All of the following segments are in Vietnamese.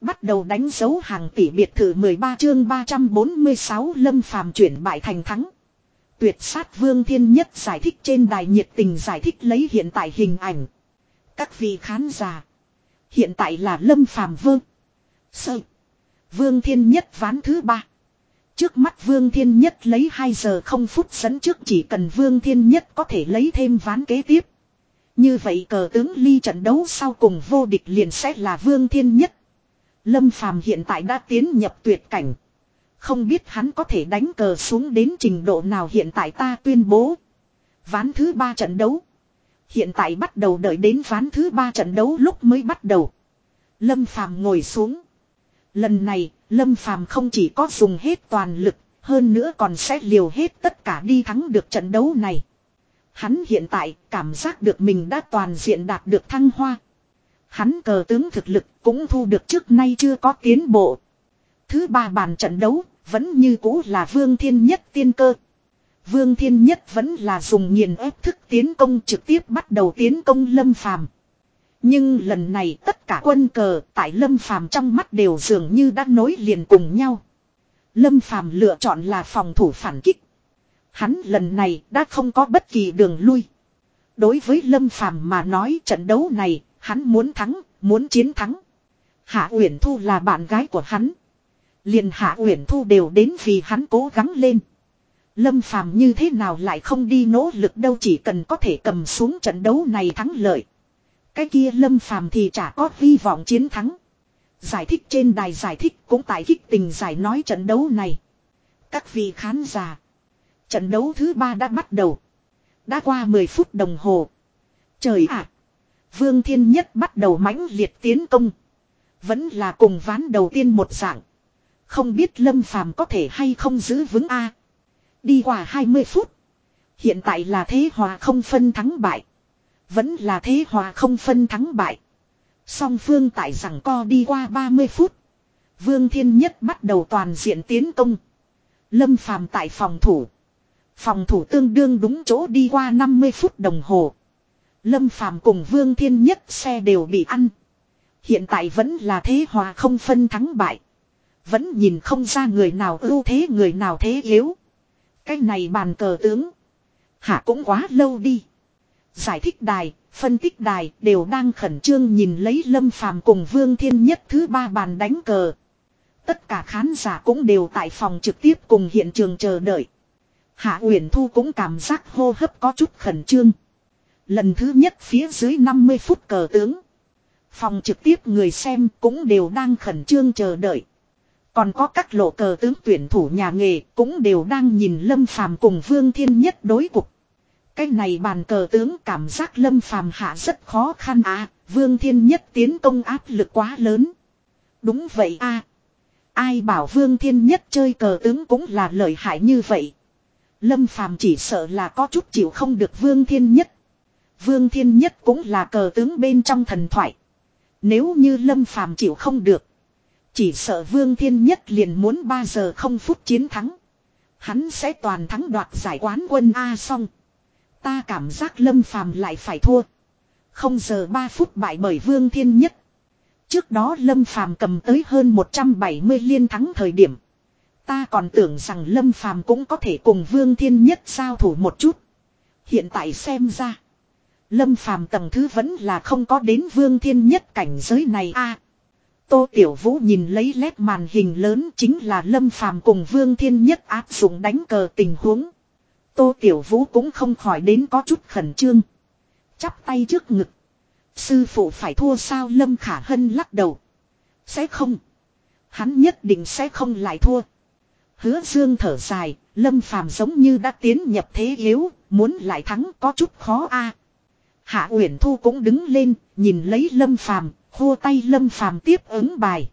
Bắt đầu đánh dấu hàng tỷ biệt thự 13 chương 346 lâm phàm chuyển bại thành thắng. Tuyệt sát vương thiên nhất giải thích trên đài nhiệt tình giải thích lấy hiện tại hình ảnh. Các vị khán giả. Hiện tại là lâm phàm vương. Sợ. Vương thiên nhất ván thứ ba. Trước mắt Vương Thiên Nhất lấy 2 giờ không phút dẫn trước chỉ cần Vương Thiên Nhất có thể lấy thêm ván kế tiếp. Như vậy cờ tướng ly trận đấu sau cùng vô địch liền sẽ là Vương Thiên Nhất. Lâm Phàm hiện tại đã tiến nhập tuyệt cảnh. Không biết hắn có thể đánh cờ xuống đến trình độ nào hiện tại ta tuyên bố. Ván thứ ba trận đấu. Hiện tại bắt đầu đợi đến ván thứ ba trận đấu lúc mới bắt đầu. Lâm Phàm ngồi xuống. Lần này, Lâm Phàm không chỉ có dùng hết toàn lực, hơn nữa còn sẽ liều hết tất cả đi thắng được trận đấu này. Hắn hiện tại cảm giác được mình đã toàn diện đạt được thăng hoa. Hắn cờ tướng thực lực cũng thu được trước nay chưa có tiến bộ. Thứ ba bàn trận đấu vẫn như cũ là Vương Thiên Nhất tiên cơ. Vương Thiên Nhất vẫn là dùng nghiền ép thức tiến công trực tiếp bắt đầu tiến công Lâm Phàm. Nhưng lần này tất cả quân cờ tại Lâm Phàm trong mắt đều dường như đã nối liền cùng nhau. Lâm Phàm lựa chọn là phòng thủ phản kích. Hắn lần này đã không có bất kỳ đường lui. Đối với Lâm Phàm mà nói trận đấu này, hắn muốn thắng, muốn chiến thắng. Hạ Uyển Thu là bạn gái của hắn. Liền Hạ Uyển Thu đều đến vì hắn cố gắng lên. Lâm Phàm như thế nào lại không đi nỗ lực đâu chỉ cần có thể cầm xuống trận đấu này thắng lợi. Cái kia lâm phàm thì chả có hy vọng chiến thắng. Giải thích trên đài giải thích cũng tại kích tình giải nói trận đấu này. Các vị khán giả. Trận đấu thứ ba đã bắt đầu. Đã qua 10 phút đồng hồ. Trời ạ. Vương Thiên Nhất bắt đầu mãnh liệt tiến công. Vẫn là cùng ván đầu tiên một dạng. Không biết Lâm Phàm có thể hay không giữ vững A. Đi qua 20 phút. Hiện tại là thế hòa không phân thắng bại. Vẫn là thế hòa không phân thắng bại. Song phương tại rằng co đi qua 30 phút. Vương Thiên Nhất bắt đầu toàn diện tiến công. Lâm Phàm tại phòng thủ. Phòng thủ tương đương đúng chỗ đi qua 50 phút đồng hồ. Lâm Phàm cùng Vương Thiên Nhất xe đều bị ăn. Hiện tại vẫn là thế hòa không phân thắng bại. Vẫn nhìn không ra người nào ưu thế người nào thế yếu. Cái này bàn cờ tướng. Hạ cũng quá lâu đi. Giải thích đài, phân tích đài đều đang khẩn trương nhìn lấy Lâm Phàm cùng Vương Thiên Nhất thứ ba bàn đánh cờ. Tất cả khán giả cũng đều tại phòng trực tiếp cùng hiện trường chờ đợi. Hạ Uyển Thu cũng cảm giác hô hấp có chút khẩn trương. Lần thứ nhất phía dưới 50 phút cờ tướng. Phòng trực tiếp người xem cũng đều đang khẩn trương chờ đợi. Còn có các lộ cờ tướng tuyển thủ nhà nghề cũng đều đang nhìn Lâm Phàm cùng Vương Thiên Nhất đối cục. Cái này bàn cờ tướng cảm giác lâm phàm hạ rất khó khăn à, vương thiên nhất tiến công áp lực quá lớn. Đúng vậy a à. Ai bảo vương thiên nhất chơi cờ tướng cũng là lợi hại như vậy. Lâm phàm chỉ sợ là có chút chịu không được vương thiên nhất. Vương thiên nhất cũng là cờ tướng bên trong thần thoại. Nếu như lâm phàm chịu không được. Chỉ sợ vương thiên nhất liền muốn 3 giờ không phút chiến thắng. Hắn sẽ toàn thắng đoạt giải quán quân A xong. Ta cảm giác lâm phàm lại phải thua. Không giờ 3 phút bại bởi vương thiên nhất. Trước đó lâm phàm cầm tới hơn 170 liên thắng thời điểm. Ta còn tưởng rằng lâm phàm cũng có thể cùng vương thiên nhất giao thủ một chút. Hiện tại xem ra. Lâm phàm tầng thứ vẫn là không có đến vương thiên nhất cảnh giới này a. Tô Tiểu Vũ nhìn lấy led màn hình lớn chính là Lâm Phàm cùng Vương Thiên Nhất áp dụng đánh cờ tình huống. Tô Tiểu Vũ cũng không khỏi đến có chút khẩn trương. Chắp tay trước ngực. Sư phụ phải thua sao Lâm Khả Hân lắc đầu. Sẽ không. Hắn nhất định sẽ không lại thua. Hứa Dương thở dài, Lâm Phàm giống như đã tiến nhập thế yếu, muốn lại thắng có chút khó a. Hạ Uyển Thu cũng đứng lên, nhìn lấy Lâm Phàm, hô tay Lâm Phàm tiếp ứng bài.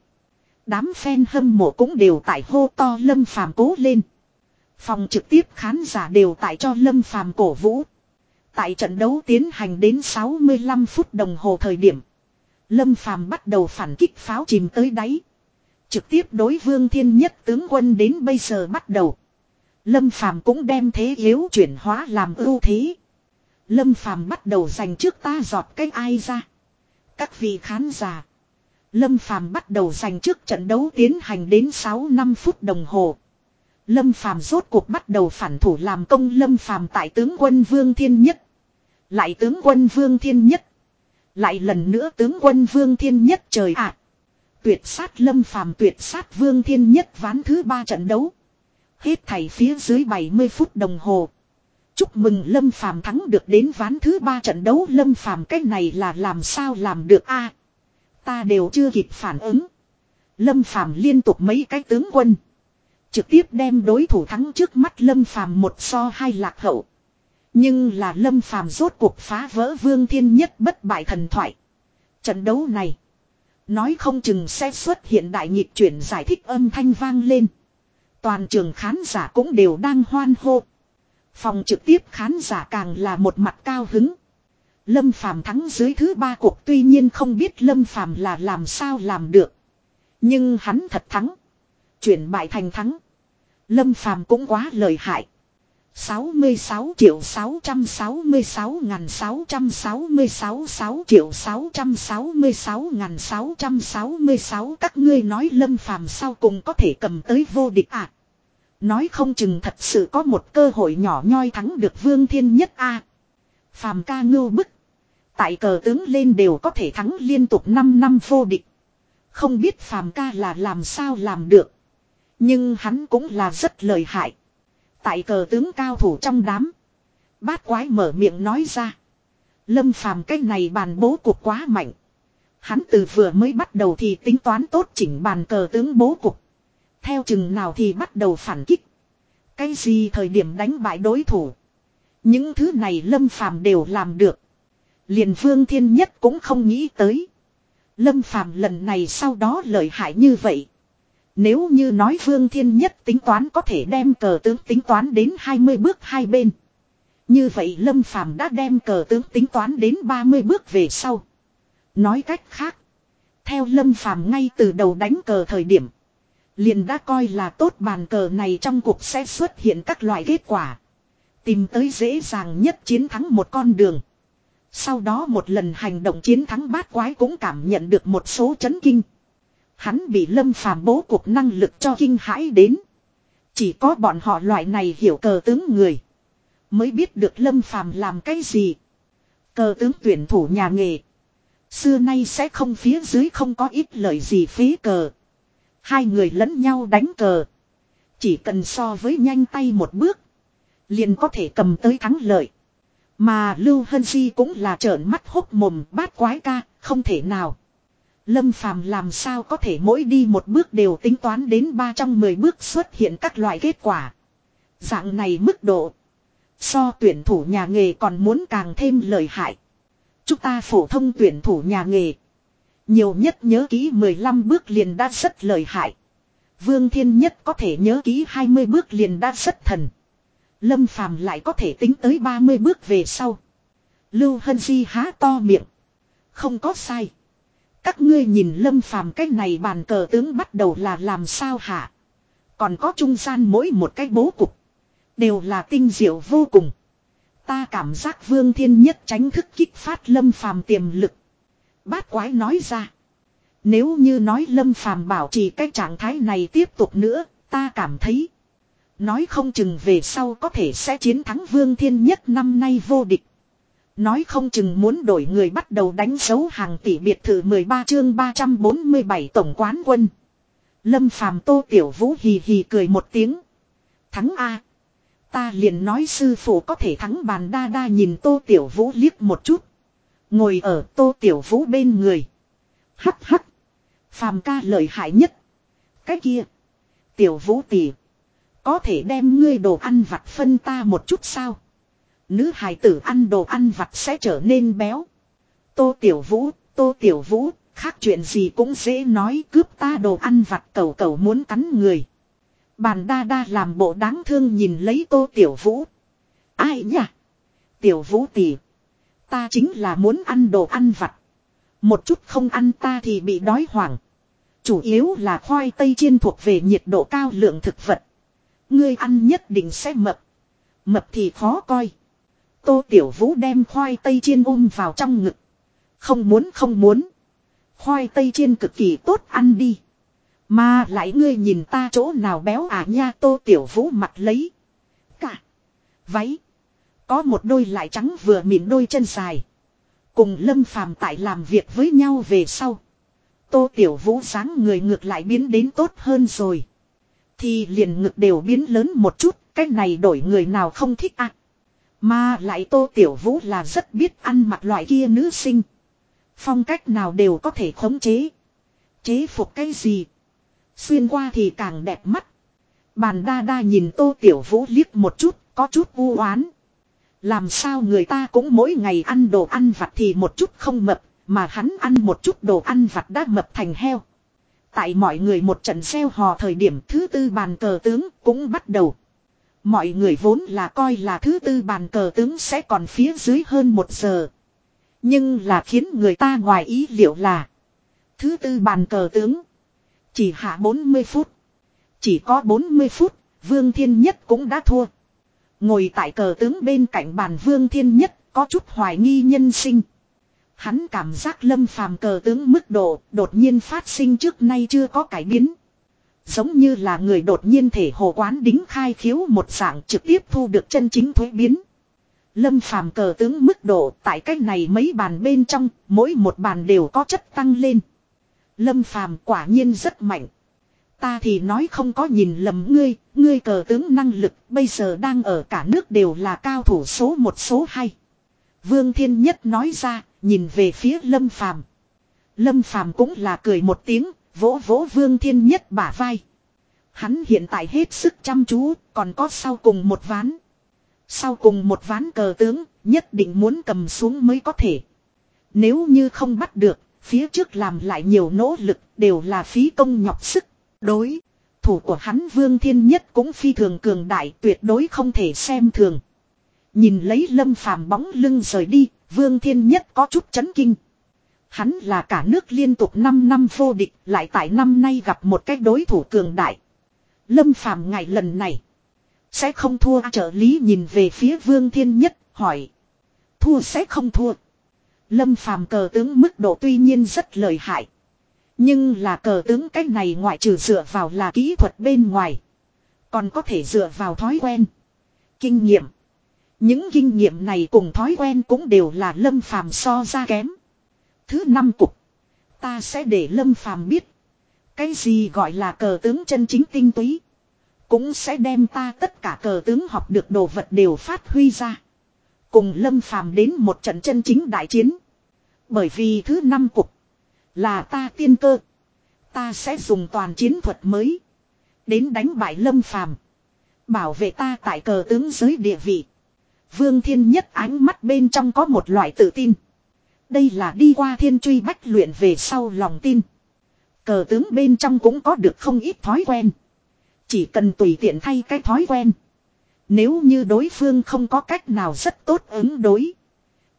Đám fan hâm mộ cũng đều tại hô to Lâm Phàm cố lên. Phòng trực tiếp khán giả đều tại cho Lâm Phàm cổ vũ. Tại trận đấu tiến hành đến 65 phút đồng hồ thời điểm. Lâm Phàm bắt đầu phản kích pháo chìm tới đáy. Trực tiếp đối vương thiên nhất tướng quân đến bây giờ bắt đầu. Lâm Phàm cũng đem thế yếu chuyển hóa làm ưu thế. Lâm Phàm bắt đầu dành trước ta giọt cái ai ra. Các vị khán giả. Lâm Phàm bắt đầu giành trước trận đấu tiến hành đến 6 năm phút đồng hồ. Lâm Phàm rốt cuộc bắt đầu phản thủ làm công Lâm Phàm tại tướng quân Vương Thiên Nhất. Lại tướng quân Vương Thiên Nhất. Lại lần nữa tướng quân Vương Thiên Nhất trời ạ. Tuyệt sát Lâm Phàm, tuyệt sát Vương Thiên Nhất ván thứ ba trận đấu. Hết thảy phía dưới 70 phút đồng hồ. Chúc mừng Lâm Phàm thắng được đến ván thứ ba trận đấu Lâm Phàm cái này là làm sao làm được a Ta đều chưa kịp phản ứng. Lâm Phàm liên tục mấy cái tướng quân. Trực tiếp đem đối thủ thắng trước mắt Lâm Phàm một so hai lạc hậu. Nhưng là Lâm Phàm rốt cuộc phá vỡ Vương Thiên Nhất bất bại thần thoại. Trận đấu này. Nói không chừng sẽ xuất hiện đại nhịp chuyển giải thích âm thanh vang lên. Toàn trường khán giả cũng đều đang hoan hô. Phòng trực tiếp khán giả càng là một mặt cao hứng. Lâm Phàm thắng dưới thứ ba cuộc, tuy nhiên không biết Lâm Phàm là làm sao làm được. Nhưng hắn thật thắng. Chuyển bại thành thắng. Lâm Phàm cũng quá lợi hại. 66 triệu 666 ngàn 666 6 triệu 666 ngàn 666 các ngươi nói Lâm Phàm sau cùng có thể cầm tới vô địch à. Nói không chừng thật sự có một cơ hội nhỏ nhoi thắng được Vương Thiên Nhất a. Phàm ca ngưu bức. Tại cờ tướng lên đều có thể thắng liên tục 5 năm vô địch. Không biết Phàm ca là làm sao làm được. Nhưng hắn cũng là rất lợi hại. Tại cờ tướng cao thủ trong đám. Bát quái mở miệng nói ra. Lâm phàm cái này bàn bố cục quá mạnh. Hắn từ vừa mới bắt đầu thì tính toán tốt chỉnh bàn cờ tướng bố cục. Theo chừng nào thì bắt đầu phản kích. Cái gì thời điểm đánh bại đối thủ. Những thứ này Lâm phàm đều làm được. Liền vương thiên nhất cũng không nghĩ tới. Lâm phàm lần này sau đó lợi hại như vậy. Nếu như nói Vương Thiên Nhất tính toán có thể đem cờ tướng tính toán đến 20 bước hai bên. Như vậy Lâm Phàm đã đem cờ tướng tính toán đến 30 bước về sau. Nói cách khác. Theo Lâm Phàm ngay từ đầu đánh cờ thời điểm. Liền đã coi là tốt bàn cờ này trong cuộc sẽ xuất hiện các loại kết quả. Tìm tới dễ dàng nhất chiến thắng một con đường. Sau đó một lần hành động chiến thắng bát quái cũng cảm nhận được một số chấn kinh. Hắn bị lâm phàm bố cục năng lực cho kinh hãi đến. Chỉ có bọn họ loại này hiểu cờ tướng người. Mới biết được lâm phàm làm cái gì. Cờ tướng tuyển thủ nhà nghề. Xưa nay sẽ không phía dưới không có ít lời gì phí cờ. Hai người lẫn nhau đánh cờ. Chỉ cần so với nhanh tay một bước. Liền có thể cầm tới thắng lợi. Mà Lưu Hân Di cũng là trợn mắt hốc mồm bát quái ca, không thể nào. Lâm Phàm làm sao có thể mỗi đi một bước đều tính toán đến ba trong mười bước xuất hiện các loại kết quả. Dạng này mức độ. So tuyển thủ nhà nghề còn muốn càng thêm lợi hại. Chúng ta phổ thông tuyển thủ nhà nghề. Nhiều nhất nhớ kỹ 15 bước liền đã rất lợi hại. Vương Thiên Nhất có thể nhớ kỹ 20 bước liền đã rất thần. Lâm Phàm lại có thể tính tới 30 bước về sau. Lưu Hân Di há to miệng. Không có sai. Các ngươi nhìn lâm phàm cái này bàn cờ tướng bắt đầu là làm sao hả? Còn có trung gian mỗi một cái bố cục. Đều là tinh diệu vô cùng. Ta cảm giác vương thiên nhất tránh thức kích phát lâm phàm tiềm lực. Bát quái nói ra. Nếu như nói lâm phàm bảo trì cái trạng thái này tiếp tục nữa, ta cảm thấy. Nói không chừng về sau có thể sẽ chiến thắng vương thiên nhất năm nay vô địch. Nói không chừng muốn đổi người bắt đầu đánh dấu hàng tỷ biệt thự 13 chương 347 tổng quán quân. Lâm phàm tô tiểu vũ hì hì cười một tiếng. Thắng A. Ta liền nói sư phụ có thể thắng bàn đa đa nhìn tô tiểu vũ liếc một chút. Ngồi ở tô tiểu vũ bên người. Hắc hắc. Phàm ca lợi hại nhất. Cái kia. Tiểu vũ tỷ. Có thể đem ngươi đồ ăn vặt phân ta một chút sao? Nữ hài tử ăn đồ ăn vặt sẽ trở nên béo. Tô Tiểu Vũ, Tô Tiểu Vũ, khác chuyện gì cũng dễ nói cướp ta đồ ăn vặt cầu cầu muốn cắn người. Bàn đa đa làm bộ đáng thương nhìn lấy Tô Tiểu Vũ. Ai nhỉ? Tiểu Vũ tỷ, Ta chính là muốn ăn đồ ăn vặt. Một chút không ăn ta thì bị đói hoảng. Chủ yếu là khoai tây chiên thuộc về nhiệt độ cao lượng thực vật. Ngươi ăn nhất định sẽ mập. Mập thì khó coi. Tô Tiểu Vũ đem khoai tây chiên ôm vào trong ngực. Không muốn không muốn. Khoai tây chiên cực kỳ tốt, ăn đi. Mà lại ngươi nhìn ta chỗ nào béo à nha, tô tiểu vũ mặt lấy. Cả. Váy. Có một đôi lại trắng vừa mịn đôi chân dài. Cùng lâm phàm tại làm việc với nhau về sau. Tô tiểu vũ sáng người ngược lại biến đến tốt hơn rồi. Thì liền ngực đều biến lớn một chút. Cái này đổi người nào không thích à. Mà lại tô tiểu vũ là rất biết ăn mặc loại kia nữ sinh. Phong cách nào đều có thể khống chế. Chế phục cái gì. Xuyên qua thì càng đẹp mắt. Bàn đa đa nhìn tô tiểu vũ liếc một chút, có chút u oán. Làm sao người ta cũng mỗi ngày ăn đồ ăn vặt thì một chút không mập, mà hắn ăn một chút đồ ăn vặt đã mập thành heo. Tại mọi người một trận xeo hò thời điểm thứ tư bàn cờ tướng cũng bắt đầu. Mọi người vốn là coi là thứ tư bàn cờ tướng sẽ còn phía dưới hơn một giờ. Nhưng là khiến người ta ngoài ý liệu là. Thứ tư bàn cờ tướng. Chỉ hạ 40 phút. Chỉ có 40 phút, Vương Thiên Nhất cũng đã thua. Ngồi tại cờ tướng bên cạnh bàn Vương Thiên Nhất, có chút hoài nghi nhân sinh. Hắn cảm giác lâm phàm cờ tướng mức độ đột nhiên phát sinh trước nay chưa có cải biến. Giống như là người đột nhiên thể hồ quán đính khai khiếu một dạng trực tiếp thu được chân chính thuế biến. Lâm phàm cờ tướng mức độ tại cách này mấy bàn bên trong, mỗi một bàn đều có chất tăng lên. Lâm phàm quả nhiên rất mạnh. Ta thì nói không có nhìn lầm ngươi, ngươi cờ tướng năng lực bây giờ đang ở cả nước đều là cao thủ số một số hai. Vương Thiên Nhất nói ra, nhìn về phía Lâm Phàm. Lâm Phàm cũng là cười một tiếng, vỗ vỗ Vương Thiên Nhất bả vai. Hắn hiện tại hết sức chăm chú, còn có sau cùng một ván. Sau cùng một ván cờ tướng, nhất định muốn cầm xuống mới có thể. Nếu như không bắt được, phía trước làm lại nhiều nỗ lực, đều là phí công nhọc sức. Đối, thủ của hắn Vương Thiên Nhất cũng phi thường cường đại, tuyệt đối không thể xem thường. Nhìn lấy lâm phàm bóng lưng rời đi, Vương Thiên Nhất có chút chấn kinh. Hắn là cả nước liên tục 5 năm vô địch, lại tại năm nay gặp một cái đối thủ cường đại. Lâm phàm ngày lần này sẽ không thua trợ lý nhìn về phía Vương Thiên Nhất, hỏi. Thua sẽ không thua. Lâm phàm cờ tướng mức độ tuy nhiên rất lợi hại. Nhưng là cờ tướng cách này ngoại trừ dựa vào là kỹ thuật bên ngoài. Còn có thể dựa vào thói quen. Kinh nghiệm. Những kinh nghiệm này cùng thói quen cũng đều là lâm phàm so ra kém. Thứ năm cục. Ta sẽ để lâm phàm biết. Cái gì gọi là cờ tướng chân chính tinh túy. Cũng sẽ đem ta tất cả cờ tướng học được đồ vật đều phát huy ra. Cùng lâm phàm đến một trận chân chính đại chiến. Bởi vì thứ năm cục. Là ta tiên cơ. Ta sẽ dùng toàn chiến thuật mới. Đến đánh bại lâm phàm. Bảo vệ ta tại cờ tướng giới địa vị. Vương Thiên Nhất ánh mắt bên trong có một loại tự tin. Đây là đi qua thiên truy bách luyện về sau lòng tin. Cờ tướng bên trong cũng có được không ít thói quen. Chỉ cần tùy tiện thay cái thói quen. Nếu như đối phương không có cách nào rất tốt ứng đối.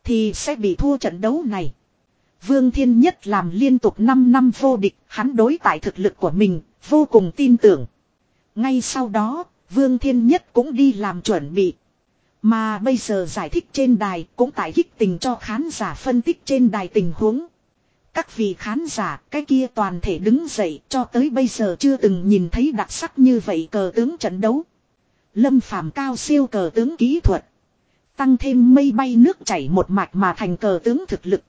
Thì sẽ bị thua trận đấu này. Vương Thiên Nhất làm liên tục 5 năm vô địch, hắn đối tại thực lực của mình, vô cùng tin tưởng. Ngay sau đó, Vương Thiên Nhất cũng đi làm chuẩn bị. Mà bây giờ giải thích trên đài cũng tại kích tình cho khán giả phân tích trên đài tình huống. Các vị khán giả cái kia toàn thể đứng dậy cho tới bây giờ chưa từng nhìn thấy đặc sắc như vậy cờ tướng trận đấu. Lâm phàm cao siêu cờ tướng kỹ thuật. Tăng thêm mây bay nước chảy một mạch mà thành cờ tướng thực lực.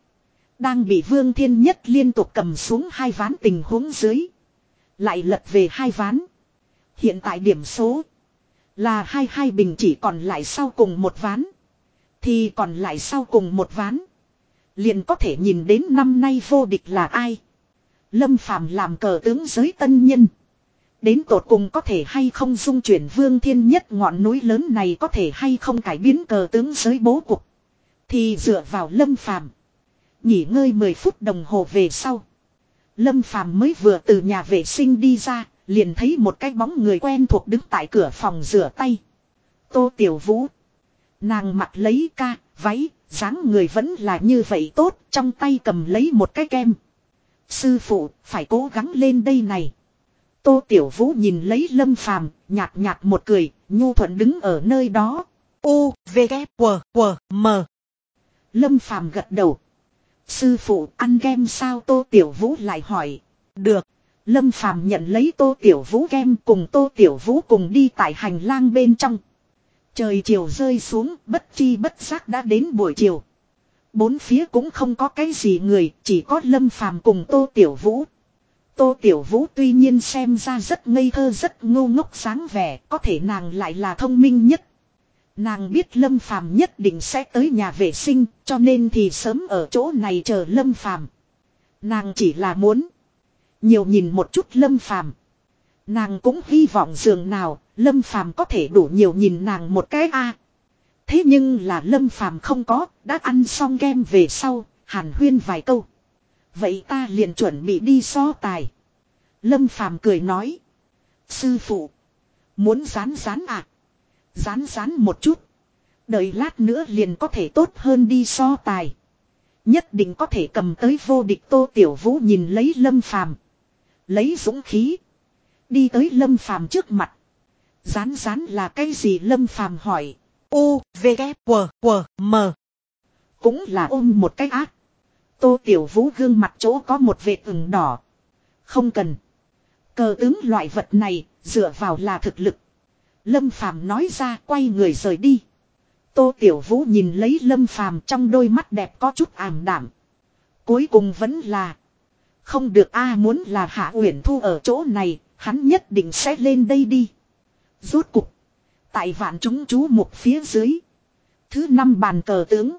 Đang bị Vương Thiên Nhất liên tục cầm xuống hai ván tình huống dưới. Lại lật về hai ván. Hiện tại điểm số là hai hai bình chỉ còn lại sau cùng một ván. Thì còn lại sau cùng một ván. Liền có thể nhìn đến năm nay vô địch là ai. Lâm Phàm làm cờ tướng giới tân nhân. Đến tột cùng có thể hay không dung chuyển vương thiên nhất ngọn núi lớn này có thể hay không cải biến cờ tướng giới bố cục. Thì dựa vào Lâm Phàm Nghỉ ngơi 10 phút đồng hồ về sau. Lâm Phàm mới vừa từ nhà vệ sinh đi ra, liền thấy một cái bóng người quen thuộc đứng tại cửa phòng rửa tay. Tô Tiểu Vũ. Nàng mặc lấy ca, váy, dáng người vẫn là như vậy tốt, trong tay cầm lấy một cái kem. Sư phụ, phải cố gắng lên đây này. Tô Tiểu Vũ nhìn lấy Lâm Phàm, nhạt nhạt một cười, nhu thuận đứng ở nơi đó. U, V, K, W, W, M. Lâm Phàm gật đầu. Sư phụ ăn kem sao Tô Tiểu Vũ lại hỏi. Được. Lâm Phàm nhận lấy Tô Tiểu Vũ kem cùng Tô Tiểu Vũ cùng đi tại hành lang bên trong. Trời chiều rơi xuống bất chi bất giác đã đến buổi chiều. Bốn phía cũng không có cái gì người, chỉ có Lâm Phàm cùng Tô Tiểu Vũ. Tô Tiểu Vũ tuy nhiên xem ra rất ngây thơ rất ngu ngốc sáng vẻ, có thể nàng lại là thông minh nhất. Nàng biết Lâm Phàm nhất định sẽ tới nhà vệ sinh, cho nên thì sớm ở chỗ này chờ Lâm Phàm. Nàng chỉ là muốn nhiều nhìn một chút Lâm Phàm. Nàng cũng hy vọng dường nào Lâm Phàm có thể đủ nhiều nhìn nàng một cái a. Thế nhưng là Lâm Phàm không có, đã ăn xong kem về sau, hàn huyên vài câu. Vậy ta liền chuẩn bị đi so tài. Lâm Phàm cười nói. Sư phụ. Muốn rán rán à? Rán rán một chút. Đợi lát nữa liền có thể tốt hơn đi so tài. Nhất định có thể cầm tới vô địch tô tiểu vũ nhìn lấy lâm phàm. Lấy dũng khí. Đi tới lâm phàm trước mặt. Rán rán là cái gì lâm phàm hỏi. U, V, K, W, W, M. Cũng là ôm một cái ác. Tô tiểu vũ gương mặt chỗ có một vệt ửng đỏ. Không cần. Cờ tướng loại vật này, dựa vào là thực lực. Lâm Phàm nói ra quay người rời đi. Tô Tiểu Vũ nhìn lấy Lâm Phàm trong đôi mắt đẹp có chút ảm đảm. Cuối cùng vẫn là. Không được a muốn là Hạ Uyển Thu ở chỗ này, hắn nhất định sẽ lên đây đi. Rốt cục. Tại vạn chúng chú mục phía dưới. Thứ năm bàn cờ tướng.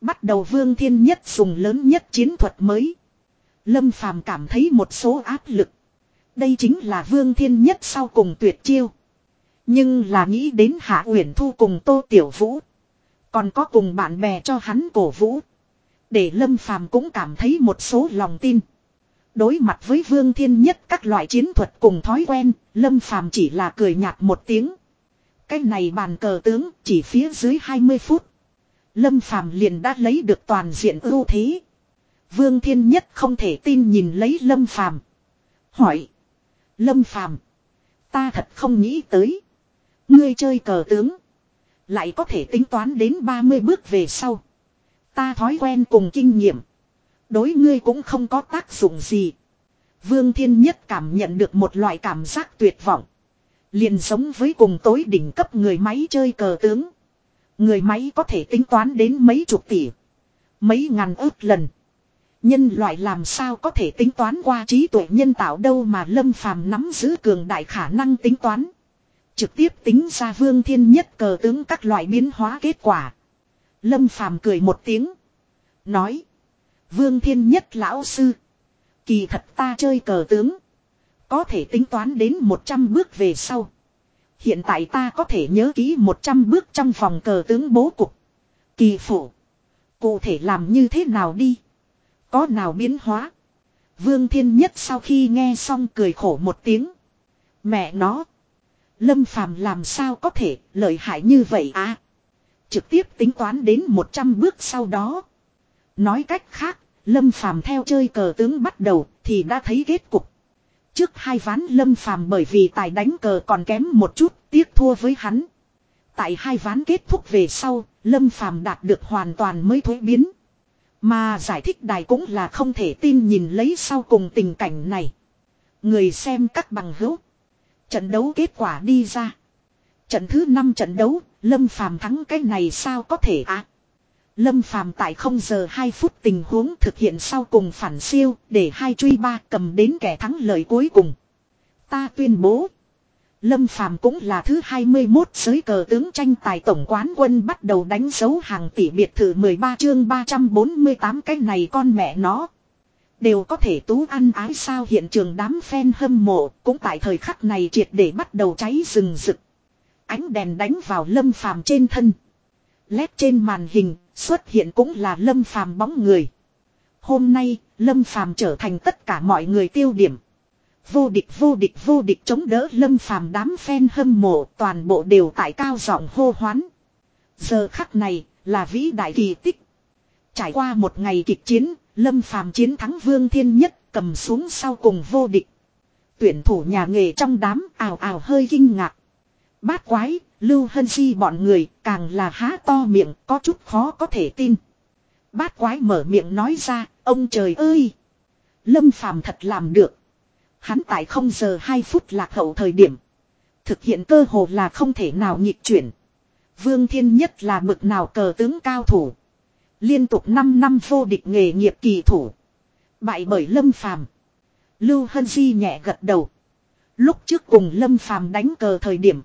Bắt đầu Vương Thiên Nhất dùng lớn nhất chiến thuật mới. Lâm Phàm cảm thấy một số áp lực. Đây chính là Vương Thiên Nhất sau cùng tuyệt chiêu. Nhưng là nghĩ đến Hạ Uyển Thu cùng Tô Tiểu Vũ. Còn có cùng bạn bè cho hắn cổ vũ. Để Lâm Phàm cũng cảm thấy một số lòng tin. Đối mặt với Vương Thiên Nhất các loại chiến thuật cùng thói quen, Lâm Phàm chỉ là cười nhạt một tiếng. Cái này bàn cờ tướng chỉ phía dưới 20 phút. Lâm Phàm liền đã lấy được toàn diện ưu thế. Vương Thiên Nhất không thể tin nhìn lấy Lâm Phàm Hỏi. Lâm Phàm Ta thật không nghĩ tới. Ngươi chơi cờ tướng. Lại có thể tính toán đến 30 bước về sau. Ta thói quen cùng kinh nghiệm. Đối ngươi cũng không có tác dụng gì. Vương Thiên Nhất cảm nhận được một loại cảm giác tuyệt vọng. Liền giống với cùng tối đỉnh cấp người máy chơi cờ tướng. Người máy có thể tính toán đến mấy chục tỷ. Mấy ngàn ước lần. Nhân loại làm sao có thể tính toán qua trí tuệ nhân tạo đâu mà lâm phàm nắm giữ cường đại khả năng tính toán. Trực tiếp tính ra vương thiên nhất cờ tướng các loại biến hóa kết quả. Lâm phàm cười một tiếng. Nói. Vương thiên nhất lão sư. Kỳ thật ta chơi cờ tướng. Có thể tính toán đến 100 bước về sau. Hiện tại ta có thể nhớ kỹ 100 bước trong phòng cờ tướng bố cục. Kỳ phủ. Cụ thể làm như thế nào đi. Có nào biến hóa. Vương Thiên Nhất sau khi nghe xong cười khổ một tiếng. Mẹ nó. Lâm Phàm làm sao có thể lợi hại như vậy à. Trực tiếp tính toán đến 100 bước sau đó. Nói cách khác, Lâm Phàm theo chơi cờ tướng bắt đầu thì đã thấy kết cục. Trước hai ván Lâm Phàm bởi vì tài đánh cờ còn kém một chút, tiếc thua với hắn. Tại hai ván kết thúc về sau, Lâm Phàm đạt được hoàn toàn mới thuế biến. Mà giải thích đài cũng là không thể tin nhìn lấy sau cùng tình cảnh này. Người xem các bằng hữu. Trận đấu kết quả đi ra. Trận thứ 5 trận đấu, Lâm Phàm thắng cái này sao có thể ạ? À? Lâm Phàm tại 0 giờ 2 phút tình huống thực hiện sau cùng phản siêu, để hai truy ba cầm đến kẻ thắng lợi cuối cùng. Ta tuyên bố, Lâm Phàm cũng là thứ 21 giới cờ tướng tranh tài tổng quán quân bắt đầu đánh dấu hàng tỷ biệt thự 13 chương 348 cái này con mẹ nó. Đều có thể tú ăn ái sao hiện trường đám fan hâm mộ cũng tại thời khắc này triệt để bắt đầu cháy rừng rực. Ánh đèn đánh vào lâm phàm trên thân. Lét trên màn hình xuất hiện cũng là lâm phàm bóng người. Hôm nay lâm phàm trở thành tất cả mọi người tiêu điểm. Vô địch vô địch vô địch chống đỡ lâm phàm đám fan hâm mộ toàn bộ đều tại cao giọng hô hoán. Giờ khắc này là vĩ đại kỳ tích. Trải qua một ngày kịch chiến, lâm phàm chiến thắng vương thiên nhất cầm xuống sau cùng vô địch. Tuyển thủ nhà nghề trong đám ảo ảo hơi kinh ngạc. Bát quái, Lưu Hân Si bọn người càng là há to miệng có chút khó có thể tin. Bát quái mở miệng nói ra, ông trời ơi. Lâm phàm thật làm được. Hắn tại không giờ 2 phút lạc hậu thời điểm. Thực hiện cơ hồ là không thể nào nhịp chuyển. Vương Thiên Nhất là bực nào cờ tướng cao thủ. Liên tục 5 năm vô địch nghề nghiệp kỳ thủ. Bại bởi Lâm Phàm Lưu Hân Di nhẹ gật đầu. Lúc trước cùng Lâm Phàm đánh cờ thời điểm.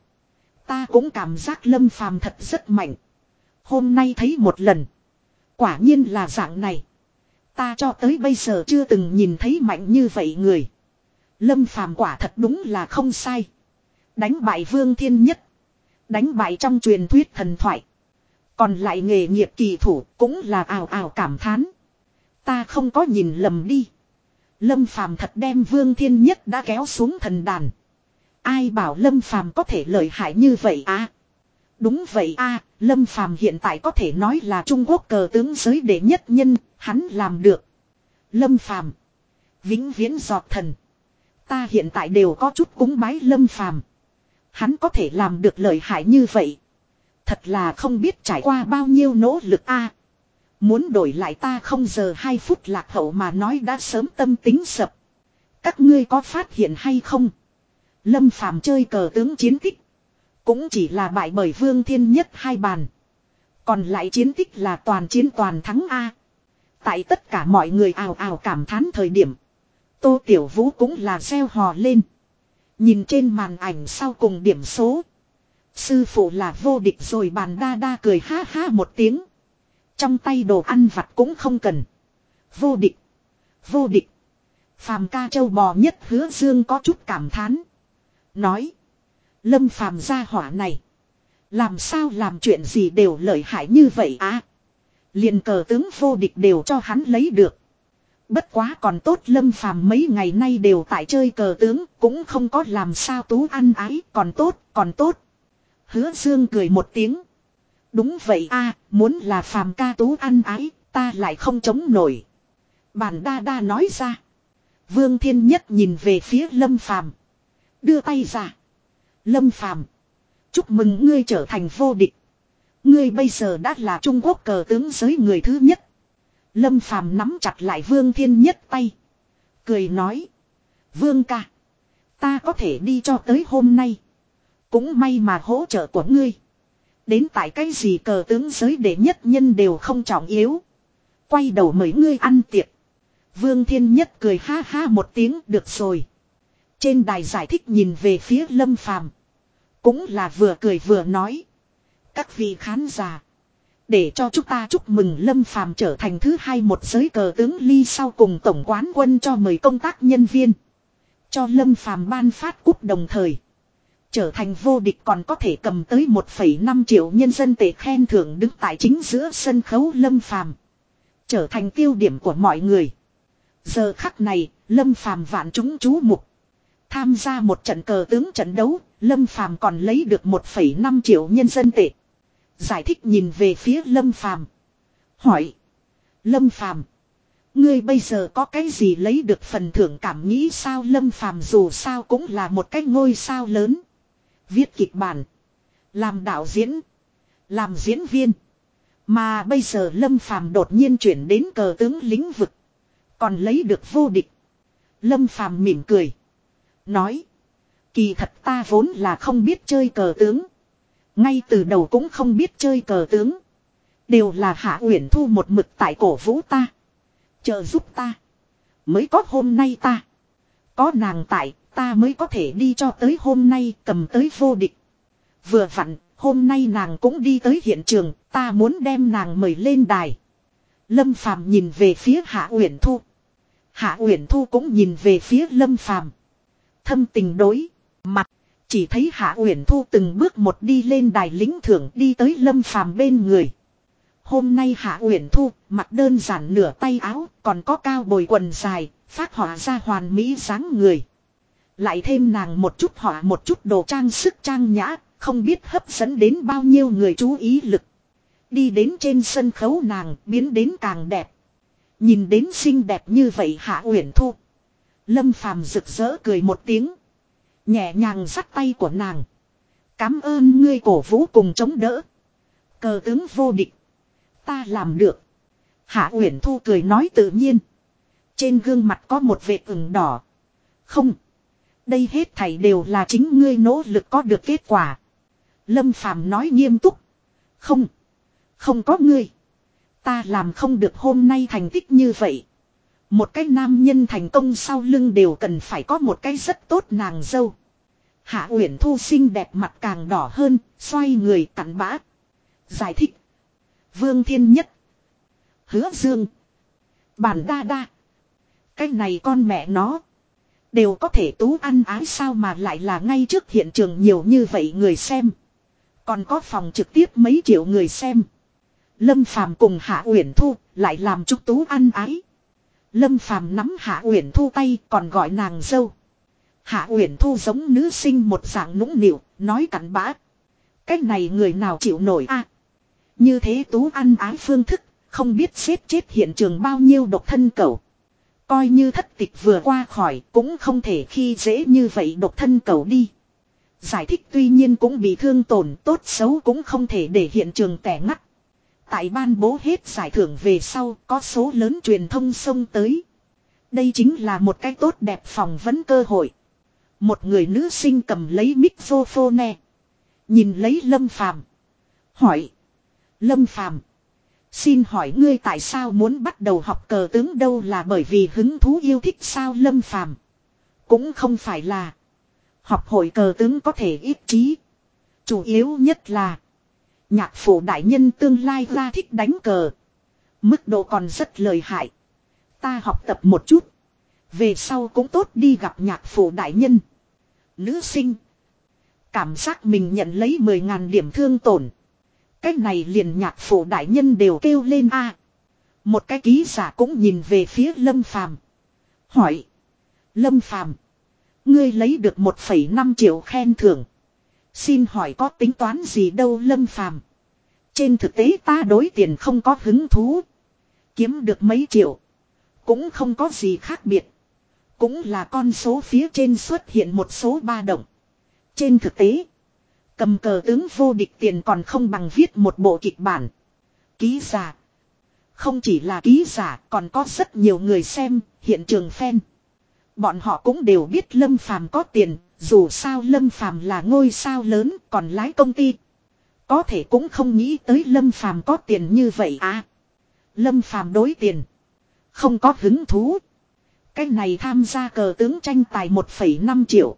Ta cũng cảm giác Lâm Phàm thật rất mạnh. Hôm nay thấy một lần. Quả nhiên là dạng này. Ta cho tới bây giờ chưa từng nhìn thấy mạnh như vậy người. Lâm Phàm quả thật đúng là không sai. Đánh bại Vương Thiên Nhất. Đánh bại trong truyền thuyết thần thoại. Còn lại nghề nghiệp kỳ thủ cũng là ảo ảo cảm thán. Ta không có nhìn lầm đi. Lâm Phàm thật đem Vương Thiên Nhất đã kéo xuống thần đàn. Ai bảo Lâm Phàm có thể lợi hại như vậy à? Đúng vậy a, Lâm Phàm hiện tại có thể nói là Trung Quốc cờ tướng giới đệ nhất nhân, hắn làm được. Lâm Phàm, vĩnh viễn giọt thần. Ta hiện tại đều có chút cúng bái Lâm Phàm. Hắn có thể làm được lợi hại như vậy. Thật là không biết trải qua bao nhiêu nỗ lực a. Muốn đổi lại ta không giờ 2 phút lạc hậu mà nói đã sớm tâm tính sập. Các ngươi có phát hiện hay không? Lâm Phàm chơi cờ tướng chiến tích. Cũng chỉ là bại bởi Vương Thiên Nhất hai bàn. Còn lại chiến tích là toàn chiến toàn thắng A. Tại tất cả mọi người ào ào cảm thán thời điểm. Tô Tiểu Vũ cũng là gieo hò lên. Nhìn trên màn ảnh sau cùng điểm số. Sư phụ là vô địch rồi bàn đa đa cười ha ha một tiếng. Trong tay đồ ăn vặt cũng không cần. Vô địch. Vô địch. Phàm ca châu bò nhất hứa dương có chút cảm thán. Nói. Lâm phàm gia hỏa này. Làm sao làm chuyện gì đều lợi hại như vậy á. À? liền cờ tướng vô địch đều cho hắn lấy được. Bất quá còn tốt lâm phàm mấy ngày nay đều tại chơi cờ tướng, cũng không có làm sao tú ăn ái, còn tốt còn tốt. Hứa dương cười một tiếng. Đúng vậy a, muốn là phàm ca tú ăn ái, ta lại không chống nổi. Bản đa đa nói ra. Vương thiên nhất nhìn về phía lâm phàm. Đưa tay ra. Lâm Phàm, Chúc mừng ngươi trở thành vô địch. Ngươi bây giờ đã là Trung Quốc cờ tướng giới người thứ nhất. Lâm Phàm nắm chặt lại Vương Thiên Nhất tay. Cười nói. Vương ca. Ta có thể đi cho tới hôm nay. Cũng may mà hỗ trợ của ngươi. Đến tại cái gì cờ tướng giới đệ nhất nhân đều không trọng yếu. Quay đầu mấy ngươi ăn tiệc. Vương Thiên Nhất cười ha ha một tiếng, được rồi. Trên đài giải thích nhìn về phía Lâm Phàm Cũng là vừa cười vừa nói. Các vị khán giả. Để cho chúng ta chúc mừng Lâm Phàm trở thành thứ hai một giới cờ tướng ly sau cùng tổng quán quân cho mời công tác nhân viên. Cho Lâm Phàm ban phát cúp đồng thời. Trở thành vô địch còn có thể cầm tới 1,5 triệu nhân dân tệ khen thưởng đứng tại chính giữa sân khấu Lâm Phàm Trở thành tiêu điểm của mọi người. Giờ khắc này, Lâm Phàm vạn chúng chú mục. Tham gia một trận cờ tướng trận đấu, Lâm Phàm còn lấy được 1,5 triệu nhân dân tệ. Giải thích nhìn về phía Lâm Phàm Hỏi. Lâm Phàm Ngươi bây giờ có cái gì lấy được phần thưởng cảm nghĩ sao Lâm Phàm dù sao cũng là một cái ngôi sao lớn. Viết kịch bản. Làm đạo diễn. Làm diễn viên. Mà bây giờ Lâm Phàm đột nhiên chuyển đến cờ tướng lĩnh vực. Còn lấy được vô địch. Lâm Phàm mỉm cười. Nói. Kỳ thật ta vốn là không biết chơi cờ tướng. Ngay từ đầu cũng không biết chơi cờ tướng. Đều là Hạ Uyển Thu một mực tại cổ vũ ta. Trợ giúp ta. Mới có hôm nay ta. Có nàng tại, ta mới có thể đi cho tới hôm nay cầm tới vô địch. Vừa vặn, hôm nay nàng cũng đi tới hiện trường, ta muốn đem nàng mời lên đài. Lâm Phàm nhìn về phía Hạ Uyển Thu. Hạ Uyển Thu cũng nhìn về phía Lâm Phàm thâm tình đối mặt chỉ thấy hạ uyển thu từng bước một đi lên đài lính thưởng đi tới lâm phàm bên người hôm nay hạ uyển thu mặc đơn giản nửa tay áo còn có cao bồi quần dài phát họa ra hoàn mỹ dáng người lại thêm nàng một chút họa, một chút đồ trang sức trang nhã, không biết hấp dẫn đến bao nhiêu người chú ý lực đi đến trên sân khấu nàng biến đến càng đẹp nhìn đến xinh đẹp như vậy hạ uyển thu Lâm Phàm rực rỡ cười một tiếng. Nhẹ nhàng dắt tay của nàng. Cám ơn ngươi cổ vũ cùng chống đỡ. Cờ tướng vô địch. Ta làm được. Hạ Uyển Thu cười nói tự nhiên. Trên gương mặt có một vệt ửng đỏ. Không. Đây hết thảy đều là chính ngươi nỗ lực có được kết quả. Lâm Phàm nói nghiêm túc. Không. Không có ngươi. Ta làm không được hôm nay thành tích như vậy. Một cái nam nhân thành công sau lưng đều cần phải có một cái rất tốt nàng dâu. Hạ Uyển Thu xinh đẹp mặt càng đỏ hơn, xoay người cặn bã. Giải thích. Vương Thiên Nhất. Hứa Dương. Bản đa đa. Cái này con mẹ nó. Đều có thể tú ăn ái sao mà lại là ngay trước hiện trường nhiều như vậy người xem. Còn có phòng trực tiếp mấy triệu người xem. Lâm Phàm cùng Hạ Uyển Thu lại làm chúc tú ăn ái. Lâm Phàm nắm Hạ Uyển Thu tay còn gọi nàng dâu. Hạ Uyển Thu giống nữ sinh một dạng nũng nịu, nói cặn bã. cách này người nào chịu nổi a? như thế tú ăn ái phương thức, không biết xếp chết hiện trường bao nhiêu độc thân cầu. Coi như thất tịch vừa qua khỏi cũng không thể khi dễ như vậy độc thân cầu đi. Giải thích tuy nhiên cũng bị thương tổn tốt xấu cũng không thể để hiện trường tẻ ngắt. Tại ban bố hết giải thưởng về sau có số lớn truyền thông xông tới. Đây chính là một cái tốt đẹp phỏng vấn cơ hội. Một người nữ sinh cầm lấy microphone. Nhìn lấy Lâm Phàm, Hỏi. Lâm Phàm Xin hỏi ngươi tại sao muốn bắt đầu học cờ tướng đâu là bởi vì hứng thú yêu thích sao Lâm Phàm Cũng không phải là. Học hội cờ tướng có thể ít trí. Chủ yếu nhất là. Nhạc phủ đại nhân tương lai ra thích đánh cờ. Mức độ còn rất lợi hại. Ta học tập một chút. Về sau cũng tốt đi gặp nhạc phủ đại nhân. Nữ sinh. Cảm giác mình nhận lấy 10.000 điểm thương tổn. Cái này liền nhạc phủ đại nhân đều kêu lên a. Một cái ký giả cũng nhìn về phía Lâm Phàm. Hỏi. Lâm Phàm Ngươi lấy được 1,5 triệu khen thưởng. Xin hỏi có tính toán gì đâu Lâm Phàm Trên thực tế ta đối tiền không có hứng thú. Kiếm được mấy triệu. Cũng không có gì khác biệt. Cũng là con số phía trên xuất hiện một số ba động. Trên thực tế. Cầm cờ tướng vô địch tiền còn không bằng viết một bộ kịch bản. Ký giả. Không chỉ là ký giả còn có rất nhiều người xem, hiện trường fan. Bọn họ cũng đều biết Lâm Phàm có tiền, dù sao Lâm Phàm là ngôi sao lớn còn lái công ty. Có thể cũng không nghĩ tới Lâm Phàm có tiền như vậy à. Lâm Phàm đối tiền. Không có hứng thú. Cái này tham gia cờ tướng tranh tài 1,5 triệu.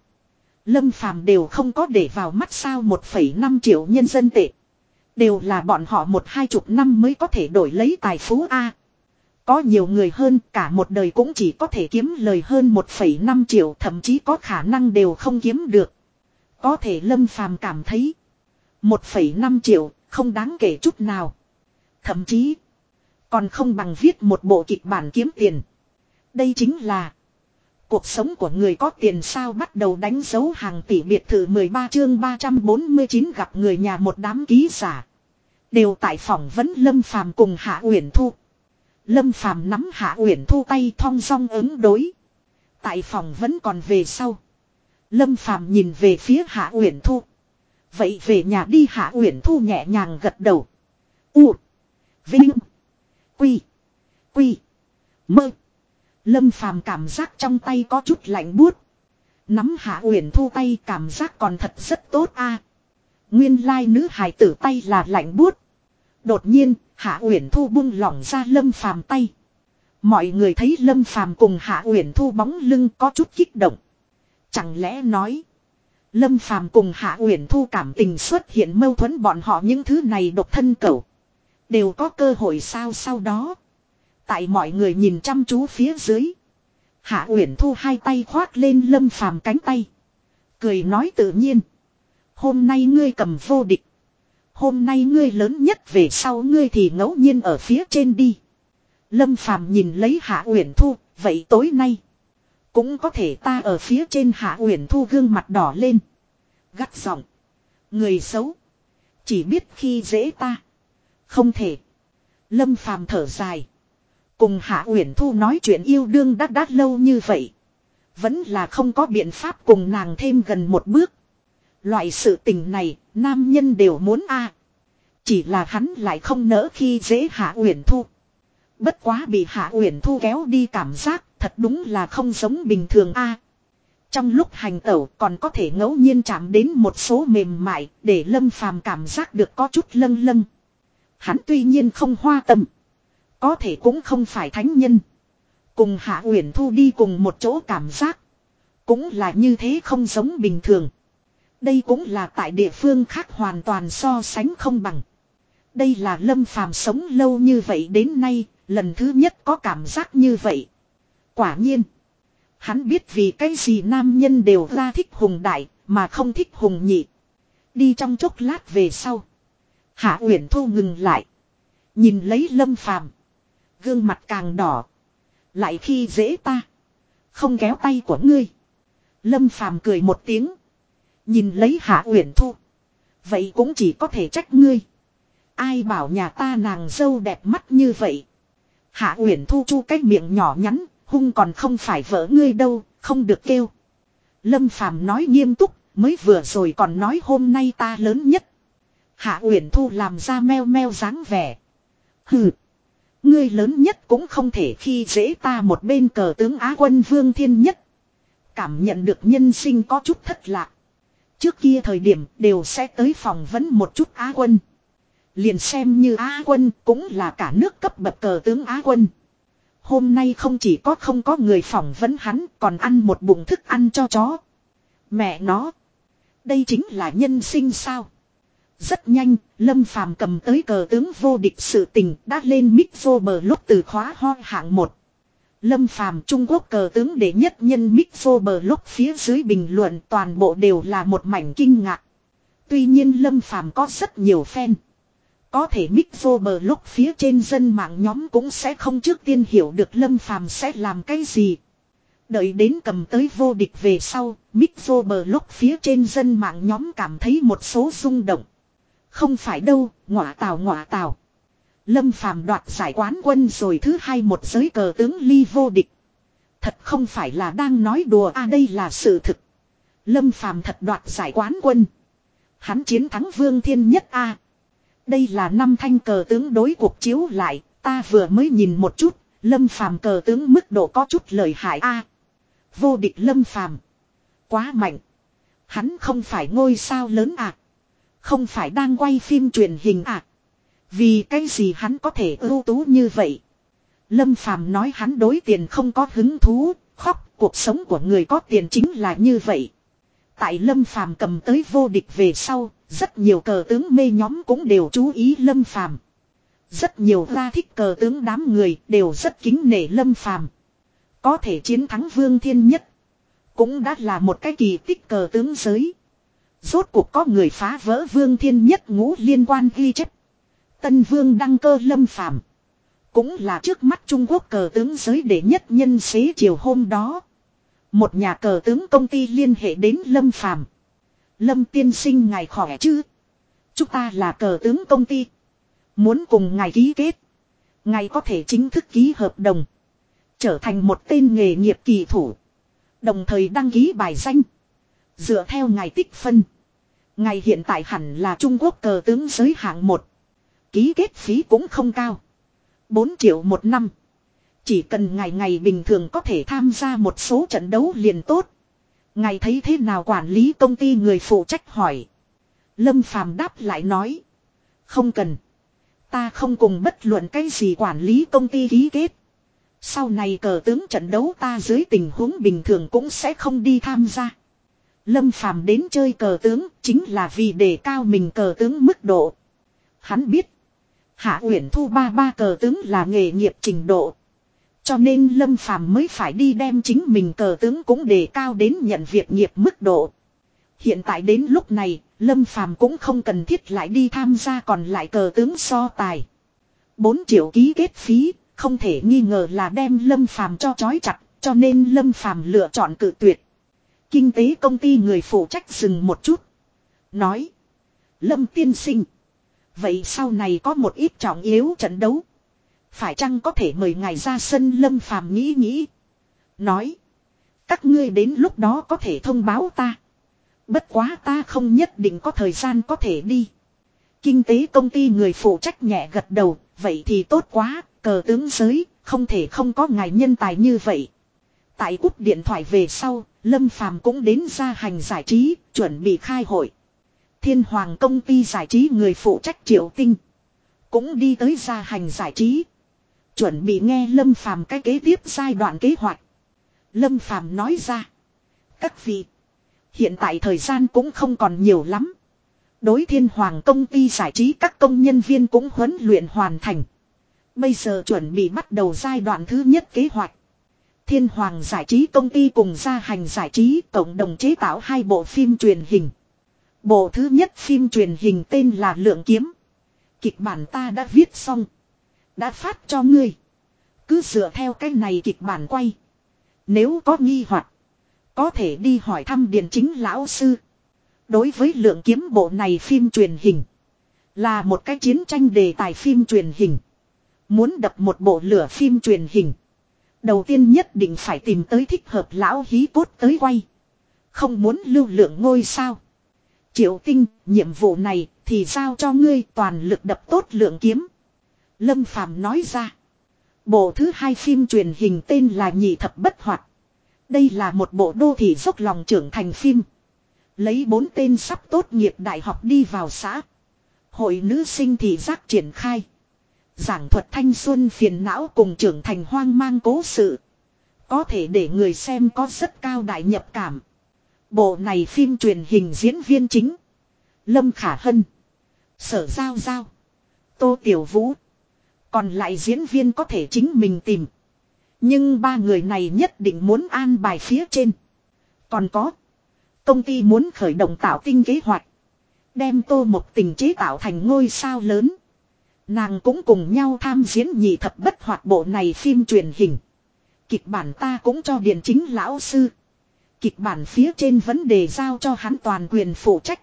Lâm Phàm đều không có để vào mắt sao 1,5 triệu nhân dân tệ. Đều là bọn họ một hai chục năm mới có thể đổi lấy tài phú A. Có nhiều người hơn cả một đời cũng chỉ có thể kiếm lời hơn 1,5 triệu thậm chí có khả năng đều không kiếm được. Có thể Lâm Phàm cảm thấy 1,5 triệu không đáng kể chút nào. Thậm chí còn không bằng viết một bộ kịch bản kiếm tiền. Đây chính là Cuộc sống của người có tiền sao bắt đầu đánh dấu hàng tỷ biệt thự 13 chương 349 gặp người nhà một đám ký giả. Đều tại phòng vấn Lâm Phàm cùng Hạ Uyển Thu. Lâm Phàm nắm Hạ Uyển Thu tay thong song ứng đối. Tại phòng vấn còn về sau. Lâm Phàm nhìn về phía Hạ Uyển Thu. Vậy về nhà đi, Hạ Uyển Thu nhẹ nhàng gật đầu. U. Vinh. Quy. Quy. Mơ. Lâm Phàm cảm giác trong tay có chút lạnh buốt. Nắm Hạ Uyển Thu tay cảm giác còn thật rất tốt a. Nguyên lai nữ hài tử tay là lạnh buốt. Đột nhiên, Hạ Uyển Thu buông lỏng ra Lâm Phàm tay. Mọi người thấy Lâm Phàm cùng Hạ Uyển Thu bóng lưng có chút kích động. Chẳng lẽ nói, Lâm Phàm cùng Hạ Uyển Thu cảm tình xuất hiện mâu thuẫn bọn họ những thứ này độc thân cẩu, đều có cơ hội sao sau đó. Tại mọi người nhìn chăm chú phía dưới. Hạ Uyển Thu hai tay khoát lên Lâm Phàm cánh tay. Cười nói tự nhiên. Hôm nay ngươi cầm vô địch. Hôm nay ngươi lớn nhất về sau ngươi thì ngẫu nhiên ở phía trên đi. Lâm Phàm nhìn lấy Hạ Uyển Thu, vậy tối nay cũng có thể ta ở phía trên Hạ Uyển Thu gương mặt đỏ lên, gắt giọng, người xấu, chỉ biết khi dễ ta, không thể. Lâm Phàm thở dài, Cùng Hạ Uyển Thu nói chuyện yêu đương đắt đắt lâu như vậy. Vẫn là không có biện pháp cùng nàng thêm gần một bước. Loại sự tình này, nam nhân đều muốn a Chỉ là hắn lại không nỡ khi dễ Hạ Uyển Thu. Bất quá bị Hạ Uyển Thu kéo đi cảm giác thật đúng là không giống bình thường a. trong lúc hành tẩu còn có thể ngẫu nhiên chạm đến một số mềm mại để Lâm Phàm cảm giác được có chút lâng lâng. Hắn tuy nhiên không hoa tâm. Có thể cũng không phải thánh nhân. Cùng Hạ Uyển Thu đi cùng một chỗ cảm giác. Cũng là như thế không giống bình thường. Đây cũng là tại địa phương khác hoàn toàn so sánh không bằng. Đây là Lâm Phàm sống lâu như vậy đến nay, lần thứ nhất có cảm giác như vậy. Quả nhiên. Hắn biết vì cái gì nam nhân đều ra thích hùng đại, mà không thích hùng nhị. Đi trong chốc lát về sau. Hạ Uyển Thu ngừng lại. Nhìn lấy Lâm Phàm Gương mặt càng đỏ. Lại khi dễ ta. Không kéo tay của ngươi. Lâm Phàm cười một tiếng. Nhìn lấy Hạ Uyển Thu. Vậy cũng chỉ có thể trách ngươi. Ai bảo nhà ta nàng dâu đẹp mắt như vậy. Hạ Uyển Thu chu cái miệng nhỏ nhắn, hung còn không phải vợ ngươi đâu, không được kêu. Lâm Phàm nói nghiêm túc, mới vừa rồi còn nói hôm nay ta lớn nhất. Hạ Uyển Thu làm ra meo meo dáng vẻ. Hừ. Ngươi lớn nhất cũng không thể khi dễ ta một bên cờ tướng Á quân Vương Thiên Nhất. Cảm nhận được nhân sinh có chút thất lạc. Trước kia thời điểm đều sẽ tới phòng vấn một chút Á quân. Liền xem như Á quân cũng là cả nước cấp bậc cờ tướng Á quân. Hôm nay không chỉ có không có người phỏng vấn hắn, còn ăn một bụng thức ăn cho chó. Mẹ nó. Đây chính là nhân sinh sao. Rất nhanh, Lâm Phàm cầm tới cờ tướng vô địch sự tình đã lên mic vô bờ lúc từ khóa ho hạng một. Lâm Phàm Trung Quốc cờ tướng đệ nhất nhân mic vô bờ lúc phía dưới bình luận toàn bộ đều là một mảnh kinh ngạc. Tuy nhiên Lâm Phàm có rất nhiều fan. Có thể mic vô bờ lúc phía trên dân mạng nhóm cũng sẽ không trước tiên hiểu được Lâm Phàm sẽ làm cái gì. Đợi đến cầm tới vô địch về sau, mic vô bờ lúc phía trên dân mạng nhóm cảm thấy một số rung động. Không phải đâu, ngọa tào ngọa tào. Lâm phàm đoạt giải quán quân rồi thứ hai một giới cờ tướng ly vô địch. Thật không phải là đang nói đùa à đây là sự thực. Lâm phàm thật đoạt giải quán quân. Hắn chiến thắng vương thiên nhất a Đây là năm thanh cờ tướng đối cuộc chiếu lại, ta vừa mới nhìn một chút, lâm phàm cờ tướng mức độ có chút lời hại a Vô địch lâm phàm. Quá mạnh. Hắn không phải ngôi sao lớn à. Không phải đang quay phim truyền hình à. Vì cái gì hắn có thể ưu tú như vậy. Lâm Phàm nói hắn đối tiền không có hứng thú, khóc, cuộc sống của người có tiền chính là như vậy. Tại Lâm Phàm cầm tới vô địch về sau, rất nhiều cờ tướng mê nhóm cũng đều chú ý Lâm Phàm. Rất nhiều ra thích cờ tướng đám người đều rất kính nể Lâm Phàm. Có thể chiến thắng Vương Thiên Nhất, cũng đã là một cái kỳ tích cờ tướng giới. Rốt cuộc có người phá vỡ vương thiên nhất ngũ liên quan ghi chép. Tân vương đăng cơ lâm phàm. Cũng là trước mắt Trung Quốc cờ tướng giới đệ nhất nhân xế chiều hôm đó. Một nhà cờ tướng công ty liên hệ đến lâm phàm. Lâm tiên sinh ngài khỏe chứ. Chúng ta là cờ tướng công ty. Muốn cùng ngài ký kết. Ngài có thể chính thức ký hợp đồng. Trở thành một tên nghề nghiệp kỳ thủ. Đồng thời đăng ký bài danh. Dựa theo ngài tích phân ngày hiện tại hẳn là Trung Quốc cờ tướng giới hạng 1. Ký kết phí cũng không cao. 4 triệu một năm. Chỉ cần ngày ngày bình thường có thể tham gia một số trận đấu liền tốt. Ngài thấy thế nào quản lý công ty người phụ trách hỏi. Lâm Phàm đáp lại nói. Không cần. Ta không cùng bất luận cái gì quản lý công ty ký kết. Sau này cờ tướng trận đấu ta dưới tình huống bình thường cũng sẽ không đi tham gia. Lâm Phàm đến chơi cờ tướng chính là vì đề cao mình cờ tướng mức độ. Hắn biết. Hạ Uyển Thu ba ba cờ tướng là nghề nghiệp trình độ. Cho nên Lâm Phàm mới phải đi đem chính mình cờ tướng cũng đề cao đến nhận việc nghiệp mức độ. Hiện tại đến lúc này, Lâm Phàm cũng không cần thiết lại đi tham gia còn lại cờ tướng so tài. 4 triệu ký kết phí, không thể nghi ngờ là đem Lâm Phàm cho chói chặt, cho nên Lâm Phàm lựa chọn cự tuyệt. Kinh tế công ty người phụ trách dừng một chút. Nói. Lâm tiên sinh. Vậy sau này có một ít trọng yếu trận đấu. Phải chăng có thể mời ngài ra sân Lâm phàm nghĩ nghĩ. Nói. Các ngươi đến lúc đó có thể thông báo ta. Bất quá ta không nhất định có thời gian có thể đi. Kinh tế công ty người phụ trách nhẹ gật đầu. Vậy thì tốt quá. cờ tướng giới, không thể không có ngài nhân tài như vậy. Tại cúp điện thoại về sau, Lâm Phàm cũng đến ra hành giải trí, chuẩn bị khai hội. Thiên Hoàng công ty giải trí người phụ trách Triệu Tinh. Cũng đi tới gia hành giải trí. Chuẩn bị nghe Lâm Phàm cái kế tiếp giai đoạn kế hoạch. Lâm Phàm nói ra. Các vị. Hiện tại thời gian cũng không còn nhiều lắm. Đối thiên hoàng công ty giải trí các công nhân viên cũng huấn luyện hoàn thành. Bây giờ chuẩn bị bắt đầu giai đoạn thứ nhất kế hoạch. Thiên hoàng giải trí công ty cùng gia hành giải trí cộng đồng chế tạo hai bộ phim truyền hình. Bộ thứ nhất phim truyền hình tên là Lượng Kiếm. Kịch bản ta đã viết xong. Đã phát cho ngươi. Cứ dựa theo cái này kịch bản quay. Nếu có nghi hoặc, Có thể đi hỏi thăm điền chính lão sư. Đối với lượng kiếm bộ này phim truyền hình. Là một cái chiến tranh đề tài phim truyền hình. Muốn đập một bộ lửa phim truyền hình. Đầu tiên nhất định phải tìm tới thích hợp lão hí cốt tới quay. Không muốn lưu lượng ngôi sao. Triệu tinh, nhiệm vụ này thì giao cho ngươi toàn lực đập tốt lượng kiếm. Lâm Phàm nói ra. Bộ thứ hai phim truyền hình tên là Nhị Thập Bất Hoạt. Đây là một bộ đô thị dốc lòng trưởng thành phim. Lấy bốn tên sắp tốt nghiệp đại học đi vào xã. Hội nữ sinh thị giác triển khai. Giảng thuật thanh xuân phiền não cùng trưởng thành hoang mang cố sự. Có thể để người xem có rất cao đại nhập cảm. Bộ này phim truyền hình diễn viên chính. Lâm Khả Hân. Sở Giao Giao. Tô Tiểu Vũ. Còn lại diễn viên có thể chính mình tìm. Nhưng ba người này nhất định muốn an bài phía trên. Còn có. Công ty muốn khởi động tạo tinh kế hoạch. Đem tô một tình chế tạo thành ngôi sao lớn. Nàng cũng cùng nhau tham diễn nhị thập bất hoạt bộ này phim truyền hình. Kịch bản ta cũng cho điền chính lão sư. Kịch bản phía trên vấn đề giao cho hắn toàn quyền phụ trách.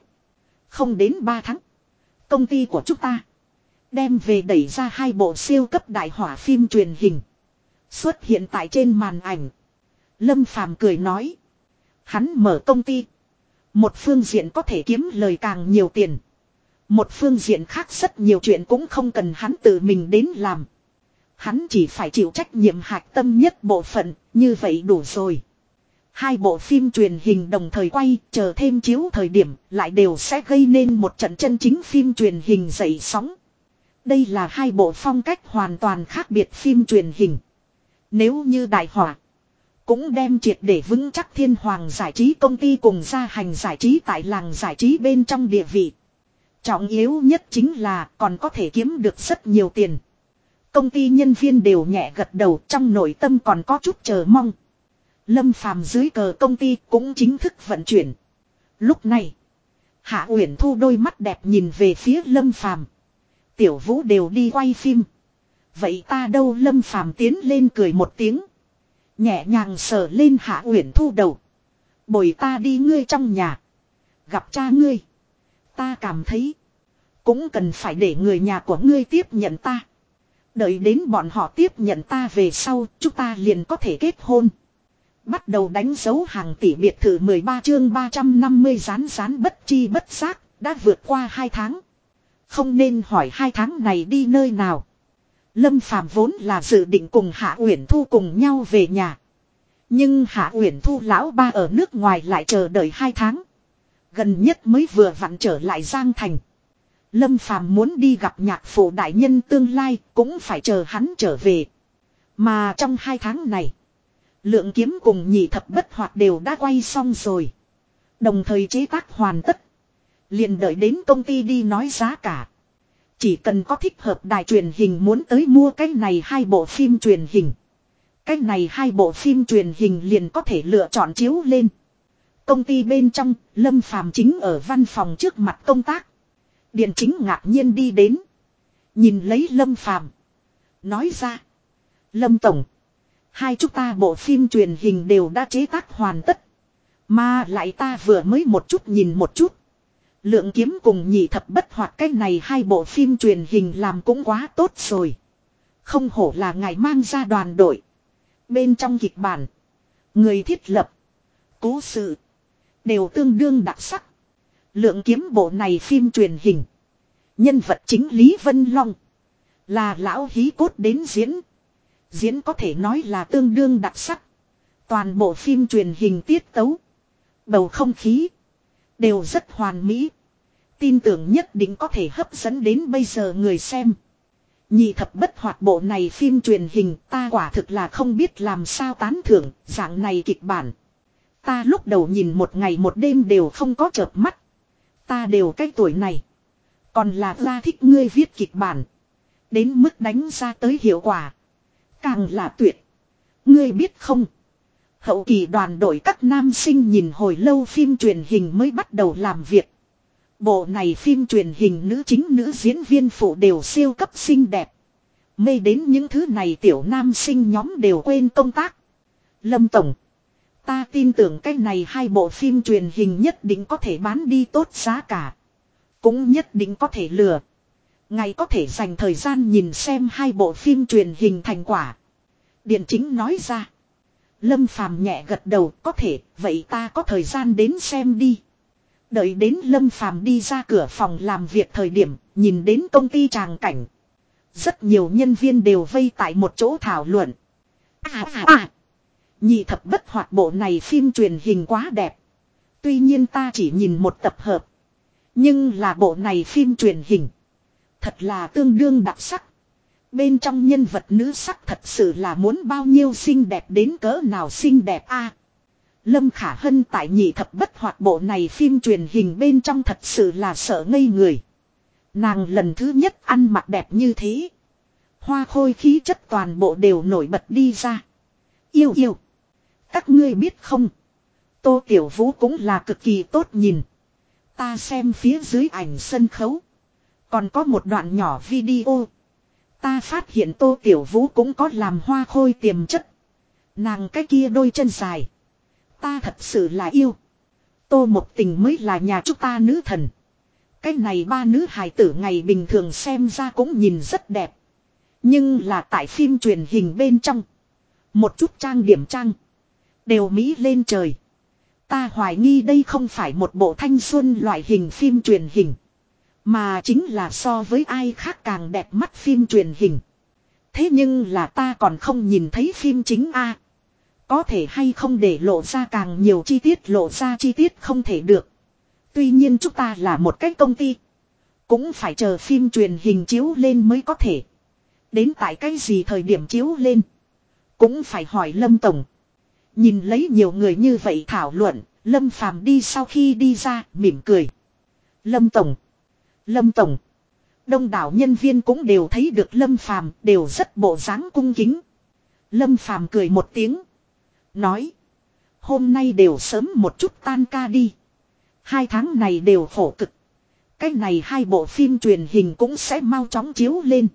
Không đến 3 tháng. Công ty của chúng ta. Đem về đẩy ra hai bộ siêu cấp đại hỏa phim truyền hình. Xuất hiện tại trên màn ảnh. Lâm Phàm cười nói. Hắn mở công ty. Một phương diện có thể kiếm lời càng nhiều tiền. Một phương diện khác rất nhiều chuyện cũng không cần hắn tự mình đến làm. Hắn chỉ phải chịu trách nhiệm hạch tâm nhất bộ phận, như vậy đủ rồi. Hai bộ phim truyền hình đồng thời quay, chờ thêm chiếu thời điểm, lại đều sẽ gây nên một trận chân chính phim truyền hình dậy sóng. Đây là hai bộ phong cách hoàn toàn khác biệt phim truyền hình. Nếu như đại hỏa, cũng đem triệt để vững chắc thiên hoàng giải trí công ty cùng gia hành giải trí tại làng giải trí bên trong địa vị. Trọng yếu nhất chính là còn có thể kiếm được rất nhiều tiền. Công ty nhân viên đều nhẹ gật đầu trong nội tâm còn có chút chờ mong. Lâm phàm dưới cờ công ty cũng chính thức vận chuyển. Lúc này, Hạ Uyển Thu đôi mắt đẹp nhìn về phía Lâm phàm. Tiểu Vũ đều đi quay phim. Vậy ta đâu Lâm phàm tiến lên cười một tiếng. Nhẹ nhàng sờ lên hạ uyển thu đầu. Bồi ta đi ngươi trong nhà. Gặp cha ngươi. Ta cảm thấy. Cũng cần phải để người nhà của ngươi tiếp nhận ta. Đợi đến bọn họ tiếp nhận ta về sau, chúng ta liền có thể kết hôn. Bắt đầu đánh dấu hàng tỷ biệt thự 13 chương 350 rán rán bất chi bất giác, đã vượt qua 2 tháng. Không nên hỏi hai tháng này đi nơi nào. Lâm Phàm vốn là dự định cùng Hạ Uyển Thu cùng nhau về nhà. Nhưng Hạ Uyển Thu lão ba ở nước ngoài lại chờ đợi hai tháng. Gần nhất mới vừa vặn trở lại Giang Thành. Lâm Phàm muốn đi gặp nhạc phụ đại nhân tương lai cũng phải chờ hắn trở về. Mà trong hai tháng này, lượng kiếm cùng nhị thập bất hoạt đều đã quay xong rồi. Đồng thời chế tác hoàn tất. liền đợi đến công ty đi nói giá cả. Chỉ cần có thích hợp đài truyền hình muốn tới mua cái này hai bộ phim truyền hình. Cái này hai bộ phim truyền hình liền có thể lựa chọn chiếu lên. Công ty bên trong, Lâm Phàm chính ở văn phòng trước mặt công tác. Điện chính ngạc nhiên đi đến. Nhìn lấy Lâm Phàm Nói ra. Lâm Tổng. Hai chúng ta bộ phim truyền hình đều đã chế tác hoàn tất. Mà lại ta vừa mới một chút nhìn một chút. Lượng kiếm cùng nhị thập bất hoạt cái này hai bộ phim truyền hình làm cũng quá tốt rồi. Không hổ là ngài mang ra đoàn đội. Bên trong kịch bản. Người thiết lập. Cố sự. Đều tương đương đặc sắc. Lượng kiếm bộ này phim truyền hình. Nhân vật chính Lý Vân Long. Là lão hí cốt đến diễn. Diễn có thể nói là tương đương đặc sắc. Toàn bộ phim truyền hình tiết tấu. Bầu không khí. Đều rất hoàn mỹ. Tin tưởng nhất định có thể hấp dẫn đến bây giờ người xem. Nhị thập bất hoạt bộ này phim truyền hình ta quả thực là không biết làm sao tán thưởng dạng này kịch bản. Ta lúc đầu nhìn một ngày một đêm đều không có chợp mắt. Ta đều cái tuổi này. Còn là ra thích ngươi viết kịch bản. Đến mức đánh ra tới hiệu quả. Càng là tuyệt. Ngươi biết không? Hậu kỳ đoàn đội các nam sinh nhìn hồi lâu phim truyền hình mới bắt đầu làm việc. Bộ này phim truyền hình nữ chính nữ diễn viên phụ đều siêu cấp xinh đẹp. Mê đến những thứ này tiểu nam sinh nhóm đều quên công tác. Lâm Tổng. Ta tin tưởng cái này hai bộ phim truyền hình nhất định có thể bán đi tốt giá cả. Cũng nhất định có thể lừa. Ngày có thể dành thời gian nhìn xem hai bộ phim truyền hình thành quả. Điện chính nói ra. Lâm Phàm nhẹ gật đầu có thể, vậy ta có thời gian đến xem đi. Đợi đến Lâm Phàm đi ra cửa phòng làm việc thời điểm, nhìn đến công ty tràng cảnh. Rất nhiều nhân viên đều vây tại một chỗ thảo luận. À à à. Nhị thập bất hoạt bộ này phim truyền hình quá đẹp. Tuy nhiên ta chỉ nhìn một tập hợp. Nhưng là bộ này phim truyền hình. Thật là tương đương đặc sắc. Bên trong nhân vật nữ sắc thật sự là muốn bao nhiêu xinh đẹp đến cỡ nào xinh đẹp a Lâm Khả Hân tại nhị thập bất hoạt bộ này phim truyền hình bên trong thật sự là sợ ngây người. Nàng lần thứ nhất ăn mặc đẹp như thế. Hoa khôi khí chất toàn bộ đều nổi bật đi ra. Yêu yêu. Các ngươi biết không? Tô Tiểu Vũ cũng là cực kỳ tốt nhìn. Ta xem phía dưới ảnh sân khấu. Còn có một đoạn nhỏ video. Ta phát hiện Tô Tiểu Vũ cũng có làm hoa khôi tiềm chất. Nàng cái kia đôi chân dài. Ta thật sự là yêu. Tô một tình mới là nhà chúng ta nữ thần. Cái này ba nữ hài tử ngày bình thường xem ra cũng nhìn rất đẹp. Nhưng là tại phim truyền hình bên trong. Một chút trang điểm trang. Đều Mỹ lên trời. Ta hoài nghi đây không phải một bộ thanh xuân loại hình phim truyền hình. Mà chính là so với ai khác càng đẹp mắt phim truyền hình. Thế nhưng là ta còn không nhìn thấy phim chính A. Có thể hay không để lộ ra càng nhiều chi tiết, lộ ra chi tiết không thể được. Tuy nhiên chúng ta là một cái công ty. Cũng phải chờ phim truyền hình chiếu lên mới có thể. Đến tại cái gì thời điểm chiếu lên. Cũng phải hỏi Lâm Tổng. Nhìn lấy nhiều người như vậy thảo luận. Lâm Phàm đi sau khi đi ra, mỉm cười. Lâm Tổng. Lâm Tổng. Đông đảo nhân viên cũng đều thấy được Lâm Phàm, đều rất bộ dáng cung kính. Lâm Phàm cười một tiếng. Nói. Hôm nay đều sớm một chút tan ca đi. Hai tháng này đều khổ cực. Cái này hai bộ phim truyền hình cũng sẽ mau chóng chiếu lên.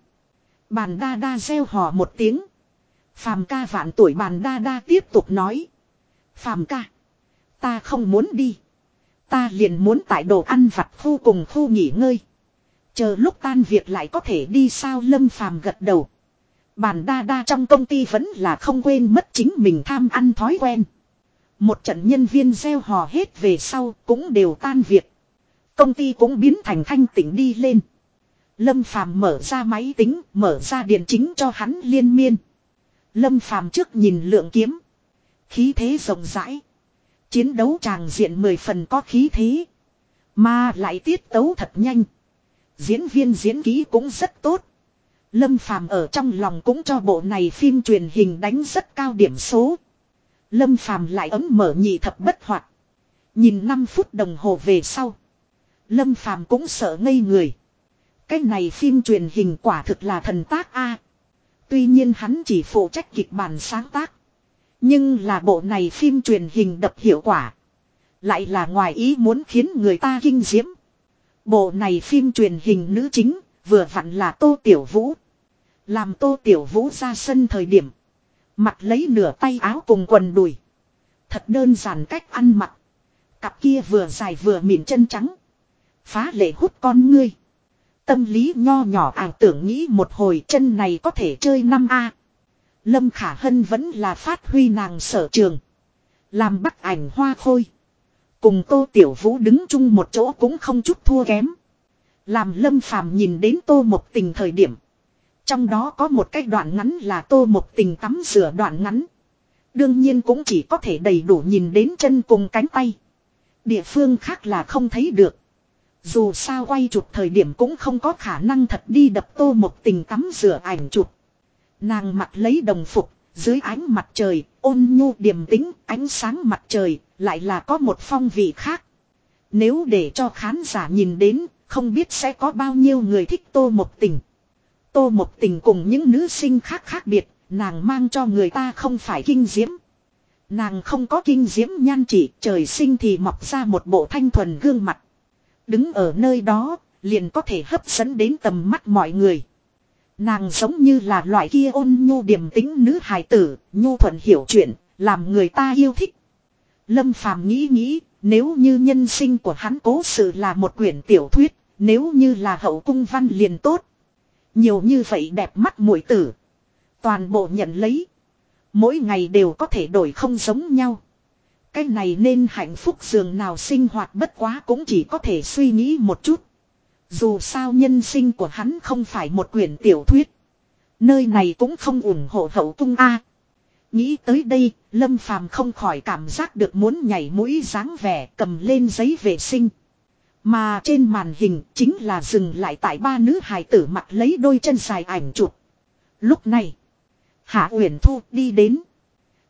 Bàn đa đa gieo hò một tiếng. Phàm ca vạn tuổi bàn đa đa tiếp tục nói. Phàm ca. Ta không muốn đi. Ta liền muốn tại đồ ăn vặt khu cùng khu nghỉ ngơi. Chờ lúc tan việc lại có thể đi sao lâm phàm gật đầu. Bàn đa đa trong công ty vẫn là không quên mất chính mình tham ăn thói quen. Một trận nhân viên gieo hò hết về sau cũng đều tan việc. Công ty cũng biến thành thanh tỉnh đi lên. Lâm Phàm mở ra máy tính, mở ra điện chính cho hắn liên miên. Lâm Phàm trước nhìn lượng kiếm. Khí thế rộng rãi. Chiến đấu tràng diện mười phần có khí thế. Mà lại tiết tấu thật nhanh. Diễn viên diễn ký cũng rất tốt. Lâm Phàm ở trong lòng cũng cho bộ này phim truyền hình đánh rất cao điểm số. Lâm Phàm lại ấm mở nhị thập bất hoạt. Nhìn 5 phút đồng hồ về sau. Lâm Phàm cũng sợ ngây người. Cái này phim truyền hình quả thực là thần tác A. Tuy nhiên hắn chỉ phụ trách kịch bản sáng tác. Nhưng là bộ này phim truyền hình đập hiệu quả. Lại là ngoài ý muốn khiến người ta kinh diễm. Bộ này phim truyền hình nữ chính, vừa vặn là Tô Tiểu Vũ. Làm Tô Tiểu Vũ ra sân thời điểm. Mặt lấy nửa tay áo cùng quần đùi. Thật đơn giản cách ăn mặc. Cặp kia vừa dài vừa mịn chân trắng. Phá lệ hút con ngươi. Tâm lý nho nhỏ ảo tưởng nghĩ một hồi chân này có thể chơi năm a Lâm Khả Hân vẫn là phát huy nàng sở trường. Làm bắt ảnh hoa khôi. Cùng Tô Tiểu Vũ đứng chung một chỗ cũng không chút thua kém. Làm Lâm Phàm nhìn đến Tô một tình thời điểm. Trong đó có một cái đoạn ngắn là tô một tình tắm rửa đoạn ngắn. Đương nhiên cũng chỉ có thể đầy đủ nhìn đến chân cùng cánh tay. Địa phương khác là không thấy được. Dù sao quay chụp thời điểm cũng không có khả năng thật đi đập tô một tình tắm rửa ảnh chụp. Nàng mặt lấy đồng phục, dưới ánh mặt trời, ôn nhu điềm tĩnh, ánh sáng mặt trời, lại là có một phong vị khác. Nếu để cho khán giả nhìn đến, không biết sẽ có bao nhiêu người thích tô một tình. Tô một tình cùng những nữ sinh khác khác biệt, nàng mang cho người ta không phải kinh diễm. Nàng không có kinh diễm nhan chỉ, trời sinh thì mọc ra một bộ thanh thuần gương mặt. Đứng ở nơi đó, liền có thể hấp dẫn đến tầm mắt mọi người. Nàng giống như là loại kia ôn nhu điềm tính nữ hài tử, nhu thuận hiểu chuyện, làm người ta yêu thích. Lâm Phàm nghĩ nghĩ, nếu như nhân sinh của hắn cố sự là một quyển tiểu thuyết, nếu như là hậu cung văn liền tốt. Nhiều như vậy đẹp mắt mũi tử. Toàn bộ nhận lấy. Mỗi ngày đều có thể đổi không giống nhau. Cái này nên hạnh phúc giường nào sinh hoạt bất quá cũng chỉ có thể suy nghĩ một chút. Dù sao nhân sinh của hắn không phải một quyển tiểu thuyết. Nơi này cũng không ủng hộ hậu cung A. Nghĩ tới đây, Lâm Phàm không khỏi cảm giác được muốn nhảy mũi dáng vẻ cầm lên giấy vệ sinh. Mà trên màn hình chính là dừng lại tại ba nữ hài tử mặt lấy đôi chân dài ảnh chụp. Lúc này, Hạ Uyển Thu đi đến.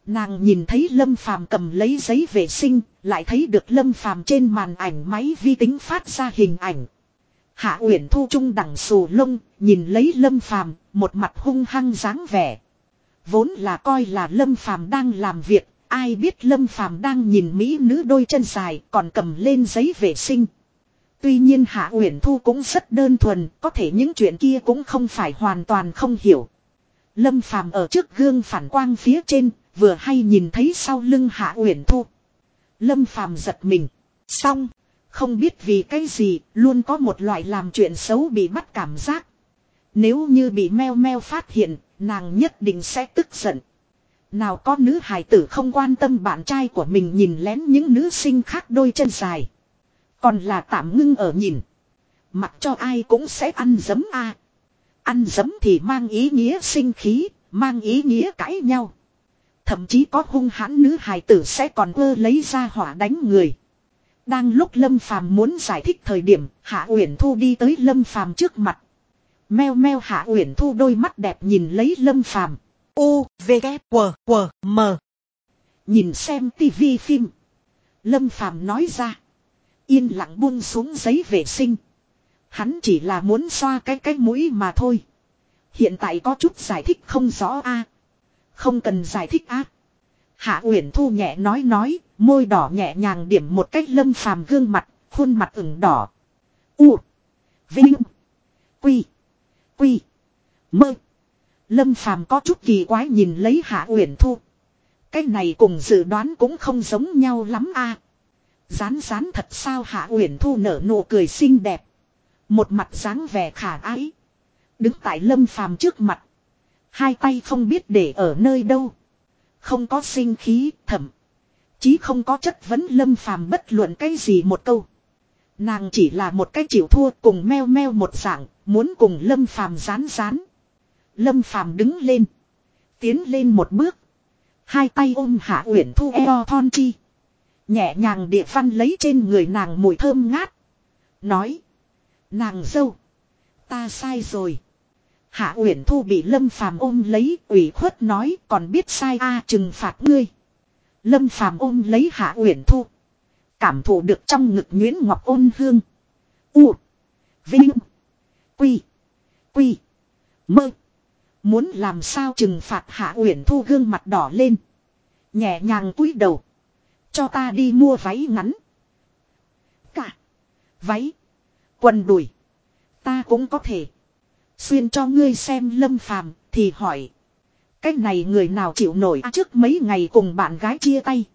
Nàng nhìn thấy Lâm Phàm cầm lấy giấy vệ sinh, lại thấy được Lâm Phàm trên màn ảnh máy vi tính phát ra hình ảnh. Hạ Uyển Thu trung đẳng sù lông, nhìn lấy Lâm Phàm, một mặt hung hăng dáng vẻ. Vốn là coi là Lâm Phàm đang làm việc, ai biết Lâm Phàm đang nhìn mỹ nữ đôi chân dài, còn cầm lên giấy vệ sinh. Tuy nhiên Hạ Uyển Thu cũng rất đơn thuần, có thể những chuyện kia cũng không phải hoàn toàn không hiểu. Lâm Phàm ở trước gương phản quang phía trên, vừa hay nhìn thấy sau lưng Hạ Uyển Thu. Lâm Phàm giật mình. Xong, không biết vì cái gì, luôn có một loại làm chuyện xấu bị bắt cảm giác. Nếu như bị meo meo phát hiện, nàng nhất định sẽ tức giận. Nào có nữ hài tử không quan tâm bạn trai của mình nhìn lén những nữ sinh khác đôi chân dài. Còn là tạm ngưng ở nhìn. Mặc cho ai cũng sẽ ăn dấm a. Ăn dấm thì mang ý nghĩa sinh khí, mang ý nghĩa cãi nhau. Thậm chí có hung hãn nữ hài tử sẽ còn ơ lấy ra hỏa đánh người. Đang lúc Lâm Phàm muốn giải thích thời điểm, Hạ Uyển Thu đi tới Lâm Phàm trước mặt. Meo meo Hạ Uyển Thu đôi mắt đẹp nhìn lấy Lâm Phàm. U, V, K, W, W, M. Nhìn xem tivi phim. Lâm Phàm nói ra. Yên lặng buông xuống giấy vệ sinh. Hắn chỉ là muốn xoa cái cái mũi mà thôi. Hiện tại có chút giải thích không rõ a. Không cần giải thích á. Hạ Uyển Thu nhẹ nói nói, môi đỏ nhẹ nhàng điểm một cách lâm phàm gương mặt, khuôn mặt ửng đỏ. U. Vinh. Quy. Quy. Mơ. Lâm phàm có chút kỳ quái nhìn lấy Hạ Uyển Thu. Cái này cùng dự đoán cũng không giống nhau lắm a. Rán rán thật sao Hạ Uyển Thu nở nụ cười xinh đẹp. Một mặt dáng vẻ khả ái. Đứng tại Lâm phàm trước mặt. Hai tay không biết để ở nơi đâu. Không có sinh khí, thẩm. Chí không có chất vấn lâm phàm bất luận cái gì một câu. Nàng chỉ là một cái chịu thua cùng meo meo một dạng, muốn cùng lâm phàm rán rán. Lâm phàm đứng lên. Tiến lên một bước. Hai tay ôm hạ uyển thu eo thon chi. Nhẹ nhàng địa văn lấy trên người nàng mùi thơm ngát. Nói. Nàng dâu. Ta sai rồi. Hạ Uyển Thu bị Lâm Phàm ôm lấy, ủy khuất nói, còn biết sai a trừng phạt ngươi. Lâm Phàm ôm lấy Hạ Uyển Thu, cảm thụ được trong ngực Nguyễn ngọc ôn hương. U, Vinh, Quy, Quy, Mơ. Muốn làm sao trừng phạt Hạ Uyển Thu gương mặt đỏ lên, nhẹ nhàng cúi đầu, cho ta đi mua váy ngắn. Cả váy, quần đùi, ta cũng có thể. Xuyên cho ngươi xem lâm phàm, thì hỏi. Cái này người nào chịu nổi à, trước mấy ngày cùng bạn gái chia tay.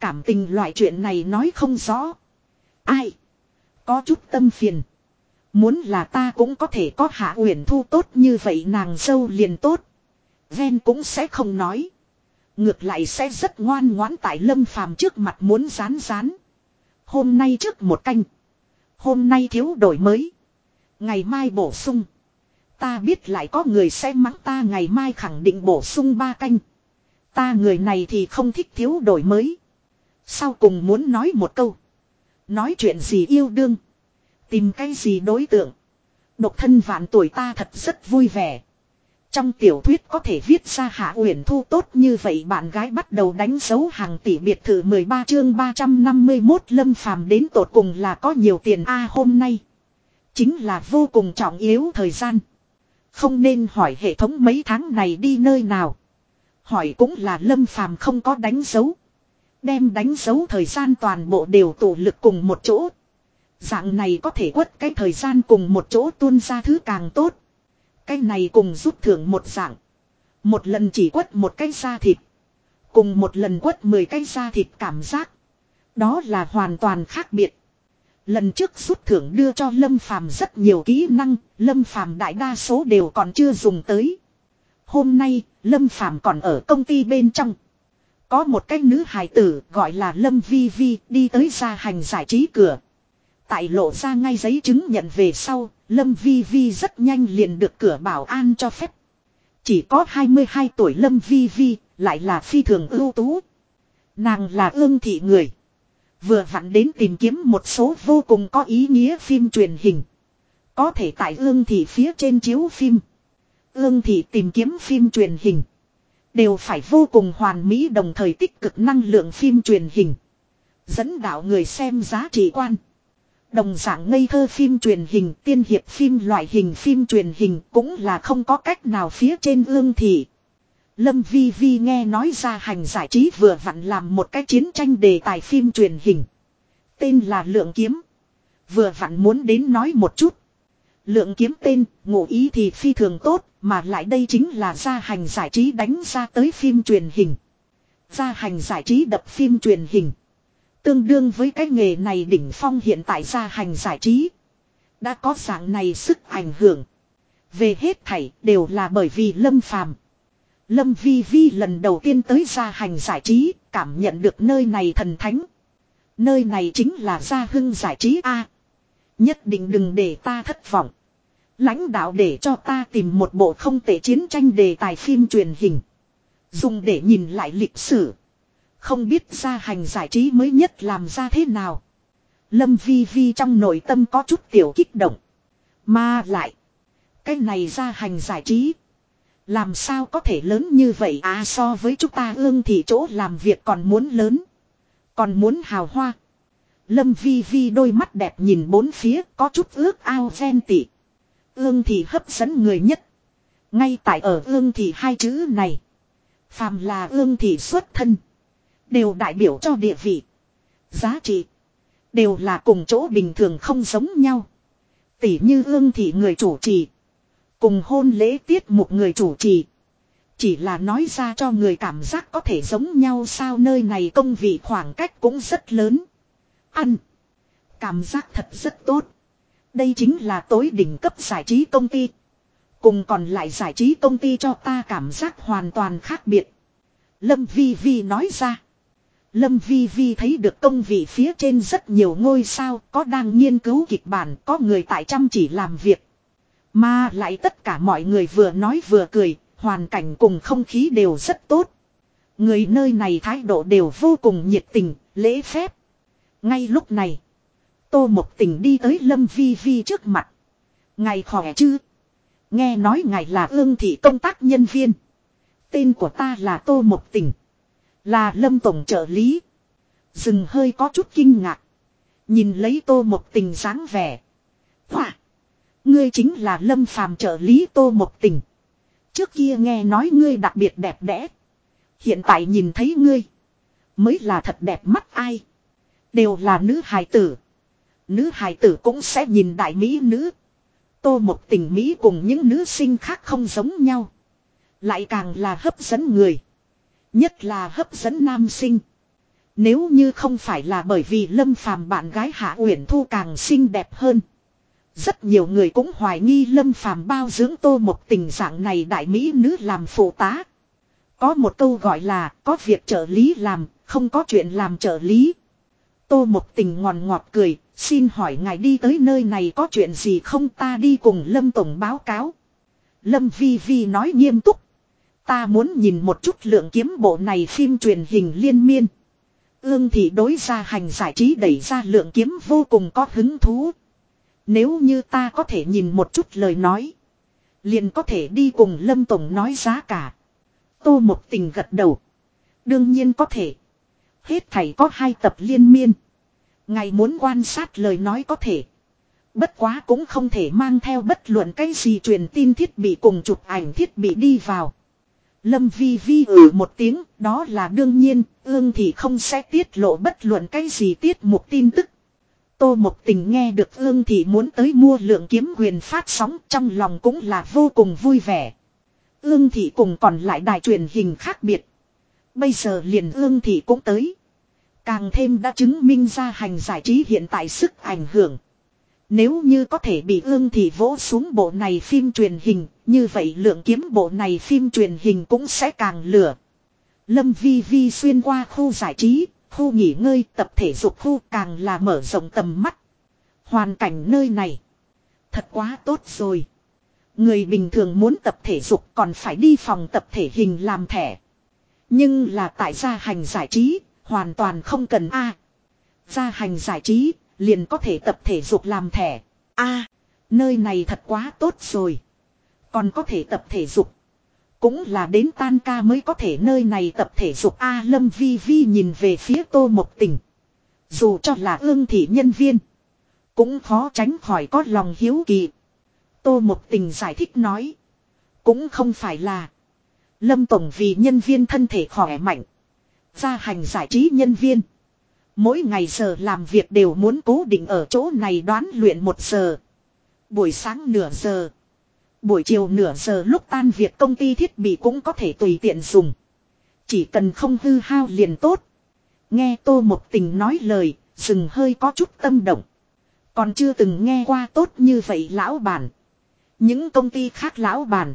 Cảm tình loại chuyện này nói không rõ. Ai? Có chút tâm phiền. Muốn là ta cũng có thể có hạ uyển thu tốt như vậy nàng dâu liền tốt. Ven cũng sẽ không nói. Ngược lại sẽ rất ngoan ngoãn tại lâm phàm trước mặt muốn rán rán. Hôm nay trước một canh. Hôm nay thiếu đổi mới. Ngày mai bổ sung. Ta biết lại có người sẽ mắng ta ngày mai khẳng định bổ sung ba canh. Ta người này thì không thích thiếu đổi mới. Sau cùng muốn nói một câu. Nói chuyện gì yêu đương. Tìm cái gì đối tượng. Độc thân vạn tuổi ta thật rất vui vẻ. Trong tiểu thuyết có thể viết ra Hạ Uyển Thu tốt như vậy bạn gái bắt đầu đánh dấu hàng tỷ biệt thự 13 chương 351 lâm phàm đến tột cùng là có nhiều tiền a hôm nay. Chính là vô cùng trọng yếu thời gian. Không nên hỏi hệ thống mấy tháng này đi nơi nào. Hỏi cũng là lâm phàm không có đánh dấu. Đem đánh dấu thời gian toàn bộ đều tụ lực cùng một chỗ. Dạng này có thể quất cái thời gian cùng một chỗ tuôn ra thứ càng tốt. Cái này cùng giúp thưởng một dạng. Một lần chỉ quất một cái da thịt. Cùng một lần quất 10 cái da thịt cảm giác. Đó là hoàn toàn khác biệt. Lần trước rút thưởng đưa cho Lâm Phàm rất nhiều kỹ năng, Lâm Phàm đại đa số đều còn chưa dùng tới. Hôm nay, Lâm Phàm còn ở công ty bên trong. Có một cái nữ hài tử gọi là Lâm Vi Vi đi tới gia hành giải trí cửa. Tại lộ ra ngay giấy chứng nhận về sau, Lâm Vi Vi rất nhanh liền được cửa bảo an cho phép. Chỉ có 22 tuổi Lâm Vi Vi, lại là phi thường ưu tú. Nàng là ương thị người. Vừa vặn đến tìm kiếm một số vô cùng có ý nghĩa phim truyền hình. Có thể tại ương thị phía trên chiếu phim. Ương thị tìm kiếm phim truyền hình. Đều phải vô cùng hoàn mỹ đồng thời tích cực năng lượng phim truyền hình. Dẫn đạo người xem giá trị quan. Đồng dạng ngây thơ phim truyền hình, tiên hiệp phim loại hình phim truyền hình cũng là không có cách nào phía trên ương thị. Lâm Vi Vi nghe nói ra hành giải trí vừa vặn làm một cái chiến tranh đề tài phim truyền hình. Tên là Lượng Kiếm. Vừa vặn muốn đến nói một chút. Lượng Kiếm tên, ngụ ý thì phi thường tốt, mà lại đây chính là gia hành giải trí đánh ra tới phim truyền hình. Gia hành giải trí đập phim truyền hình. Tương đương với cái nghề này đỉnh phong hiện tại gia hành giải trí. Đã có dạng này sức ảnh hưởng. Về hết thảy đều là bởi vì Lâm Phàm. Lâm Vi Vi lần đầu tiên tới gia hành giải trí, cảm nhận được nơi này thần thánh. Nơi này chính là gia hưng giải trí A. nhất định đừng để ta thất vọng. Lãnh đạo để cho ta tìm một bộ không tệ chiến tranh đề tài phim truyền hình. Dùng để nhìn lại lịch sử. Không biết gia hành giải trí mới nhất làm ra thế nào. Lâm Vi Vi trong nội tâm có chút tiểu kích động. Mà lại. Cái này gia hành giải trí. Làm sao có thể lớn như vậy à so với chúng ta ương thì chỗ làm việc còn muốn lớn. Còn muốn hào hoa. Lâm Vi Vi đôi mắt đẹp nhìn bốn phía, có chút ước ao ven tị. Ương thì hấp dẫn người nhất. Ngay tại ở ương thì hai chữ này. Phàm là ương thì xuất thân. Đều đại biểu cho địa vị. Giá trị. Đều là cùng chỗ bình thường không giống nhau. Tỷ như ương thì người chủ trì. Cùng hôn lễ tiết một người chủ trì. Chỉ là nói ra cho người cảm giác có thể giống nhau sao nơi này công vị khoảng cách cũng rất lớn. Ăn. Cảm giác thật rất tốt. Đây chính là tối đỉnh cấp giải trí công ty. Cùng còn lại giải trí công ty cho ta cảm giác hoàn toàn khác biệt. Lâm Vi Vi nói ra. Lâm Vi Vi thấy được công vị phía trên rất nhiều ngôi sao, có đang nghiên cứu kịch bản, có người tại chăm chỉ làm việc. Mà lại tất cả mọi người vừa nói vừa cười, hoàn cảnh cùng không khí đều rất tốt. Người nơi này thái độ đều vô cùng nhiệt tình, lễ phép. Ngay lúc này, Tô Mộc Tình đi tới Lâm Vi Vi trước mặt. Ngài khỏe chứ? Nghe nói ngài là ương thị công tác nhân viên. Tên của ta là Tô Mộc Tình. Là Lâm Tổng trợ lý. Dừng hơi có chút kinh ngạc. Nhìn lấy Tô Mộc Tình dáng vẻ. Hoạ! Ngươi chính là Lâm Phàm trợ lý Tô một Tình. Trước kia nghe nói ngươi đặc biệt đẹp đẽ. Hiện tại nhìn thấy ngươi. Mới là thật đẹp mắt ai. Đều là nữ hài tử. Nữ hài tử cũng sẽ nhìn đại mỹ nữ. Tô một Tình Mỹ cùng những nữ sinh khác không giống nhau. Lại càng là hấp dẫn người. Nhất là hấp dẫn nam sinh. Nếu như không phải là bởi vì Lâm Phàm bạn gái Hạ Uyển Thu càng xinh đẹp hơn. Rất nhiều người cũng hoài nghi Lâm Phàm bao dưỡng Tô một tình dạng này đại mỹ nữ làm phụ tá. Có một câu gọi là có việc trợ lý làm, không có chuyện làm trợ lý. Tô một tình ngòn ngọt cười, xin hỏi ngài đi tới nơi này có chuyện gì không ta đi cùng Lâm Tổng báo cáo. Lâm Vi Vi nói nghiêm túc. Ta muốn nhìn một chút lượng kiếm bộ này phim truyền hình liên miên. Ương thị đối ra hành giải trí đẩy ra lượng kiếm vô cùng có hứng thú. Nếu như ta có thể nhìn một chút lời nói. Liền có thể đi cùng Lâm Tổng nói giá cả. Tô một tình gật đầu. Đương nhiên có thể. Hết thầy có hai tập liên miên. Ngày muốn quan sát lời nói có thể. Bất quá cũng không thể mang theo bất luận cái gì truyền tin thiết bị cùng chụp ảnh thiết bị đi vào. Lâm vi vi ử một tiếng, đó là đương nhiên, ương thì không sẽ tiết lộ bất luận cái gì tiết mục tin tức. Tô Mộc Tình nghe được ương thì muốn tới mua lượng kiếm quyền phát sóng trong lòng cũng là vô cùng vui vẻ. Ương thị cùng còn lại đài truyền hình khác biệt. Bây giờ liền ương thị cũng tới. Càng thêm đã chứng minh ra hành giải trí hiện tại sức ảnh hưởng. Nếu như có thể bị ương thì vỗ xuống bộ này phim truyền hình, như vậy lượng kiếm bộ này phim truyền hình cũng sẽ càng lửa. Lâm Vi Vi xuyên qua khu giải trí, khu nghỉ ngơi, tập thể dục khu càng là mở rộng tầm mắt. Hoàn cảnh nơi này, thật quá tốt rồi. Người bình thường muốn tập thể dục còn phải đi phòng tập thể hình làm thẻ. Nhưng là tại gia hành giải trí, hoàn toàn không cần A. Gia hành giải trí, liền có thể tập thể dục làm thẻ. A, nơi này thật quá tốt rồi. Còn có thể tập thể dục. Cũng là đến tan ca mới có thể nơi này tập thể dục A Lâm Vi Vi nhìn về phía Tô Mộc Tình. Dù cho là ương thị nhân viên. Cũng khó tránh khỏi có lòng hiếu kỳ. Tô Mộc Tình giải thích nói. Cũng không phải là. Lâm Tổng vì nhân viên thân thể khỏe mạnh. Gia hành giải trí nhân viên. Mỗi ngày giờ làm việc đều muốn cố định ở chỗ này đoán luyện một giờ. Buổi sáng nửa giờ. Buổi chiều nửa giờ lúc tan việc công ty thiết bị cũng có thể tùy tiện dùng. Chỉ cần không hư hao liền tốt. Nghe tô một tình nói lời, dừng hơi có chút tâm động. Còn chưa từng nghe qua tốt như vậy lão bản. Những công ty khác lão bản.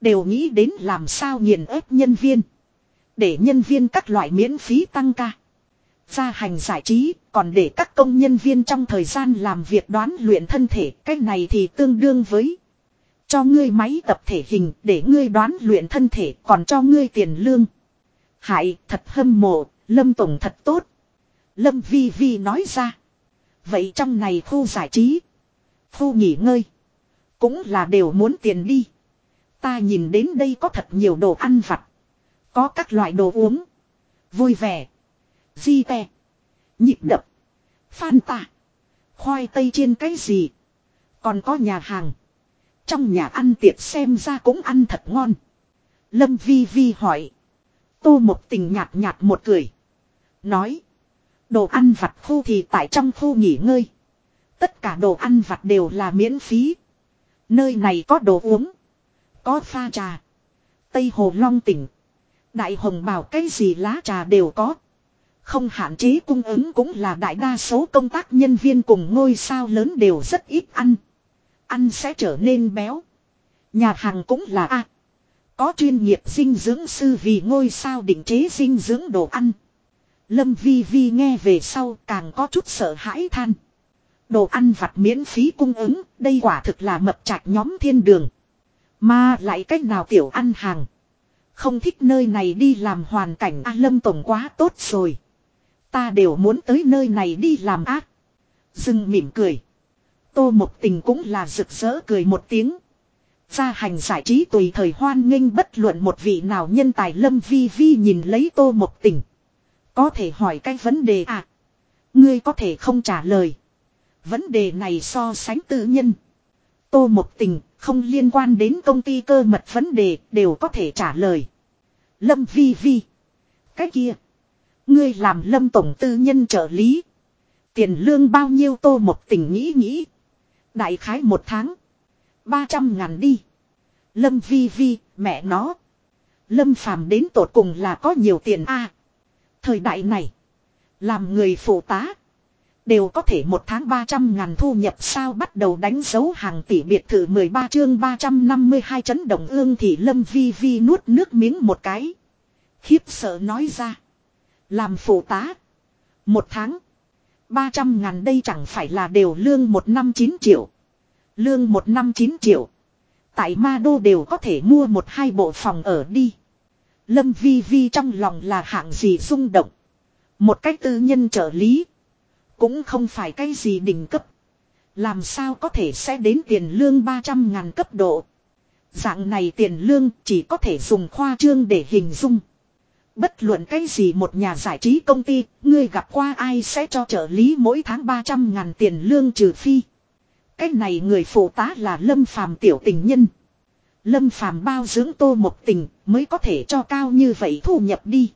Đều nghĩ đến làm sao nghiền ép nhân viên. Để nhân viên các loại miễn phí tăng ca. Gia hành giải trí, còn để các công nhân viên trong thời gian làm việc đoán luyện thân thể, cách này thì tương đương với cho ngươi máy tập thể hình để ngươi đoán luyện thân thể còn cho ngươi tiền lương. Hại, thật hâm mộ, Lâm Tổng thật tốt. Lâm Vi Vi nói ra. Vậy trong này khu giải trí, khu nghỉ ngơi, cũng là đều muốn tiền đi. Ta nhìn đến đây có thật nhiều đồ ăn vặt. Có các loại đồ uống. Vui vẻ. Di tè. Nhịp đập. Phan tạ. Khoai tây chiên cái gì. Còn có nhà hàng. Trong nhà ăn tiệc xem ra cũng ăn thật ngon. Lâm Vi Vi hỏi. Tô một tình nhạt nhạt một cười. Nói. Đồ ăn vặt khu thì tại trong khu nghỉ ngơi. Tất cả đồ ăn vặt đều là miễn phí. Nơi này có đồ uống. Có pha trà. Tây Hồ Long tỉnh. Đại hồng bảo cái gì lá trà đều có. Không hạn chế cung ứng cũng là đại đa số công tác nhân viên cùng ngôi sao lớn đều rất ít ăn. Ăn sẽ trở nên béo. Nhà hàng cũng là A. Có chuyên nghiệp dinh dưỡng sư vì ngôi sao định chế dinh dưỡng đồ ăn. Lâm Vi Vi nghe về sau càng có chút sợ hãi than. Đồ ăn vặt miễn phí cung ứng, đây quả thực là mập trạch nhóm thiên đường. Mà lại cách nào tiểu ăn hàng. Không thích nơi này đi làm hoàn cảnh A Lâm Tổng quá tốt rồi. Ta đều muốn tới nơi này đi làm ác. Dừng mỉm cười. Tô một tình cũng là rực rỡ cười một tiếng. Gia hành giải trí tùy thời hoan nghênh bất luận một vị nào nhân tài lâm vi vi nhìn lấy tô một tình. Có thể hỏi cái vấn đề à? Ngươi có thể không trả lời. Vấn đề này so sánh tự nhân. Tô một tình không liên quan đến công ty cơ mật vấn đề đều có thể trả lời. Lâm vi vi. Cái kia. Ngươi làm lâm tổng tư nhân trợ lý. Tiền lương bao nhiêu tô một tình nghĩ nghĩ. Đại khái một tháng. ba trăm ngàn đi. Lâm vi vi, mẹ nó. Lâm phàm đến tột cùng là có nhiều tiền a Thời đại này. Làm người phụ tá. Đều có thể một tháng 300 ngàn thu nhập sao bắt đầu đánh dấu hàng tỷ biệt thự 13 chương 352 chấn động ương thì lâm vi vi nuốt nước miếng một cái. Khiếp sợ nói ra. Làm phụ tá. Một tháng. 300 ngàn đây chẳng phải là đều lương một năm 9 triệu. Lương một năm 9 triệu. Tại ma đô đều có thể mua một hai bộ phòng ở đi. Lâm Vi Vi trong lòng là hạng gì rung động. Một cách tư nhân trợ lý. Cũng không phải cái gì đỉnh cấp. Làm sao có thể sẽ đến tiền lương 300 ngàn cấp độ. Dạng này tiền lương chỉ có thể dùng khoa trương để hình dung. Bất luận cái gì một nhà giải trí công ty, ngươi gặp qua ai sẽ cho trợ lý mỗi tháng 300 ngàn tiền lương trừ phi. Cái này người phụ tá là Lâm Phàm tiểu tình nhân. Lâm Phàm bao dưỡng tô một tình mới có thể cho cao như vậy thu nhập đi.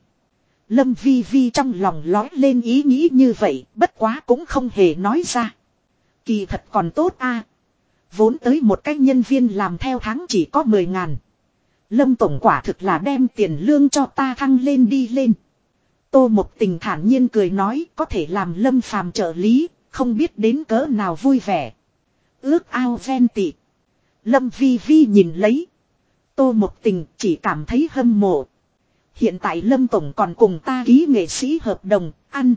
Lâm Vi Vi trong lòng lói lên ý nghĩ như vậy, bất quá cũng không hề nói ra. Kỳ thật còn tốt a Vốn tới một cách nhân viên làm theo tháng chỉ có 10 ngàn. Lâm Tổng quả thực là đem tiền lương cho ta thăng lên đi lên. Tô Mộc Tình thản nhiên cười nói có thể làm Lâm Phàm trợ lý, không biết đến cỡ nào vui vẻ. Ước ao ven tị. Lâm Vi Vi nhìn lấy. Tô Mộc Tình chỉ cảm thấy hâm mộ. Hiện tại Lâm Tổng còn cùng ta ký nghệ sĩ hợp đồng, ăn.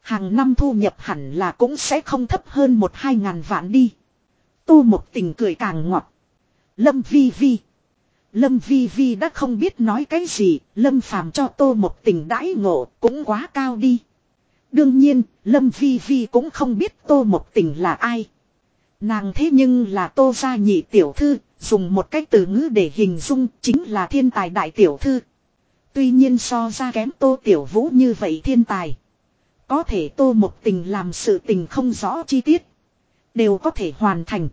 Hàng năm thu nhập hẳn là cũng sẽ không thấp hơn một hai ngàn vạn đi. Tô Mộc Tình cười càng ngọt. Lâm Vi Vi. Lâm Vi Vi đã không biết nói cái gì, Lâm Phàm cho Tô Mộc Tình đãi ngộ cũng quá cao đi. Đương nhiên, Lâm Vi Vi cũng không biết Tô Mộc Tình là ai. Nàng thế nhưng là Tô gia nhị tiểu thư, dùng một cách từ ngữ để hình dung chính là thiên tài đại tiểu thư. Tuy nhiên so ra kém Tô Tiểu Vũ như vậy thiên tài. Có thể Tô Mộc Tình làm sự tình không rõ chi tiết. Đều có thể hoàn thành.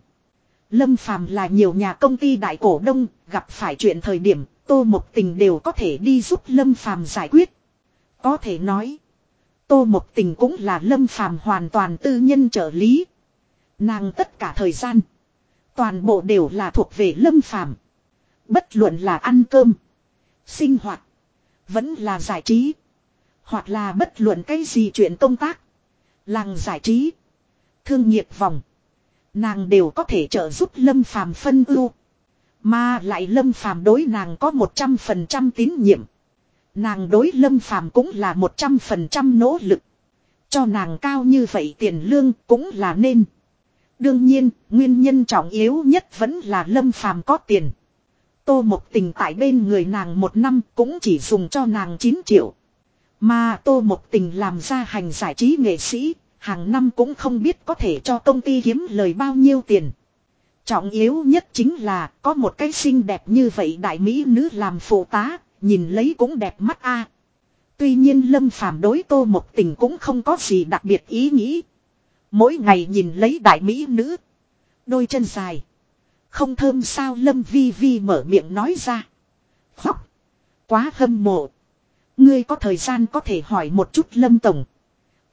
Lâm Phàm là nhiều nhà công ty đại cổ đông, gặp phải chuyện thời điểm, Tô Mộc Tình đều có thể đi giúp Lâm Phàm giải quyết. Có thể nói, Tô Mộc Tình cũng là Lâm Phàm hoàn toàn tư nhân trợ lý. Nàng tất cả thời gian, toàn bộ đều là thuộc về Lâm Phàm. Bất luận là ăn cơm, sinh hoạt, vẫn là giải trí, hoặc là bất luận cái gì chuyện công tác, làng giải trí, thương nghiệp vòng Nàng đều có thể trợ giúp Lâm Phàm phân ưu. Mà lại Lâm Phàm đối nàng có 100% tín nhiệm. Nàng đối Lâm Phàm cũng là 100% nỗ lực. Cho nàng cao như vậy tiền lương cũng là nên. Đương nhiên, nguyên nhân trọng yếu nhất vẫn là Lâm Phàm có tiền. Tô Mộc Tình tại bên người nàng một năm cũng chỉ dùng cho nàng 9 triệu. Mà Tô Mộc Tình làm ra hành giải trí nghệ sĩ, Hàng năm cũng không biết có thể cho công ty kiếm lời bao nhiêu tiền. Trọng yếu nhất chính là có một cái xinh đẹp như vậy đại mỹ nữ làm phụ tá, nhìn lấy cũng đẹp mắt a. Tuy nhiên Lâm Phàm đối Tô một Tình cũng không có gì đặc biệt ý nghĩ. Mỗi ngày nhìn lấy đại mỹ nữ, đôi chân dài, không thơm sao Lâm Vi Vi mở miệng nói ra. Khóc, quá hâm mộ. Ngươi có thời gian có thể hỏi một chút Lâm tổng.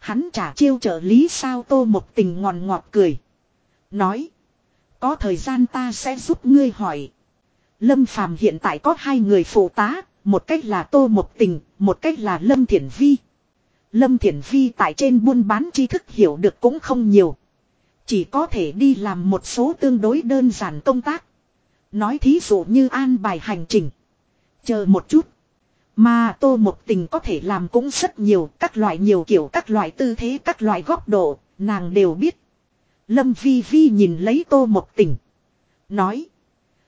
Hắn trả chiêu trợ lý sao tô một tình ngọt ngọt cười. Nói. Có thời gian ta sẽ giúp ngươi hỏi. Lâm Phàm hiện tại có hai người phụ tá, một cách là Tô Một Tình, một cách là Lâm Thiển Vi. Lâm Thiển Vi tại trên buôn bán tri thức hiểu được cũng không nhiều. Chỉ có thể đi làm một số tương đối đơn giản công tác. Nói thí dụ như an bài hành trình. Chờ một chút. Mà tô một tình có thể làm cũng rất nhiều, các loại nhiều kiểu các loại tư thế các loại góc độ, nàng đều biết. Lâm Vi Vi nhìn lấy tô một tình. Nói.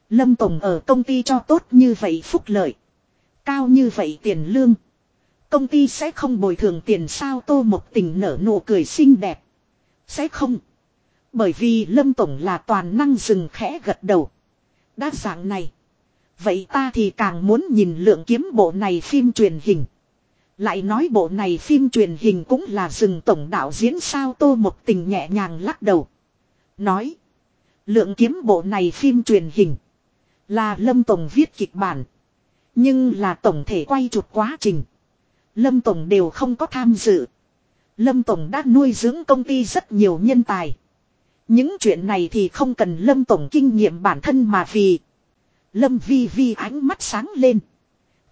Lâm Tổng ở công ty cho tốt như vậy phúc lợi. Cao như vậy tiền lương. Công ty sẽ không bồi thường tiền sao tô một tình nở nụ cười xinh đẹp. Sẽ không. Bởi vì Lâm Tổng là toàn năng dừng khẽ gật đầu. Đa dạng này. Vậy ta thì càng muốn nhìn lượng kiếm bộ này phim truyền hình. Lại nói bộ này phim truyền hình cũng là rừng tổng đạo diễn sao tô một tình nhẹ nhàng lắc đầu. Nói. Lượng kiếm bộ này phim truyền hình. Là Lâm Tổng viết kịch bản. Nhưng là tổng thể quay chụp quá trình. Lâm Tổng đều không có tham dự. Lâm Tổng đã nuôi dưỡng công ty rất nhiều nhân tài. Những chuyện này thì không cần Lâm Tổng kinh nghiệm bản thân mà vì. Lâm Vi Vi ánh mắt sáng lên.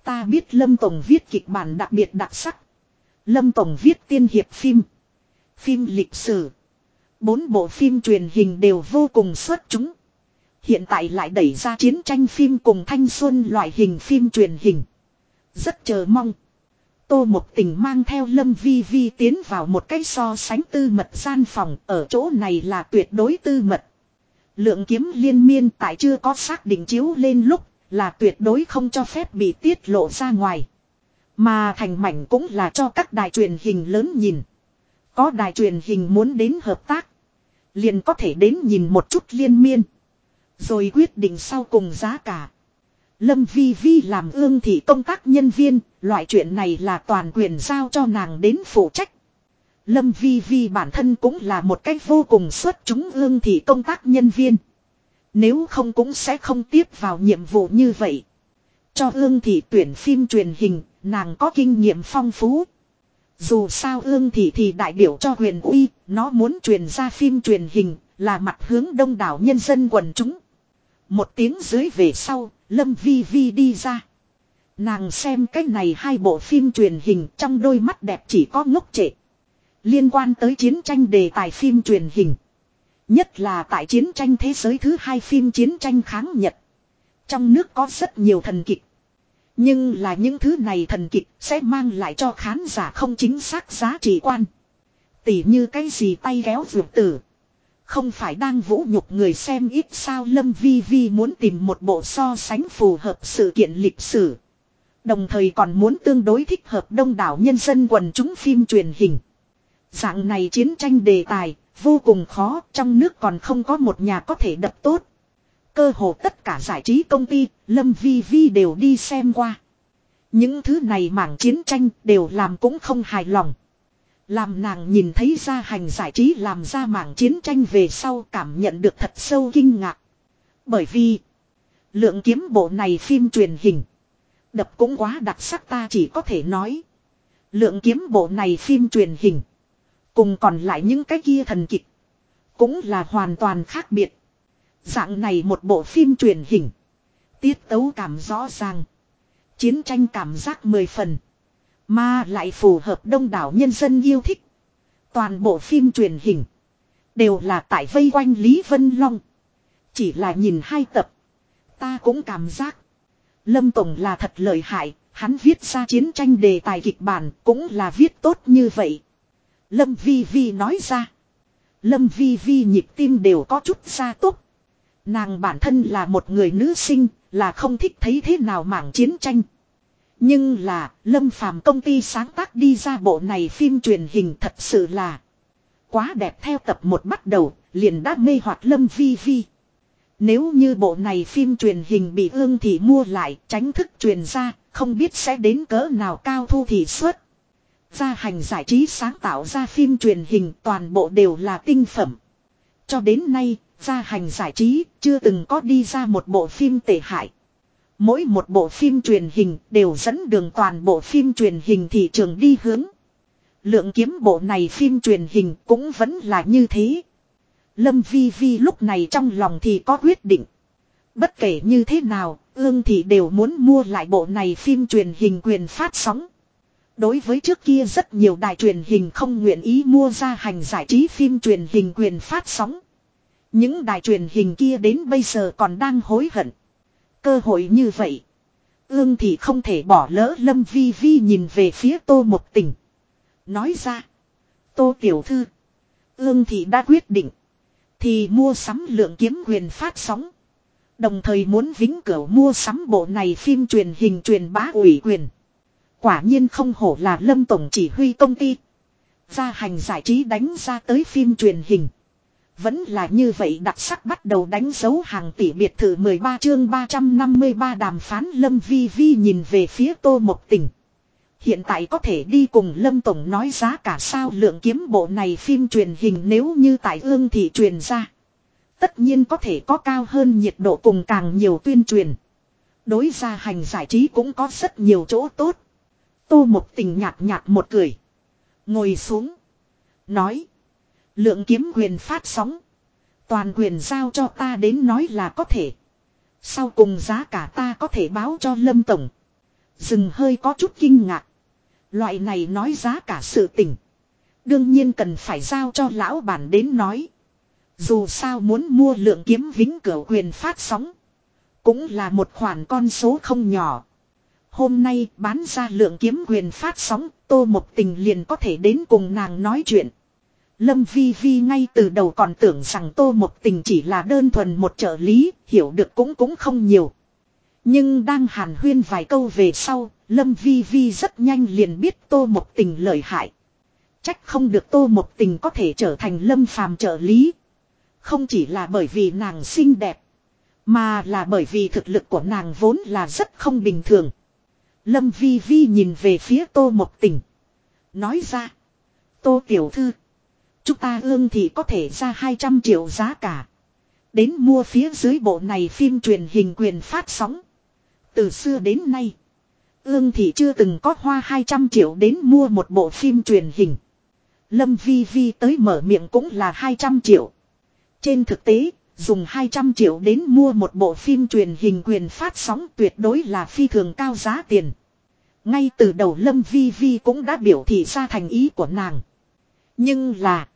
Ta biết Lâm Tổng viết kịch bản đặc biệt đặc sắc. Lâm Tổng viết tiên hiệp phim. Phim lịch sử. Bốn bộ phim truyền hình đều vô cùng xuất chúng. Hiện tại lại đẩy ra chiến tranh phim cùng thanh xuân loại hình phim truyền hình. Rất chờ mong. Tô Một Tình mang theo Lâm Vi Vi tiến vào một cái so sánh tư mật gian phòng. Ở chỗ này là tuyệt đối tư mật. Lượng kiếm liên miên tại chưa có xác định chiếu lên lúc là tuyệt đối không cho phép bị tiết lộ ra ngoài. Mà thành mảnh cũng là cho các đài truyền hình lớn nhìn. Có đài truyền hình muốn đến hợp tác. Liền có thể đến nhìn một chút liên miên. Rồi quyết định sau cùng giá cả. Lâm Vi Vi làm ương thị công tác nhân viên, loại chuyện này là toàn quyền giao cho nàng đến phụ trách. Lâm Vi Vi bản thân cũng là một cách vô cùng xuất chúng ương thị công tác nhân viên. Nếu không cũng sẽ không tiếp vào nhiệm vụ như vậy. Cho ương thị tuyển phim truyền hình, nàng có kinh nghiệm phong phú. Dù sao ương thị thì đại biểu cho huyền uy, nó muốn truyền ra phim truyền hình, là mặt hướng đông đảo nhân dân quần chúng. Một tiếng dưới về sau, Lâm Vi Vi đi ra. Nàng xem cái này hai bộ phim truyền hình trong đôi mắt đẹp chỉ có ngốc trệ. Liên quan tới chiến tranh đề tài phim truyền hình. Nhất là tại chiến tranh thế giới thứ hai phim chiến tranh kháng Nhật. Trong nước có rất nhiều thần kịch. Nhưng là những thứ này thần kịch sẽ mang lại cho khán giả không chính xác giá trị quan. Tỉ như cái gì tay ghéo vượt tử. Không phải đang vũ nhục người xem ít sao Lâm Vi Vi muốn tìm một bộ so sánh phù hợp sự kiện lịch sử. Đồng thời còn muốn tương đối thích hợp đông đảo nhân dân quần chúng phim truyền hình. Dạng này chiến tranh đề tài, vô cùng khó, trong nước còn không có một nhà có thể đập tốt. Cơ hồ tất cả giải trí công ty, Lâm Vi Vi đều đi xem qua. Những thứ này mảng chiến tranh đều làm cũng không hài lòng. Làm nàng nhìn thấy ra hành giải trí làm ra mảng chiến tranh về sau cảm nhận được thật sâu kinh ngạc. Bởi vì, lượng kiếm bộ này phim truyền hình, đập cũng quá đặc sắc ta chỉ có thể nói. Lượng kiếm bộ này phim truyền hình, cùng còn lại những cái kia thần kịch, cũng là hoàn toàn khác biệt. Dạng này một bộ phim truyền hình, tiết tấu cảm rõ ràng, chiến tranh cảm giác mười phần. Mà lại phù hợp đông đảo nhân dân yêu thích. Toàn bộ phim truyền hình. Đều là tại vây quanh Lý Vân Long. Chỉ là nhìn hai tập. Ta cũng cảm giác. Lâm Tổng là thật lợi hại. Hắn viết ra chiến tranh đề tài kịch bản cũng là viết tốt như vậy. Lâm Vi Vi nói ra. Lâm Vi Vi nhịp tim đều có chút xa tốt. Nàng bản thân là một người nữ sinh, là không thích thấy thế nào mảng chiến tranh. Nhưng là, Lâm Phàm công ty sáng tác đi ra bộ này phim truyền hình thật sự là quá đẹp theo tập một bắt đầu, liền đã mê hoặc Lâm Vi Vi. Nếu như bộ này phim truyền hình bị ương thì mua lại, tránh thức truyền ra, không biết sẽ đến cỡ nào cao thu thị suất. Gia hành giải trí sáng tạo ra phim truyền hình toàn bộ đều là tinh phẩm. Cho đến nay, gia hành giải trí chưa từng có đi ra một bộ phim tệ hại. Mỗi một bộ phim truyền hình đều dẫn đường toàn bộ phim truyền hình thị trường đi hướng. Lượng kiếm bộ này phim truyền hình cũng vẫn là như thế. Lâm Vi Vi lúc này trong lòng thì có quyết định. Bất kể như thế nào, ương thị đều muốn mua lại bộ này phim truyền hình quyền phát sóng. Đối với trước kia rất nhiều đài truyền hình không nguyện ý mua ra hành giải trí phim truyền hình quyền phát sóng. Những đài truyền hình kia đến bây giờ còn đang hối hận. Cơ hội như vậy. Ương thì không thể bỏ lỡ Lâm Vi Vi nhìn về phía Tô Một Tình. Nói ra. Tô Tiểu Thư. Ương thì đã quyết định. Thì mua sắm lượng kiếm quyền phát sóng. Đồng thời muốn vĩnh cửu mua sắm bộ này phim truyền hình truyền bá ủy quyền. Quả nhiên không hổ là Lâm Tổng chỉ huy công ty. Gia hành giải trí đánh ra tới phim truyền hình. Vẫn là như vậy đặc sắc bắt đầu đánh dấu hàng tỷ biệt thự 13 chương 353 đàm phán Lâm Vi Vi nhìn về phía Tô Mộc Tình. Hiện tại có thể đi cùng Lâm Tổng nói giá cả sao lượng kiếm bộ này phim truyền hình nếu như tại ương thì truyền ra. Tất nhiên có thể có cao hơn nhiệt độ cùng càng nhiều tuyên truyền. Đối ra hành giải trí cũng có rất nhiều chỗ tốt. Tô Mộc Tình nhạt nhạt một cười. Ngồi xuống. Nói. Lượng kiếm quyền phát sóng. Toàn quyền giao cho ta đến nói là có thể. Sau cùng giá cả ta có thể báo cho Lâm Tổng. Dừng hơi có chút kinh ngạc. Loại này nói giá cả sự tình. Đương nhiên cần phải giao cho lão bản đến nói. Dù sao muốn mua lượng kiếm vĩnh cửu quyền phát sóng. Cũng là một khoản con số không nhỏ. Hôm nay bán ra lượng kiếm quyền phát sóng, tô một tình liền có thể đến cùng nàng nói chuyện. Lâm Vi Vi ngay từ đầu còn tưởng rằng Tô một Tình chỉ là đơn thuần một trợ lý, hiểu được cũng cũng không nhiều. Nhưng đang hàn huyên vài câu về sau, Lâm Vi Vi rất nhanh liền biết Tô một Tình lợi hại. Trách không được Tô một Tình có thể trở thành Lâm Phàm trợ lý. Không chỉ là bởi vì nàng xinh đẹp, mà là bởi vì thực lực của nàng vốn là rất không bình thường. Lâm Vi Vi nhìn về phía Tô Mộc Tình. Nói ra. Tô Tiểu Thư. Chúng ta ương thì có thể ra 200 triệu giá cả. Đến mua phía dưới bộ này phim truyền hình quyền phát sóng. Từ xưa đến nay. Ương thì chưa từng có hoa 200 triệu đến mua một bộ phim truyền hình. Lâm Vi Vi tới mở miệng cũng là 200 triệu. Trên thực tế, dùng 200 triệu đến mua một bộ phim truyền hình quyền phát sóng tuyệt đối là phi thường cao giá tiền. Ngay từ đầu Lâm Vi Vi cũng đã biểu thị ra thành ý của nàng. Nhưng là,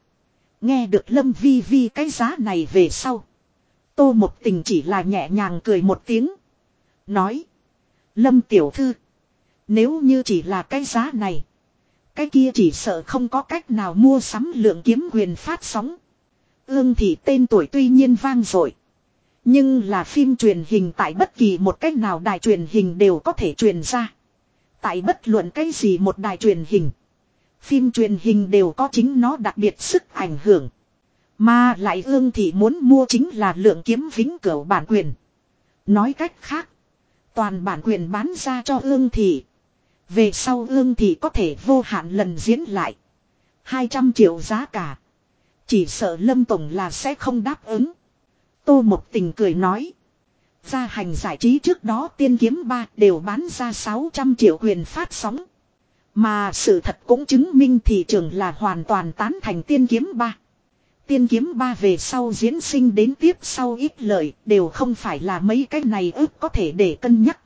nghe được Lâm Vi Vi cái giá này về sau. Tô một tình chỉ là nhẹ nhàng cười một tiếng. Nói, Lâm Tiểu Thư, nếu như chỉ là cái giá này, cái kia chỉ sợ không có cách nào mua sắm lượng kiếm quyền phát sóng. Ương thị tên tuổi tuy nhiên vang dội, Nhưng là phim truyền hình tại bất kỳ một cách nào đài truyền hình đều có thể truyền ra. Tại bất luận cái gì một đài truyền hình. Phim truyền hình đều có chính nó đặc biệt sức ảnh hưởng. Mà lại ương thị muốn mua chính là lượng kiếm vĩnh cửu bản quyền. Nói cách khác. Toàn bản quyền bán ra cho ương thị. Về sau ương thị có thể vô hạn lần diễn lại. 200 triệu giá cả. Chỉ sợ Lâm Tổng là sẽ không đáp ứng. Tô Mộc Tình cười nói. Gia hành giải trí trước đó tiên kiếm ba đều bán ra 600 triệu quyền phát sóng. Mà sự thật cũng chứng minh thị trường là hoàn toàn tán thành tiên kiếm ba. Tiên kiếm ba về sau diễn sinh đến tiếp sau ít lợi đều không phải là mấy cái này ước có thể để cân nhắc.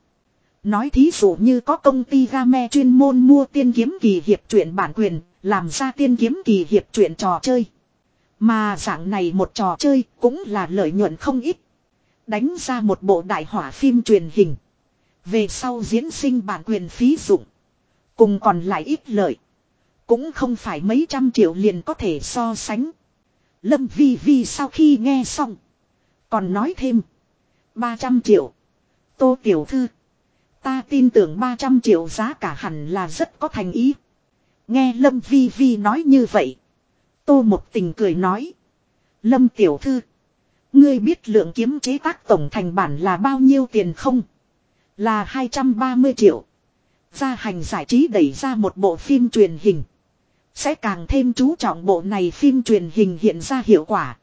Nói thí dụ như có công ty game chuyên môn mua tiên kiếm kỳ hiệp truyện bản quyền, làm ra tiên kiếm kỳ hiệp truyện trò chơi. Mà dạng này một trò chơi cũng là lợi nhuận không ít. Đánh ra một bộ đại hỏa phim truyền hình. Về sau diễn sinh bản quyền phí dụng. Cùng còn lại ít lợi. Cũng không phải mấy trăm triệu liền có thể so sánh. Lâm Vi Vi sau khi nghe xong. Còn nói thêm. 300 triệu. Tô Tiểu Thư. Ta tin tưởng 300 triệu giá cả hẳn là rất có thành ý. Nghe Lâm Vi Vi nói như vậy. Tô một tình cười nói. Lâm Tiểu Thư. Ngươi biết lượng kiếm chế tác tổng thành bản là bao nhiêu tiền không? Là 230 triệu. Gia hành giải trí đẩy ra một bộ phim truyền hình. Sẽ càng thêm chú trọng bộ này phim truyền hình hiện ra hiệu quả.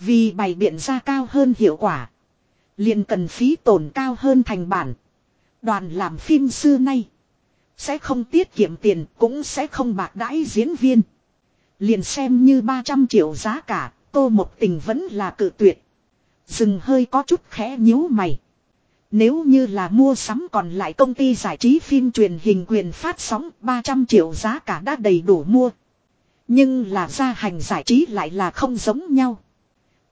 Vì bày biện ra cao hơn hiệu quả. liền cần phí tổn cao hơn thành bản. Đoàn làm phim xưa nay. Sẽ không tiết kiệm tiền, cũng sẽ không bạc đãi diễn viên. Liền xem như 300 triệu giá cả, tô một tình vẫn là cự tuyệt. Dừng hơi có chút khẽ nhíu mày. Nếu như là mua sắm còn lại công ty giải trí phim truyền hình quyền phát sóng 300 triệu giá cả đã đầy đủ mua. Nhưng là gia hành giải trí lại là không giống nhau.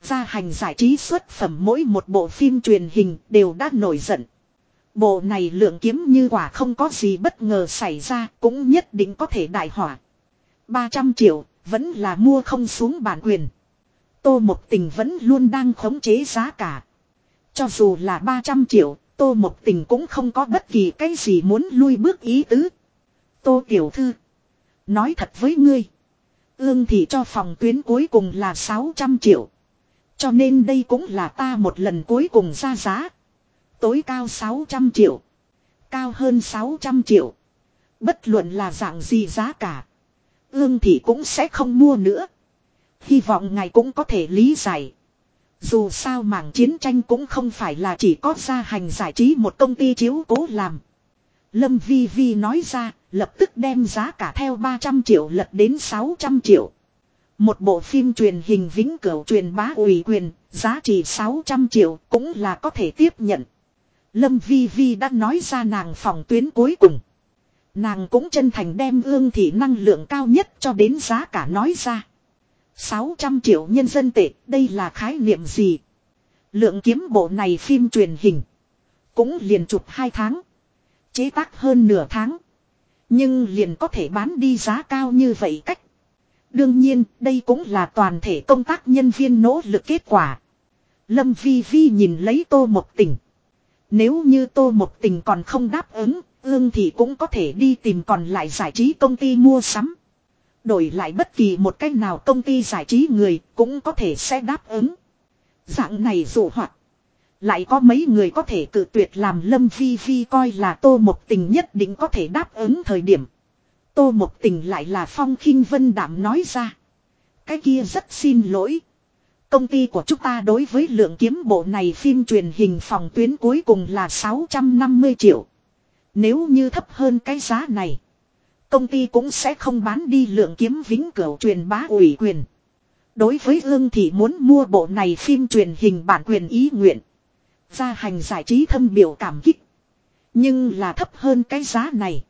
Gia hành giải trí xuất phẩm mỗi một bộ phim truyền hình đều đã nổi giận. Bộ này lượng kiếm như quả không có gì bất ngờ xảy ra cũng nhất định có thể đại hỏa. 300 triệu vẫn là mua không xuống bản quyền. Tô Mộc Tình vẫn luôn đang khống chế giá cả. Cho dù là 300 triệu, Tô Mộc Tình cũng không có bất kỳ cái gì muốn lui bước ý tứ. Tô Tiểu Thư. Nói thật với ngươi. Ương thì cho phòng tuyến cuối cùng là 600 triệu. Cho nên đây cũng là ta một lần cuối cùng ra giá. Tối cao 600 triệu. Cao hơn 600 triệu. Bất luận là dạng gì giá cả. Ương thì cũng sẽ không mua nữa. Hy vọng ngài cũng có thể lý giải. Dù sao mảng chiến tranh cũng không phải là chỉ có gia hành giải trí một công ty chiếu cố làm. Lâm Vi Vi nói ra, lập tức đem giá cả theo 300 triệu lật đến 600 triệu. Một bộ phim truyền hình vĩnh cửu truyền bá ủy quyền, giá trị 600 triệu cũng là có thể tiếp nhận. Lâm Vi Vi đã nói ra nàng phòng tuyến cuối cùng. Nàng cũng chân thành đem ương thị năng lượng cao nhất cho đến giá cả nói ra. 600 triệu nhân dân tệ, đây là khái niệm gì? Lượng kiếm bộ này phim truyền hình. Cũng liền chụp 2 tháng. Chế tác hơn nửa tháng. Nhưng liền có thể bán đi giá cao như vậy cách. Đương nhiên, đây cũng là toàn thể công tác nhân viên nỗ lực kết quả. Lâm Vi Vi nhìn lấy tô một tình. Nếu như tô một tình còn không đáp ứng, ương thì cũng có thể đi tìm còn lại giải trí công ty mua sắm. Đổi lại bất kỳ một cách nào công ty giải trí người cũng có thể sẽ đáp ứng. Dạng này dụ hoạt. Lại có mấy người có thể cự tuyệt làm Lâm phi phi coi là tô một tình nhất định có thể đáp ứng thời điểm. Tô một tình lại là phong khinh vân đảm nói ra. Cái kia rất xin lỗi. Công ty của chúng ta đối với lượng kiếm bộ này phim truyền hình phòng tuyến cuối cùng là 650 triệu. Nếu như thấp hơn cái giá này. Công ty cũng sẽ không bán đi lượng kiếm vĩnh cửu truyền bá ủy quyền. Đối với ương thì muốn mua bộ này phim truyền hình bản quyền ý nguyện. Gia hành giải trí thâm biểu cảm kích. Nhưng là thấp hơn cái giá này.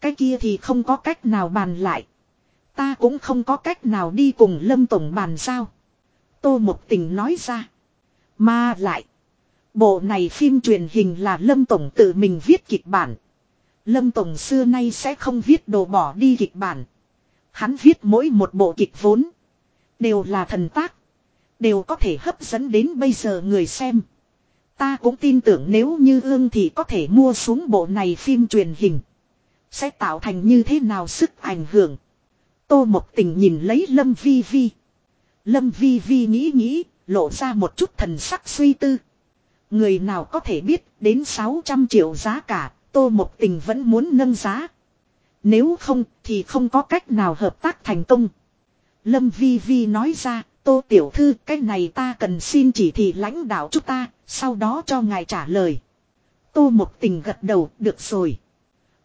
Cái kia thì không có cách nào bàn lại. Ta cũng không có cách nào đi cùng Lâm Tổng bàn sao. Tô Mộc Tình nói ra. Mà lại. Bộ này phim truyền hình là Lâm Tổng tự mình viết kịch bản. Lâm Tổng xưa nay sẽ không viết đồ bỏ đi kịch bản. Hắn viết mỗi một bộ kịch vốn. Đều là thần tác. Đều có thể hấp dẫn đến bây giờ người xem. Ta cũng tin tưởng nếu như ương thì có thể mua xuống bộ này phim truyền hình. Sẽ tạo thành như thế nào sức ảnh hưởng. Tô Mộc Tình nhìn lấy Lâm Vi Vi. Lâm Vi Vi nghĩ nghĩ, lộ ra một chút thần sắc suy tư. Người nào có thể biết đến 600 triệu giá cả, Tô Mộc Tình vẫn muốn nâng giá. Nếu không thì không có cách nào hợp tác thành công. Lâm Vi Vi nói ra, Tô Tiểu Thư cái này ta cần xin chỉ thị lãnh đạo chúng ta, sau đó cho ngài trả lời. Tô Mộc Tình gật đầu, được rồi.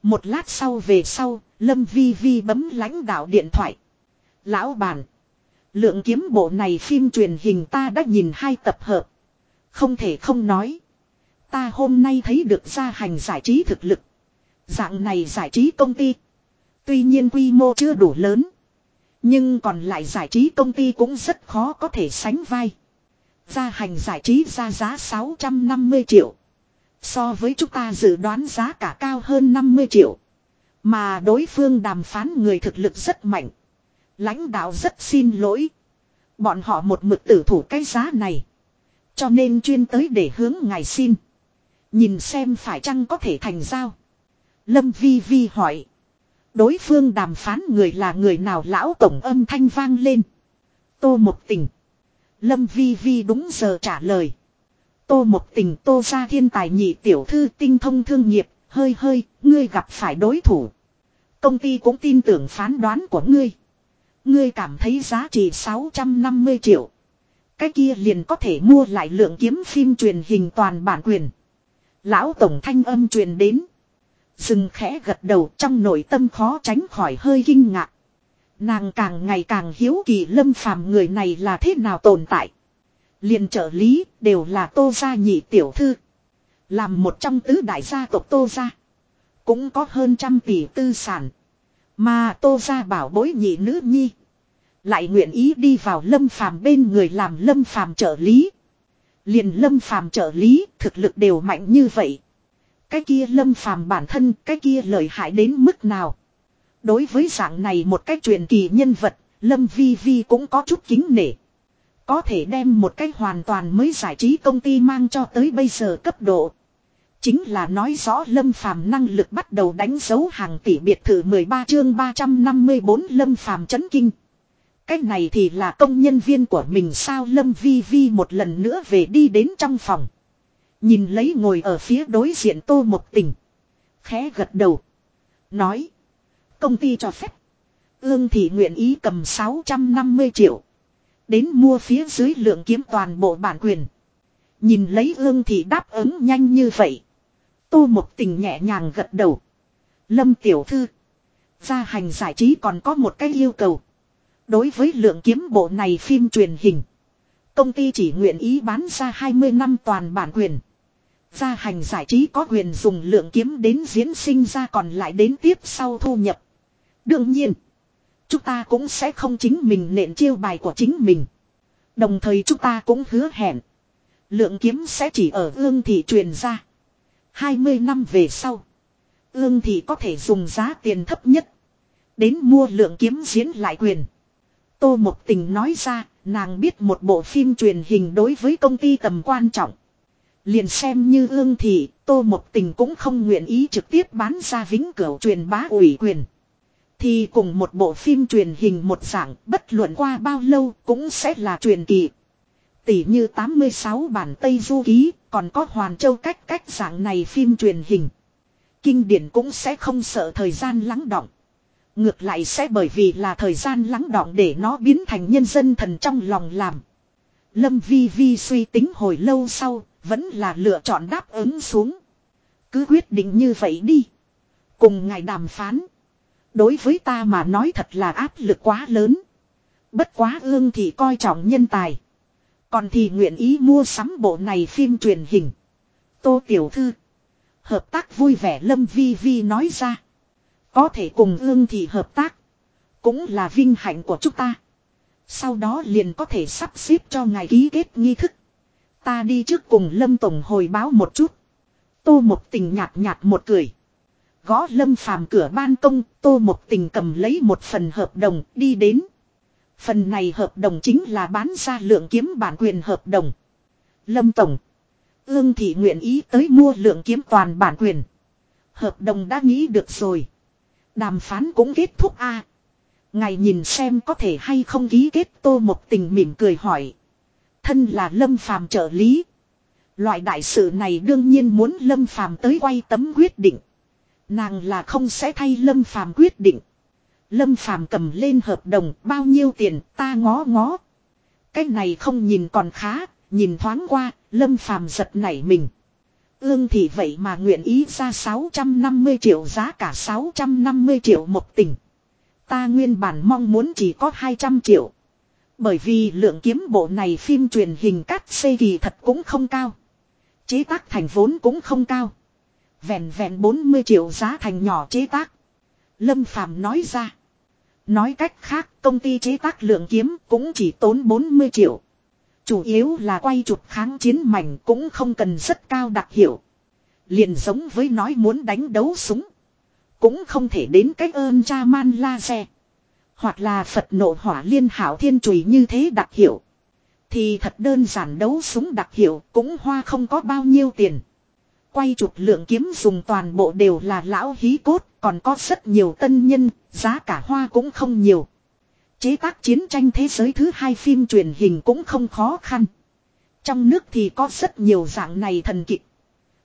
Một lát sau về sau, Lâm Vi Vi bấm lãnh đạo điện thoại. Lão bản. Lượng kiếm bộ này phim truyền hình ta đã nhìn hai tập hợp. Không thể không nói. Ta hôm nay thấy được gia hành giải trí thực lực. Dạng này giải trí công ty. Tuy nhiên quy mô chưa đủ lớn. Nhưng còn lại giải trí công ty cũng rất khó có thể sánh vai. Gia hành giải trí ra giá 650 triệu. So với chúng ta dự đoán giá cả cao hơn 50 triệu. Mà đối phương đàm phán người thực lực rất mạnh. Lãnh đạo rất xin lỗi. Bọn họ một mực tử thủ cái giá này. Cho nên chuyên tới để hướng ngài xin. Nhìn xem phải chăng có thể thành giao. Lâm Vi Vi hỏi. Đối phương đàm phán người là người nào lão tổng âm thanh vang lên. Tô một tình. Lâm Vi Vi đúng giờ trả lời. Tô một tình tô ra thiên tài nhị tiểu thư tinh thông thương nghiệp. Hơi hơi, ngươi gặp phải đối thủ. Công ty cũng tin tưởng phán đoán của ngươi. Ngươi cảm thấy giá trị 650 triệu. Cái kia liền có thể mua lại lượng kiếm phim truyền hình toàn bản quyền. Lão Tổng thanh âm truyền đến. Dừng khẽ gật đầu trong nội tâm khó tránh khỏi hơi kinh ngạc. Nàng càng ngày càng hiếu kỳ lâm phàm người này là thế nào tồn tại. liền trợ lý đều là tô gia nhị tiểu thư. Làm một trong tứ đại gia tộc tô gia. Cũng có hơn trăm tỷ tư sản. Mà tô gia bảo bối nhị nữ nhi. Lại nguyện ý đi vào lâm phàm bên người làm lâm phàm trợ lý. Liền lâm phàm trợ lý thực lực đều mạnh như vậy. Cái kia lâm phàm bản thân cái kia lợi hại đến mức nào. Đối với dạng này một cách truyền kỳ nhân vật, lâm vi vi cũng có chút kính nể. Có thể đem một cách hoàn toàn mới giải trí công ty mang cho tới bây giờ cấp độ. Chính là nói rõ lâm phàm năng lực bắt đầu đánh dấu hàng tỷ biệt thự 13 chương 354 lâm phàm chấn kinh. Cách này thì là công nhân viên của mình sao Lâm Vi Vi một lần nữa về đi đến trong phòng. Nhìn lấy ngồi ở phía đối diện tô một tình. Khẽ gật đầu. Nói. Công ty cho phép. Ương thị nguyện ý cầm 650 triệu. Đến mua phía dưới lượng kiếm toàn bộ bản quyền. Nhìn lấy ương thị đáp ứng nhanh như vậy. Tô một tình nhẹ nhàng gật đầu. Lâm tiểu thư. Gia hành giải trí còn có một cái yêu cầu. Đối với lượng kiếm bộ này phim truyền hình. Công ty chỉ nguyện ý bán ra 20 năm toàn bản quyền. Gia hành giải trí có quyền dùng lượng kiếm đến diễn sinh ra còn lại đến tiếp sau thu nhập. Đương nhiên. Chúng ta cũng sẽ không chính mình nện chiêu bài của chính mình. Đồng thời chúng ta cũng hứa hẹn. Lượng kiếm sẽ chỉ ở ương thị truyền ra. 20 năm về sau. Ương thị có thể dùng giá tiền thấp nhất. Đến mua lượng kiếm diễn lại quyền. Tô Mộc Tình nói ra, nàng biết một bộ phim truyền hình đối với công ty tầm quan trọng. Liền xem như ương thị, Tô Mộc Tình cũng không nguyện ý trực tiếp bán ra vĩnh cửu truyền bá ủy quyền. Thì cùng một bộ phim truyền hình một dạng, bất luận qua bao lâu cũng sẽ là truyền kỳ. Tỷ như 86 bản Tây Du Ký, còn có Hoàn Châu cách cách dạng này phim truyền hình. Kinh điển cũng sẽ không sợ thời gian lắng động. Ngược lại sẽ bởi vì là thời gian lắng đọng để nó biến thành nhân dân thần trong lòng làm. Lâm Vi Vi suy tính hồi lâu sau, vẫn là lựa chọn đáp ứng xuống. Cứ quyết định như vậy đi. Cùng ngài đàm phán. Đối với ta mà nói thật là áp lực quá lớn. Bất quá ương thì coi trọng nhân tài. Còn thì nguyện ý mua sắm bộ này phim truyền hình. Tô Tiểu Thư. Hợp tác vui vẻ Lâm Vi Vi nói ra. Có thể cùng ương thì hợp tác. Cũng là vinh hạnh của chúng ta. Sau đó liền có thể sắp xếp cho ngài ký kết nghi thức. Ta đi trước cùng Lâm Tổng hồi báo một chút. Tô một tình nhạt nhạt một cười. Gõ Lâm phàm cửa ban công, Tô một tình cầm lấy một phần hợp đồng đi đến. Phần này hợp đồng chính là bán ra lượng kiếm bản quyền hợp đồng. Lâm Tổng. Ương thị nguyện ý tới mua lượng kiếm toàn bản quyền. Hợp đồng đã nghĩ được rồi. Đàm phán cũng kết thúc a. À, Ngài nhìn xem có thể hay không ký kết tô một tình mỉm cười hỏi. Thân là lâm phàm trợ lý. Loại đại sự này đương nhiên muốn lâm phàm tới quay tấm quyết định. Nàng là không sẽ thay lâm phàm quyết định. Lâm phàm cầm lên hợp đồng bao nhiêu tiền ta ngó ngó. Cái này không nhìn còn khá, nhìn thoáng qua, lâm phàm giật nảy mình. Ương thì vậy mà nguyện ý ra 650 triệu giá cả 650 triệu một tỉnh. Ta nguyên bản mong muốn chỉ có 200 triệu. Bởi vì lượng kiếm bộ này phim truyền hình cắt xây kỳ thật cũng không cao. Chế tác thành vốn cũng không cao. Vẹn vẹn 40 triệu giá thành nhỏ chế tác. Lâm Phàm nói ra. Nói cách khác, công ty chế tác lượng kiếm cũng chỉ tốn 40 triệu. Chủ yếu là quay chụp kháng chiến mảnh cũng không cần rất cao đặc hiệu. Liền giống với nói muốn đánh đấu súng. Cũng không thể đến cách ơn cha man la xe. Hoặc là Phật nộ hỏa liên hảo thiên chùy như thế đặc hiệu. Thì thật đơn giản đấu súng đặc hiệu cũng hoa không có bao nhiêu tiền. Quay chụp lượng kiếm dùng toàn bộ đều là lão hí cốt, còn có rất nhiều tân nhân, giá cả hoa cũng không nhiều. Chế tác chiến tranh thế giới thứ hai phim truyền hình cũng không khó khăn. Trong nước thì có rất nhiều dạng này thần kịch.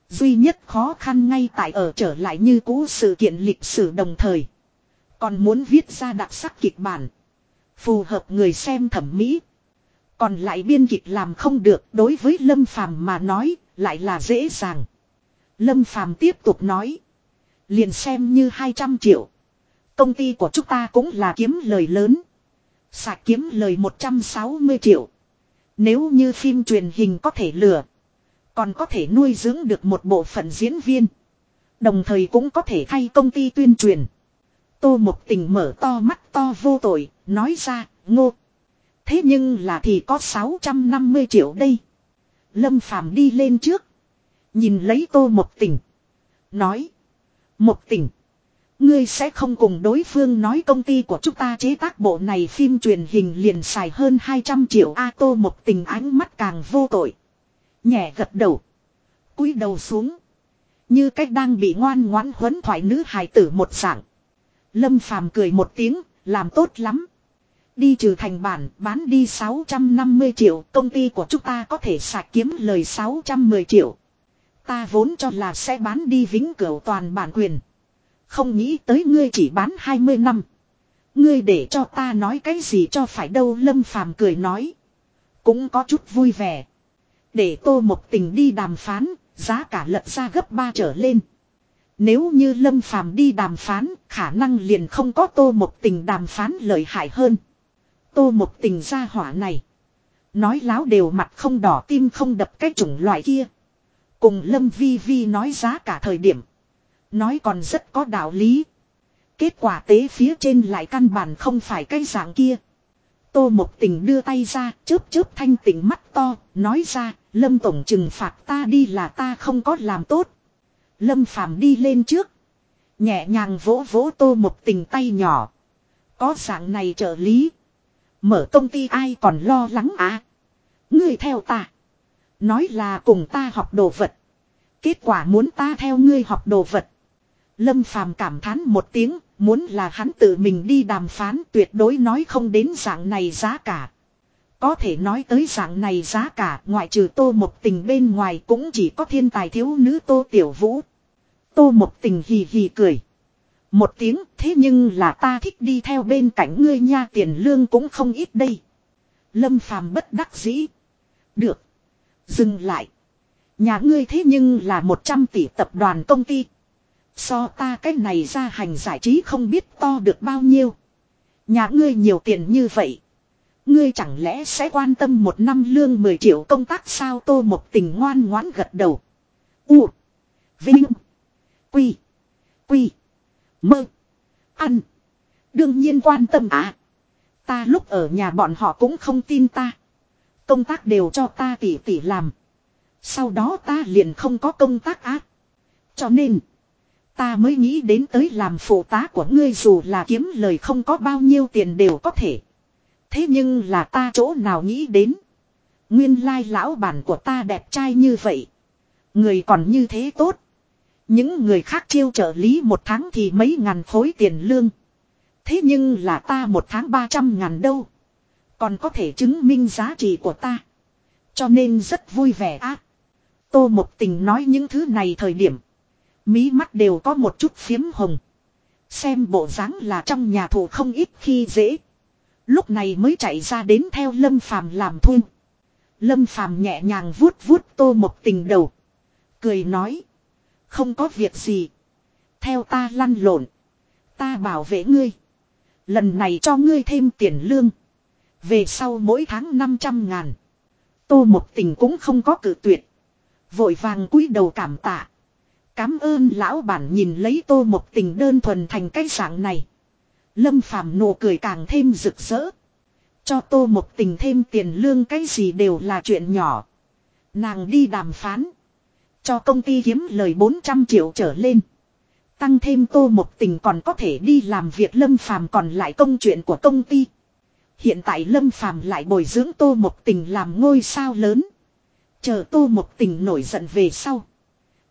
Duy nhất khó khăn ngay tại ở trở lại như cũ sự kiện lịch sử đồng thời. Còn muốn viết ra đặc sắc kịch bản. Phù hợp người xem thẩm mỹ. Còn lại biên kịch làm không được, đối với Lâm Phàm mà nói, lại là dễ dàng. Lâm Phàm tiếp tục nói. Liền xem như 200 triệu. Công ty của chúng ta cũng là kiếm lời lớn. Sạc kiếm lời 160 triệu. Nếu như phim truyền hình có thể lừa. Còn có thể nuôi dưỡng được một bộ phận diễn viên. Đồng thời cũng có thể thay công ty tuyên truyền. Tô Mộc Tình mở to mắt to vô tội, nói ra, ngô. Thế nhưng là thì có 650 triệu đây. Lâm Phàm đi lên trước. Nhìn lấy Tô Mộc Tình. Nói. Mộc Tình. Ngươi sẽ không cùng đối phương nói công ty của chúng ta chế tác bộ này phim truyền hình liền xài hơn 200 triệu A Tô một Tình ánh mắt càng vô tội. Nhẹ gật đầu. cúi đầu xuống. Như cách đang bị ngoan ngoãn huấn thoại nữ hài tử một dạng. Lâm phàm cười một tiếng, làm tốt lắm. Đi trừ thành bản, bán đi 650 triệu, công ty của chúng ta có thể sạc kiếm lời 610 triệu. Ta vốn cho là sẽ bán đi vĩnh cửu toàn bản quyền. Không nghĩ tới ngươi chỉ bán 20 năm. Ngươi để cho ta nói cái gì cho phải đâu Lâm Phàm cười nói. Cũng có chút vui vẻ. Để tô một tình đi đàm phán, giá cả lật ra gấp ba trở lên. Nếu như Lâm Phàm đi đàm phán, khả năng liền không có tô một tình đàm phán lợi hại hơn. Tô một tình ra hỏa này. Nói láo đều mặt không đỏ tim không đập cái chủng loại kia. Cùng Lâm Vi Vi nói giá cả thời điểm. Nói còn rất có đạo lý. Kết quả tế phía trên lại căn bản không phải cái dạng kia. Tô Mộc Tình đưa tay ra, chớp chớp thanh tỉnh mắt to, nói ra, Lâm Tổng trừng phạt ta đi là ta không có làm tốt. Lâm Phàm đi lên trước. Nhẹ nhàng vỗ vỗ Tô Mộc Tình tay nhỏ. Có dạng này trợ lý. Mở công ty ai còn lo lắng à? Ngươi theo ta. Nói là cùng ta học đồ vật. Kết quả muốn ta theo ngươi học đồ vật. Lâm Phàm cảm thán một tiếng, muốn là hắn tự mình đi đàm phán tuyệt đối nói không đến dạng này giá cả. Có thể nói tới dạng này giá cả ngoại trừ tô một tình bên ngoài cũng chỉ có thiên tài thiếu nữ tô tiểu vũ. Tô một tình hì hì cười. Một tiếng thế nhưng là ta thích đi theo bên cạnh ngươi nha tiền lương cũng không ít đây. Lâm phàm bất đắc dĩ. Được. Dừng lại. Nhà ngươi thế nhưng là 100 tỷ tập đoàn công ty. So ta cái này ra hành giải trí không biết to được bao nhiêu. Nhà ngươi nhiều tiền như vậy. Ngươi chẳng lẽ sẽ quan tâm một năm lương 10 triệu công tác sao tô một tình ngoan ngoãn gật đầu. U. Vinh. Quy. Quy. Mơ. Ăn. Đương nhiên quan tâm à. Ta lúc ở nhà bọn họ cũng không tin ta. Công tác đều cho ta tỉ tỉ làm. Sau đó ta liền không có công tác ác. Cho nên. Ta mới nghĩ đến tới làm phụ tá của ngươi dù là kiếm lời không có bao nhiêu tiền đều có thể. Thế nhưng là ta chỗ nào nghĩ đến. Nguyên lai lão bản của ta đẹp trai như vậy. Người còn như thế tốt. Những người khác chiêu trợ lý một tháng thì mấy ngàn khối tiền lương. Thế nhưng là ta một tháng ba trăm ngàn đâu. Còn có thể chứng minh giá trị của ta. Cho nên rất vui vẻ ác. Tô Mộc Tình nói những thứ này thời điểm. Mí mắt đều có một chút phiếm hồng. Xem bộ dáng là trong nhà thủ không ít khi dễ. Lúc này mới chạy ra đến theo Lâm Phàm làm thu. Lâm Phàm nhẹ nhàng vuốt vuốt Tô Mộc Tình đầu. Cười nói. Không có việc gì. Theo ta lăn lộn. Ta bảo vệ ngươi. Lần này cho ngươi thêm tiền lương. Về sau mỗi tháng 500 ngàn. Tô một tình cũng không có cử tuyệt. Vội vàng cúi đầu cảm tạ. Cám ơn lão bản nhìn lấy tô một tình đơn thuần thành cái dạng này. Lâm phàm nụ cười càng thêm rực rỡ. Cho tô một tình thêm tiền lương cái gì đều là chuyện nhỏ. Nàng đi đàm phán. Cho công ty kiếm lời 400 triệu trở lên. Tăng thêm tô một tình còn có thể đi làm việc lâm phàm còn lại công chuyện của công ty. Hiện tại lâm phàm lại bồi dưỡng tô một tình làm ngôi sao lớn. Chờ tô một tình nổi giận về sau.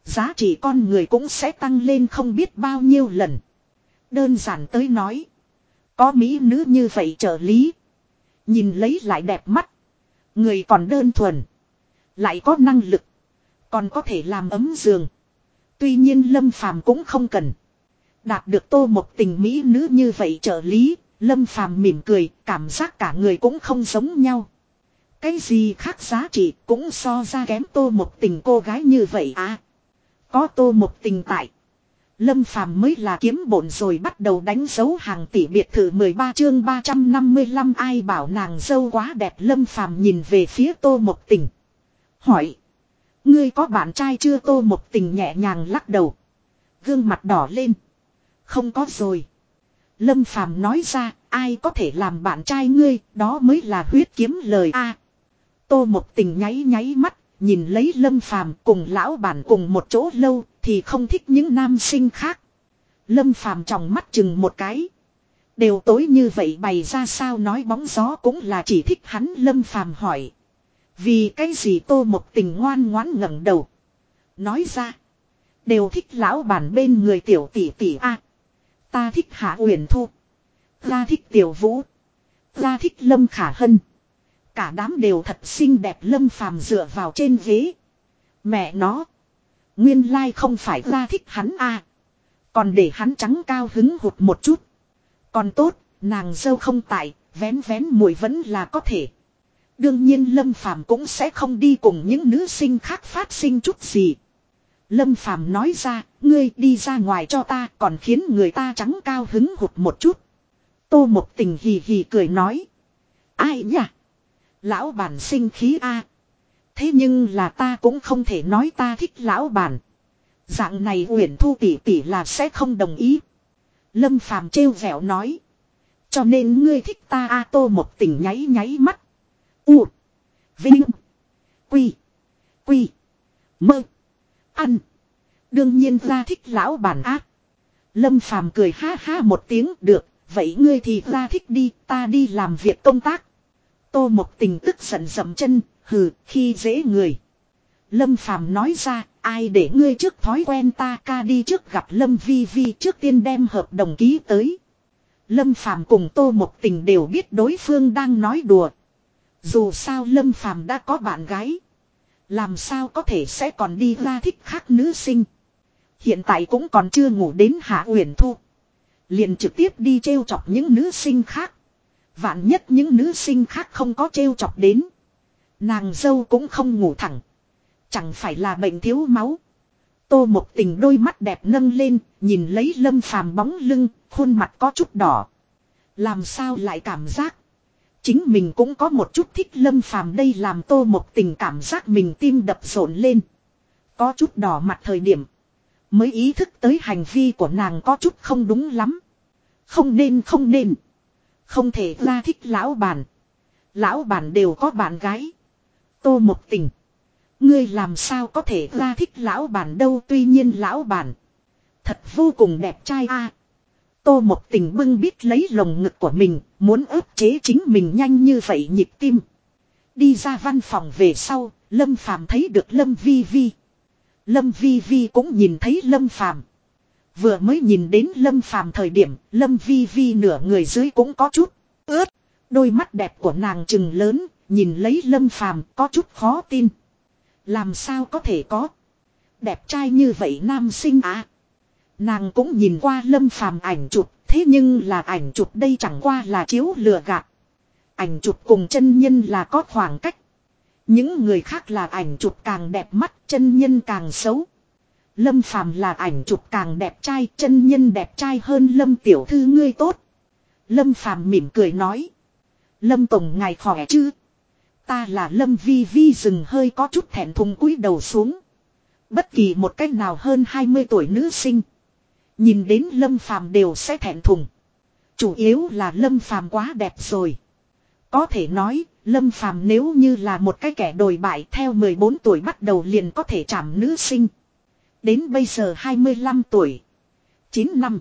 Giá trị con người cũng sẽ tăng lên không biết bao nhiêu lần. Đơn giản tới nói. Có mỹ nữ như vậy trợ lý. Nhìn lấy lại đẹp mắt. Người còn đơn thuần. Lại có năng lực. Còn có thể làm ấm giường. Tuy nhiên Lâm Phàm cũng không cần. Đạt được tô một tình mỹ nữ như vậy trợ lý. Lâm Phàm mỉm cười, cảm giác cả người cũng không giống nhau. Cái gì khác giá trị cũng so ra kém tô một tình cô gái như vậy à. Có tô một tình tại. Lâm Phàm mới là kiếm bổn rồi bắt đầu đánh dấu hàng tỷ biệt thự 13 chương 355 ai bảo nàng dâu quá đẹp Lâm Phàm nhìn về phía tô một tình. Hỏi. Ngươi có bạn trai chưa tô một tình nhẹ nhàng lắc đầu. Gương mặt đỏ lên. Không có rồi. Lâm Phàm nói ra, ai có thể làm bạn trai ngươi, đó mới là huyết kiếm lời a. tô một tình nháy nháy mắt, nhìn lấy Lâm Phàm cùng lão bản cùng một chỗ lâu, thì không thích những nam sinh khác. Lâm Phàm trong mắt chừng một cái. Đều tối như vậy bày ra sao nói bóng gió cũng là chỉ thích hắn Lâm Phàm hỏi. Vì cái gì tô một tình ngoan ngoãn ngẩng đầu. Nói ra. Đều thích lão bản bên người tiểu tỷ tỷ a. ta thích Hạ Uyển Thu. Ta thích Tiểu Vũ. Ta thích Lâm Khả Hân. Cả đám đều thật xinh đẹp Lâm Phàm dựa vào trên ghế. Mẹ nó. Nguyên lai like không phải ra thích hắn a. Còn để hắn trắng cao hứng hụt một chút. Còn tốt, nàng dâu không tại, vén vén mùi vẫn là có thể. Đương nhiên Lâm Phàm cũng sẽ không đi cùng những nữ sinh khác phát sinh chút gì. Lâm Phàm nói ra, ngươi đi ra ngoài cho ta còn khiến người ta trắng cao hứng hụt một chút. Tô một tình hì hì cười nói. Ai nhỉ? Lão bản sinh khí a. Thế nhưng là ta cũng không thể nói ta thích lão bản. Dạng này Uyển Thu tỷ tỷ là sẽ không đồng ý. Lâm Phàm trêu vẻo nói. Cho nên ngươi thích ta a tô một tình nháy nháy mắt. U. Vinh. Quy. Quy. Mơ. Ăn. Đương nhiên ra thích lão bản ác. Lâm Phàm cười ha ha một tiếng được, Vậy ngươi thì ra thích đi, ta đi làm việc công tác. Tô Mộc tình tức giận dậm chân, hừ, khi dễ người. Lâm Phàm nói ra, ai để ngươi trước thói quen ta ca đi trước gặp Lâm Vi Vi trước tiên đem hợp đồng ký tới. Lâm Phàm cùng Tô Mộc Tình đều biết đối phương đang nói đùa. Dù sao Lâm Phàm đã có bạn gái. Làm sao có thể sẽ còn đi ra thích khác nữ sinh. Hiện tại cũng còn chưa ngủ đến Hạ Uyển Thu. Liền trực tiếp đi trêu chọc những nữ sinh khác. Vạn nhất những nữ sinh khác không có trêu chọc đến. Nàng dâu cũng không ngủ thẳng. Chẳng phải là bệnh thiếu máu. Tô một tình đôi mắt đẹp nâng lên, nhìn lấy lâm phàm bóng lưng, khuôn mặt có chút đỏ. Làm sao lại cảm giác. Chính mình cũng có một chút thích lâm phàm đây làm tô một tình cảm giác mình tim đập rộn lên. Có chút đỏ mặt thời điểm. Mới ý thức tới hành vi của nàng có chút không đúng lắm. Không nên không nên. Không thể ra thích lão bản. Lão bản đều có bạn gái. Tô một tình. Ngươi làm sao có thể ra thích lão bản đâu tuy nhiên lão bản. Thật vô cùng đẹp trai a. Tô một tình bưng biết lấy lồng ngực của mình, muốn ức chế chính mình nhanh như vậy nhịp tim. Đi ra văn phòng về sau, Lâm Phàm thấy được Lâm Vi Vi. Lâm Vi Vi cũng nhìn thấy Lâm Phàm. Vừa mới nhìn đến Lâm Phàm thời điểm, Lâm Vi Vi nửa người dưới cũng có chút ướt. Đôi mắt đẹp của nàng trừng lớn, nhìn lấy Lâm Phàm có chút khó tin. Làm sao có thể có. Đẹp trai như vậy nam sinh à. Nàng cũng nhìn qua lâm phàm ảnh chụp. Thế nhưng là ảnh chụp đây chẳng qua là chiếu lừa gạt. Ảnh chụp cùng chân nhân là có khoảng cách. Những người khác là ảnh chụp càng đẹp mắt chân nhân càng xấu. Lâm phàm là ảnh chụp càng đẹp trai chân nhân đẹp trai hơn lâm tiểu thư ngươi tốt. Lâm phàm mỉm cười nói. Lâm tổng ngài khỏe chứ. Ta là Lâm Vi Vi dừng hơi có chút thẹn thùng cúi đầu xuống. Bất kỳ một cách nào hơn 20 tuổi nữ sinh. Nhìn đến Lâm Phàm đều sẽ thẹn thùng. Chủ yếu là Lâm Phàm quá đẹp rồi. Có thể nói, Lâm Phàm nếu như là một cái kẻ đồi bại theo 14 tuổi bắt đầu liền có thể chạm nữ sinh. Đến bây giờ 25 tuổi. 9 năm.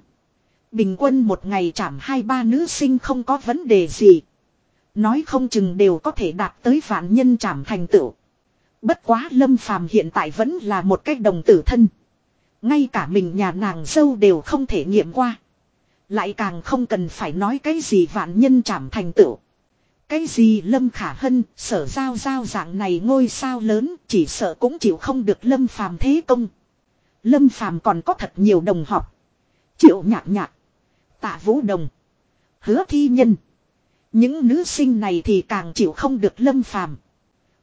Bình quân một ngày chạm hai ba nữ sinh không có vấn đề gì. Nói không chừng đều có thể đạt tới vạn nhân chạm thành tựu. Bất quá lâm phàm hiện tại vẫn là một cách đồng tử thân. Ngay cả mình nhà nàng dâu đều không thể nghiệm qua. Lại càng không cần phải nói cái gì vạn nhân chạm thành tựu. Cái gì lâm khả hân, sở giao giao dạng này ngôi sao lớn, chỉ sợ cũng chịu không được lâm phàm thế công. Lâm phàm còn có thật nhiều đồng học. Triệu nhạc nhạc. Tạ vũ đồng. Hứa thi nhân. Những nữ sinh này thì càng chịu không được lâm phàm.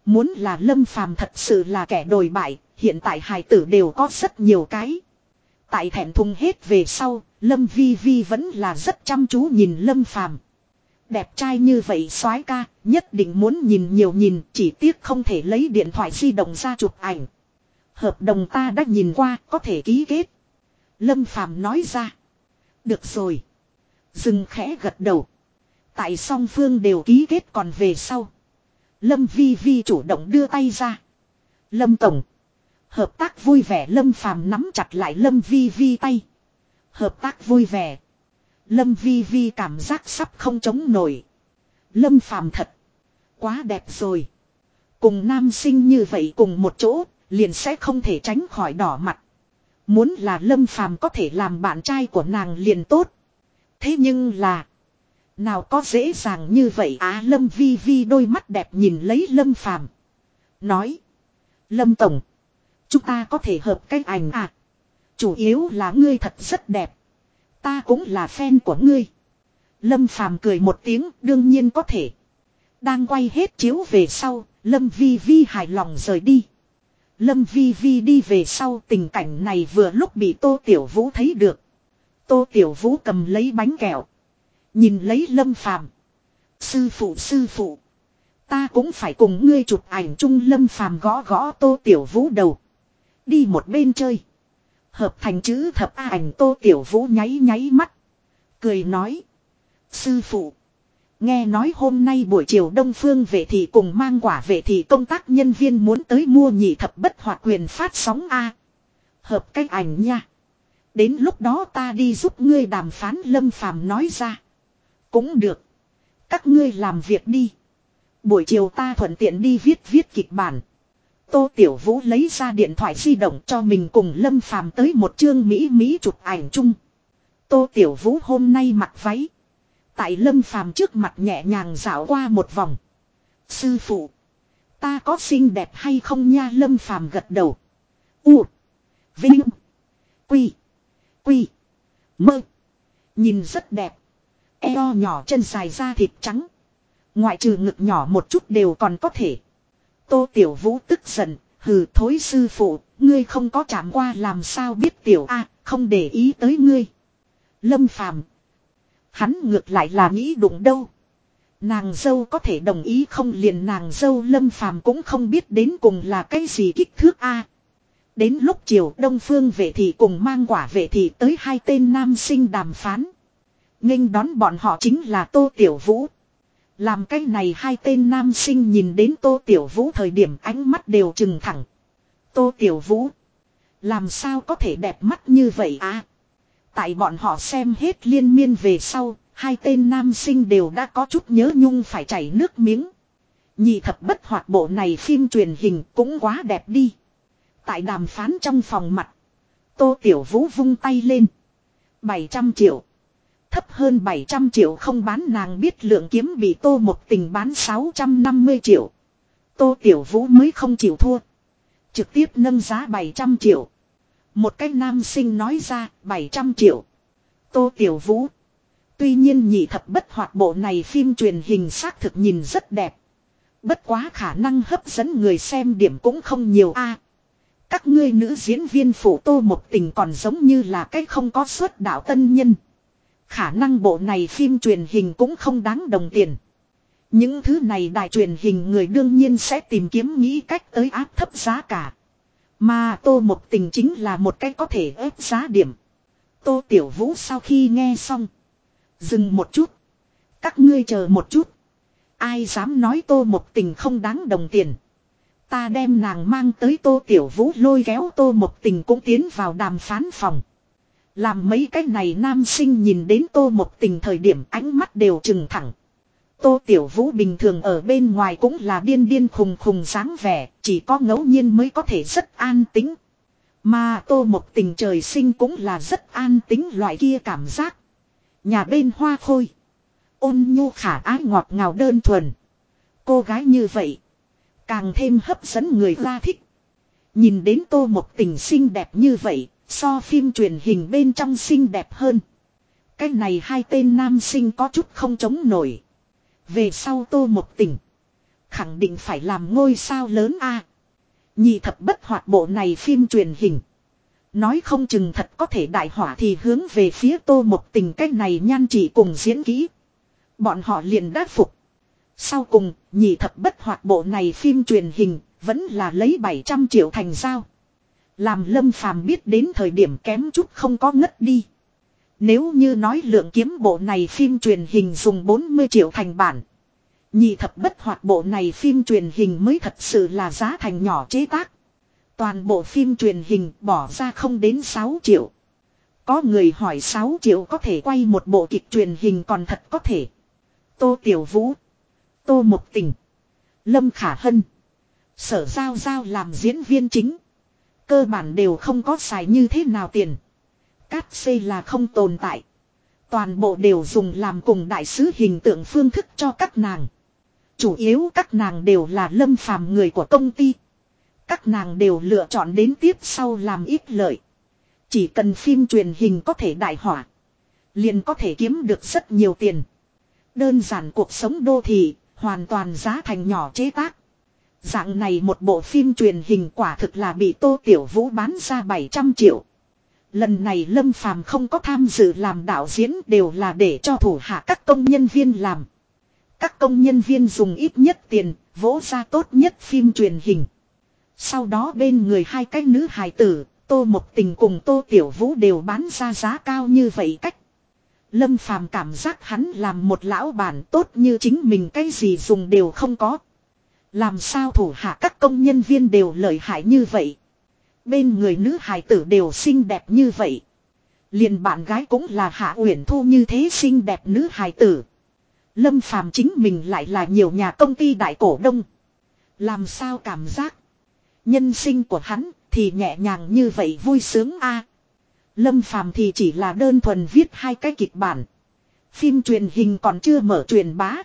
Muốn là lâm phàm thật sự là kẻ đồi bại, hiện tại hài tử đều có rất nhiều cái. Tại thẹn thùng hết về sau, lâm vi vi vẫn là rất chăm chú nhìn lâm phàm. Đẹp trai như vậy soái ca, nhất định muốn nhìn nhiều nhìn, chỉ tiếc không thể lấy điện thoại di động ra chụp ảnh. Hợp đồng ta đã nhìn qua, có thể ký kết. Lâm phàm nói ra. Được rồi. Dừng khẽ gật đầu. Tại song phương đều ký kết còn về sau. Lâm Vi Vi chủ động đưa tay ra. Lâm Tổng. Hợp tác vui vẻ Lâm Phàm nắm chặt lại Lâm Vi Vi tay. Hợp tác vui vẻ. Lâm Vi Vi cảm giác sắp không chống nổi. Lâm Phàm thật. Quá đẹp rồi. Cùng nam sinh như vậy cùng một chỗ, liền sẽ không thể tránh khỏi đỏ mặt. Muốn là Lâm Phàm có thể làm bạn trai của nàng liền tốt. Thế nhưng là. Nào có dễ dàng như vậy á Lâm Vi Vi đôi mắt đẹp nhìn lấy Lâm Phàm Nói. Lâm Tổng. Chúng ta có thể hợp cách ảnh à. Chủ yếu là ngươi thật rất đẹp. Ta cũng là fan của ngươi. Lâm Phàm cười một tiếng đương nhiên có thể. Đang quay hết chiếu về sau, Lâm Vi Vi hài lòng rời đi. Lâm Vi Vi đi về sau tình cảnh này vừa lúc bị Tô Tiểu Vũ thấy được. Tô Tiểu Vũ cầm lấy bánh kẹo. Nhìn lấy lâm phàm. Sư phụ sư phụ. Ta cũng phải cùng ngươi chụp ảnh chung lâm phàm gõ gõ tô tiểu vũ đầu. Đi một bên chơi. Hợp thành chữ thập ảnh tô tiểu vũ nháy nháy mắt. Cười nói. Sư phụ. Nghe nói hôm nay buổi chiều Đông Phương vệ thị cùng mang quả vệ thị công tác nhân viên muốn tới mua nhị thập bất hoạt quyền phát sóng A. Hợp cách ảnh nha. Đến lúc đó ta đi giúp ngươi đàm phán lâm phàm nói ra. Cũng được. Các ngươi làm việc đi. Buổi chiều ta thuận tiện đi viết viết kịch bản. Tô Tiểu Vũ lấy ra điện thoại di động cho mình cùng Lâm Phàm tới một chương Mỹ Mỹ chụp ảnh chung. Tô Tiểu Vũ hôm nay mặc váy. Tại Lâm Phàm trước mặt nhẹ nhàng dạo qua một vòng. Sư phụ. Ta có xinh đẹp hay không nha Lâm Phàm gật đầu. U. Vinh. Quy. Quy. Mơ. Nhìn rất đẹp. Eo nhỏ chân dài da thịt trắng. Ngoại trừ ngực nhỏ một chút đều còn có thể. Tô Tiểu Vũ tức giận, hừ thối sư phụ, ngươi không có chạm qua làm sao biết Tiểu A, không để ý tới ngươi. Lâm Phàm Hắn ngược lại là nghĩ đụng đâu. Nàng dâu có thể đồng ý không liền nàng dâu Lâm Phàm cũng không biết đến cùng là cái gì kích thước A. Đến lúc chiều Đông Phương vệ thị cùng mang quả vệ thị tới hai tên nam sinh đàm phán. nghênh đón bọn họ chính là Tô Tiểu Vũ. Làm cái này hai tên nam sinh nhìn đến Tô Tiểu Vũ thời điểm ánh mắt đều trừng thẳng. Tô Tiểu Vũ. Làm sao có thể đẹp mắt như vậy à? Tại bọn họ xem hết liên miên về sau, hai tên nam sinh đều đã có chút nhớ nhung phải chảy nước miếng. Nhị thập bất hoạt bộ này phim truyền hình cũng quá đẹp đi. Tại đàm phán trong phòng mặt. Tô Tiểu Vũ vung tay lên. 700 triệu. Thấp hơn 700 triệu không bán nàng biết lượng kiếm bị tô một tình bán 650 triệu. Tô Tiểu Vũ mới không chịu thua. Trực tiếp nâng giá 700 triệu. Một cái nam sinh nói ra 700 triệu. Tô Tiểu Vũ. Tuy nhiên nhị thập bất hoạt bộ này phim truyền hình xác thực nhìn rất đẹp. Bất quá khả năng hấp dẫn người xem điểm cũng không nhiều a. các ngươi nữ diễn viên phụ tô một tình còn giống như là cái không có suất đạo tân nhân. Khả năng bộ này phim truyền hình cũng không đáng đồng tiền. Những thứ này đài truyền hình người đương nhiên sẽ tìm kiếm nghĩ cách tới áp thấp giá cả. Mà Tô Một Tình chính là một cách có thể ép giá điểm. Tô Tiểu Vũ sau khi nghe xong. Dừng một chút. Các ngươi chờ một chút. Ai dám nói Tô Một Tình không đáng đồng tiền. Ta đem nàng mang tới Tô Tiểu Vũ lôi kéo Tô Một Tình cũng tiến vào đàm phán phòng. Làm mấy cái này nam sinh nhìn đến tô một tình thời điểm ánh mắt đều trừng thẳng. Tô Tiểu Vũ bình thường ở bên ngoài cũng là điên điên khùng khùng dáng vẻ, chỉ có ngẫu nhiên mới có thể rất an tính. Mà Tô một tình trời sinh cũng là rất an tính loại kia cảm giác. Nhà bên hoa khôi. Ôn nhu khả ái ngọt ngào đơn thuần. Cô gái như vậy. Càng thêm hấp dẫn người ta thích. Nhìn đến Tô một tình xinh đẹp như vậy, So phim truyền hình bên trong xinh đẹp hơn. Cái này hai tên nam sinh có chút không chống nổi. Về sau tô một tỉnh. Khẳng định phải làm ngôi sao lớn a. Nhị thập bất hoạt bộ này phim truyền hình. Nói không chừng thật có thể đại hỏa thì hướng về phía tô một tình cách này nhan chỉ cùng diễn kỹ. Bọn họ liền đáp phục. Sau cùng, nhị thập bất hoạt bộ này phim truyền hình, vẫn là lấy 700 triệu thành giao. Làm lâm phàm biết đến thời điểm kém chút không có ngất đi. Nếu như nói lượng kiếm bộ này phim truyền hình dùng 40 triệu thành bản. Nhị thập bất hoạt bộ này phim truyền hình mới thật sự là giá thành nhỏ chế tác. Toàn bộ phim truyền hình bỏ ra không đến 6 triệu. Có người hỏi 6 triệu có thể quay một bộ kịch truyền hình còn thật có thể. Tô Tiểu Vũ. Tô Mộc Tình. Lâm Khả Hân. Sở Giao Giao làm diễn viên chính. Cơ bản đều không có xài như thế nào tiền. Cát xây là không tồn tại. Toàn bộ đều dùng làm cùng đại sứ hình tượng phương thức cho các nàng. Chủ yếu các nàng đều là lâm phàm người của công ty. Các nàng đều lựa chọn đến tiếp sau làm ít lợi. Chỉ cần phim truyền hình có thể đại hỏa. Liền có thể kiếm được rất nhiều tiền. Đơn giản cuộc sống đô thị, hoàn toàn giá thành nhỏ chế tác. Dạng này một bộ phim truyền hình quả thực là bị Tô Tiểu Vũ bán ra 700 triệu. Lần này Lâm Phàm không có tham dự làm đạo diễn đều là để cho thủ hạ các công nhân viên làm. Các công nhân viên dùng ít nhất tiền, vỗ ra tốt nhất phim truyền hình. Sau đó bên người hai cái nữ hài tử, Tô Một Tình cùng Tô Tiểu Vũ đều bán ra giá cao như vậy cách. Lâm Phàm cảm giác hắn làm một lão bản tốt như chính mình cái gì dùng đều không có. Làm sao thủ hạ các công nhân viên đều lợi hại như vậy. Bên người nữ hài tử đều xinh đẹp như vậy. Liền bạn gái cũng là hạ uyển thu như thế xinh đẹp nữ hài tử. Lâm Phàm chính mình lại là nhiều nhà công ty đại cổ đông. Làm sao cảm giác. Nhân sinh của hắn thì nhẹ nhàng như vậy vui sướng a. Lâm Phàm thì chỉ là đơn thuần viết hai cái kịch bản. Phim truyền hình còn chưa mở truyền bá.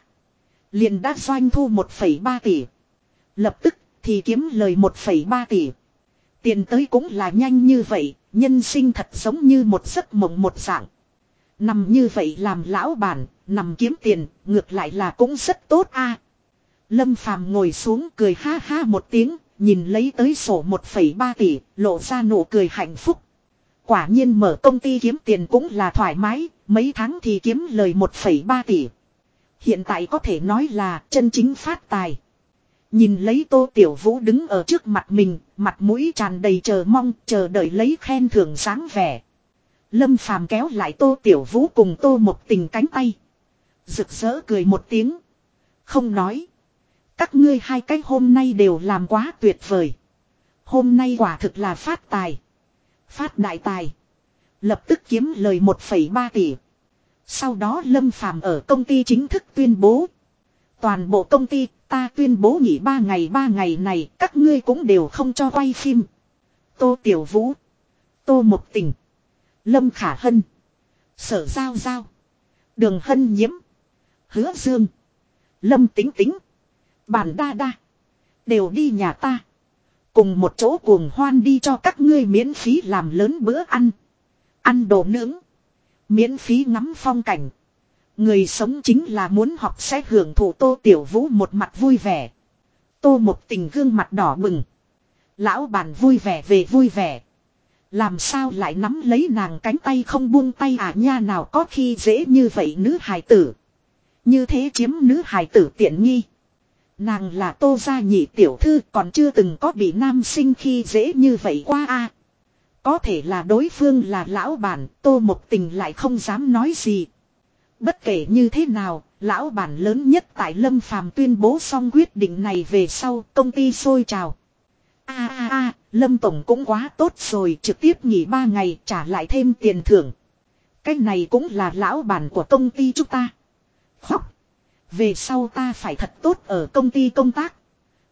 Liền đã doanh thu 1,3 tỷ. Lập tức thì kiếm lời 1,3 tỷ. Tiền tới cũng là nhanh như vậy, nhân sinh thật giống như một giấc mộng một dạng. Nằm như vậy làm lão bản, nằm kiếm tiền, ngược lại là cũng rất tốt a. Lâm Phàm ngồi xuống cười ha ha một tiếng, nhìn lấy tới sổ 1,3 tỷ, lộ ra nụ cười hạnh phúc. Quả nhiên mở công ty kiếm tiền cũng là thoải mái, mấy tháng thì kiếm lời 1,3 tỷ. Hiện tại có thể nói là chân chính phát tài. Nhìn lấy Tô Tiểu Vũ đứng ở trước mặt mình, mặt mũi tràn đầy chờ mong, chờ đợi lấy khen thưởng sáng vẻ. Lâm Phàm kéo lại Tô Tiểu Vũ cùng Tô một tình cánh tay. Rực rỡ cười một tiếng. Không nói. Các ngươi hai cái hôm nay đều làm quá tuyệt vời. Hôm nay quả thực là phát tài. Phát đại tài. Lập tức kiếm lời 1,3 tỷ. Sau đó Lâm Phàm ở công ty chính thức tuyên bố. Toàn bộ công ty, ta tuyên bố nghỉ ba ngày ba ngày này, các ngươi cũng đều không cho quay phim. Tô Tiểu Vũ. Tô Mộc Tình. Lâm Khả Hân. Sở Giao Giao. Đường Hân Nhiễm. Hứa Dương. Lâm Tính Tính. Bản Đa Đa. Đều đi nhà ta. Cùng một chỗ cuồng hoan đi cho các ngươi miễn phí làm lớn bữa ăn. Ăn đồ nướng. Miễn phí ngắm phong cảnh. Người sống chính là muốn học sẽ hưởng thụ tô tiểu vũ một mặt vui vẻ. Tô một tình gương mặt đỏ bừng. Lão bàn vui vẻ về vui vẻ. Làm sao lại nắm lấy nàng cánh tay không buông tay à nha nào có khi dễ như vậy nữ hài tử. Như thế chiếm nữ hài tử tiện nghi. Nàng là tô gia nhị tiểu thư còn chưa từng có bị nam sinh khi dễ như vậy qua a Có thể là đối phương là lão bản, tô một tình lại không dám nói gì. Bất kể như thế nào, lão bản lớn nhất tại Lâm Phàm tuyên bố xong quyết định này về sau công ty sôi trào. a a a Lâm Tổng cũng quá tốt rồi trực tiếp nghỉ 3 ngày trả lại thêm tiền thưởng. Cái này cũng là lão bản của công ty chúng ta. Khóc. Về sau ta phải thật tốt ở công ty công tác.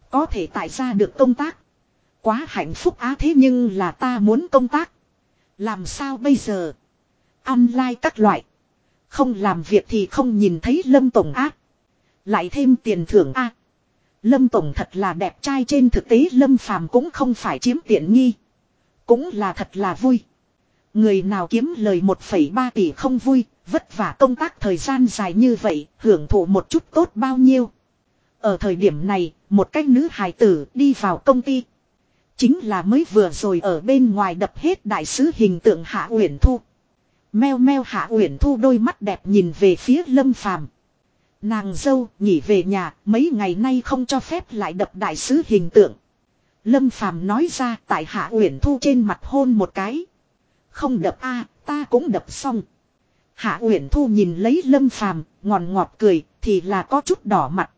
Có thể tại ra được công tác. Quá hạnh phúc á thế nhưng là ta muốn công tác. Làm sao bây giờ? Online các loại. Không làm việc thì không nhìn thấy Lâm Tổng ác. Lại thêm tiền thưởng a. Lâm Tổng thật là đẹp trai trên thực tế Lâm Phàm cũng không phải chiếm tiện nghi. Cũng là thật là vui. Người nào kiếm lời 1,3 tỷ không vui, vất vả công tác thời gian dài như vậy, hưởng thụ một chút tốt bao nhiêu. Ở thời điểm này, một cách nữ hài tử đi vào công ty. Chính là mới vừa rồi ở bên ngoài đập hết đại sứ hình tượng Hạ Uyển Thu. Meo meo Hạ Uyển Thu đôi mắt đẹp nhìn về phía Lâm Phàm. Nàng dâu nghỉ về nhà, mấy ngày nay không cho phép lại đập đại sứ hình tượng. Lâm Phàm nói ra tại Hạ Uyển Thu trên mặt hôn một cái. Không đập a, ta cũng đập xong. Hạ Uyển Thu nhìn lấy Lâm Phàm, ngòn ngọt cười, thì là có chút đỏ mặt.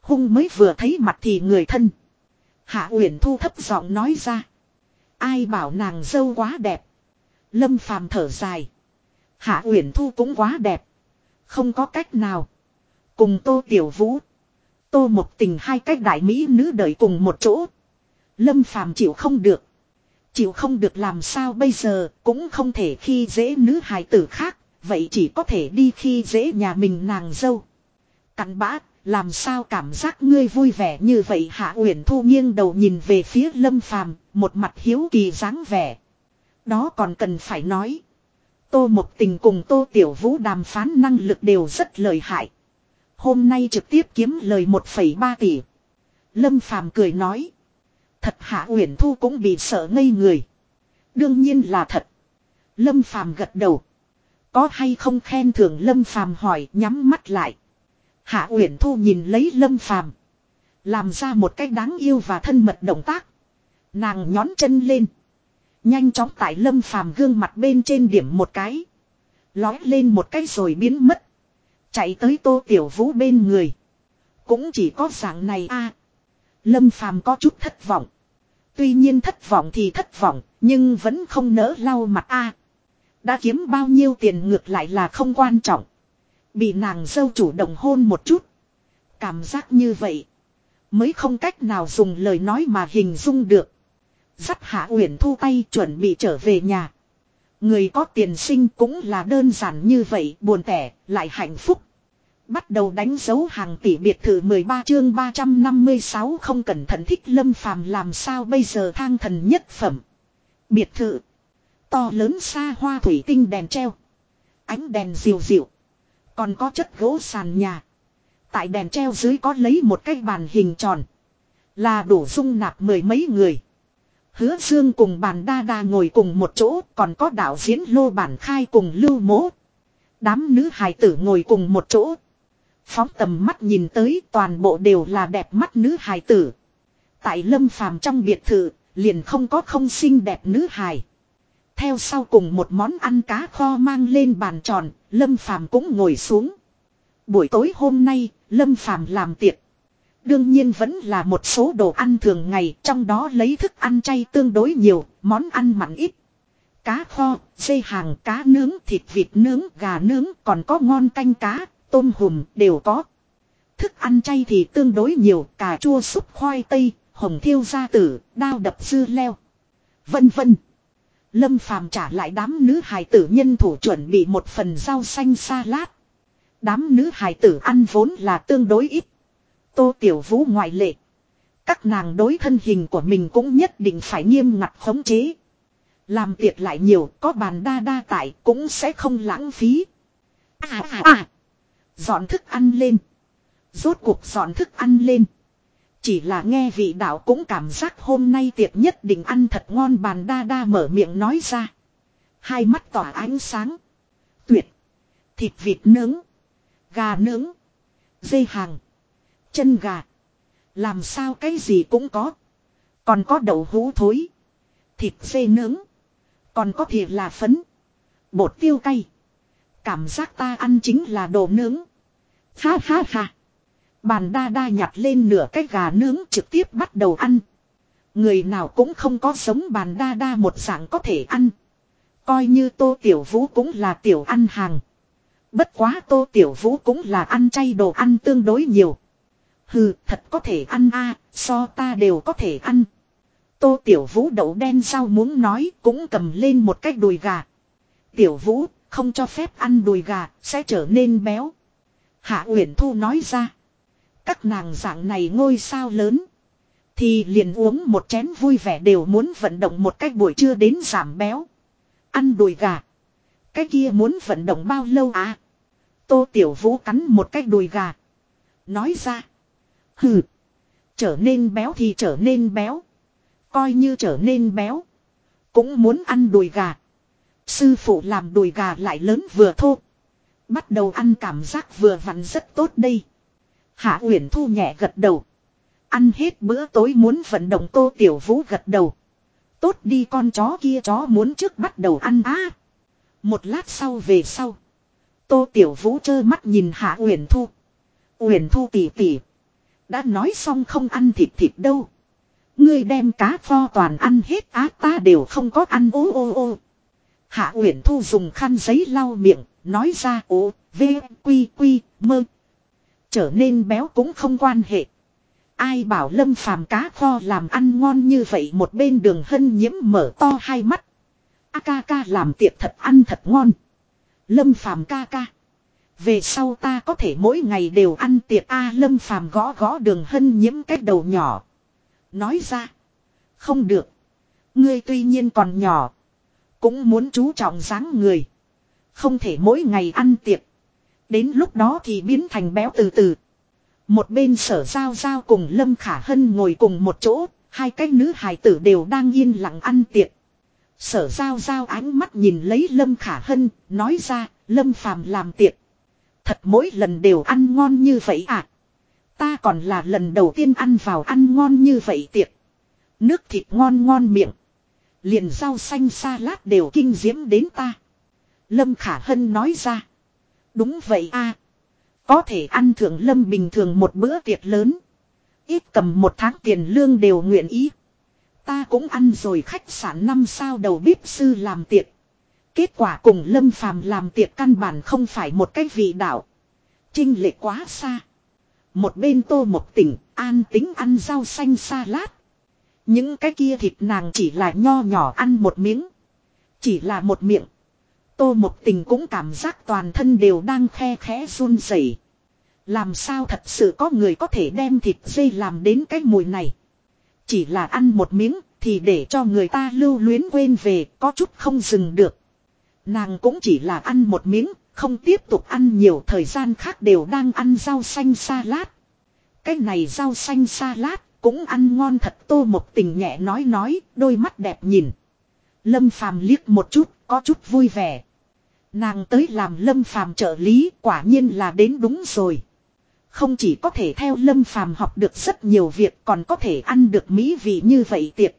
Hung mới vừa thấy mặt thì người thân. Hạ Uyển Thu thấp giọng nói ra. Ai bảo nàng dâu quá đẹp. Lâm Phàm thở dài. Hạ Uyển Thu cũng quá đẹp. Không có cách nào. Cùng Tô Tiểu Vũ. Tô một tình hai cách đại mỹ nữ đợi cùng một chỗ. Lâm Phàm chịu không được. Chịu không được làm sao bây giờ cũng không thể khi dễ nữ hài tử khác. Vậy chỉ có thể đi khi dễ nhà mình nàng dâu. Cặn bã, làm sao cảm giác ngươi vui vẻ như vậy Hạ Uyển Thu nghiêng đầu nhìn về phía Lâm Phàm, một mặt hiếu kỳ dáng vẻ. Đó còn cần phải nói. Tô Mộc Tình cùng Tô Tiểu Vũ đàm phán năng lực đều rất lợi hại. Hôm nay trực tiếp kiếm lời 1,3 tỷ. Lâm Phàm cười nói. Thật Hạ Uyển Thu cũng bị sợ ngây người. Đương nhiên là thật. Lâm Phàm gật đầu. Có hay không khen thưởng Lâm Phàm hỏi nhắm mắt lại. Hạ Uyển Thu nhìn lấy Lâm Phàm, làm ra một cách đáng yêu và thân mật động tác. Nàng nhón chân lên, nhanh chóng tại Lâm Phàm gương mặt bên trên điểm một cái, lói lên một cái rồi biến mất, chạy tới Tô Tiểu Vũ bên người. Cũng chỉ có dạng này a. Lâm Phàm có chút thất vọng. Tuy nhiên thất vọng thì thất vọng, nhưng vẫn không nỡ lau mặt a. Đã kiếm bao nhiêu tiền ngược lại là không quan trọng. Bị nàng dâu chủ động hôn một chút. Cảm giác như vậy. Mới không cách nào dùng lời nói mà hình dung được. Dắt hạ uyển thu tay chuẩn bị trở về nhà. Người có tiền sinh cũng là đơn giản như vậy, buồn tẻ, lại hạnh phúc. Bắt đầu đánh dấu hàng tỷ biệt thự 13 chương 356 không cẩn thận thích lâm phàm làm sao bây giờ thang thần nhất phẩm. Biệt thự. To lớn xa hoa thủy tinh đèn treo. Ánh đèn diều diệu. Còn có chất gỗ sàn nhà. Tại đèn treo dưới có lấy một cái bàn hình tròn. Là đủ dung nạp mười mấy người. Hứa Dương cùng bàn đa đa ngồi cùng một chỗ, còn có đạo diễn lô bản khai cùng lưu mố. Đám nữ hài tử ngồi cùng một chỗ. Phóng tầm mắt nhìn tới toàn bộ đều là đẹp mắt nữ hài tử. Tại lâm phàm trong biệt thự, liền không có không xinh đẹp nữ hài. Theo sau cùng một món ăn cá kho mang lên bàn tròn, lâm phàm cũng ngồi xuống. Buổi tối hôm nay, lâm phàm làm tiệc. Đương nhiên vẫn là một số đồ ăn thường ngày, trong đó lấy thức ăn chay tương đối nhiều, món ăn mặn ít. Cá kho, dây hàng, cá nướng, thịt vịt nướng, gà nướng, còn có ngon canh cá, tôm hùm, đều có. Thức ăn chay thì tương đối nhiều, cà chua súp khoai tây, hồng thiêu gia tử, đao đập dưa leo. Vân vân. Lâm phàm trả lại đám nữ hài tử nhân thủ chuẩn bị một phần rau xanh salad. Đám nữ hài tử ăn vốn là tương đối ít. Tô Tiểu Vũ ngoại lệ. Các nàng đối thân hình của mình cũng nhất định phải nghiêm ngặt khống chế. Làm tiệc lại nhiều, có bàn đa đa tải cũng sẽ không lãng phí. À à à. Dọn thức ăn lên. Rốt cuộc dọn thức ăn lên. Chỉ là nghe vị đạo cũng cảm giác hôm nay tiệc nhất định ăn thật ngon, bàn đa đa mở miệng nói ra. Hai mắt tỏa ánh sáng. Tuyệt. Thịt vịt nướng. Gà nướng. Dây hàng. Chân gà. Làm sao cái gì cũng có. Còn có đậu hũ thối. Thịt dê nướng. Còn có thịt là phấn. Bột tiêu cay. Cảm giác ta ăn chính là đồ nướng. Ha ha ha. Bàn đa đa nhặt lên nửa cái gà nướng trực tiếp bắt đầu ăn. Người nào cũng không có sống bàn đa đa một dạng có thể ăn. Coi như tô tiểu vũ cũng là tiểu ăn hàng. Bất quá tô tiểu vũ cũng là ăn chay đồ ăn tương đối nhiều. Hừ, thật có thể ăn a, so ta đều có thể ăn. Tô Tiểu Vũ đậu đen sao muốn nói cũng cầm lên một cái đùi gà. Tiểu Vũ, không cho phép ăn đùi gà, sẽ trở nên béo. Hạ Uyển Thu nói ra. Các nàng dạng này ngôi sao lớn. Thì liền uống một chén vui vẻ đều muốn vận động một cách buổi trưa đến giảm béo. Ăn đùi gà. Cái kia muốn vận động bao lâu à? Tô Tiểu Vũ cắn một cái đùi gà. Nói ra. Hừ. Trở nên béo thì trở nên béo. Coi như trở nên béo. Cũng muốn ăn đùi gà. Sư phụ làm đùi gà lại lớn vừa thô. Bắt đầu ăn cảm giác vừa vặn rất tốt đây. Hạ Uyển Thu nhẹ gật đầu. Ăn hết bữa tối muốn vận động Tô Tiểu Vũ gật đầu. Tốt đi con chó kia chó muốn trước bắt đầu ăn á. Một lát sau về sau. Tô Tiểu Vũ trơ mắt nhìn Hạ Uyển Thu. Uyển Thu tỉ tỉ. Đã nói xong không ăn thịt thịt đâu. Ngươi đem cá pho toàn ăn hết á ta đều không có ăn ô ô ô. Hạ Uyển Thu dùng khăn giấy lau miệng, nói ra ô, v, quy quy, mơ. Trở nên béo cũng không quan hệ. Ai bảo lâm phàm cá kho làm ăn ngon như vậy một bên đường hân nhiễm mở to hai mắt. A ca ca làm tiệc thật ăn thật ngon. Lâm phàm ca ca. Về sau ta có thể mỗi ngày đều ăn tiệc A lâm phàm gõ gõ đường hân nhiễm cái đầu nhỏ. Nói ra. Không được. Ngươi tuy nhiên còn nhỏ. Cũng muốn chú trọng dáng người. Không thể mỗi ngày ăn tiệc. Đến lúc đó thì biến thành béo từ từ. Một bên sở giao giao cùng Lâm Khả Hân ngồi cùng một chỗ. Hai cái nữ hài tử đều đang yên lặng ăn tiệc. Sở giao giao ánh mắt nhìn lấy Lâm Khả Hân, nói ra, Lâm Phàm làm tiệc. Thật mỗi lần đều ăn ngon như vậy à. Ta còn là lần đầu tiên ăn vào ăn ngon như vậy tiệc. Nước thịt ngon ngon miệng. Liền rau xanh salad đều kinh diễm đến ta. Lâm Khả Hân nói ra. Đúng vậy a Có thể ăn thưởng lâm bình thường một bữa tiệc lớn. Ít cầm một tháng tiền lương đều nguyện ý. Ta cũng ăn rồi khách sạn năm sao đầu bếp sư làm tiệc. Kết quả cùng lâm phàm làm tiệc căn bản không phải một cái vị đạo. Trinh lệ quá xa. Một bên tô một tỉnh, an tính ăn rau xanh xa lát. Những cái kia thịt nàng chỉ là nho nhỏ ăn một miếng. Chỉ là một miệng. Tô một tình cũng cảm giác toàn thân đều đang khe khẽ run rẩy. Làm sao thật sự có người có thể đem thịt dây làm đến cái mùi này. Chỉ là ăn một miếng thì để cho người ta lưu luyến quên về có chút không dừng được. Nàng cũng chỉ là ăn một miếng, không tiếp tục ăn nhiều thời gian khác đều đang ăn rau xanh salad. Cái này rau xanh salad cũng ăn ngon thật tô một tình nhẹ nói nói, đôi mắt đẹp nhìn. Lâm phàm liếc một chút, có chút vui vẻ. Nàng tới làm lâm phàm trợ lý quả nhiên là đến đúng rồi. Không chỉ có thể theo lâm phàm học được rất nhiều việc còn có thể ăn được mỹ vị như vậy tiệc.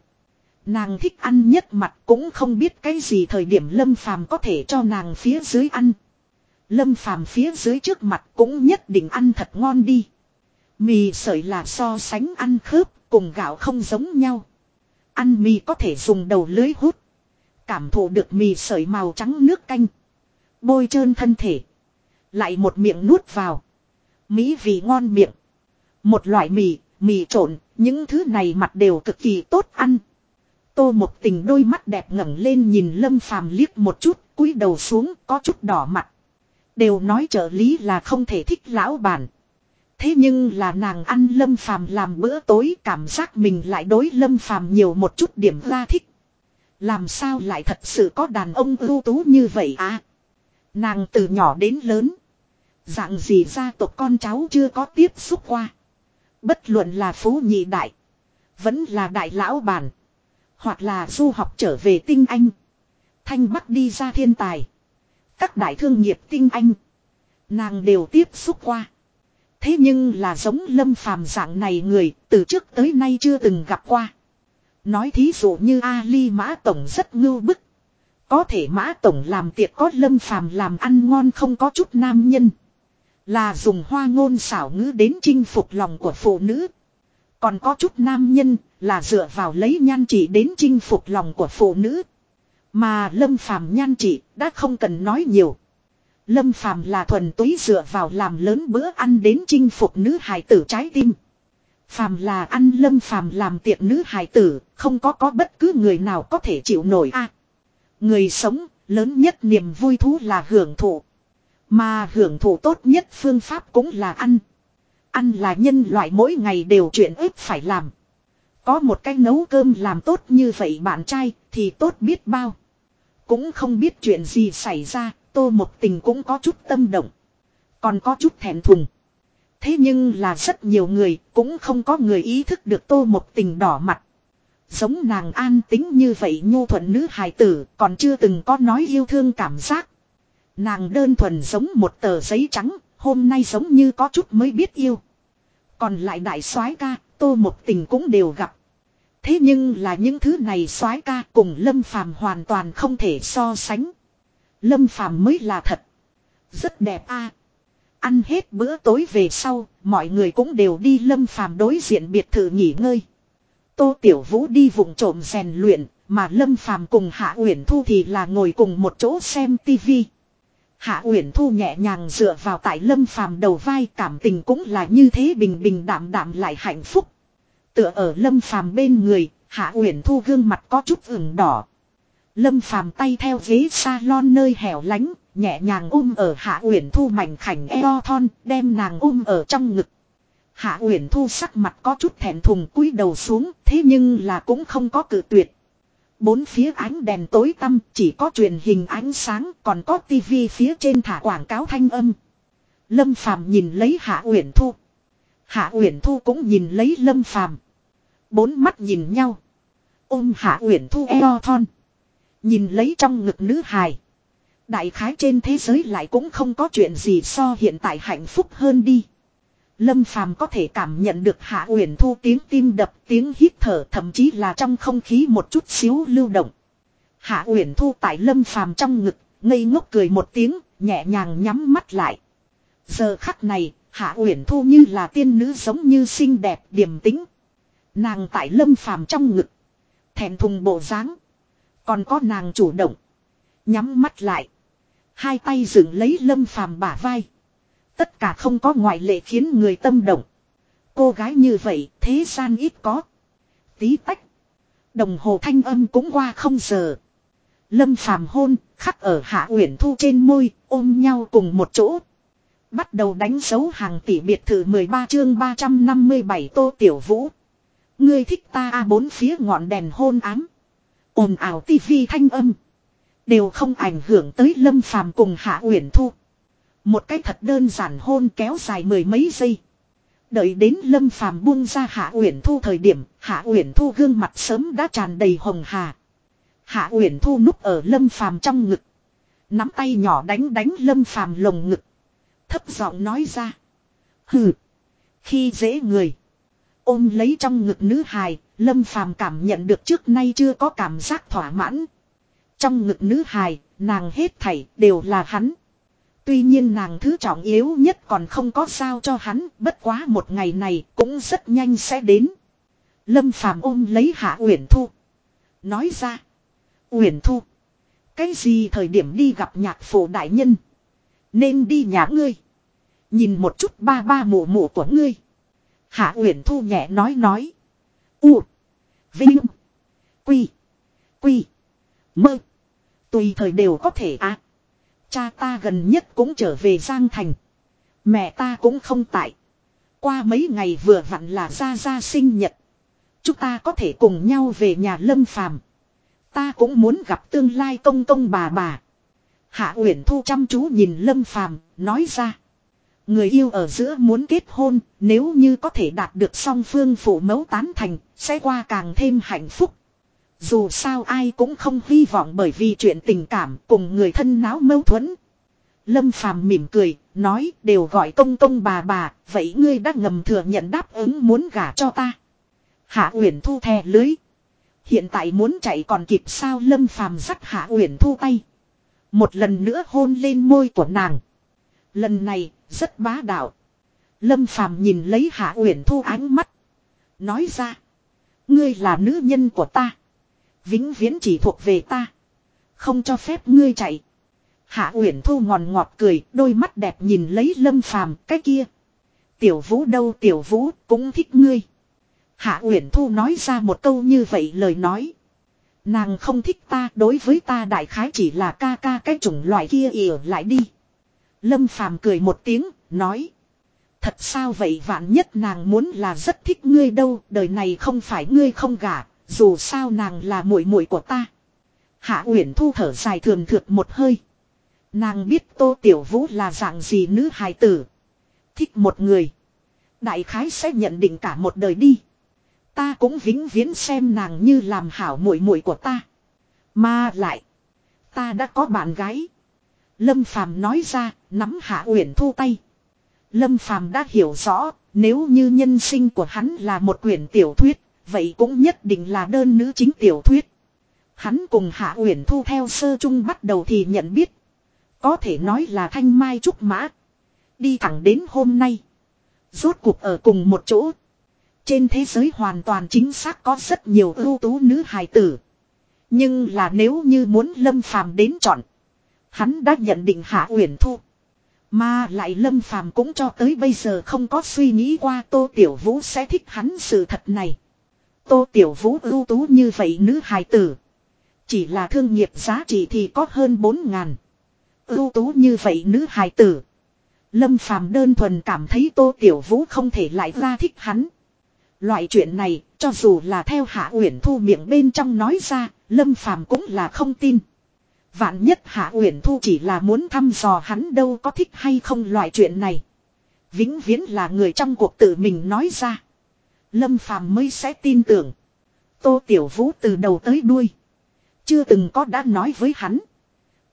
Nàng thích ăn nhất mặt cũng không biết cái gì thời điểm lâm phàm có thể cho nàng phía dưới ăn. Lâm phàm phía dưới trước mặt cũng nhất định ăn thật ngon đi. Mì sợi là so sánh ăn khớp cùng gạo không giống nhau. Ăn mì có thể dùng đầu lưới hút. Cảm thụ được mì sợi màu trắng nước canh. Bôi trơn thân thể. Lại một miệng nuốt vào. Mỹ vị ngon miệng. Một loại mì, mì trộn, những thứ này mặt đều cực kỳ tốt ăn. Tô một tình đôi mắt đẹp ngẩng lên nhìn lâm phàm liếc một chút, cúi đầu xuống có chút đỏ mặt. Đều nói trợ lý là không thể thích lão bản. Thế nhưng là nàng ăn lâm phàm làm bữa tối cảm giác mình lại đối lâm phàm nhiều một chút điểm ra thích. Làm sao lại thật sự có đàn ông ưu tú như vậy à? Nàng từ nhỏ đến lớn. Dạng gì gia tộc con cháu chưa có tiếp xúc qua. Bất luận là phú nhị đại. Vẫn là đại lão bản. Hoặc là du học trở về tinh anh. Thanh Bắc đi ra thiên tài. Các đại thương nghiệp tinh anh. Nàng đều tiếp xúc qua. Thế nhưng là giống lâm phàm dạng này người, từ trước tới nay chưa từng gặp qua. Nói thí dụ như Ali Mã Tổng rất ngưu bức. Có thể Mã Tổng làm tiệc có lâm phàm làm ăn ngon không có chút nam nhân. Là dùng hoa ngôn xảo ngữ đến chinh phục lòng của phụ nữ. Còn có chút nam nhân là dựa vào lấy nhan trị đến chinh phục lòng của phụ nữ. Mà lâm phàm nhan trị đã không cần nói nhiều. Lâm phàm là thuần túy dựa vào làm lớn bữa ăn đến chinh phục nữ hài tử trái tim. Phàm là ăn lâm phàm làm tiệc nữ hài tử, không có có bất cứ người nào có thể chịu nổi a. người sống, lớn nhất niềm vui thú là hưởng thụ. Mà hưởng thụ tốt nhất phương pháp cũng là ăn. Ăn là nhân loại mỗi ngày đều chuyện ít phải làm. Có một cái nấu cơm làm tốt như vậy bạn trai thì tốt biết bao. Cũng không biết chuyện gì xảy ra, tô một tình cũng có chút tâm động. Còn có chút thẹn thùng. Thế nhưng là rất nhiều người cũng không có người ý thức được tô một tình đỏ mặt. Giống nàng an tính như vậy nhu thuận nữ hài tử còn chưa từng có nói yêu thương cảm giác. Nàng đơn thuần giống một tờ giấy trắng, hôm nay giống như có chút mới biết yêu. Còn lại đại soái ca, tô một tình cũng đều gặp. Thế nhưng là những thứ này soái ca cùng Lâm Phàm hoàn toàn không thể so sánh. Lâm Phàm mới là thật. Rất đẹp a. Ăn hết bữa tối về sau, mọi người cũng đều đi Lâm Phàm đối diện biệt thự nghỉ ngơi. Tô Tiểu Vũ đi vùng trộm rèn luyện, mà Lâm Phàm cùng Hạ Uyển Thu thì là ngồi cùng một chỗ xem tivi. Hạ Uyển Thu nhẹ nhàng dựa vào tại Lâm Phàm đầu vai, cảm tình cũng là như thế bình bình đạm đạm lại hạnh phúc. Tựa ở Lâm Phàm bên người, Hạ Uyển Thu gương mặt có chút ửng đỏ. Lâm Phàm tay theo ghế salon nơi hẻo lánh, nhẹ nhàng ôm ở Hạ Uyển Thu mảnh khảnh eo thon, đem nàng ôm ở trong ngực. Hạ Uyển Thu sắc mặt có chút thẹn thùng cúi đầu xuống, thế nhưng là cũng không có cự tuyệt. Bốn phía ánh đèn tối tăm, chỉ có truyền hình ánh sáng, còn có tivi phía trên thả quảng cáo thanh âm. Lâm Phàm nhìn lấy Hạ Uyển Thu. Hạ Uyển Thu cũng nhìn lấy Lâm Phàm. Bốn mắt nhìn nhau. Ôm Hạ Uyển Thu eo thon. Nhìn lấy trong ngực nữ hài. Đại khái trên thế giới lại cũng không có chuyện gì so hiện tại hạnh phúc hơn đi. Lâm Phàm có thể cảm nhận được Hạ Uyển Thu tiếng tim đập, tiếng hít thở, thậm chí là trong không khí một chút xíu lưu động. Hạ Uyển Thu tại Lâm Phàm trong ngực, ngây ngốc cười một tiếng, nhẹ nhàng nhắm mắt lại. Giờ khắc này, Hạ Uyển Thu như là tiên nữ giống như xinh đẹp, điềm tĩnh. Nàng tại Lâm Phàm trong ngực, thẹn thùng bộ dáng, còn có nàng chủ động, nhắm mắt lại, hai tay dựng lấy Lâm Phàm bả vai. Tất cả không có ngoại lệ khiến người tâm động. Cô gái như vậy thế gian ít có. Tí tách. Đồng hồ thanh âm cũng qua không giờ. Lâm phàm hôn, khắc ở hạ uyển thu trên môi, ôm nhau cùng một chỗ. Bắt đầu đánh dấu hàng tỷ biệt thự 13 chương 357 tô tiểu vũ. Ngươi thích ta a bốn phía ngọn đèn hôn ám. ồn ào tivi thanh âm. Đều không ảnh hưởng tới lâm phàm cùng hạ uyển thu. Một cái thật đơn giản hôn kéo dài mười mấy giây. Đợi đến lâm phàm buông ra hạ uyển thu thời điểm, hạ uyển thu gương mặt sớm đã tràn đầy hồng hà. Hạ uyển thu núp ở lâm phàm trong ngực. Nắm tay nhỏ đánh đánh lâm phàm lồng ngực. Thấp giọng nói ra. Hừ. Khi dễ người. Ôm lấy trong ngực nữ hài, lâm phàm cảm nhận được trước nay chưa có cảm giác thỏa mãn. Trong ngực nữ hài, nàng hết thảy đều là hắn. Tuy nhiên nàng thứ trọng yếu nhất còn không có sao cho hắn, bất quá một ngày này cũng rất nhanh sẽ đến. Lâm Phàm ôm lấy Hạ Uyển Thu, nói ra: "Uyển Thu, cái gì thời điểm đi gặp nhạc phụ đại nhân, nên đi nhà ngươi, nhìn một chút ba ba mụ mụ của ngươi." Hạ Uyển Thu nhẹ nói nói: "U, Vinh, Quy, Quy, Mơ, tùy thời đều có thể à." Cha ta gần nhất cũng trở về Giang Thành. Mẹ ta cũng không tại. Qua mấy ngày vừa vặn là ra ra sinh nhật. Chúng ta có thể cùng nhau về nhà lâm phàm. Ta cũng muốn gặp tương lai công công bà bà. Hạ Uyển Thu chăm chú nhìn Lâm Phàm, nói ra: Người yêu ở giữa muốn kết hôn, nếu như có thể đạt được song phương phụ mẫu tán thành, sẽ qua càng thêm hạnh phúc. Dù sao ai cũng không hy vọng bởi vì chuyện tình cảm cùng người thân náo mâu thuẫn. Lâm Phàm mỉm cười, nói đều gọi công công bà bà, vậy ngươi đã ngầm thừa nhận đáp ứng muốn gả cho ta. Hạ Uyển Thu thè lưới. Hiện tại muốn chạy còn kịp sao Lâm Phàm dắt Hạ Uyển Thu tay. Một lần nữa hôn lên môi của nàng. Lần này, rất bá đạo. Lâm Phàm nhìn lấy Hạ Uyển Thu ánh mắt. Nói ra. Ngươi là nữ nhân của ta. Vĩnh viễn chỉ thuộc về ta. Không cho phép ngươi chạy. Hạ Uyển Thu ngòn ngọt cười, đôi mắt đẹp nhìn lấy Lâm Phàm, cái kia. Tiểu Vũ đâu, Tiểu Vũ cũng thích ngươi. Hạ Uyển Thu nói ra một câu như vậy lời nói. Nàng không thích ta, đối với ta đại khái chỉ là ca ca cái chủng loại kia ỉa lại đi. Lâm Phàm cười một tiếng, nói. Thật sao vậy vạn nhất nàng muốn là rất thích ngươi đâu, đời này không phải ngươi không gả, dù sao nàng là muội muội của ta. Hạ Uyển Thu thở dài thường thượt một hơi. Nàng biết Tô Tiểu Vũ là dạng gì nữ hài tử. Thích một người. Đại khái sẽ nhận định cả một đời đi. Ta cũng vĩnh viễn xem nàng như làm hảo muội muội của ta. Mà lại. Ta đã có bạn gái. Lâm Phàm nói ra, nắm Hạ Uyển Thu tay. Lâm Phàm đã hiểu rõ, nếu như nhân sinh của hắn là một quyển tiểu thuyết, Vậy cũng nhất định là đơn nữ chính tiểu thuyết. Hắn cùng Hạ Uyển Thu theo sơ chung bắt đầu thì nhận biết. Có thể nói là thanh mai trúc mã. Đi thẳng đến hôm nay. Rốt cuộc ở cùng một chỗ. Trên thế giới hoàn toàn chính xác có rất nhiều ưu tú nữ hài tử. Nhưng là nếu như muốn Lâm Phàm đến chọn. Hắn đã nhận định Hạ Uyển Thu. Mà lại Lâm Phàm cũng cho tới bây giờ không có suy nghĩ qua Tô Tiểu Vũ sẽ thích hắn sự thật này. Tô Tiểu Vũ ưu tú như vậy nữ hài tử. Chỉ là thương nghiệp giá trị thì có hơn 4 ngàn. Ưu tú như vậy nữ hài tử. Lâm Phàm đơn thuần cảm thấy Tô Tiểu Vũ không thể lại ra thích hắn. Loại chuyện này, cho dù là theo Hạ Uyển Thu miệng bên trong nói ra, Lâm Phàm cũng là không tin. Vạn nhất Hạ Uyển Thu chỉ là muốn thăm dò hắn đâu có thích hay không loại chuyện này. Vĩnh viễn là người trong cuộc tự mình nói ra. Lâm Phàm mới sẽ tin tưởng. Tô Tiểu Vũ từ đầu tới đuôi. Chưa từng có đã nói với hắn.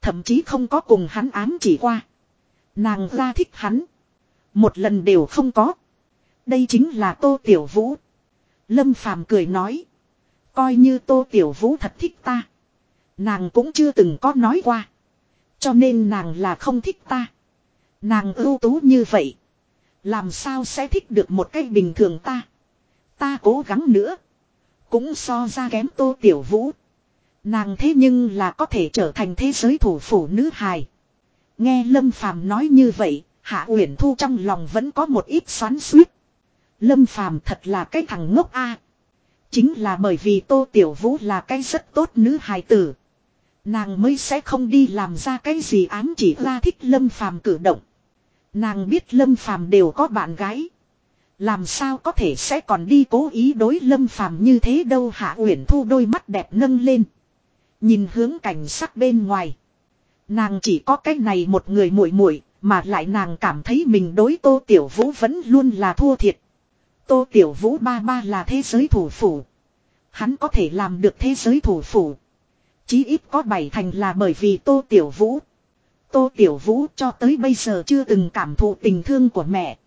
Thậm chí không có cùng hắn ám chỉ qua. Nàng ra thích hắn. Một lần đều không có. Đây chính là Tô Tiểu Vũ. Lâm Phàm cười nói. Coi như Tô Tiểu Vũ thật thích ta. Nàng cũng chưa từng có nói qua. Cho nên nàng là không thích ta. Nàng ưu tú như vậy. Làm sao sẽ thích được một cách bình thường ta. Ta cố gắng nữa. Cũng so ra kém tô tiểu vũ. Nàng thế nhưng là có thể trở thành thế giới thủ phủ nữ hài. Nghe Lâm Phàm nói như vậy, Hạ Uyển Thu trong lòng vẫn có một ít xoắn xuýt. Lâm Phàm thật là cái thằng ngốc a. Chính là bởi vì Tô Tiểu Vũ là cái rất tốt nữ hài tử. Nàng mới sẽ không đi làm ra cái gì ám chỉ ra thích Lâm Phàm cử động. Nàng biết Lâm Phàm đều có bạn gái. Làm sao có thể sẽ còn đi cố ý đối Lâm Phàm như thế đâu Hạ Uyển Thu đôi mắt đẹp nâng lên. Nhìn hướng cảnh sắc bên ngoài. Nàng chỉ có cái này một người muội muội, mà lại nàng cảm thấy mình đối Tô Tiểu Vũ vẫn luôn là thua thiệt. Tô Tiểu Vũ ba ba là thế giới thủ phủ. Hắn có thể làm được thế giới thủ phủ. Chí ít có bảy thành là bởi vì Tô Tiểu Vũ. Tô Tiểu Vũ cho tới bây giờ chưa từng cảm thụ tình thương của mẹ.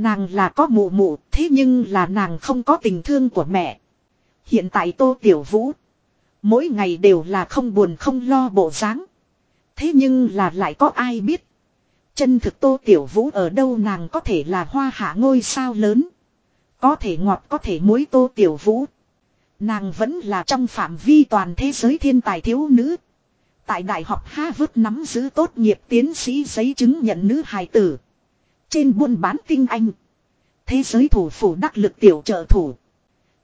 Nàng là có mụ mụ, thế nhưng là nàng không có tình thương của mẹ. Hiện tại Tô Tiểu Vũ. Mỗi ngày đều là không buồn không lo bộ dáng. Thế nhưng là lại có ai biết. Chân thực Tô Tiểu Vũ ở đâu nàng có thể là hoa hạ ngôi sao lớn. Có thể ngọt có thể muối Tô Tiểu Vũ. Nàng vẫn là trong phạm vi toàn thế giới thiên tài thiếu nữ. Tại Đại học Harvard nắm giữ tốt nghiệp tiến sĩ giấy chứng nhận nữ hài tử. Trên buôn bán tinh anh. Thế giới thủ phủ đắc lực tiểu trợ thủ.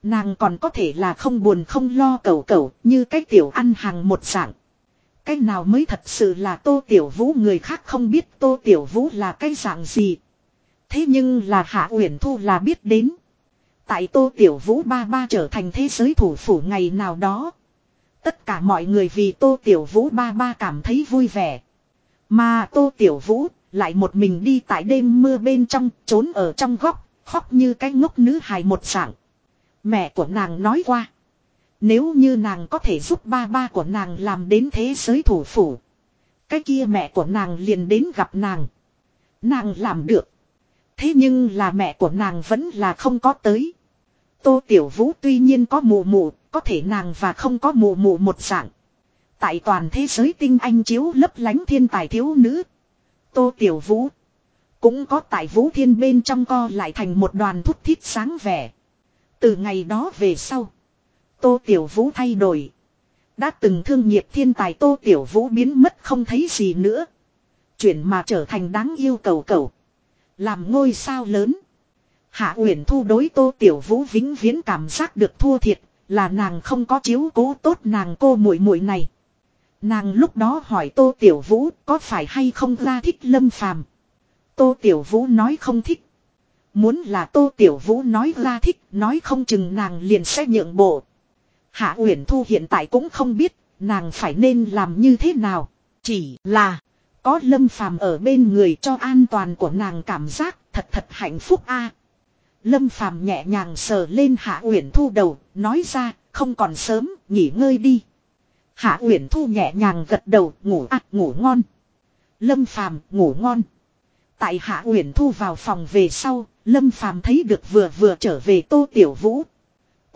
Nàng còn có thể là không buồn không lo cầu cầu, như cái tiểu ăn hàng một dạng. Cái nào mới thật sự là tô tiểu vũ, người khác không biết tô tiểu vũ là cái dạng gì. Thế nhưng là Hạ Uyển Thu là biết đến. Tại Tô Tiểu Vũ ba ba trở thành thế giới thủ phủ ngày nào đó. Tất cả mọi người vì Tô Tiểu Vũ ba ba cảm thấy vui vẻ. Mà Tô Tiểu Vũ lại một mình đi tại đêm mưa bên trong trốn ở trong góc, khóc như cái ngốc nữ hài một dạng. Mẹ của nàng nói qua. Nếu như nàng có thể giúp ba ba của nàng làm đến thế giới thủ phủ. Cái kia mẹ của nàng liền đến gặp nàng. Nàng làm được. Thế nhưng là mẹ của nàng vẫn là không có tới. Tô Tiểu Vũ tuy nhiên có mù mù, có thể nàng và không có mù mù một dạng. Tại toàn thế giới tinh anh chiếu lấp lánh thiên tài thiếu nữ. Tô Tiểu Vũ. Cũng có tại Vũ Thiên bên trong co lại thành một đoàn thúc thiết sáng vẻ. Từ ngày đó về sau. Tô Tiểu Vũ thay đổi. Đã từng thương nghiệp thiên tài Tô Tiểu Vũ biến mất không thấy gì nữa. Chuyển mà trở thành đáng yêu cầu cầu. Làm ngôi sao lớn. Hạ Uyển Thu đối Tô Tiểu Vũ vĩnh viễn cảm giác được thua thiệt, là nàng không có chiếu cố tốt nàng cô muội muội này. Nàng lúc đó hỏi Tô Tiểu Vũ có phải hay không ra thích Lâm Phàm. Tô Tiểu Vũ nói không thích. Muốn là Tô Tiểu Vũ nói ra thích, nói không chừng nàng liền sẽ nhượng bộ. Hạ Uyển Thu hiện tại cũng không biết, nàng phải nên làm như thế nào. Chỉ là, có Lâm Phàm ở bên người cho an toàn của nàng cảm giác thật thật hạnh phúc a. Lâm Phàm nhẹ nhàng sờ lên Hạ Uyển Thu đầu, nói ra, không còn sớm, nghỉ ngơi đi. Hạ Uyển Thu nhẹ nhàng gật đầu, ngủ ạ, ngủ ngon. Lâm Phàm ngủ ngon. Tại Hạ Uyển Thu vào phòng về sau, Lâm Phàm thấy được vừa vừa trở về Tô Tiểu Vũ.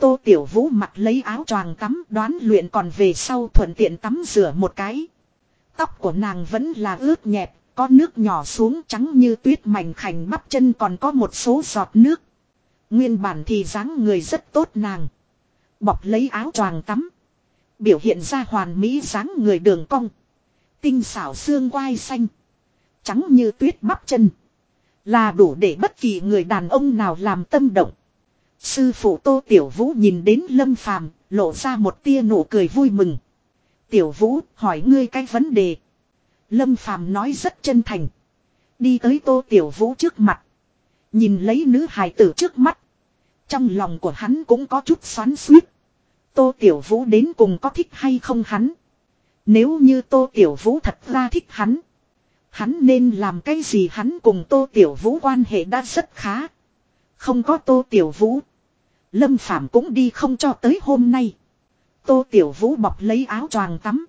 Tô Tiểu Vũ mặc lấy áo choàng tắm, đoán luyện còn về sau thuận tiện tắm rửa một cái. Tóc của nàng vẫn là ướt nhẹp, có nước nhỏ xuống trắng như tuyết mảnh khảnh bắp chân còn có một số giọt nước. Nguyên bản thì dáng người rất tốt nàng. Bọc lấy áo choàng tắm. Biểu hiện ra hoàn mỹ dáng người đường cong. Tinh xảo xương quai xanh. Trắng như tuyết bắp chân. Là đủ để bất kỳ người đàn ông nào làm tâm động. Sư phụ Tô Tiểu Vũ nhìn đến Lâm Phàm, lộ ra một tia nụ cười vui mừng. Tiểu Vũ, hỏi ngươi cái vấn đề. Lâm Phàm nói rất chân thành. Đi tới Tô Tiểu Vũ trước mặt. Nhìn lấy nữ hài tử trước mắt. Trong lòng của hắn cũng có chút xoắn suýt. Tô Tiểu Vũ đến cùng có thích hay không hắn. Nếu như Tô Tiểu Vũ thật ra thích hắn. Hắn nên làm cái gì hắn cùng Tô Tiểu Vũ quan hệ đã rất khá. Không có Tô Tiểu Vũ. Lâm Phạm cũng đi không cho tới hôm nay. Tô Tiểu Vũ bọc lấy áo choàng tắm.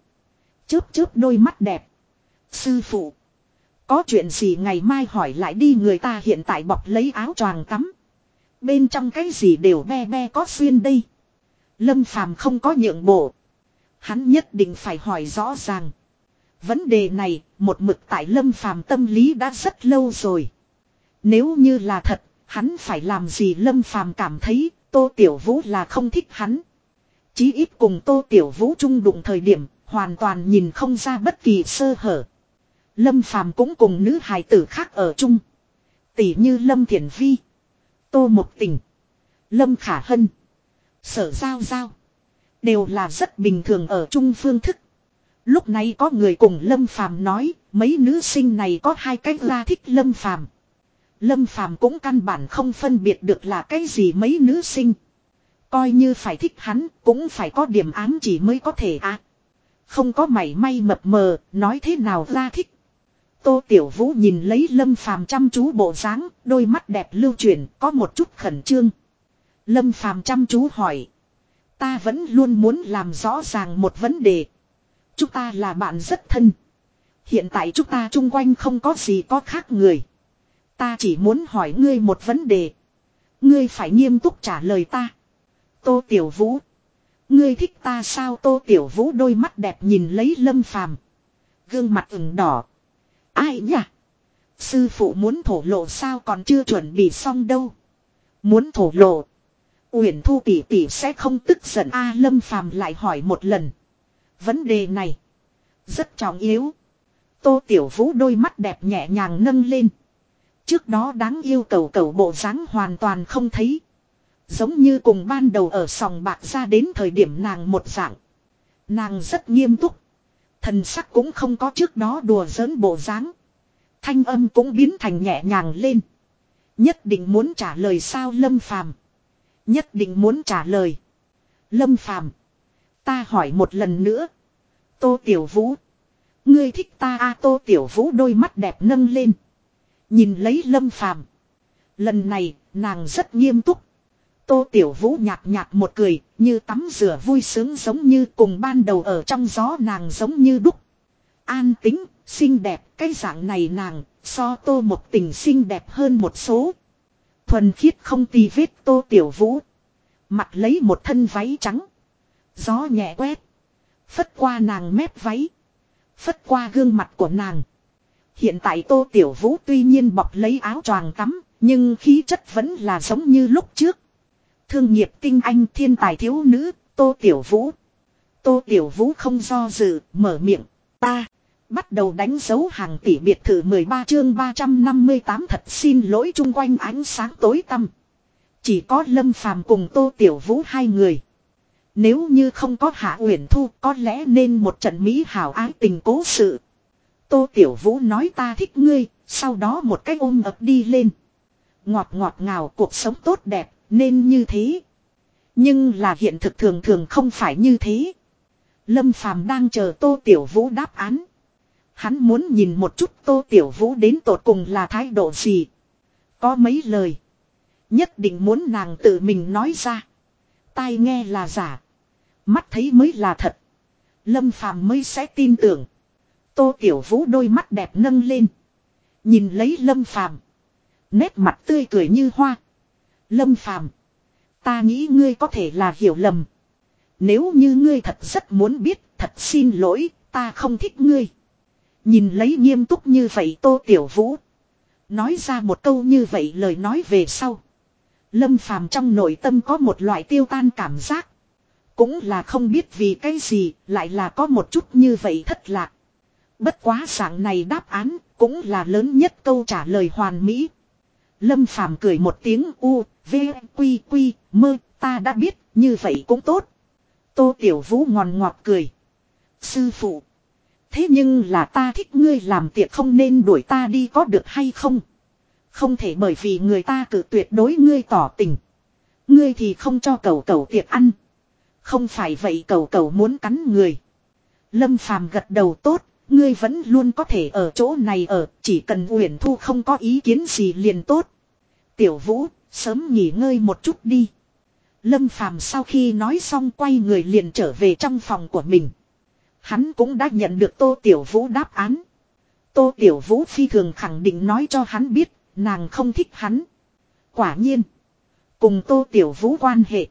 Chớp chớp đôi mắt đẹp. Sư phụ. Có chuyện gì ngày mai hỏi lại đi, người ta hiện tại bọc lấy áo choàng tắm. Bên trong cái gì đều be be có xuyên đây. Lâm Phàm không có nhượng bộ. Hắn nhất định phải hỏi rõ ràng. Vấn đề này, một mực tại Lâm Phàm tâm lý đã rất lâu rồi. Nếu như là thật, hắn phải làm gì Lâm Phàm cảm thấy Tô Tiểu Vũ là không thích hắn. Chí ít cùng Tô Tiểu Vũ chung đụng thời điểm, hoàn toàn nhìn không ra bất kỳ sơ hở. Lâm Phàm cũng cùng nữ hài tử khác ở chung. Tỷ như Lâm Thiển Vi. Tô Mộc Tình. Lâm Khả Hân. Sở Giao Giao. Đều là rất bình thường ở chung phương thức. Lúc này có người cùng Lâm Phàm nói, mấy nữ sinh này có hai cách ra thích Lâm Phàm. Lâm Phàm cũng căn bản không phân biệt được là cái gì mấy nữ sinh. Coi như phải thích hắn, cũng phải có điểm ám chỉ mới có thể à. Không có mảy may mập mờ, nói thế nào ra thích. Tô Tiểu Vũ nhìn lấy Lâm Phàm chăm chú bộ dáng, đôi mắt đẹp lưu chuyển, có một chút khẩn trương. Lâm Phàm chăm chú hỏi. Ta vẫn luôn muốn làm rõ ràng một vấn đề. Chúng ta là bạn rất thân. Hiện tại chúng ta chung quanh không có gì có khác người. Ta chỉ muốn hỏi ngươi một vấn đề. Ngươi phải nghiêm túc trả lời ta. Tô Tiểu Vũ. Ngươi thích ta sao Tô Tiểu Vũ đôi mắt đẹp nhìn lấy Lâm Phàm Gương mặt ửng đỏ. Ai nhỉ? Sư phụ muốn thổ lộ sao còn chưa chuẩn bị xong đâu. Muốn thổ lộ. Uyển Thu tỷ tỷ sẽ không tức giận a Lâm Phàm lại hỏi một lần. Vấn đề này, rất trọng yếu. Tô Tiểu Vũ đôi mắt đẹp nhẹ nhàng nâng lên. Trước đó đáng yêu cầu cầu bộ dáng hoàn toàn không thấy. Giống như cùng ban đầu ở sòng bạc ra đến thời điểm nàng một dạng. Nàng rất nghiêm túc. Thần sắc cũng không có trước đó đùa giỡn bộ dáng. Thanh âm cũng biến thành nhẹ nhàng lên. Nhất định muốn trả lời sao Lâm Phàm. Nhất định muốn trả lời. Lâm Phàm. Ta hỏi một lần nữa. Tô Tiểu Vũ. Ngươi thích ta a Tô Tiểu Vũ đôi mắt đẹp nâng lên. Nhìn lấy Lâm Phàm. Lần này, nàng rất nghiêm túc. Tô Tiểu Vũ nhạt nhạt một cười, như tắm rửa vui sướng giống như cùng ban đầu ở trong gió nàng giống như đúc. An tính, xinh đẹp, cái dạng này nàng, so tô một tình xinh đẹp hơn một số. Thuần khiết không tì vết tô Tiểu Vũ. Mặt lấy một thân váy trắng. Gió nhẹ quét. Phất qua nàng mép váy. Phất qua gương mặt của nàng. Hiện tại Tô Tiểu Vũ tuy nhiên bọc lấy áo choàng tắm, nhưng khí chất vẫn là giống như lúc trước. Thương nghiệp tinh anh thiên tài thiếu nữ, Tô Tiểu Vũ. Tô Tiểu Vũ không do dự, mở miệng, ta. Bắt đầu đánh dấu hàng tỷ biệt thự 13 chương 358 thật xin lỗi chung quanh ánh sáng tối tăm. Chỉ có Lâm Phàm cùng Tô Tiểu Vũ hai người. Nếu như không có Hạ Uyển Thu có lẽ nên một trận Mỹ hảo ái tình cố sự. Tô Tiểu Vũ nói ta thích ngươi, sau đó một cái ôm ập đi lên. Ngọt ngọt ngào cuộc sống tốt đẹp, nên như thế. Nhưng là hiện thực thường thường không phải như thế. Lâm Phàm đang chờ Tô Tiểu Vũ đáp án. Hắn muốn nhìn một chút Tô Tiểu Vũ đến tột cùng là thái độ gì. Có mấy lời. Nhất định muốn nàng tự mình nói ra. Tai nghe là giả. Mắt thấy mới là thật. Lâm Phàm mới sẽ tin tưởng. Tô Tiểu Vũ đôi mắt đẹp nâng lên. Nhìn lấy Lâm Phàm Nét mặt tươi cười như hoa. Lâm Phàm Ta nghĩ ngươi có thể là hiểu lầm. Nếu như ngươi thật rất muốn biết, thật xin lỗi, ta không thích ngươi. Nhìn lấy nghiêm túc như vậy Tô Tiểu Vũ. Nói ra một câu như vậy lời nói về sau. Lâm Phàm trong nội tâm có một loại tiêu tan cảm giác. Cũng là không biết vì cái gì, lại là có một chút như vậy thất lạc. Bất quá dạng này đáp án, cũng là lớn nhất câu trả lời hoàn mỹ. Lâm Phàm cười một tiếng u, v, quy quy, mơ, ta đã biết, như vậy cũng tốt. Tô Tiểu Vũ ngòn ngọt cười. Sư phụ. Thế nhưng là ta thích ngươi làm tiệc không nên đuổi ta đi có được hay không? Không thể bởi vì người ta cử tuyệt đối ngươi tỏ tình. Ngươi thì không cho cầu cầu tiệc ăn. Không phải vậy cầu cầu muốn cắn người. Lâm Phàm gật đầu tốt, ngươi vẫn luôn có thể ở chỗ này ở, chỉ cần Uyển Thu không có ý kiến gì liền tốt. Tiểu Vũ, sớm nghỉ ngơi một chút đi. Lâm Phàm sau khi nói xong quay người liền trở về trong phòng của mình. Hắn cũng đã nhận được Tô Tiểu Vũ đáp án. Tô Tiểu Vũ phi thường khẳng định nói cho hắn biết, nàng không thích hắn. Quả nhiên, cùng Tô Tiểu Vũ quan hệ,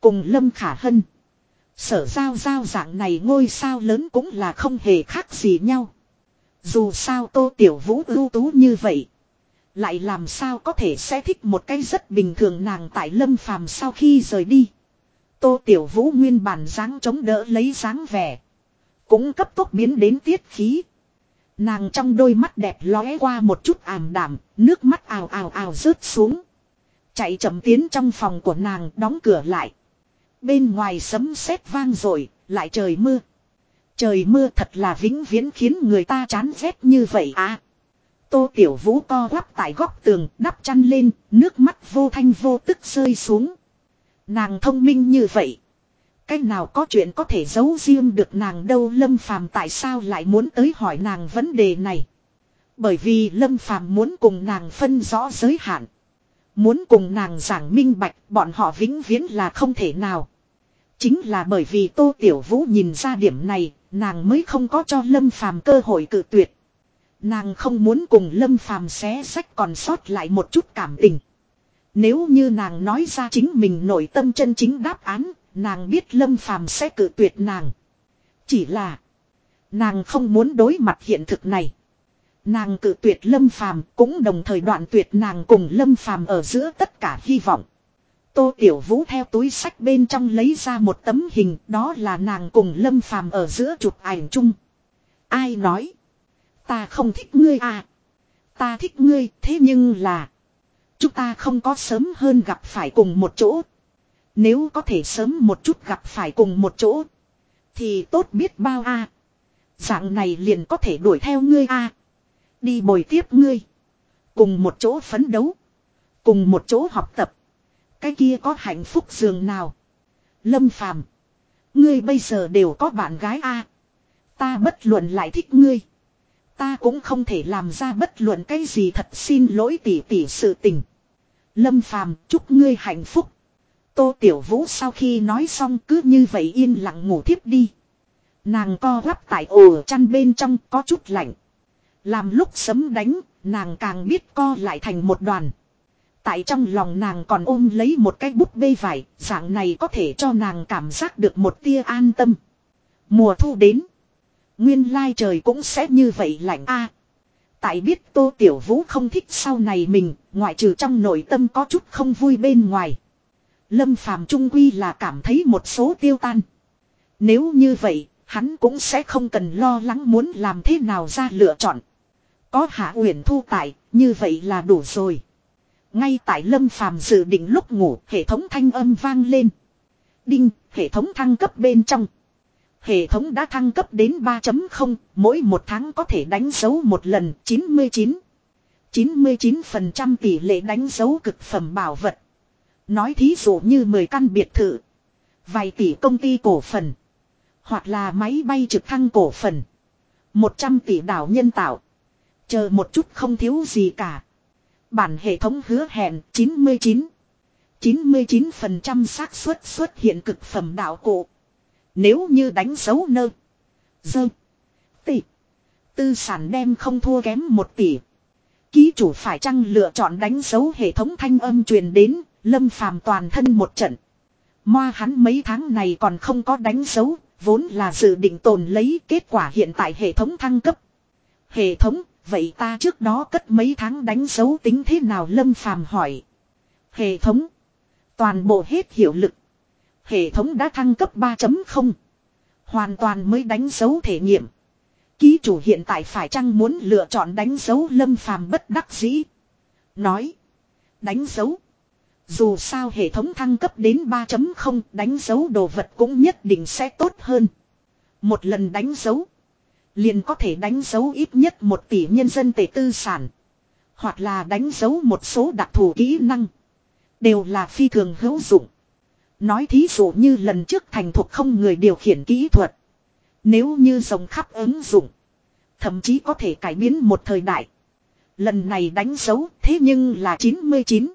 cùng Lâm Khả Hân. Sở giao giao dạng này ngôi sao lớn cũng là không hề khác gì nhau. Dù sao Tô Tiểu Vũ ưu tú như vậy. Lại làm sao có thể sẽ thích một cái rất bình thường nàng tại lâm phàm sau khi rời đi. Tô Tiểu Vũ nguyên bản dáng chống đỡ lấy dáng vẻ. Cũng cấp tốc biến đến tiết khí. Nàng trong đôi mắt đẹp lóe qua một chút ảm đảm, nước mắt ào ào ào rớt xuống. Chạy chậm tiến trong phòng của nàng đóng cửa lại. Bên ngoài sấm sét vang rồi, lại trời mưa. Trời mưa thật là vĩnh viễn khiến người ta chán ghét như vậy à. Tô Tiểu Vũ co quắp tại góc tường, đắp chăn lên, nước mắt vô thanh vô tức rơi xuống. Nàng thông minh như vậy. Cách nào có chuyện có thể giấu riêng được nàng đâu Lâm Phàm tại sao lại muốn tới hỏi nàng vấn đề này. Bởi vì Lâm Phàm muốn cùng nàng phân rõ giới hạn. Muốn cùng nàng giảng minh bạch bọn họ vĩnh viễn là không thể nào. Chính là bởi vì Tô Tiểu Vũ nhìn ra điểm này, nàng mới không có cho Lâm Phàm cơ hội cự tuyệt. Nàng không muốn cùng Lâm Phàm xé sách còn sót lại một chút cảm tình. Nếu như nàng nói ra chính mình nội tâm chân chính đáp án, nàng biết Lâm Phàm sẽ cự tuyệt nàng. Chỉ là nàng không muốn đối mặt hiện thực này. Nàng cự tuyệt Lâm Phàm cũng đồng thời đoạn tuyệt nàng cùng Lâm Phàm ở giữa tất cả hy vọng. Tô Tiểu Vũ theo túi sách bên trong lấy ra một tấm hình, đó là nàng cùng Lâm Phàm ở giữa chụp ảnh chung. Ai nói? Ta không thích ngươi à? Ta thích ngươi, thế nhưng là chúng ta không có sớm hơn gặp phải cùng một chỗ. Nếu có thể sớm một chút gặp phải cùng một chỗ, thì tốt biết bao a. Dạng này liền có thể đuổi theo ngươi a. Đi bồi tiếp ngươi. Cùng một chỗ phấn đấu. Cùng một chỗ học tập. Cái kia có hạnh phúc giường nào. Lâm phàm. Ngươi bây giờ đều có bạn gái a. Ta bất luận lại thích ngươi. Ta cũng không thể làm ra bất luận cái gì thật xin lỗi tỉ tỉ sự tình. Lâm phàm chúc ngươi hạnh phúc. Tô Tiểu Vũ sau khi nói xong cứ như vậy yên lặng ngủ thiếp đi. Nàng co quắp tại ổ chăn bên trong có chút lạnh. Làm lúc sấm đánh, nàng càng biết co lại thành một đoàn. Tại trong lòng nàng còn ôm lấy một cái bút bê vải, dạng này có thể cho nàng cảm giác được một tia an tâm. Mùa thu đến. Nguyên lai trời cũng sẽ như vậy lạnh a. tại biết Tô Tiểu Vũ không thích sau này mình, ngoại trừ trong nội tâm có chút không vui bên ngoài. Lâm Phàm Trung Quy là cảm thấy một số tiêu tan. Nếu như vậy, hắn cũng sẽ không cần lo lắng muốn làm thế nào ra lựa chọn. Có Hạ Uyển Thu tại, như vậy là đủ rồi. Ngay tại Lâm Phàm dự định lúc ngủ, hệ thống thanh âm vang lên. Đinh, hệ thống thăng cấp bên trong. Hệ thống đã thăng cấp đến 3.0, mỗi một tháng có thể đánh dấu một lần 99. 99% tỷ lệ đánh dấu cực phẩm bảo vật. Nói thí dụ như 10 căn biệt thự. Vài tỷ công ty cổ phần. Hoặc là máy bay trực thăng cổ phần. 100 tỷ đảo nhân tạo. Chờ một chút không thiếu gì cả. Bản hệ thống hứa hẹn 99. 99% xác suất xuất hiện cực phẩm đạo cụ. Nếu như đánh dấu nơ. Dơ. Tỷ. Tư sản đem không thua kém một tỷ. Ký chủ phải chăng lựa chọn đánh dấu hệ thống thanh âm truyền đến Lâm phàm toàn thân một trận. Moa hắn mấy tháng này còn không có đánh dấu, vốn là dự định tồn lấy kết quả hiện tại hệ thống thăng cấp. Hệ thống, vậy ta trước đó cất mấy tháng đánh dấu tính thế nào Lâm phàm hỏi. Hệ thống. Toàn bộ hết hiệu lực. Hệ thống đã thăng cấp 3.0. Hoàn toàn mới đánh dấu thể nghiệm. Ký chủ hiện tại phải chăng muốn lựa chọn đánh dấu lâm phàm bất đắc dĩ. Nói. Đánh dấu. Dù sao hệ thống thăng cấp đến 3.0 đánh dấu đồ vật cũng nhất định sẽ tốt hơn. Một lần đánh dấu. Liền có thể đánh dấu ít nhất một tỷ nhân dân tệ tư sản. Hoặc là đánh dấu một số đặc thù kỹ năng. Đều là phi thường hữu dụng. Nói thí dụ như lần trước thành thuộc không người điều khiển kỹ thuật. Nếu như rồng khắp ứng dụng. Thậm chí có thể cải biến một thời đại. Lần này đánh dấu thế nhưng là 99.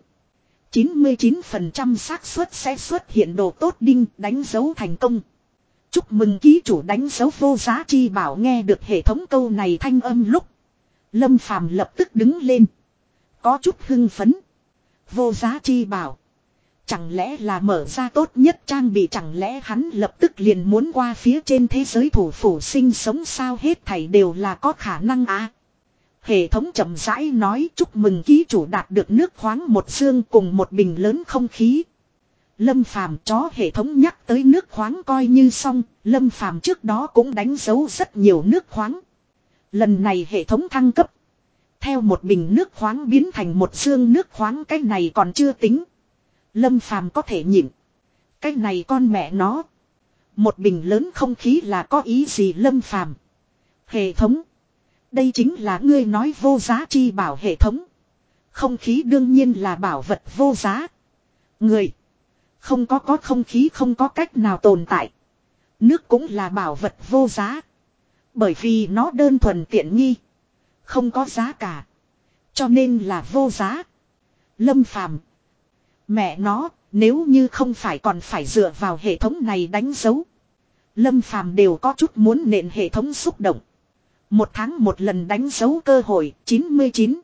99% xác suất sẽ xuất hiện đồ tốt đinh đánh dấu thành công. Chúc mừng ký chủ đánh dấu vô giá chi bảo nghe được hệ thống câu này thanh âm lúc. Lâm Phàm lập tức đứng lên. Có chút hưng phấn. Vô giá chi bảo. Chẳng lẽ là mở ra tốt nhất trang bị chẳng lẽ hắn lập tức liền muốn qua phía trên thế giới thủ phủ sinh sống sao hết thảy đều là có khả năng à. Hệ thống chậm rãi nói chúc mừng ký chủ đạt được nước khoáng một xương cùng một bình lớn không khí. Lâm phàm chó hệ thống nhắc tới nước khoáng coi như xong, lâm phàm trước đó cũng đánh dấu rất nhiều nước khoáng. Lần này hệ thống thăng cấp. Theo một bình nước khoáng biến thành một xương nước khoáng cái này còn chưa tính. Lâm phàm có thể nhịn. Cái này con mẹ nó. Một bình lớn không khí là có ý gì lâm phàm. Hệ thống. Đây chính là ngươi nói vô giá chi bảo hệ thống. Không khí đương nhiên là bảo vật vô giá. Người. Không có có không khí không có cách nào tồn tại. Nước cũng là bảo vật vô giá. Bởi vì nó đơn thuần tiện nghi. Không có giá cả. Cho nên là vô giá. Lâm phàm. Mẹ nó, nếu như không phải còn phải dựa vào hệ thống này đánh dấu. Lâm phàm đều có chút muốn nện hệ thống xúc động. Một tháng một lần đánh dấu cơ hội 99.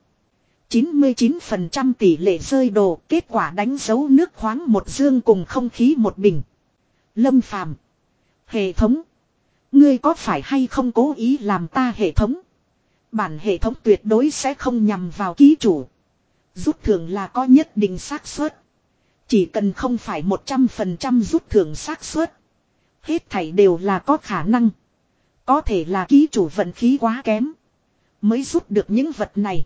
99% tỷ lệ rơi đồ, kết quả đánh dấu nước khoáng một dương cùng không khí một bình. Lâm phàm. Hệ thống. Ngươi có phải hay không cố ý làm ta hệ thống? Bản hệ thống tuyệt đối sẽ không nhằm vào ký chủ. Rút thưởng là có nhất định xác suất. Chỉ cần không phải 100% rút thưởng xác suất. Hết thảy đều là có khả năng. Có thể là ký chủ vận khí quá kém. Mới rút được những vật này.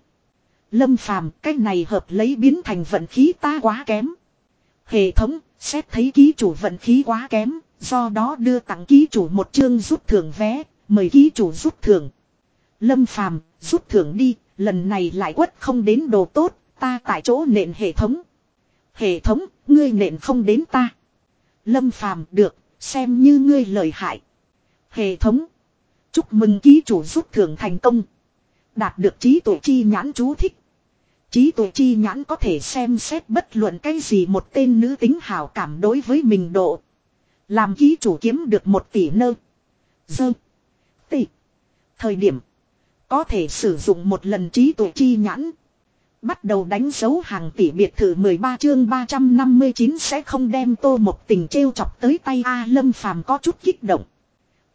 Lâm phàm cái này hợp lấy biến thành vận khí ta quá kém. Hệ thống, xét thấy ký chủ vận khí quá kém, do đó đưa tặng ký chủ một chương rút thưởng vé, mời ký chủ rút thưởng. Lâm phàm, rút thưởng đi, lần này lại quất không đến đồ tốt, ta tại chỗ nện hệ thống. Hệ thống, ngươi nện không đến ta. Lâm phàm, được, xem như ngươi lời hại. Hệ thống. Chúc mừng ký chủ rút thưởng thành công. Đạt được trí tuệ chi nhãn chú thích. Trí tuệ chi nhãn có thể xem xét bất luận cái gì một tên nữ tính hảo cảm đối với mình độ. Làm ký chủ kiếm được một tỷ nơ. Dơ. Tỷ. Thời điểm. Có thể sử dụng một lần trí tuệ chi nhãn. Bắt đầu đánh dấu hàng tỷ biệt thự 13 chương 359 sẽ không đem tô một tình trêu chọc tới tay A Lâm Phàm có chút kích động.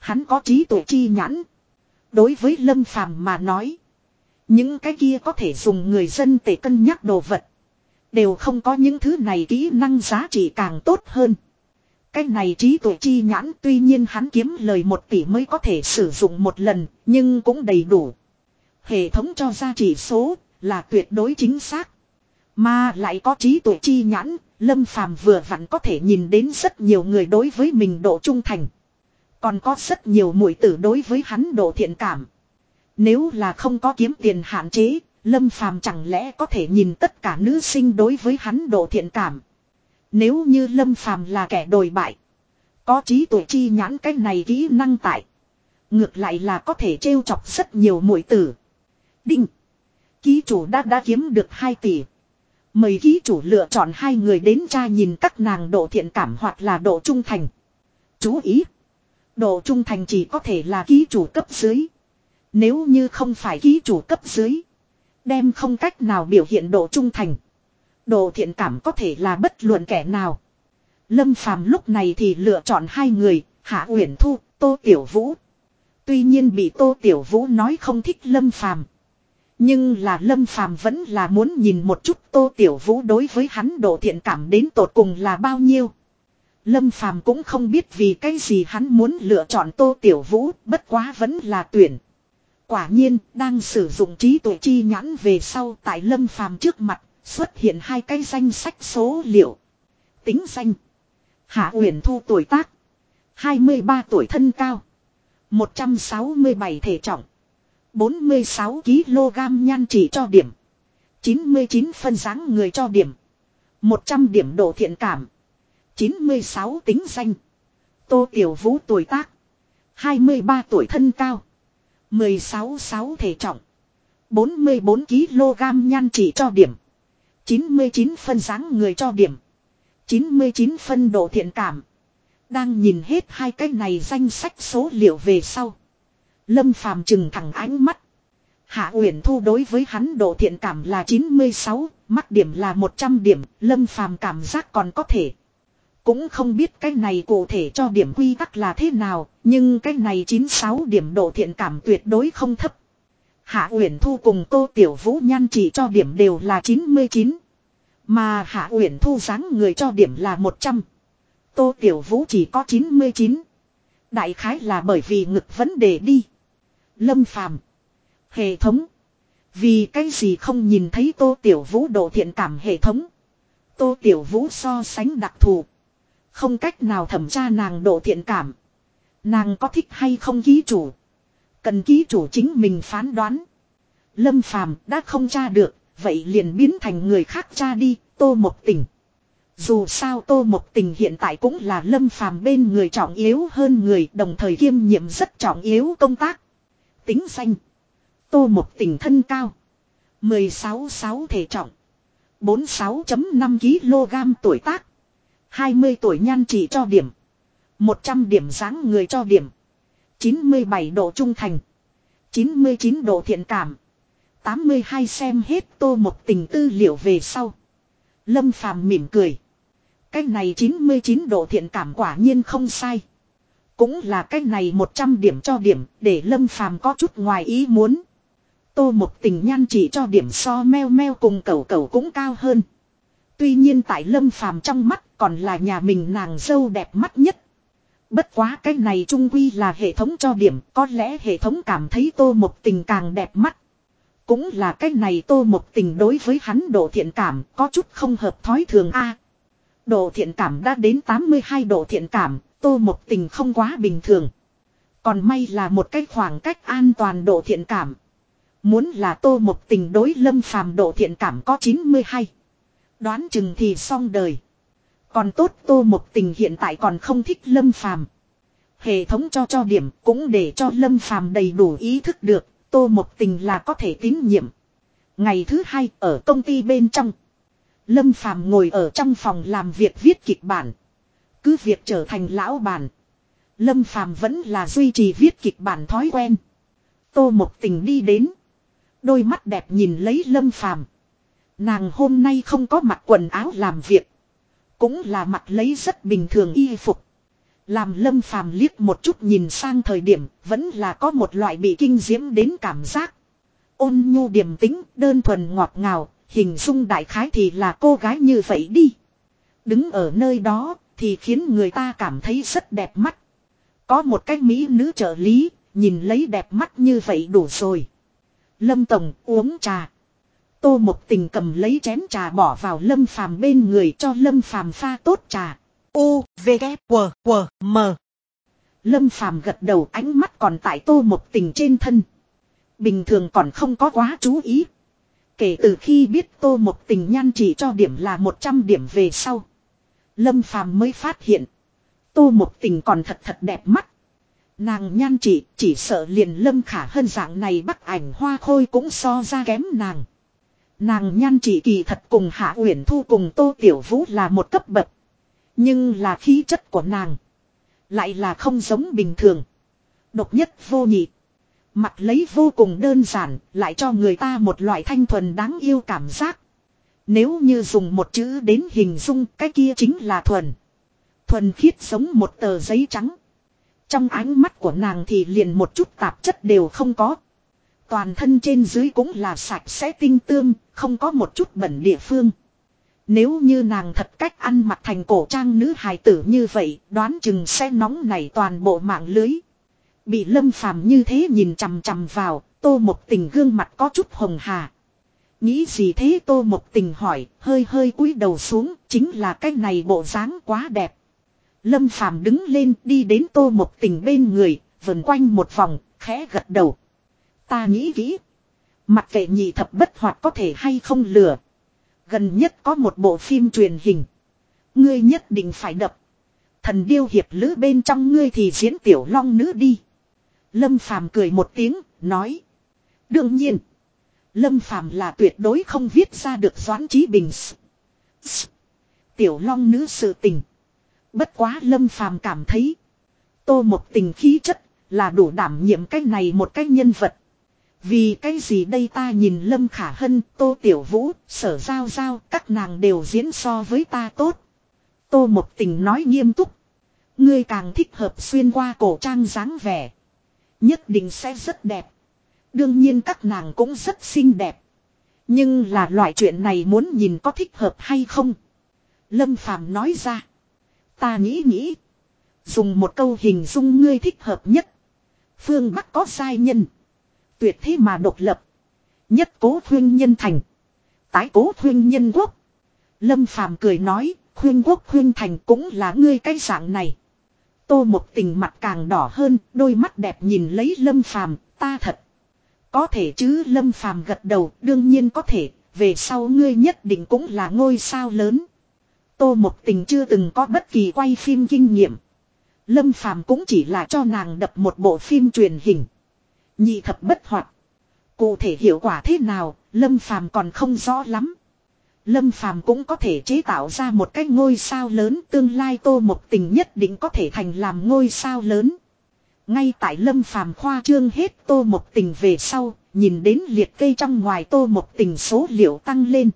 Hắn có trí tuệ chi nhãn. Đối với Lâm Phàm mà nói. Những cái kia có thể dùng người dân để cân nhắc đồ vật. Đều không có những thứ này kỹ năng giá trị càng tốt hơn. Cái này trí tuệ chi nhãn tuy nhiên hắn kiếm lời một tỷ mới có thể sử dụng một lần, nhưng cũng đầy đủ. Hệ thống cho ra chỉ số là tuyệt đối chính xác. Mà lại có trí tuệ chi nhãn, Lâm Phàm vừa vặn có thể nhìn đến rất nhiều người đối với mình độ trung thành. Còn có rất nhiều mũi tử đối với hắn độ thiện cảm. Nếu là không có kiếm tiền hạn chế, Lâm Phàm chẳng lẽ có thể nhìn tất cả nữ sinh đối với hắn độ thiện cảm. Nếu như Lâm Phàm là kẻ đồi bại, có trí tuệ chi nhãn cái này kỹ năng tại. Ngược lại là có thể trêu chọc rất nhiều mũi tử. Đinh. Ký chủ đã đã kiếm được 2 tỷ. Mời ký chủ lựa chọn hai người đến tra nhìn các nàng độ thiện cảm hoặc là độ trung thành. Chú ý. Độ trung thành chỉ có thể là ký chủ cấp dưới. Nếu như không phải ký chủ cấp dưới. Đem không cách nào biểu hiện độ trung thành. Độ thiện cảm có thể là bất luận kẻ nào. Lâm Phàm lúc này thì lựa chọn hai người, Hạ Uyển Thu, Tô Tiểu Vũ. Tuy nhiên bị Tô Tiểu Vũ nói không thích Lâm Phàm, nhưng là Lâm Phàm vẫn là muốn nhìn một chút Tô Tiểu Vũ đối với hắn độ thiện cảm đến tột cùng là bao nhiêu. Lâm Phàm cũng không biết vì cái gì hắn muốn lựa chọn Tô Tiểu Vũ, bất quá vẫn là tuyển. Quả nhiên, đang sử dụng trí tuệ chi nhãn về sau tại Lâm Phàm trước mặt, xuất hiện hai cái danh sách số liệu. Tính danh. Hạ Uyển Thu tuổi tác. 23 tuổi thân cao. 167 thể trọng. 46 kg nhan chỉ cho điểm. 99 phân dáng người cho điểm. 100 điểm độ thiện cảm. 96 tính danh. Tô Tiểu Vũ tuổi tác. 23 tuổi thân cao. 16 6 thể trọng. 44 kg nhan chỉ cho điểm. 99 phân dáng người cho điểm. 99 phân độ thiện cảm. Đang nhìn hết hai cái này danh sách số liệu về sau. Lâm phàm chừng thẳng ánh mắt. Hạ Uyển Thu đối với hắn độ thiện cảm là 96, mắt điểm là 100 điểm, Lâm phàm cảm giác còn có thể. Cũng không biết cái này cụ thể cho điểm quy tắc là thế nào, nhưng cái này 96 điểm độ thiện cảm tuyệt đối không thấp. Hạ Uyển Thu cùng Tô Tiểu Vũ nhan chỉ cho điểm đều là 99. Mà Hạ Uyển Thu dáng người cho điểm là 100. Tô Tiểu Vũ chỉ có 99. Đại khái là bởi vì ngực vấn đề đi. Lâm Phàm Hệ thống. Vì cái gì không nhìn thấy tô tiểu vũ độ thiện cảm hệ thống. Tô tiểu vũ so sánh đặc thù. Không cách nào thẩm tra nàng độ thiện cảm. Nàng có thích hay không ký chủ. Cần ký chủ chính mình phán đoán. Lâm phàm đã không tra được. Vậy liền biến thành người khác tra đi. Tô một tình. Dù sao Tô Mộc Tình hiện tại cũng là lâm phàm bên người trọng yếu hơn người, đồng thời kiêm nhiệm rất trọng yếu công tác. Tính xanh. Tô Mộc Tình thân cao. 16-6 thể trọng. 46.5 kg tuổi tác. 20 tuổi nhan chỉ cho điểm. 100 điểm dáng người cho điểm. 97 độ trung thành. 99 độ thiện cảm. 82 xem hết tô một tình tư liệu về sau. Lâm phàm mỉm cười. Cái này 99 độ thiện cảm quả nhiên không sai. Cũng là cái này 100 điểm cho điểm để Lâm Phàm có chút ngoài ý muốn. Tô một tình nhan chỉ cho điểm so meo meo cùng cầu cầu cũng cao hơn. Tuy nhiên tại Lâm Phàm trong mắt còn là nhà mình nàng dâu đẹp mắt nhất. Bất quá cái này trung quy là hệ thống cho điểm, có lẽ hệ thống cảm thấy tô một tình càng đẹp mắt. Cũng là cái này tô một tình đối với hắn độ thiện cảm có chút không hợp thói thường a Độ thiện cảm đã đến 82 độ thiện cảm, tô một tình không quá bình thường. Còn may là một cái khoảng cách an toàn độ thiện cảm. Muốn là tô một tình đối lâm phàm độ thiện cảm có 92. Đoán chừng thì xong đời. Còn tốt tô một tình hiện tại còn không thích lâm phàm. Hệ thống cho cho điểm cũng để cho lâm phàm đầy đủ ý thức được tô một tình là có thể tín nhiệm. Ngày thứ hai ở công ty bên trong. Lâm Phàm ngồi ở trong phòng làm việc viết kịch bản. Cứ việc trở thành lão bản. Lâm Phàm vẫn là duy trì viết kịch bản thói quen. Tô Mộc Tình đi đến. Đôi mắt đẹp nhìn lấy Lâm Phàm. Nàng hôm nay không có mặc quần áo làm việc. Cũng là mặc lấy rất bình thường y phục. Làm Lâm Phàm liếc một chút nhìn sang thời điểm vẫn là có một loại bị kinh diễm đến cảm giác. Ôn nhu điềm tĩnh, đơn thuần ngọt ngào, Hình dung đại khái thì là cô gái như vậy đi. Đứng ở nơi đó thì khiến người ta cảm thấy rất đẹp mắt. Có một cái mỹ nữ trợ lý, nhìn lấy đẹp mắt như vậy đủ rồi. Lâm Tổng uống trà. Tô Mộc Tình cầm lấy chén trà bỏ vào Lâm Phàm bên người cho Lâm Phàm pha tốt trà. U, V, K, W, W, M. Lâm Phàm gật đầu ánh mắt còn tại Tô Mộc Tình trên thân. Bình thường còn không có quá chú ý. Kể từ khi biết tô một tình nhan chỉ cho điểm là 100 điểm về sau. Lâm phàm mới phát hiện. Tô một tình còn thật thật đẹp mắt. Nàng nhan chỉ chỉ sợ liền lâm khả hơn dạng này bắt ảnh hoa khôi cũng so ra kém nàng. Nàng nhan chỉ kỳ thật cùng Hạ Uyển Thu cùng Tô Tiểu Vũ là một cấp bậc. Nhưng là khí chất của nàng. Lại là không giống bình thường. Độc nhất vô nhị. Mặt lấy vô cùng đơn giản, lại cho người ta một loại thanh thuần đáng yêu cảm giác. Nếu như dùng một chữ đến hình dung cái kia chính là thuần. Thuần khiết giống một tờ giấy trắng. Trong ánh mắt của nàng thì liền một chút tạp chất đều không có. Toàn thân trên dưới cũng là sạch sẽ tinh tương, không có một chút bẩn địa phương. Nếu như nàng thật cách ăn mặc thành cổ trang nữ hài tử như vậy, đoán chừng sẽ nóng nảy toàn bộ mạng lưới. Bị lâm phàm như thế nhìn chằm chằm vào, tô một tình gương mặt có chút hồng hà. Nghĩ gì thế tô một tình hỏi, hơi hơi cúi đầu xuống, chính là cái này bộ dáng quá đẹp. Lâm phàm đứng lên đi đến tô một tình bên người, vần quanh một vòng, khẽ gật đầu. Ta nghĩ kỹ. Mặc kệ nhị thập bất hoạt có thể hay không lừa. Gần nhất có một bộ phim truyền hình. Ngươi nhất định phải đập. Thần điêu hiệp lữ bên trong ngươi thì diễn tiểu long nữ đi. Lâm Phàm cười một tiếng, nói. Đương nhiên. Lâm Phàm là tuyệt đối không viết ra được Doãn Chí Bình. Tiểu Long nữ sự tình. Bất quá Lâm Phàm cảm thấy. Tô một tình khí chất là đủ đảm nhiệm cái này một cái nhân vật. Vì cái gì đây ta nhìn Lâm Khả Hân, Tô Tiểu Vũ, Sở Giao Giao, các nàng đều diễn so với ta tốt. Tô một tình nói nghiêm túc. Ngươi càng thích hợp xuyên qua cổ trang dáng vẻ. Nhất định sẽ rất đẹp. Đương nhiên các nàng cũng rất xinh đẹp. Nhưng là loại chuyện này muốn nhìn có thích hợp hay không. Lâm Phàm nói ra. Ta nghĩ nghĩ. Dùng một câu hình dung ngươi thích hợp nhất. Phương Bắc có sai nhân. Tuyệt thế mà độc lập. Nhất cố khuyên nhân thành. Tái cố khuyên nhân quốc. Lâm Phàm cười nói, khuyên quốc khuyên thành cũng là ngươi cái dạng này. Tô một tình mặt càng đỏ hơn, đôi mắt đẹp nhìn lấy Lâm Phàm, ta thật. Có thể chứ Lâm Phàm gật đầu, đương nhiên có thể, về sau ngươi nhất định cũng là ngôi sao lớn. Tô một tình chưa từng có bất kỳ quay phim kinh nghiệm. Lâm Phàm cũng chỉ là cho nàng đập một bộ phim truyền hình. Nhị thập bất hoạt. Cụ thể hiệu quả thế nào, Lâm Phàm còn không rõ lắm. Lâm Phàm cũng có thể chế tạo ra một cái ngôi sao lớn tương lai tô một tình nhất định có thể thành làm ngôi sao lớn. Ngay tại Lâm Phàm khoa trương hết tô một tình về sau, nhìn đến liệt kê trong ngoài tô một tình số liệu tăng lên.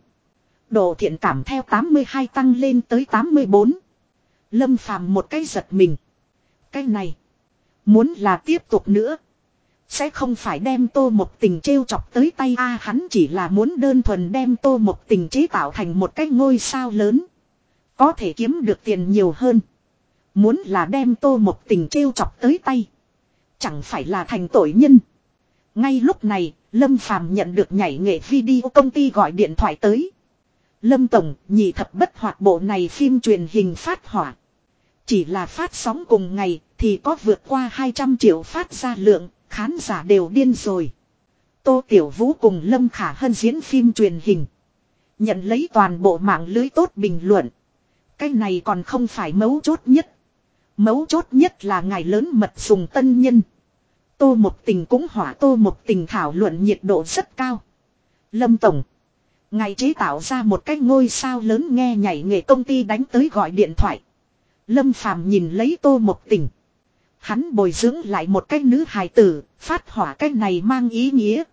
Độ thiện cảm theo 82 tăng lên tới 84. Lâm Phàm một cái giật mình. Cái này, muốn là tiếp tục nữa. Sẽ không phải đem tô một tình trêu chọc tới tay a hắn chỉ là muốn đơn thuần đem tô một tình chế tạo thành một cái ngôi sao lớn. Có thể kiếm được tiền nhiều hơn. Muốn là đem tô một tình trêu chọc tới tay. Chẳng phải là thành tội nhân. Ngay lúc này, Lâm Phàm nhận được nhảy nghệ video công ty gọi điện thoại tới. Lâm Tổng, nhị thập bất hoạt bộ này phim truyền hình phát hỏa. Chỉ là phát sóng cùng ngày thì có vượt qua 200 triệu phát ra lượng, Khán giả đều điên rồi. Tô Tiểu Vũ cùng Lâm Khả Hân diễn phim truyền hình. Nhận lấy toàn bộ mạng lưới tốt bình luận. Cái này còn không phải mấu chốt nhất. Mấu chốt nhất là ngài lớn mật dùng tân nhân. Tô một tình cũng hỏa tô một tình thảo luận nhiệt độ rất cao. Lâm Tổng. ngài chế tạo ra một cái ngôi sao lớn nghe nhảy nghệ công ty đánh tới gọi điện thoại. Lâm Phàm nhìn lấy tô một tình. Hắn bồi dưỡng lại một cái nữ hài tử, phát hỏa cái này mang ý nghĩa.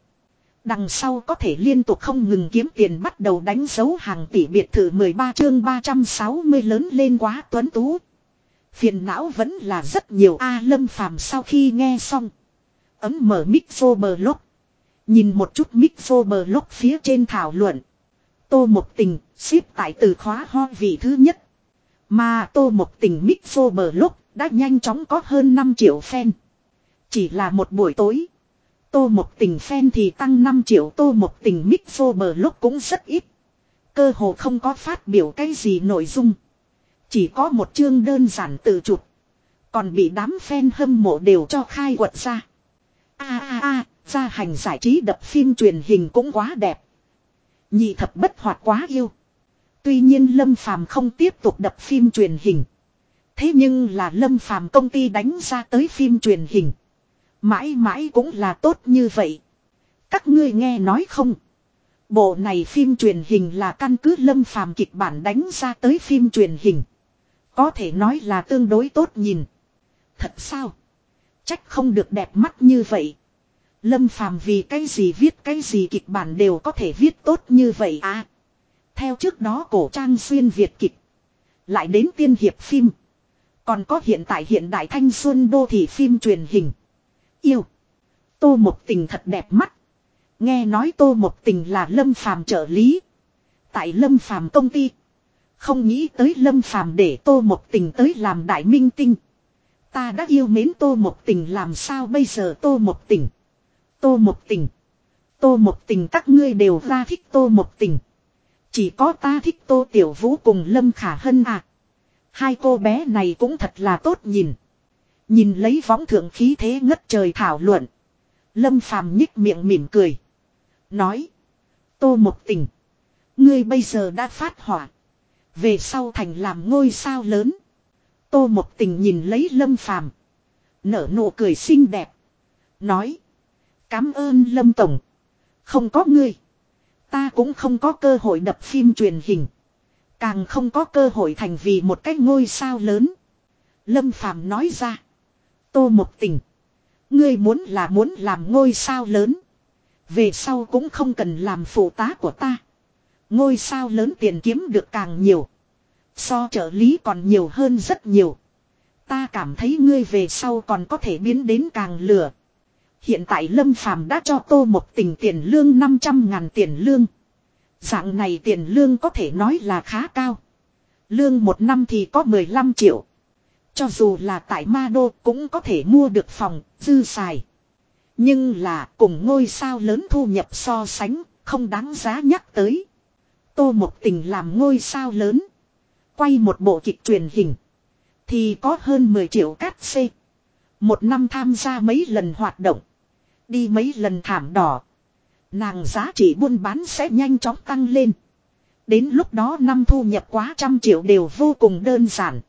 Đằng sau có thể liên tục không ngừng kiếm tiền bắt đầu đánh dấu hàng tỷ biệt thự 13 chương 360 lớn lên quá tuấn tú. Phiền não vẫn là rất nhiều A lâm phàm sau khi nghe xong. Ấm mở mic vô bờ lốc. Nhìn một chút mic vô bờ lốc phía trên thảo luận. Tô một tình, ship tại từ khóa ho vị thứ nhất. Mà tô một tình mic vô bờ lốc đã nhanh chóng có hơn 5 triệu fan. Chỉ là một buổi tối. Tô một tình fan thì tăng 5 triệu, tô một tình mic vô bờ lúc cũng rất ít. Cơ hồ không có phát biểu cái gì nội dung. Chỉ có một chương đơn giản tự chụp. Còn bị đám fan hâm mộ đều cho khai quật ra. a a a, gia hành giải trí đập phim truyền hình cũng quá đẹp. Nhị thập bất hoạt quá yêu. Tuy nhiên Lâm Phàm không tiếp tục đập phim truyền hình. Thế nhưng là lâm phàm công ty đánh ra tới phim truyền hình. Mãi mãi cũng là tốt như vậy. Các ngươi nghe nói không? Bộ này phim truyền hình là căn cứ lâm phàm kịch bản đánh ra tới phim truyền hình. Có thể nói là tương đối tốt nhìn. Thật sao? Trách không được đẹp mắt như vậy. Lâm phàm vì cái gì viết cái gì kịch bản đều có thể viết tốt như vậy à. Theo trước đó cổ trang xuyên Việt kịch. Lại đến tiên hiệp phim. Còn có hiện tại hiện đại thanh xuân đô thị phim truyền hình. Yêu. Tô một tình thật đẹp mắt. Nghe nói tô một tình là lâm phàm trợ lý. Tại lâm phàm công ty. Không nghĩ tới lâm phàm để tô một tình tới làm đại minh tinh. Ta đã yêu mến tô một tình làm sao bây giờ tô một tình. Tô một tình. Tô một tình các ngươi đều ra thích tô một tình. Chỉ có ta thích tô tiểu vũ cùng lâm khả hân à. Hai cô bé này cũng thật là tốt nhìn. Nhìn lấy võng thượng khí thế ngất trời thảo luận. Lâm phàm nhích miệng mỉm cười. Nói. Tô một tình. Ngươi bây giờ đã phát hỏa. Về sau thành làm ngôi sao lớn. Tô một tình nhìn lấy lâm phàm. Nở nụ cười xinh đẹp. Nói. Cám ơn lâm tổng. Không có ngươi. Ta cũng không có cơ hội đập phim truyền hình. Càng không có cơ hội thành vì một cái ngôi sao lớn. Lâm Phàm nói ra. Tô một tình. Ngươi muốn là muốn làm ngôi sao lớn. Về sau cũng không cần làm phụ tá của ta. Ngôi sao lớn tiền kiếm được càng nhiều. So trợ lý còn nhiều hơn rất nhiều. Ta cảm thấy ngươi về sau còn có thể biến đến càng lửa. Hiện tại Lâm Phàm đã cho tô một tình tiền lương 500 ngàn tiền lương. Dạng này tiền lương có thể nói là khá cao. Lương một năm thì có 15 triệu. Cho dù là tại Ma Đô cũng có thể mua được phòng, dư xài. Nhưng là cùng ngôi sao lớn thu nhập so sánh, không đáng giá nhắc tới. Tô Mộc Tình làm ngôi sao lớn. Quay một bộ kịch truyền hình. Thì có hơn 10 triệu cát xê. Một năm tham gia mấy lần hoạt động. Đi mấy lần thảm đỏ. Nàng giá trị buôn bán sẽ nhanh chóng tăng lên. Đến lúc đó năm thu nhập quá trăm triệu đều vô cùng đơn giản.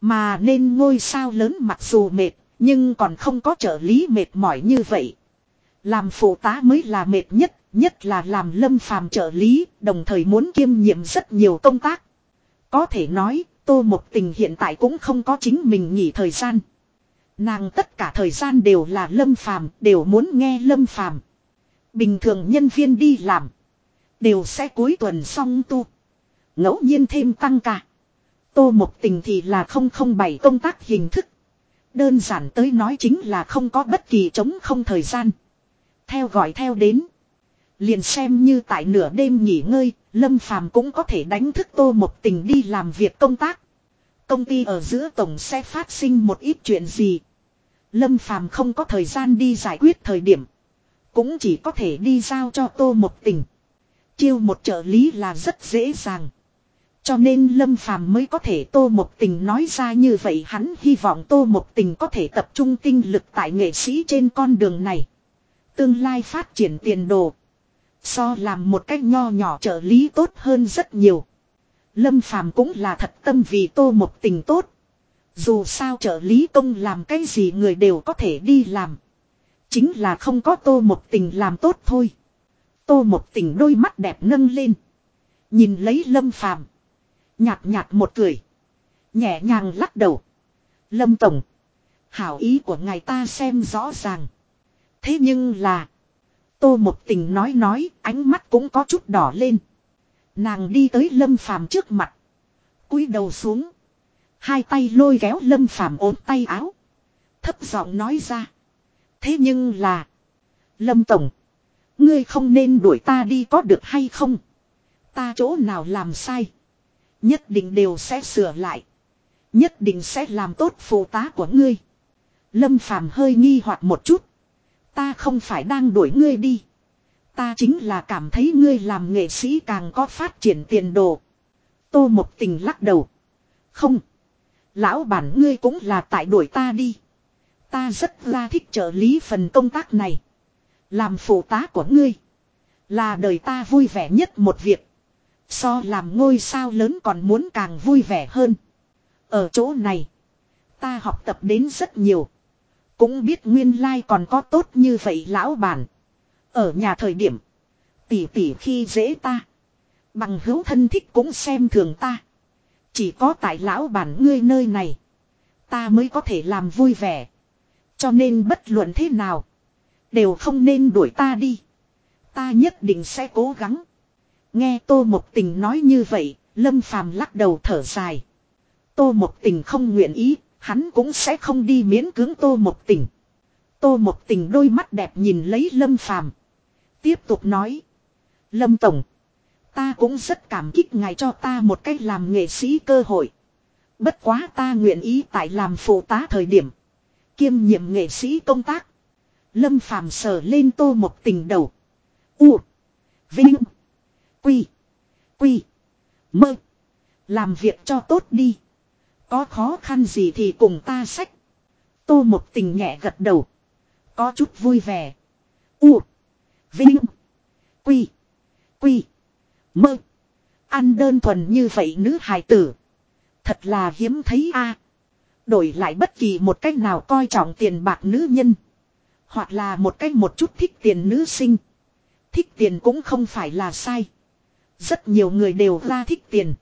Mà nên ngôi sao lớn mặc dù mệt, nhưng còn không có trợ lý mệt mỏi như vậy. Làm phụ tá mới là mệt nhất, nhất là làm lâm phàm trợ lý, đồng thời muốn kiêm nhiệm rất nhiều công tác. Có thể nói, Tô Mộc Tình hiện tại cũng không có chính mình nghỉ thời gian. Nàng tất cả thời gian đều là lâm phàm, đều muốn nghe lâm phàm. Bình thường nhân viên đi làm. Đều sẽ cuối tuần xong tu. ngẫu nhiên thêm tăng ca. Tô Mộc Tình thì là không không bảy công tác hình thức. Đơn giản tới nói chính là không có bất kỳ chống không thời gian. Theo gọi theo đến. Liền xem như tại nửa đêm nghỉ ngơi, Lâm Phàm cũng có thể đánh thức Tô Mộc Tình đi làm việc công tác. Công ty ở giữa tổng sẽ phát sinh một ít chuyện gì. Lâm Phàm không có thời gian đi giải quyết thời điểm. Cũng chỉ có thể đi giao cho Tô một Tình. Chiêu một trợ lý là rất dễ dàng. Cho nên Lâm Phàm mới có thể Tô một Tình nói ra như vậy, hắn hy vọng Tô một Tình có thể tập trung tinh lực tại nghệ sĩ trên con đường này. Tương lai phát triển tiền đồ. So làm một cách nho nhỏ trợ lý tốt hơn rất nhiều. Lâm Phàm cũng là thật tâm vì Tô một Tình tốt. Dù sao trợ lý công làm cái gì người đều có thể đi làm. Chính là không có Tô một Tình làm tốt thôi. Tô một Tình đôi mắt đẹp nâng lên. Nhìn lấy Lâm Phàm Nhạt nhạt một cười. Nhẹ nhàng lắc đầu. Lâm Tổng. Hảo ý của ngài ta xem rõ ràng. Thế nhưng là. Tô một tình nói nói, ánh mắt cũng có chút đỏ lên. Nàng đi tới Lâm Phàm trước mặt. cúi đầu xuống. Hai tay lôi kéo Lâm Phàm ốm tay áo. Thấp giọng nói ra. Thế nhưng là. Lâm Tổng. Ngươi không nên đuổi ta đi có được hay không? Ta chỗ nào làm sai? Nhất định đều sẽ sửa lại. Nhất định sẽ làm tốt phụ tá của ngươi. Lâm Phàm hơi nghi hoặc một chút. Ta không phải đang đuổi ngươi đi. Ta chính là cảm thấy ngươi làm nghệ sĩ càng có phát triển tiền đồ. Tô một tình lắc đầu. Không. Lão bản ngươi cũng là tại đuổi ta đi. Ta rất là thích trợ lý phần công tác này. Làm phụ tá của ngươi. Là đời ta vui vẻ nhất một việc. So làm ngôi sao lớn còn muốn càng vui vẻ hơn. Ở chỗ này. Ta học tập đến rất nhiều. Cũng biết nguyên lai like còn có tốt như vậy lão bản. Ở nhà thời điểm. tỷ tỷ khi dễ ta. Bằng hữu thân thích cũng xem thường ta. Chỉ có tại lão bản ngươi nơi này. Ta mới có thể làm vui vẻ. Cho nên bất luận thế nào. Đều không nên đuổi ta đi. Ta nhất định sẽ cố gắng. Nghe Tô Mộc Tình nói như vậy, Lâm Phàm lắc đầu thở dài. Tô Mộc Tình không nguyện ý, hắn cũng sẽ không đi miễn cưỡng Tô Mộc Tình. Tô Mộc Tình đôi mắt đẹp nhìn lấy Lâm Phàm, tiếp tục nói: "Lâm tổng, ta cũng rất cảm kích ngài cho ta một cách làm nghệ sĩ cơ hội. Bất quá ta nguyện ý tại làm phụ tá thời điểm, kiêm nhiệm nghệ sĩ công tác." Lâm Phàm sờ lên Tô một Tình đầu. U. Vinh. Quy. Quy. Mơ. Làm việc cho tốt đi. Có khó khăn gì thì cùng ta sách. Tô một tình nhẹ gật đầu. Có chút vui vẻ. U. Vinh. Quy. Quy. Mơ. Ăn đơn thuần như vậy nữ hài tử. Thật là hiếm thấy a. Đổi lại bất kỳ một cách nào coi trọng tiền bạc nữ nhân. Hoặc là một cách một chút thích tiền nữ sinh. Thích tiền cũng không phải là sai. Rất nhiều người đều ra thích tiền.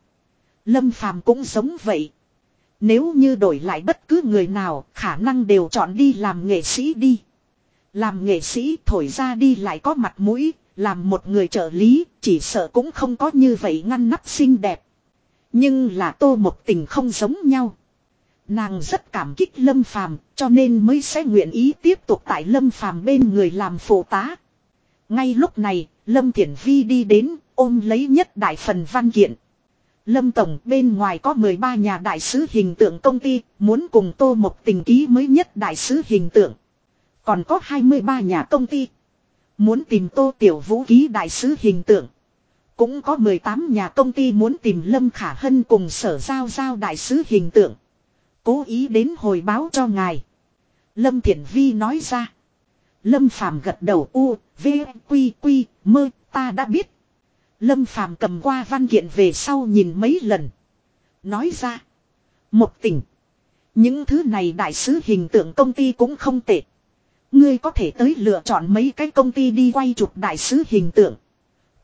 Lâm Phàm cũng giống vậy. Nếu như đổi lại bất cứ người nào, khả năng đều chọn đi làm nghệ sĩ đi. Làm nghệ sĩ thổi ra đi lại có mặt mũi, làm một người trợ lý, chỉ sợ cũng không có như vậy ngăn nắp xinh đẹp. Nhưng là tô một tình không giống nhau. Nàng rất cảm kích Lâm Phàm, cho nên mới sẽ nguyện ý tiếp tục tại Lâm Phàm bên người làm phụ tá. Ngay lúc này, Lâm Thiển Vi đi đến, ôm lấy nhất đại phần văn kiện. Lâm Tổng bên ngoài có 13 nhà đại sứ hình tượng công ty, muốn cùng Tô một tình ký mới nhất đại sứ hình tượng. Còn có 23 nhà công ty. Muốn tìm Tô Tiểu Vũ ký đại sứ hình tượng. Cũng có 18 nhà công ty muốn tìm Lâm Khả Hân cùng sở giao giao đại sứ hình tượng. Cố ý đến hồi báo cho ngài. Lâm Thiển Vi nói ra. Lâm Phàm gật đầu u, v, quy, quy, mơ, ta đã biết. Lâm Phàm cầm qua văn kiện về sau nhìn mấy lần. Nói ra. Một tỉnh. Những thứ này đại sứ hình tượng công ty cũng không tệ. Ngươi có thể tới lựa chọn mấy cái công ty đi quay chụp đại sứ hình tượng.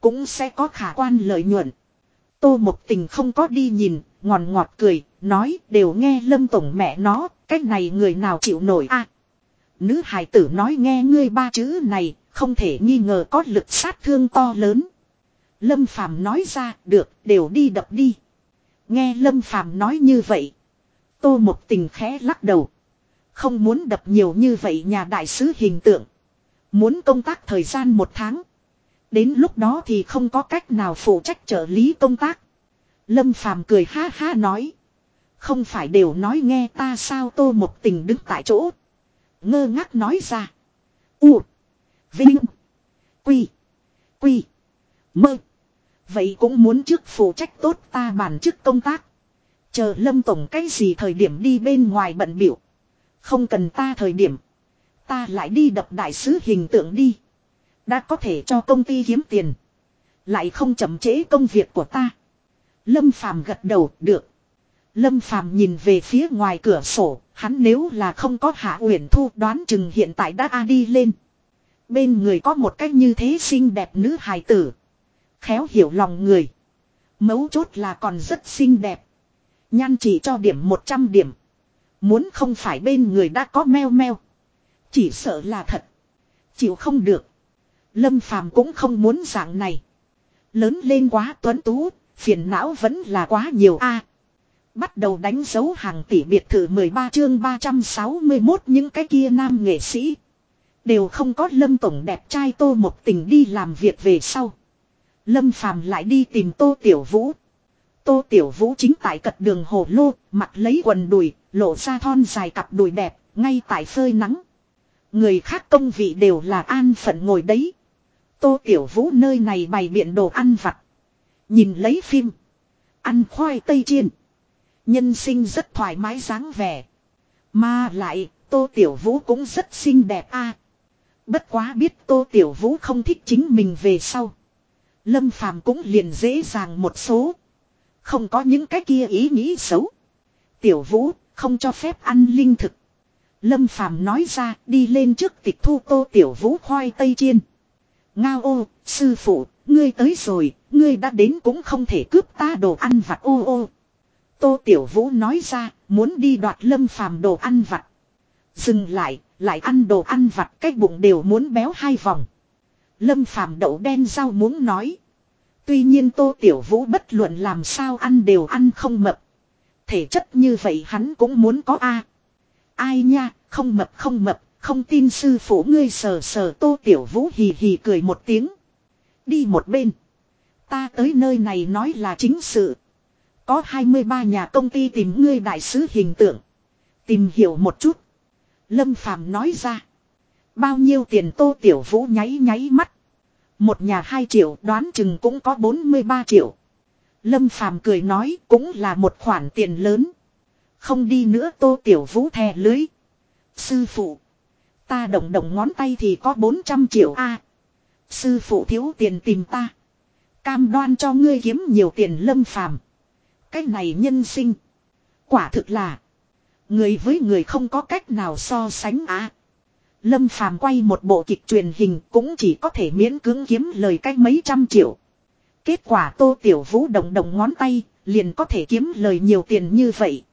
Cũng sẽ có khả quan lợi nhuận. Tô một tình không có đi nhìn, ngọt ngọt cười, nói đều nghe lâm tổng mẹ nó, cách này người nào chịu nổi a Nữ hài tử nói nghe ngươi ba chữ này, không thể nghi ngờ có lực sát thương to lớn. Lâm Phàm nói ra, được, đều đi đập đi. Nghe Lâm Phàm nói như vậy. Tô một tình khẽ lắc đầu. Không muốn đập nhiều như vậy nhà đại sứ hình tượng. Muốn công tác thời gian một tháng. Đến lúc đó thì không có cách nào phụ trách trợ lý công tác. Lâm Phàm cười ha ha nói. Không phải đều nói nghe ta sao tô một tình đứng tại chỗ. Ngơ ngác nói ra. U. Vinh. Quy. Quy. Mơ. Vậy cũng muốn trước phụ trách tốt ta bàn chức công tác. Chờ lâm tổng cái gì thời điểm đi bên ngoài bận biểu. Không cần ta thời điểm. Ta lại đi đập đại sứ hình tượng đi. Đã có thể cho công ty kiếm tiền. Lại không chậm trễ công việc của ta. Lâm Phàm gật đầu, được. Lâm Phàm nhìn về phía ngoài cửa sổ, hắn nếu là không có Hạ Uyển Thu đoán chừng hiện tại đã a đi lên. Bên người có một cách như thế xinh đẹp nữ hài tử. Khéo hiểu lòng người. Mấu chốt là còn rất xinh đẹp. Nhan chỉ cho điểm 100 điểm. Muốn không phải bên người đã có meo meo. Chỉ sợ là thật. Chịu không được. Lâm Phàm cũng không muốn dạng này. Lớn lên quá tuấn tú, phiền não vẫn là quá nhiều a bắt đầu đánh dấu hàng tỷ biệt thự 13 chương 361 những cái kia nam nghệ sĩ. Đều không có Lâm Tổng đẹp trai tô một tình đi làm việc về sau. Lâm Phàm lại đi tìm Tô Tiểu Vũ. Tô Tiểu Vũ chính tại cật đường hồ lô, mặt lấy quần đùi, lộ ra thon dài cặp đùi đẹp, ngay tại phơi nắng. Người khác công vị đều là an phận ngồi đấy. Tô Tiểu Vũ nơi này bày biện đồ ăn vặt. Nhìn lấy phim. Ăn khoai tây chiên. Nhân sinh rất thoải mái dáng vẻ. Mà lại, Tô Tiểu Vũ cũng rất xinh đẹp a. Bất quá biết Tô Tiểu Vũ không thích chính mình về sau. Lâm Phàm cũng liền dễ dàng một số. Không có những cái kia ý nghĩ xấu. Tiểu Vũ không cho phép ăn linh thực. Lâm Phàm nói ra đi lên trước tịch thu Tô Tiểu Vũ khoai tây chiên. Ngao ô, sư phụ, ngươi tới rồi, ngươi đã đến cũng không thể cướp ta đồ ăn vặt ô ô. Tô Tiểu Vũ nói ra, muốn đi đoạt lâm phàm đồ ăn vặt. Dừng lại, lại ăn đồ ăn vặt cái bụng đều muốn béo hai vòng. Lâm phàm đậu đen rau muốn nói. Tuy nhiên Tô Tiểu Vũ bất luận làm sao ăn đều ăn không mập. Thể chất như vậy hắn cũng muốn có a. Ai nha, không mập không mập, không tin sư phụ ngươi sờ sờ tô tiểu vũ hì hì cười một tiếng. Đi một bên. Ta tới nơi này nói là chính sự. Có 23 nhà công ty tìm ngươi đại sứ hình tượng. Tìm hiểu một chút. Lâm Phàm nói ra. Bao nhiêu tiền tô tiểu vũ nháy nháy mắt. Một nhà 2 triệu, đoán chừng cũng có 43 triệu. Lâm Phàm cười nói, cũng là một khoản tiền lớn. Không đi nữa, tô tiểu vũ thè lưới. Sư phụ. Ta động động ngón tay thì có 400 triệu a. sư phụ thiếu tiền tìm ta. Cam đoan cho ngươi kiếm nhiều tiền lâm phàm. Cái này nhân sinh. Quả thực là. Người với người không có cách nào so sánh á. Lâm phàm quay một bộ kịch truyền hình cũng chỉ có thể miễn cưỡng kiếm lời cách mấy trăm triệu. Kết quả tô tiểu vũ động động ngón tay, liền có thể kiếm lời nhiều tiền như vậy.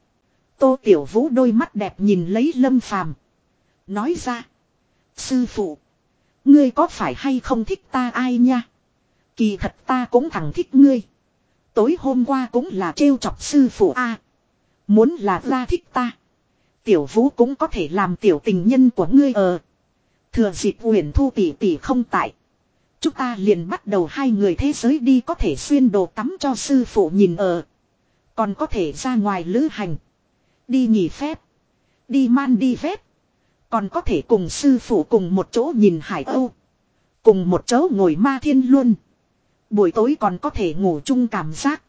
Tô tiểu vũ đôi mắt đẹp nhìn lấy lâm phàm. Nói ra. Sư phụ. Ngươi có phải hay không thích ta ai nha? Kỳ thật ta cũng thẳng thích ngươi. Tối hôm qua cũng là trêu chọc sư phụ a. muốn là ra thích ta. Tiểu vũ cũng có thể làm tiểu tình nhân của ngươi ờ. Thừa dịp uyển thu tỷ tỷ không tại. Chúng ta liền bắt đầu hai người thế giới đi có thể xuyên đồ tắm cho sư phụ nhìn ở. Còn có thể ra ngoài lữ hành. Đi nghỉ phép. Đi man đi phép. Còn có thể cùng sư phụ cùng một chỗ nhìn hải âu. Cùng một chỗ ngồi ma thiên luôn. Buổi tối còn có thể ngủ chung cảm giác.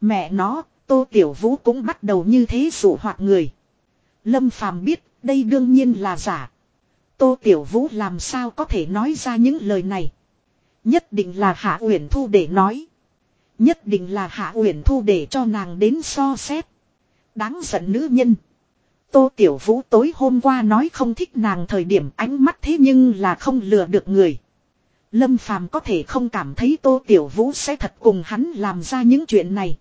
Mẹ nó, Tô Tiểu Vũ cũng bắt đầu như thế dụ hoạt người. Lâm Phàm biết, đây đương nhiên là giả. Tô Tiểu Vũ làm sao có thể nói ra những lời này. Nhất định là Hạ Uyển Thu để nói. Nhất định là Hạ Uyển Thu để cho nàng đến so xét. Đáng giận nữ nhân. Tô Tiểu Vũ tối hôm qua nói không thích nàng thời điểm ánh mắt thế nhưng là không lừa được người. Lâm Phàm có thể không cảm thấy Tô Tiểu Vũ sẽ thật cùng hắn làm ra những chuyện này.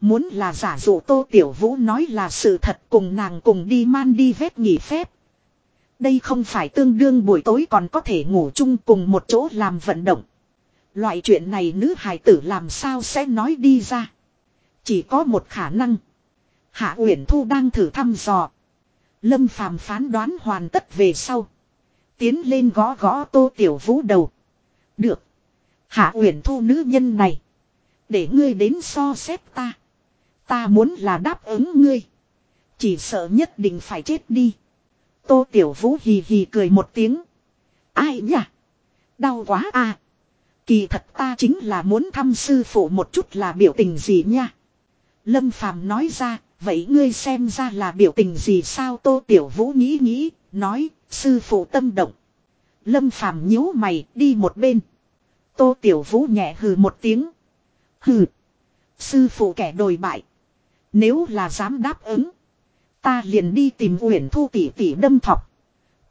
Muốn là giả dụ Tô Tiểu Vũ nói là sự thật cùng nàng cùng đi man đi vét nghỉ phép. Đây không phải tương đương buổi tối còn có thể ngủ chung cùng một chỗ làm vận động. Loại chuyện này nữ hài tử làm sao sẽ nói đi ra. Chỉ có một khả năng. Hạ Uyển Thu đang thử thăm dò. Lâm Phàm phán đoán hoàn tất về sau. Tiến lên gõ gõ Tô Tiểu Vũ đầu. Được. Hạ Uyển Thu nữ nhân này. Để ngươi đến so xét ta. Ta muốn là đáp ứng ngươi. Chỉ sợ nhất định phải chết đi. Tô Tiểu Vũ hì hì cười một tiếng. Ai nhỉ? Đau quá à. Kỳ thật ta chính là muốn thăm sư phụ một chút là biểu tình gì nha. Lâm Phàm nói ra, vậy ngươi xem ra là biểu tình gì sao Tô Tiểu Vũ nghĩ nghĩ, nói, sư phụ tâm động. Lâm Phàm nhíu mày, đi một bên. Tô Tiểu Vũ nhẹ hừ một tiếng. Hừ. Sư phụ kẻ đồi bại. Nếu là dám đáp ứng. Ta liền đi tìm Uyển Thu tỷ tỷ đâm thọc.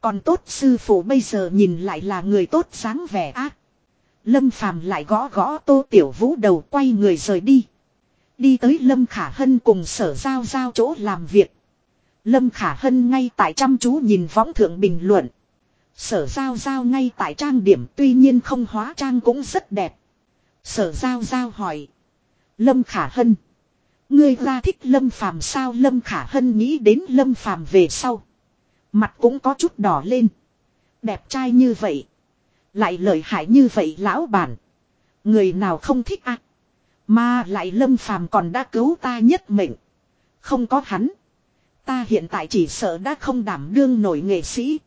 Còn tốt sư phụ bây giờ nhìn lại là người tốt sáng vẻ ác. Lâm Phàm lại gõ gõ Tô Tiểu Vũ đầu quay người rời đi. Đi tới Lâm Khả Hân cùng sở giao giao chỗ làm việc. Lâm Khả Hân ngay tại chăm chú nhìn võng thượng bình luận. Sở giao giao ngay tại trang điểm, tuy nhiên không hóa trang cũng rất đẹp. Sở giao giao hỏi. Lâm Khả Hân. Ngươi ra thích Lâm Phàm sao Lâm Khả Hân nghĩ đến Lâm Phàm về sau. Mặt cũng có chút đỏ lên. Đẹp trai như vậy. Lại lợi hại như vậy lão bản. Người nào không thích à. Mà lại Lâm Phàm còn đã cứu ta nhất mệnh. Không có hắn. Ta hiện tại chỉ sợ đã không đảm đương nổi nghệ sĩ.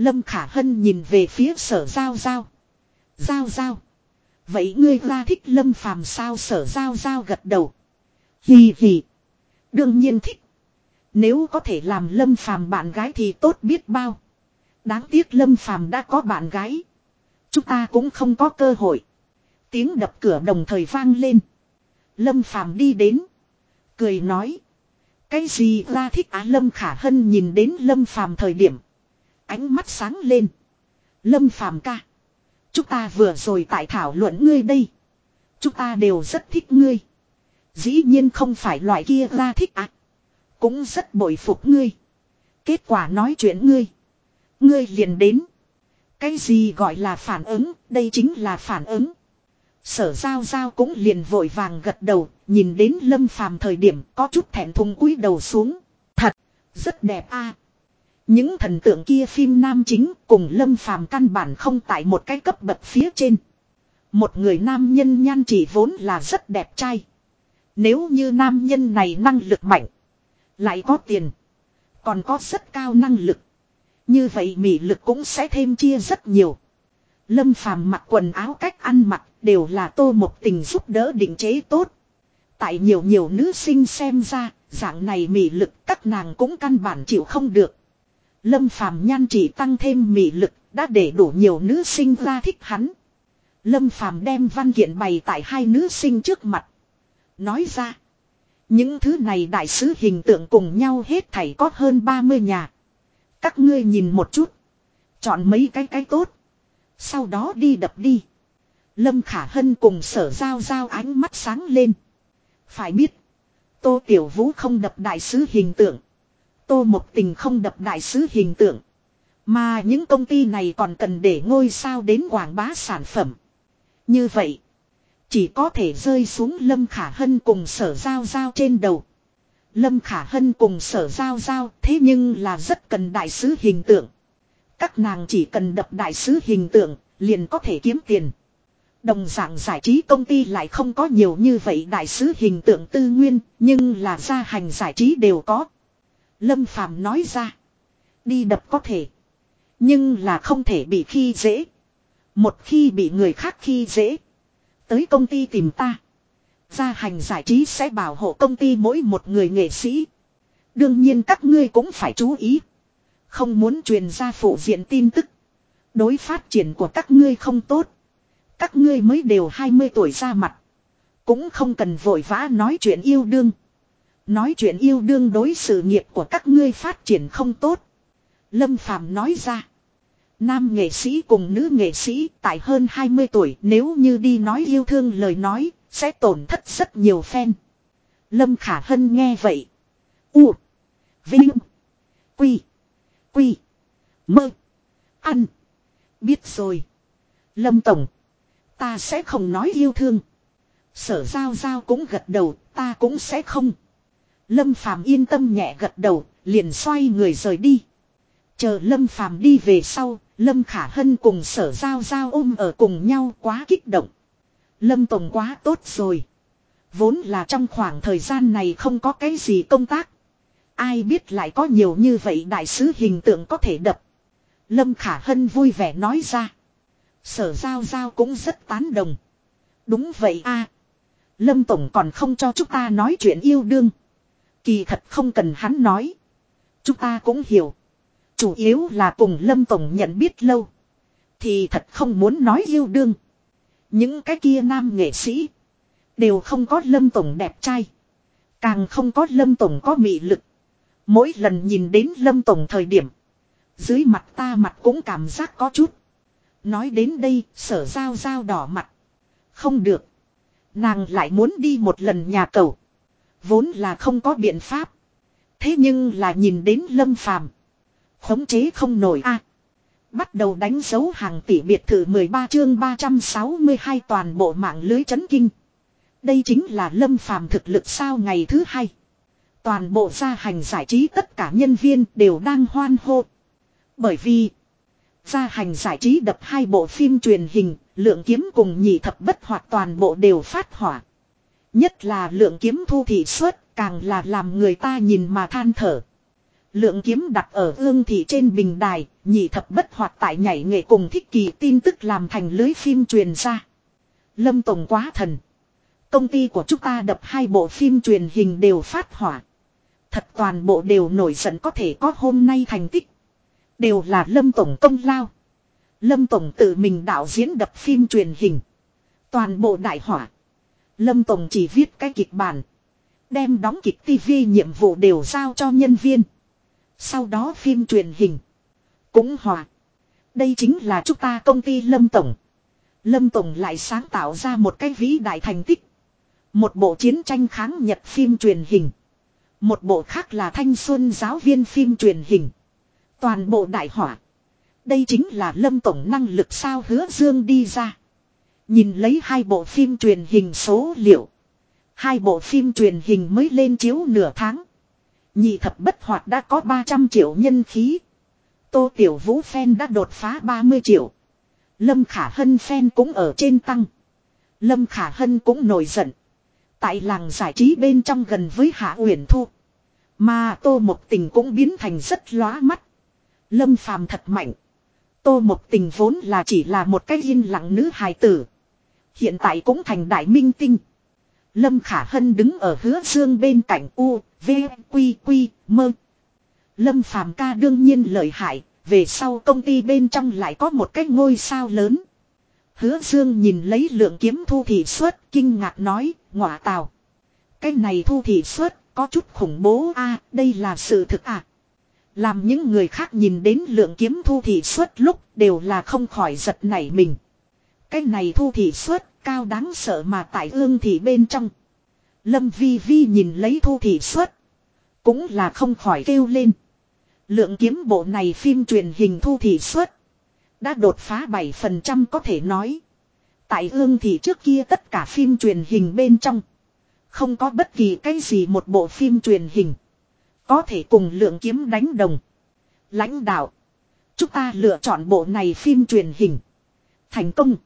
Lâm Khả Hân nhìn về phía sở giao giao. Giao giao. Vậy ngươi ra thích Lâm Phàm sao sở giao giao gật đầu. Hì hì. Đương nhiên thích. Nếu có thể làm Lâm Phàm bạn gái thì tốt biết bao. Đáng tiếc Lâm Phàm đã có bạn gái. Chúng ta cũng không có cơ hội. Tiếng đập cửa đồng thời vang lên. Lâm Phàm đi đến. Cười nói. Cái gì ra thích á Lâm Khả Hân nhìn đến Lâm Phàm thời điểm. Ánh mắt sáng lên. Lâm Phàm ca. Chúng ta vừa rồi tại thảo luận ngươi đây. Chúng ta đều rất thích ngươi. Dĩ nhiên không phải loại kia ra thích ạ. Cũng rất bội phục ngươi. Kết quả nói chuyện ngươi. Ngươi liền đến. Cái gì gọi là phản ứng, đây chính là phản ứng. Sở giao giao cũng liền vội vàng gật đầu, nhìn đến lâm phàm thời điểm có chút thẹn thùng cúi đầu xuống. Thật, rất đẹp a. Những thần tượng kia phim nam chính cùng lâm phàm căn bản không tại một cái cấp bậc phía trên. Một người nam nhân nhan chỉ vốn là rất đẹp trai. Nếu như nam nhân này năng lực mạnh. Lại có tiền. Còn có rất cao năng lực. Như vậy mị lực cũng sẽ thêm chia rất nhiều. Lâm phàm mặc quần áo cách ăn mặc đều là tô một tình giúp đỡ định chế tốt. Tại nhiều nhiều nữ sinh xem ra, dạng này mị lực các nàng cũng căn bản chịu không được. Lâm phàm nhan chỉ tăng thêm mị lực, đã để đủ nhiều nữ sinh ra thích hắn. Lâm phàm đem văn kiện bày tại hai nữ sinh trước mặt. Nói ra. Những thứ này đại sứ hình tượng cùng nhau hết thảy có hơn 30 nhà. Các ngươi nhìn một chút. Chọn mấy cái cái tốt. Sau đó đi đập đi. Lâm Khả Hân cùng sở giao giao ánh mắt sáng lên. Phải biết. Tô Tiểu Vũ không đập đại sứ hình tượng. Tô Một Tình không đập đại sứ hình tượng. Mà những công ty này còn cần để ngôi sao đến quảng bá sản phẩm. Như vậy. Chỉ có thể rơi xuống Lâm Khả Hân cùng sở giao giao trên đầu. Lâm Khả Hân cùng sở giao giao thế nhưng là rất cần đại sứ hình tượng. Các nàng chỉ cần đập đại sứ hình tượng, liền có thể kiếm tiền. Đồng dạng giải trí công ty lại không có nhiều như vậy đại sứ hình tượng tư nguyên, nhưng là gia hành giải trí đều có. Lâm Phàm nói ra. Đi đập có thể. Nhưng là không thể bị khi dễ. Một khi bị người khác khi dễ. Tới công ty tìm ta. Gia hành giải trí sẽ bảo hộ công ty mỗi một người nghệ sĩ. Đương nhiên các ngươi cũng phải chú ý. Không muốn truyền ra phụ diện tin tức. Đối phát triển của các ngươi không tốt. Các ngươi mới đều 20 tuổi ra mặt. Cũng không cần vội vã nói chuyện yêu đương. Nói chuyện yêu đương đối sự nghiệp của các ngươi phát triển không tốt. Lâm Phàm nói ra. Nam nghệ sĩ cùng nữ nghệ sĩ tại hơn 20 tuổi nếu như đi nói yêu thương lời nói sẽ tổn thất rất nhiều fan. Lâm Khả Hân nghe vậy. U. Vinh. Quy. Quy. Mơ. Ăn. Biết rồi. Lâm Tổng. Ta sẽ không nói yêu thương. Sở giao giao cũng gật đầu, ta cũng sẽ không. Lâm Phàm yên tâm nhẹ gật đầu, liền xoay người rời đi. Chờ Lâm Phàm đi về sau, Lâm Khả Hân cùng sở giao giao ôm ở cùng nhau quá kích động. Lâm Tổng quá tốt rồi. Vốn là trong khoảng thời gian này không có cái gì công tác. Ai biết lại có nhiều như vậy đại sứ hình tượng có thể đập. Lâm Khả Hân vui vẻ nói ra. Sở giao giao cũng rất tán đồng. Đúng vậy a Lâm Tổng còn không cho chúng ta nói chuyện yêu đương. Kỳ thật không cần hắn nói. Chúng ta cũng hiểu. Chủ yếu là cùng Lâm Tổng nhận biết lâu. Thì thật không muốn nói yêu đương. Những cái kia nam nghệ sĩ. Đều không có Lâm Tổng đẹp trai. Càng không có Lâm Tổng có mị lực. Mỗi lần nhìn đến Lâm Tổng thời điểm. Dưới mặt ta mặt cũng cảm giác có chút. Nói đến đây, sở giao giao đỏ mặt. Không được. Nàng lại muốn đi một lần nhà cầu. Vốn là không có biện pháp. Thế nhưng là nhìn đến lâm phàm. Khống chế không nổi a Bắt đầu đánh dấu hàng tỷ biệt thự 13 chương 362 toàn bộ mạng lưới chấn kinh. Đây chính là lâm phàm thực lực sao ngày thứ hai. Toàn bộ gia hành giải trí tất cả nhân viên đều đang hoan hô. Bởi vì gia hành giải trí đập hai bộ phim truyền hình, lượng kiếm cùng nhị thập bất hoạt toàn bộ đều phát hỏa. Nhất là lượng kiếm thu thị suất càng là làm người ta nhìn mà than thở. Lượng kiếm đặt ở ương thị trên bình đài, nhị thập bất hoạt tại nhảy nghệ cùng thích kỳ tin tức làm thành lưới phim truyền ra. Lâm Tổng quá thần. Công ty của chúng ta đập hai bộ phim truyền hình đều phát hỏa. Thật toàn bộ đều nổi giận có thể có hôm nay thành tích. Đều là Lâm Tổng công lao. Lâm Tổng tự mình đạo diễn đập phim truyền hình. Toàn bộ đại hỏa. Lâm Tổng chỉ viết cái kịch bản. Đem đóng kịch TV nhiệm vụ đều giao cho nhân viên. Sau đó phim truyền hình. Cũng hòa. Đây chính là chúng ta công ty Lâm Tổng. Lâm Tổng lại sáng tạo ra một cái vĩ đại thành tích. Một bộ chiến tranh kháng Nhật phim truyền hình. Một bộ khác là thanh xuân giáo viên phim truyền hình. Toàn bộ đại hỏa. Đây chính là Lâm Tổng năng lực sao hứa dương đi ra. Nhìn lấy hai bộ phim truyền hình số liệu. Hai bộ phim truyền hình mới lên chiếu nửa tháng. Nhị thập bất hoạt đã có 300 triệu nhân khí. Tô Tiểu Vũ fan đã đột phá 30 triệu. Lâm Khả Hân fan cũng ở trên tăng. Lâm Khả Hân cũng nổi giận. Tại làng giải trí bên trong gần với Hạ Uyển Thu. Mà Tô Một Tình cũng biến thành rất lóa mắt. Lâm Phàm thật mạnh. Tô Một Tình vốn là chỉ là một cái yên lặng nữ hài tử. Hiện tại cũng thành đại minh tinh. Lâm Khả Hân đứng ở hứa dương bên cạnh U, V, Quy, Quy, Mơ. Lâm Phàm ca đương nhiên lợi hại, về sau công ty bên trong lại có một cái ngôi sao lớn. Hứa dương nhìn lấy lượng kiếm thu thị suất, kinh ngạc nói, ngọa tào. Cái này thu thị suất, có chút khủng bố a đây là sự thực à. Làm những người khác nhìn đến lượng kiếm thu thị suất lúc đều là không khỏi giật nảy mình. Cái này thu thị suất cao đáng sợ mà tại ương thị bên trong. Lâm Vi Vi nhìn lấy thu thị suất. Cũng là không khỏi kêu lên. Lượng kiếm bộ này phim truyền hình thu thị suất. Đã đột phá 7% có thể nói. Tại ương thị trước kia tất cả phim truyền hình bên trong. Không có bất kỳ cái gì một bộ phim truyền hình. Có thể cùng lượng kiếm đánh đồng. Lãnh đạo. Chúng ta lựa chọn bộ này phim truyền hình. Thành công.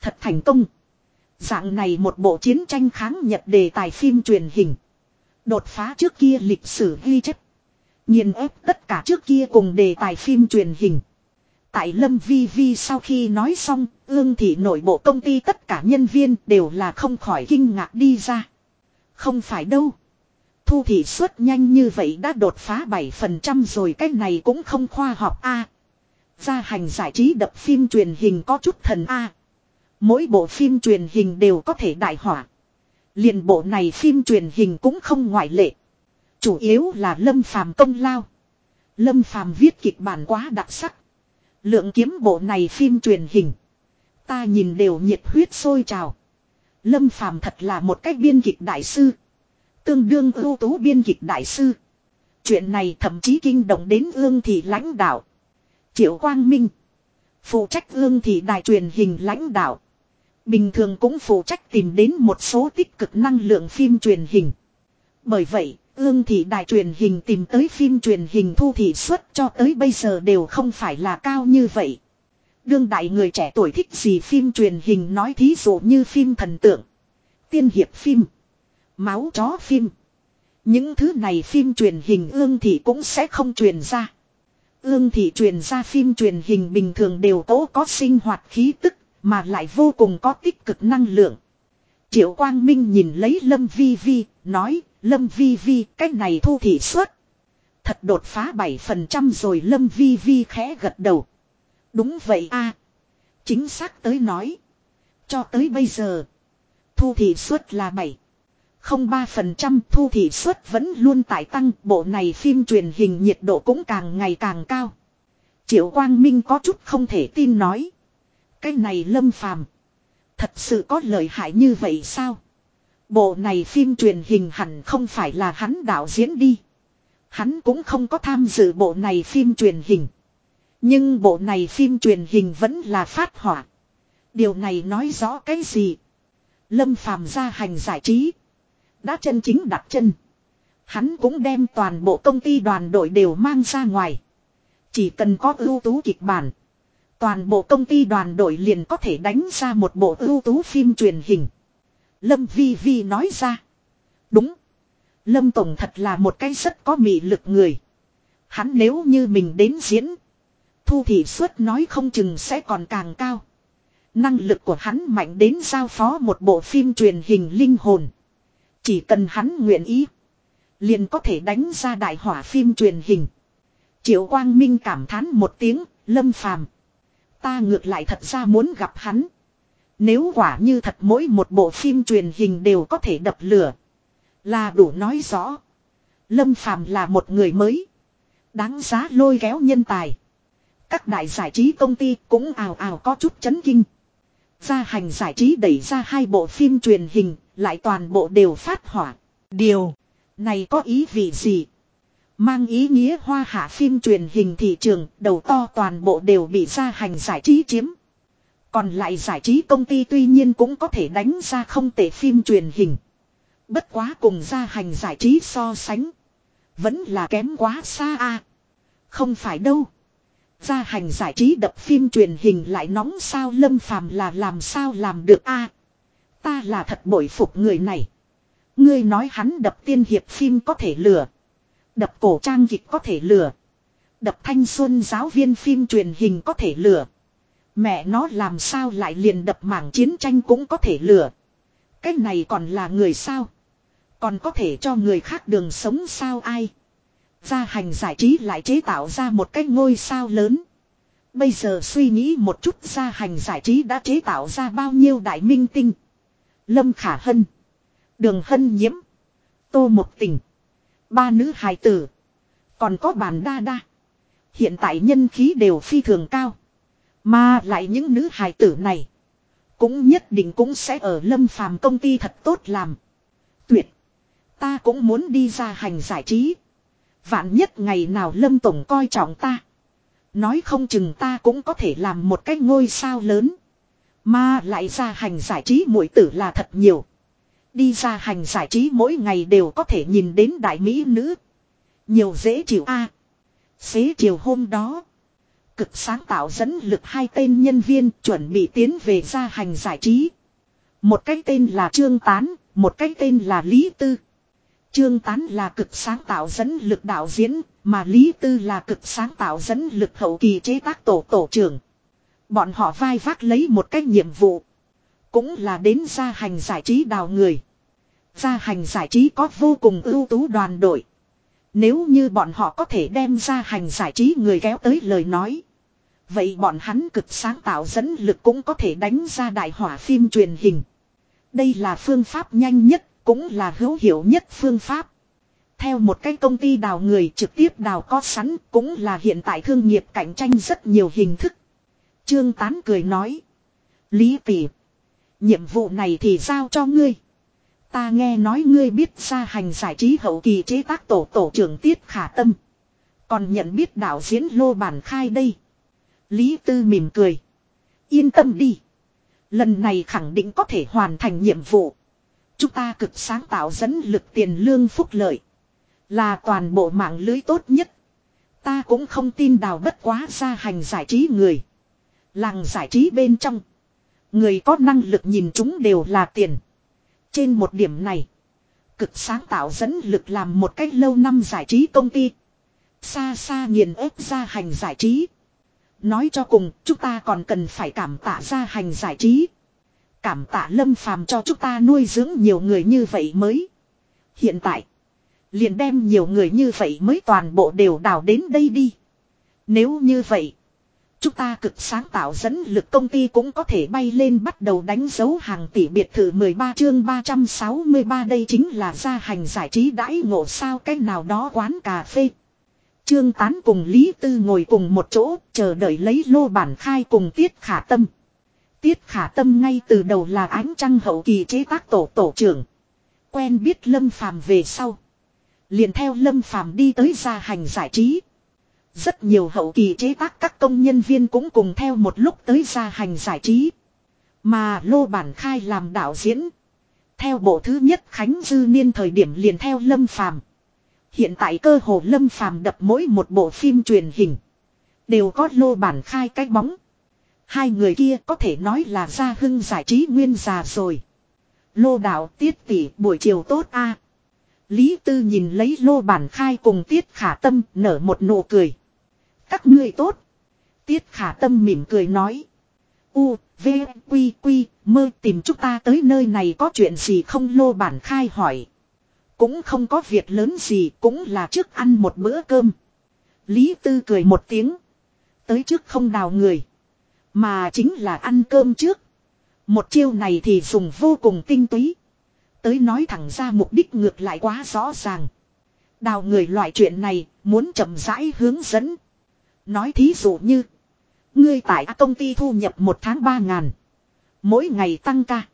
Thật thành công. Dạng này một bộ chiến tranh kháng Nhật đề tài phim truyền hình. Đột phá trước kia lịch sử ghi chép. Nhìn ép tất cả trước kia cùng đề tài phim truyền hình. Tại Lâm Vi Vi sau khi nói xong, ương thị nội bộ công ty tất cả nhân viên đều là không khỏi kinh ngạc đi ra. Không phải đâu. Thu thị suất nhanh như vậy đã đột phá 7% rồi cái này cũng không khoa học a. Gia hành giải trí đập phim truyền hình có chút thần a. Mỗi bộ phim truyền hình đều có thể đại hỏa. liền bộ này phim truyền hình cũng không ngoại lệ. Chủ yếu là Lâm Phàm công lao. Lâm Phàm viết kịch bản quá đặc sắc. Lượng kiếm bộ này phim truyền hình. Ta nhìn đều nhiệt huyết sôi trào. Lâm Phàm thật là một cách biên kịch đại sư. Tương đương ưu tú biên kịch đại sư. Chuyện này thậm chí kinh động đến ương thị lãnh đạo. Triệu Quang Minh. Phụ trách ương thị đài truyền hình lãnh đạo. Bình thường cũng phụ trách tìm đến một số tích cực năng lượng phim truyền hình. Bởi vậy, ương thị đài truyền hình tìm tới phim truyền hình thu thị suất cho tới bây giờ đều không phải là cao như vậy. Đương đại người trẻ tuổi thích gì phim truyền hình nói thí dụ như phim thần tượng, tiên hiệp phim, máu chó phim. Những thứ này phim truyền hình ương thị cũng sẽ không truyền ra. Ương thị truyền ra phim truyền hình bình thường đều tố có sinh hoạt khí tức, mà lại vô cùng có tích cực năng lượng. Triệu Quang Minh nhìn lấy Lâm Vi Vi, nói, Lâm Vi Vi, cái này thu thị suất. Thật đột phá 7% rồi Lâm Vi Vi khẽ gật đầu. Đúng vậy a Chính xác tới nói. Cho tới bây giờ, thu thị suất là 7. Không 3% thu thị suất vẫn luôn tại tăng, bộ này phim truyền hình nhiệt độ cũng càng ngày càng cao. Triệu Quang Minh có chút không thể tin nói. Cái này lâm phàm. Thật sự có lợi hại như vậy sao? Bộ này phim truyền hình hẳn không phải là hắn đạo diễn đi. Hắn cũng không có tham dự bộ này phim truyền hình. Nhưng bộ này phim truyền hình vẫn là phát hỏa. Điều này nói rõ cái gì? Lâm phàm ra hành giải trí. Đã chân chính đặt chân. Hắn cũng đem toàn bộ công ty đoàn đội đều mang ra ngoài. Chỉ cần có ưu tú kịch bản. Toàn bộ công ty đoàn đội liền có thể đánh ra một bộ ưu tú phim truyền hình. Lâm Vi Vi nói ra. Đúng. Lâm Tổng thật là một cái rất có mị lực người. Hắn nếu như mình đến diễn. Thu thị suất nói không chừng sẽ còn càng cao. Năng lực của hắn mạnh đến giao phó một bộ phim truyền hình linh hồn. Chỉ cần hắn nguyện ý. Liền có thể đánh ra đại hỏa phim truyền hình. Triệu Quang Minh cảm thán một tiếng, lâm phàm. Ta ngược lại thật ra muốn gặp hắn. Nếu quả như thật mỗi một bộ phim truyền hình đều có thể đập lửa. Là đủ nói rõ. Lâm Phàm là một người mới. Đáng giá lôi kéo nhân tài. Các đại giải trí công ty cũng ào ào có chút chấn kinh. Gia hành giải trí đẩy ra hai bộ phim truyền hình, lại toàn bộ đều phát hỏa. Điều này có ý vị gì? Mang ý nghĩa hoa hạ phim truyền hình thị trường, đầu to toàn bộ đều bị gia hành giải trí chiếm. Còn lại giải trí công ty tuy nhiên cũng có thể đánh ra không tệ phim truyền hình. Bất quá cùng gia hành giải trí so sánh. Vẫn là kém quá xa a Không phải đâu. Gia hành giải trí đập phim truyền hình lại nóng sao lâm phàm là làm sao làm được a Ta là thật bội phục người này. Ngươi nói hắn đập tiên hiệp phim có thể lừa. Đập cổ trang kịch có thể lừa. Đập thanh xuân giáo viên phim truyền hình có thể lừa. Mẹ nó làm sao lại liền đập mảng chiến tranh cũng có thể lừa. Cái này còn là người sao? Còn có thể cho người khác đường sống sao ai? Gia hành giải trí lại chế tạo ra một cái ngôi sao lớn. Bây giờ suy nghĩ một chút gia hành giải trí đã chế tạo ra bao nhiêu đại minh tinh. Lâm Khả Hân. Đường Hân Nhiễm. Tô Một Tình. Ba nữ hài tử. Còn có bàn đa đa. Hiện tại nhân khí đều phi thường cao. Mà lại những nữ hài tử này. Cũng nhất định cũng sẽ ở lâm phàm công ty thật tốt làm. Tuyệt. Ta cũng muốn đi ra hành giải trí. Vạn nhất ngày nào lâm tổng coi trọng ta. Nói không chừng ta cũng có thể làm một cái ngôi sao lớn. Mà lại ra hành giải trí mỗi tử là thật nhiều. Đi ra hành giải trí mỗi ngày đều có thể nhìn đến đại mỹ nữ. Nhiều dễ chịu a. Xế chiều hôm đó. Cực sáng tạo dẫn lực hai tên nhân viên chuẩn bị tiến về ra hành giải trí. Một cái tên là Trương Tán, một cái tên là Lý Tư. Trương Tán là cực sáng tạo dẫn lực đạo diễn, Mà Lý Tư là cực sáng tạo dẫn lực hậu kỳ chế tác tổ tổ trưởng. Bọn họ vai vác lấy một cách nhiệm vụ. Cũng là đến gia hành giải trí đào người. Gia hành giải trí có vô cùng ưu tú đoàn đội. Nếu như bọn họ có thể đem ra hành giải trí người kéo tới lời nói. Vậy bọn hắn cực sáng tạo dẫn lực cũng có thể đánh ra đại hỏa phim truyền hình. Đây là phương pháp nhanh nhất, cũng là hữu hiệu nhất phương pháp. Theo một cái công ty đào người trực tiếp đào có sẵn cũng là hiện tại thương nghiệp cạnh tranh rất nhiều hình thức. Trương Tán cười nói. Lý tỷ. Nhiệm vụ này thì giao cho ngươi. Ta nghe nói ngươi biết ra hành giải trí hậu kỳ chế tác tổ tổ trưởng Tiết Khả Tâm. Còn nhận biết đạo diễn Lô Bản Khai đây. Lý Tư mỉm cười. Yên tâm đi. Lần này khẳng định có thể hoàn thành nhiệm vụ. Chúng ta cực sáng tạo dẫn lực tiền lương phúc lợi. Là toàn bộ mạng lưới tốt nhất. Ta cũng không tin đào bất quá ra hành giải trí người. Làng giải trí bên trong. Người có năng lực nhìn chúng đều là tiền. Trên một điểm này. Cực sáng tạo dẫn lực làm một cách lâu năm giải trí công ty. Xa xa nghiền ép ra hành giải trí. Nói cho cùng, chúng ta còn cần phải cảm tạ ra hành giải trí. Cảm tạ lâm phàm cho chúng ta nuôi dưỡng nhiều người như vậy mới. Hiện tại, liền đem nhiều người như vậy mới toàn bộ đều đào đến đây đi. Nếu như vậy, chúng ta cực sáng tạo dẫn lực công ty cũng có thể bay lên bắt đầu đánh dấu hàng tỷ biệt thự 13 chương 363 đây chính là gia hành giải trí đãi ngộ sao cách nào đó quán cà phê. Trương Tán cùng Lý Tư ngồi cùng một chỗ, chờ đợi lấy lô bản khai cùng Tiết Khả Tâm. Tiết Khả Tâm ngay từ đầu là ánh trăng hậu kỳ chế tác tổ tổ trưởng. Quen biết Lâm Phàm về sau. Liền theo Lâm Phàm đi tới gia hành giải trí. Rất nhiều hậu kỳ chế tác các công nhân viên cũng cùng theo một lúc tới gia hành giải trí. Mà Lô Bản Khai làm đạo diễn. Theo bộ thứ nhất Khánh Dư Niên thời điểm liền theo Lâm Phàm Hiện tại cơ hồ lâm phàm đập mỗi một bộ phim truyền hình. Đều có lô bản khai cái bóng. Hai người kia có thể nói là gia hưng giải trí nguyên già rồi. Lô đạo tiết tỷ, buổi chiều tốt a. Lý Tư nhìn lấy lô bản khai cùng tiết khả tâm, nở một nụ cười. Các ngươi tốt. Tiết khả tâm mỉm cười nói. U, V, Quy, Quy, mơ tìm chúng ta tới nơi này có chuyện gì không lô bản khai hỏi. Cũng không có việc lớn gì cũng là trước ăn một bữa cơm. Lý Tư cười một tiếng. Tới trước không đào người. Mà chính là ăn cơm trước. Một chiêu này thì dùng vô cùng tinh túy. Tới nói thẳng ra mục đích ngược lại quá rõ ràng. Đào người loại chuyện này muốn chậm rãi hướng dẫn. Nói thí dụ như. Ngươi tại công ty thu nhập một tháng ba ngàn. Mỗi ngày tăng ca.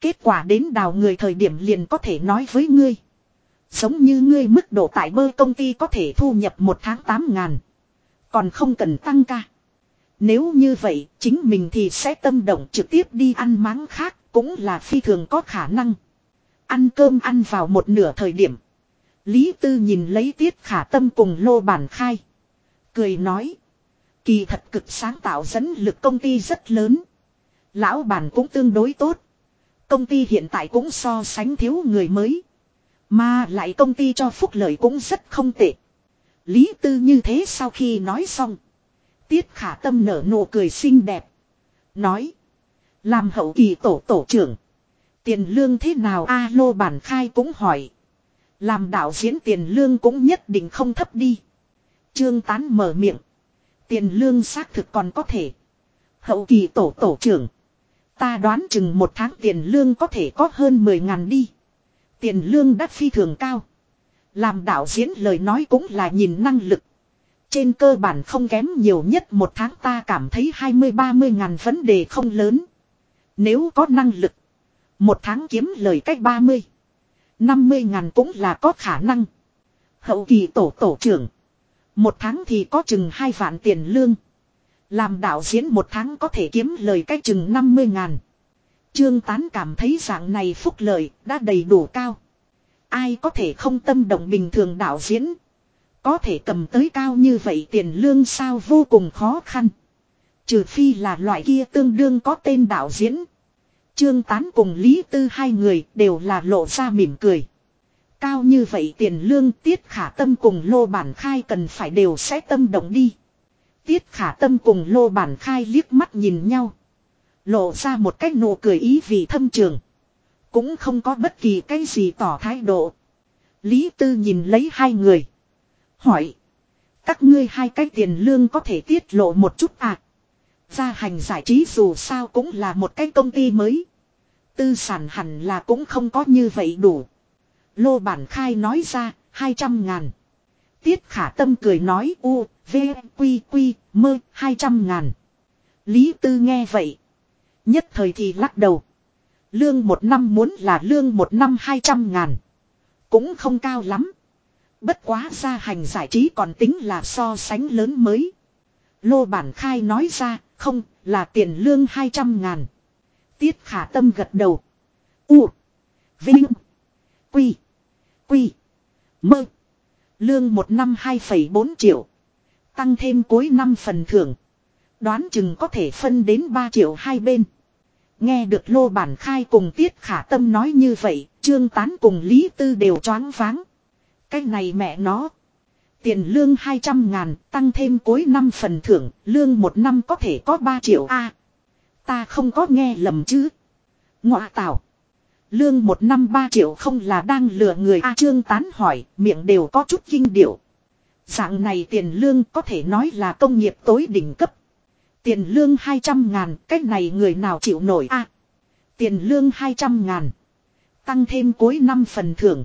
Kết quả đến đào người thời điểm liền có thể nói với ngươi. Giống như ngươi mức độ tại bơ công ty có thể thu nhập một tháng tám ngàn. Còn không cần tăng ca. Nếu như vậy, chính mình thì sẽ tâm động trực tiếp đi ăn máng khác, cũng là phi thường có khả năng. Ăn cơm ăn vào một nửa thời điểm. Lý Tư nhìn lấy tiết khả tâm cùng lô bản khai. Cười nói. Kỳ thật cực sáng tạo dẫn lực công ty rất lớn. Lão bản cũng tương đối tốt. Công ty hiện tại cũng so sánh thiếu người mới. Mà lại công ty cho phúc lợi cũng rất không tệ. Lý Tư như thế sau khi nói xong. Tiết khả tâm nở nụ cười xinh đẹp. Nói. Làm hậu kỳ tổ tổ trưởng. Tiền lương thế nào a, lô bản khai cũng hỏi. Làm đạo diễn tiền lương cũng nhất định không thấp đi. Trương Tán mở miệng. Tiền lương xác thực còn có thể. Hậu kỳ tổ tổ trưởng. Ta đoán chừng một tháng tiền lương có thể có hơn 10 ngàn đi. Tiền lương đắt phi thường cao. Làm đạo diễn lời nói cũng là nhìn năng lực. Trên cơ bản không kém nhiều nhất một tháng ta cảm thấy 20-30 ngàn vấn đề không lớn. Nếu có năng lực. Một tháng kiếm lời cách 30. 50 ngàn cũng là có khả năng. Hậu kỳ tổ tổ trưởng. Một tháng thì có chừng hai vạn tiền lương. Làm đạo diễn một tháng có thể kiếm lời cách chừng 50 ngàn. Trương Tán cảm thấy dạng này phúc lợi đã đầy đủ cao. Ai có thể không tâm động bình thường đạo diễn. Có thể cầm tới cao như vậy tiền lương sao vô cùng khó khăn. Trừ phi là loại kia tương đương có tên đạo diễn. Trương Tán cùng Lý Tư hai người đều là lộ ra mỉm cười. Cao như vậy tiền lương, tiết khả tâm cùng lô bản khai cần phải đều sẽ tâm động đi. Tiết khả tâm cùng lô bản khai liếc mắt nhìn nhau. Lộ ra một cái nụ cười ý vì thâm trường. Cũng không có bất kỳ cái gì tỏ thái độ. Lý Tư nhìn lấy hai người. Hỏi. Các ngươi hai cái tiền lương có thể tiết lộ một chút à? Gia hành giải trí dù sao cũng là một cái công ty mới. Tư sản hẳn là cũng không có như vậy đủ. Lô bản khai nói ra, 200 ngàn. Tiết khả tâm cười nói u, v, quy, quy, mơ, 200 ngàn. Lý tư nghe vậy. Nhất thời thì lắc đầu. Lương một năm muốn là lương một năm 200 ngàn. Cũng không cao lắm. Bất quá gia hành giải trí còn tính là so sánh lớn mới. Lô bản khai nói ra, không, là tiền lương 200 ngàn. Tiết khả tâm gật đầu. U. Vinh. Quy. Quy. Mơ. Lương một năm 2,4 triệu. Tăng thêm cuối năm phần thưởng. Đoán chừng có thể phân đến 3 triệu hai bên. Nghe được lô bản khai cùng tiết khả tâm nói như vậy, trương tán cùng Lý Tư đều choáng váng. Cái này mẹ nó. Tiền lương 200 ngàn, tăng thêm cuối năm phần thưởng, lương một năm có thể có 3 triệu A. ta không có nghe lầm chứ. Ngọa tạo. Lương một năm ba triệu không là đang lừa người A Trương tán hỏi, miệng đều có chút kinh điệu. Dạng này tiền lương có thể nói là công nghiệp tối đỉnh cấp. Tiền lương 200 ngàn, cái này người nào chịu nổi A. tiền lương 200 ngàn. Tăng thêm cuối năm phần thưởng.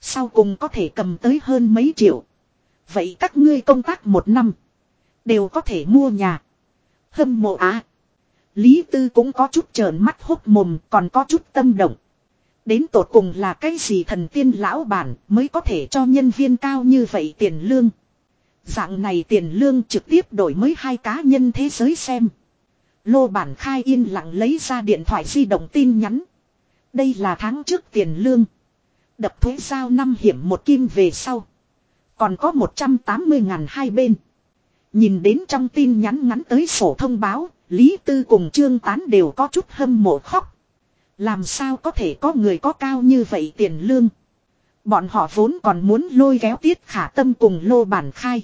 Sau cùng có thể cầm tới hơn mấy triệu. Vậy các ngươi công tác một năm. Đều có thể mua nhà. Hâm mộ á. Lý Tư cũng có chút trợn mắt hốc mồm còn có chút tâm động. Đến tột cùng là cái gì thần tiên lão bản mới có thể cho nhân viên cao như vậy tiền lương. Dạng này tiền lương trực tiếp đổi mới hai cá nhân thế giới xem. Lô bản khai yên lặng lấy ra điện thoại di động tin nhắn. Đây là tháng trước tiền lương. Đập thuế giao năm hiểm một kim về sau. Còn có 180 ngàn hai bên. Nhìn đến trong tin nhắn ngắn tới sổ thông báo, Lý Tư cùng Trương Tán đều có chút hâm mộ khóc. Làm sao có thể có người có cao như vậy tiền lương. Bọn họ vốn còn muốn lôi kéo tiết khả tâm cùng lô bản khai.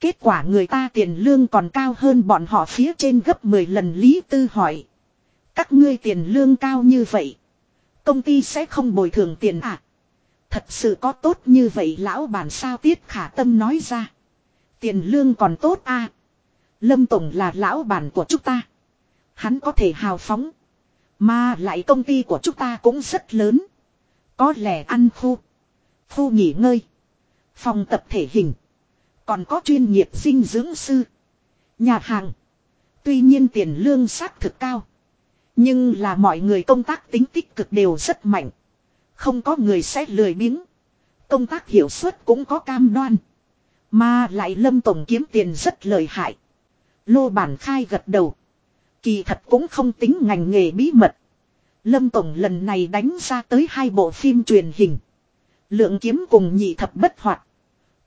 Kết quả người ta tiền lương còn cao hơn bọn họ phía trên gấp 10 lần Lý Tư hỏi. Các ngươi tiền lương cao như vậy. Công ty sẽ không bồi thường tiền à? Thật sự có tốt như vậy lão bản sao tiết khả tâm nói ra. Tiền lương còn tốt à? Lâm Tổng là lão bản của chúng ta. Hắn có thể hào phóng. Mà lại công ty của chúng ta cũng rất lớn. Có lẽ ăn khu. Khu nghỉ ngơi. Phòng tập thể hình. Còn có chuyên nghiệp dinh dưỡng sư. Nhà hàng. Tuy nhiên tiền lương xác thực cao. Nhưng là mọi người công tác tính tích cực đều rất mạnh. Không có người sẽ lười biếng. Công tác hiệu suất cũng có cam đoan. Mà lại lâm tổng kiếm tiền rất lợi hại. Lô bản khai gật đầu. Kỳ thật cũng không tính ngành nghề bí mật. Lâm Tổng lần này đánh ra tới hai bộ phim truyền hình. Lượng kiếm cùng nhị thập bất hoạt.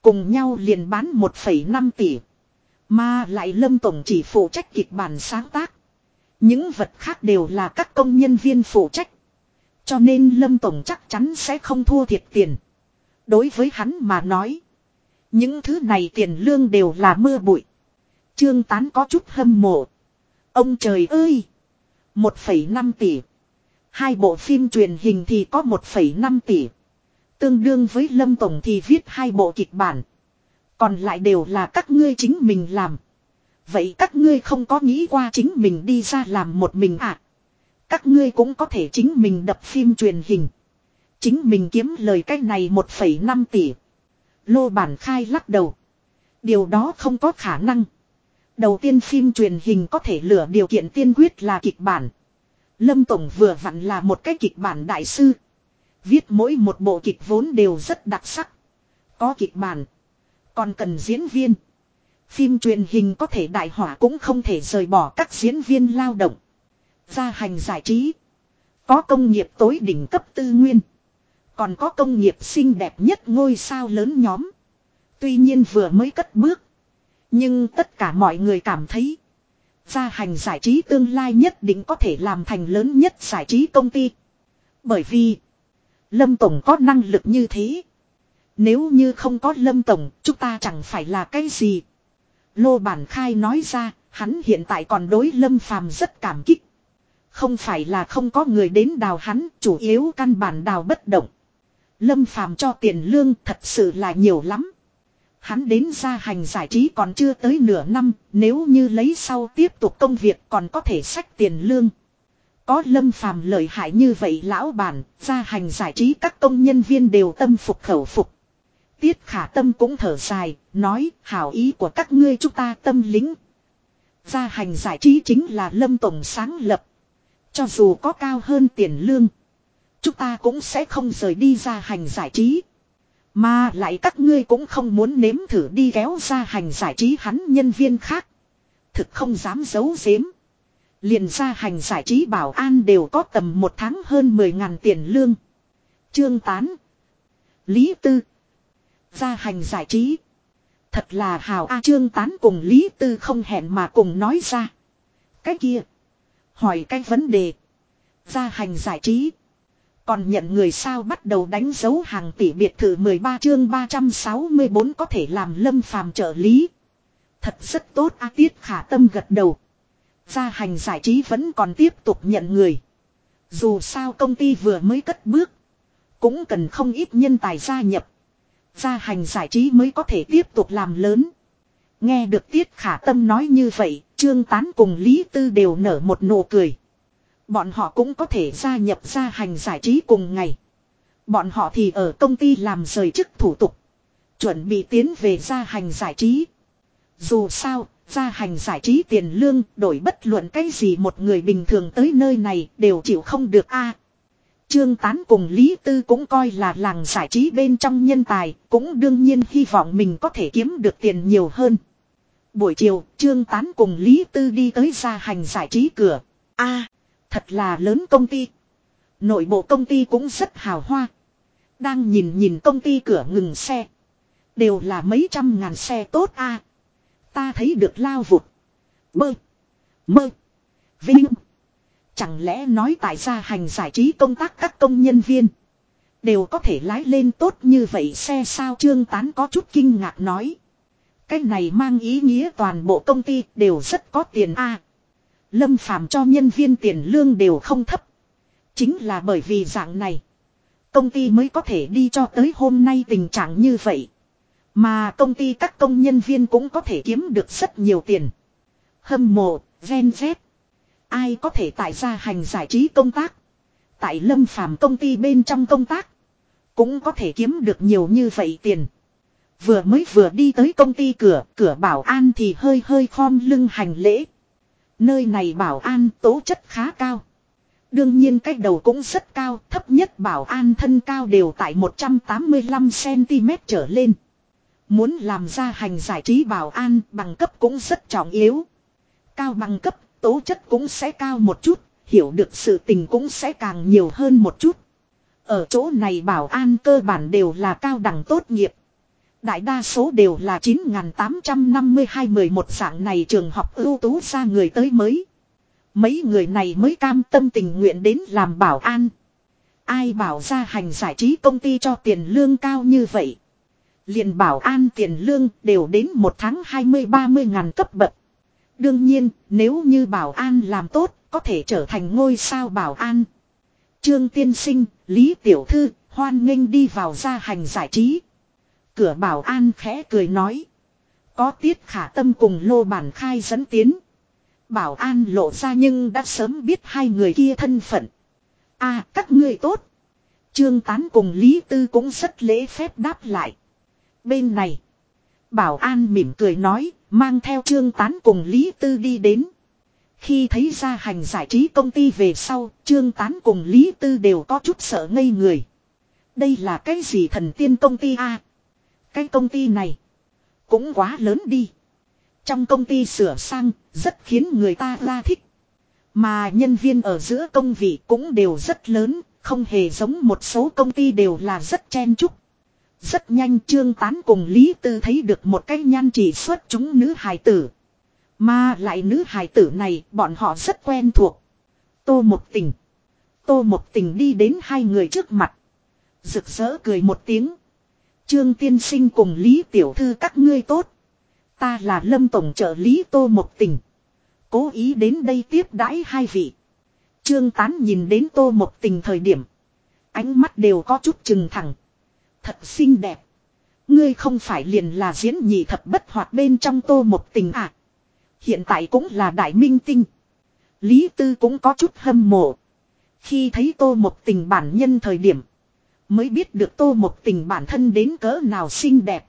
Cùng nhau liền bán 1,5 tỷ. Mà lại Lâm Tổng chỉ phụ trách kịch bản sáng tác. Những vật khác đều là các công nhân viên phụ trách. Cho nên Lâm Tổng chắc chắn sẽ không thua thiệt tiền. Đối với hắn mà nói. Những thứ này tiền lương đều là mưa bụi. Trương Tán có chút hâm mộ. Ông trời ơi! 1,5 tỷ. Hai bộ phim truyền hình thì có 1,5 tỷ. Tương đương với Lâm Tổng thì viết hai bộ kịch bản. Còn lại đều là các ngươi chính mình làm. Vậy các ngươi không có nghĩ qua chính mình đi ra làm một mình à? Các ngươi cũng có thể chính mình đập phim truyền hình. Chính mình kiếm lời cái này 1,5 tỷ. Lô bản khai lắc đầu. Điều đó không có khả năng. Đầu tiên phim truyền hình có thể lựa điều kiện tiên quyết là kịch bản. Lâm Tổng vừa vặn là một cái kịch bản đại sư. Viết mỗi một bộ kịch vốn đều rất đặc sắc. Có kịch bản. Còn cần diễn viên. Phim truyền hình có thể đại hỏa cũng không thể rời bỏ các diễn viên lao động. Gia hành giải trí. Có công nghiệp tối đỉnh cấp tư nguyên. Còn có công nghiệp xinh đẹp nhất ngôi sao lớn nhóm. Tuy nhiên vừa mới cất bước. Nhưng tất cả mọi người cảm thấy. Gia hành giải trí tương lai nhất định có thể làm thành lớn nhất giải trí công ty. Bởi vì. Lâm Tổng có năng lực như thế. Nếu như không có Lâm Tổng, chúng ta chẳng phải là cái gì. Lô Bản Khai nói ra, hắn hiện tại còn đối Lâm Phàm rất cảm kích. Không phải là không có người đến đào hắn, chủ yếu căn bản đào bất động. Lâm Phàm cho tiền lương thật sự là nhiều lắm. Hắn đến ra hành giải trí còn chưa tới nửa năm, nếu như lấy sau tiếp tục công việc còn có thể sách tiền lương. Có lâm phàm lợi hại như vậy lão bản, ra hành giải trí các công nhân viên đều tâm phục khẩu phục. Tiết khả tâm cũng thở dài, nói hảo ý của các ngươi chúng ta tâm lính. Gia hành giải trí chính là lâm tổng sáng lập. Cho dù có cao hơn tiền lương. Chúng ta cũng sẽ không rời đi ra hành giải trí. Mà lại các ngươi cũng không muốn nếm thử đi kéo ra hành giải trí hắn nhân viên khác. Thực không dám giấu giếm. Liền ra hành giải trí bảo an đều có tầm một tháng hơn 10 ngàn tiền lương. Trương Tán. Lý Tư. Ra hành giải trí. Thật là hào A, Trương Tán cùng Lý Tư không hẹn mà cùng nói ra. Cái kia. Hỏi cái vấn đề. Ra hành giải trí. Còn nhận người sao bắt đầu đánh dấu hàng tỷ biệt thự 13 chương 364 có thể làm lâm phàm trợ lý. Thật rất tốt A Tiết khả tâm gật đầu. Gia hành giải trí vẫn còn tiếp tục nhận người. Dù sao công ty vừa mới cất bước. Cũng cần không ít nhân tài gia nhập. Gia hành giải trí mới có thể tiếp tục làm lớn. Nghe được Tiết Khả Tâm nói như vậy, Trương Tán cùng Lý Tư đều nở một nụ cười. Bọn họ cũng có thể gia nhập gia hành giải trí cùng ngày. Bọn họ thì ở công ty làm rời chức thủ tục. Chuẩn bị tiến về gia hành giải trí. Dù sao, gia hành giải trí tiền lương đổi bất luận cái gì một người bình thường tới nơi này đều chịu không được a Trương Tán cùng Lý Tư cũng coi là làng giải trí bên trong nhân tài, cũng đương nhiên hy vọng mình có thể kiếm được tiền nhiều hơn. Buổi chiều, Trương Tán cùng Lý Tư đi tới gia hành giải trí cửa. a thật là lớn công ty. Nội bộ công ty cũng rất hào hoa. Đang nhìn nhìn công ty cửa ngừng xe. Đều là mấy trăm ngàn xe tốt a Ta thấy được lao vụt. Bơ. Mơ. Vinh. Chẳng lẽ nói tại gia hành giải trí công tác các công nhân viên. Đều có thể lái lên tốt như vậy xe sao trương tán có chút kinh ngạc nói. Cái này mang ý nghĩa toàn bộ công ty đều rất có tiền a. Lâm phàm cho nhân viên tiền lương đều không thấp. Chính là bởi vì dạng này. Công ty mới có thể đi cho tới hôm nay tình trạng như vậy. Mà công ty các công nhân viên cũng có thể kiếm được rất nhiều tiền. Hâm mộ, ven vét. Ai có thể tại gia hành giải trí công tác. Tại lâm phàm công ty bên trong công tác. Cũng có thể kiếm được nhiều như vậy tiền. Vừa mới vừa đi tới công ty cửa, cửa bảo an thì hơi hơi khom lưng hành lễ. Nơi này bảo an tố chất khá cao. Đương nhiên cách đầu cũng rất cao, thấp nhất bảo an thân cao đều tại 185cm trở lên. Muốn làm ra hành giải trí bảo an bằng cấp cũng rất trọng yếu. Cao bằng cấp, tố chất cũng sẽ cao một chút, hiểu được sự tình cũng sẽ càng nhiều hơn một chút. Ở chỗ này bảo an cơ bản đều là cao đẳng tốt nghiệp. Đại đa số đều là 9.852-11 dạng này trường học ưu tú ra người tới mới. Mấy người này mới cam tâm tình nguyện đến làm bảo an. Ai bảo ra hành giải trí công ty cho tiền lương cao như vậy liền bảo an tiền lương đều đến một tháng 20-30 ngàn cấp bậc. Đương nhiên, nếu như bảo an làm tốt, có thể trở thành ngôi sao bảo an. Trương Tiên Sinh, Lý Tiểu Thư, hoan nghênh đi vào gia hành giải trí. Cửa bảo an khẽ cười nói. Có tiết khả tâm cùng lô bản khai dẫn tiến. Bảo an lộ ra nhưng đã sớm biết hai người kia thân phận. a các ngươi tốt. Trương Tán cùng Lý Tư cũng rất lễ phép đáp lại. Bên này. Bảo an mỉm cười nói, mang theo trương tán cùng Lý Tư đi đến. Khi thấy ra hành giải trí công ty về sau, trương tán cùng Lý Tư đều có chút sợ ngây người. Đây là cái gì thần tiên công ty a? Cái công ty này cũng quá lớn đi. Trong công ty sửa sang, rất khiến người ta la thích. Mà nhân viên ở giữa công vị cũng đều rất lớn, không hề giống một số công ty đều là rất chen chúc. Rất nhanh trương tán cùng Lý Tư thấy được một cái nhan chỉ xuất chúng nữ hài tử. Mà lại nữ hài tử này bọn họ rất quen thuộc. Tô một tình. Tô một tình đi đến hai người trước mặt. Rực rỡ cười một tiếng. Trương tiên sinh cùng Lý Tiểu Thư các ngươi tốt. Ta là Lâm Tổng trợ lý Tô Mộc Tình. Cố ý đến đây tiếp đãi hai vị. Trương Tán nhìn đến Tô Mộc Tình thời điểm. Ánh mắt đều có chút chừng thẳng. Thật xinh đẹp. Ngươi không phải liền là diễn nhị thập bất hoạt bên trong Tô Mộc Tình à. Hiện tại cũng là đại minh tinh. Lý Tư cũng có chút hâm mộ. Khi thấy Tô Mộc Tình bản nhân thời điểm. Mới biết được Tô một Tình bản thân đến cỡ nào xinh đẹp.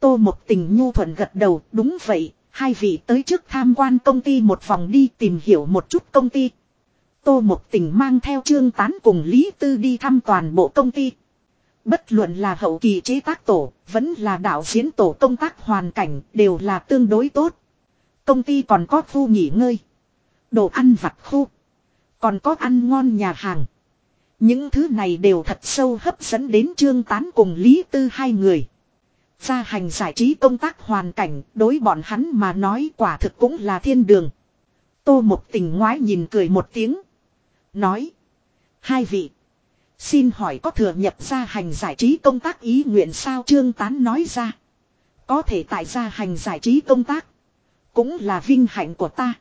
Tô một Tình nhu thuận gật đầu, đúng vậy, hai vị tới trước tham quan công ty một vòng đi tìm hiểu một chút công ty. Tô một Tình mang theo Trương Tán cùng Lý Tư đi thăm toàn bộ công ty. Bất luận là hậu kỳ chế tác tổ, vẫn là đạo diễn tổ công tác hoàn cảnh, đều là tương đối tốt. Công ty còn có khu nghỉ ngơi, đồ ăn vặt khu, còn có ăn ngon nhà hàng. Những thứ này đều thật sâu hấp dẫn đến Trương Tán cùng Lý Tư hai người. Gia hành giải trí công tác hoàn cảnh, đối bọn hắn mà nói quả thực cũng là thiên đường. Tô một tình ngoái nhìn cười một tiếng. Nói. Hai vị. Xin hỏi có thừa nhập gia hành giải trí công tác ý nguyện sao Trương Tán nói ra. Có thể tại gia hành giải trí công tác. Cũng là vinh hạnh của ta.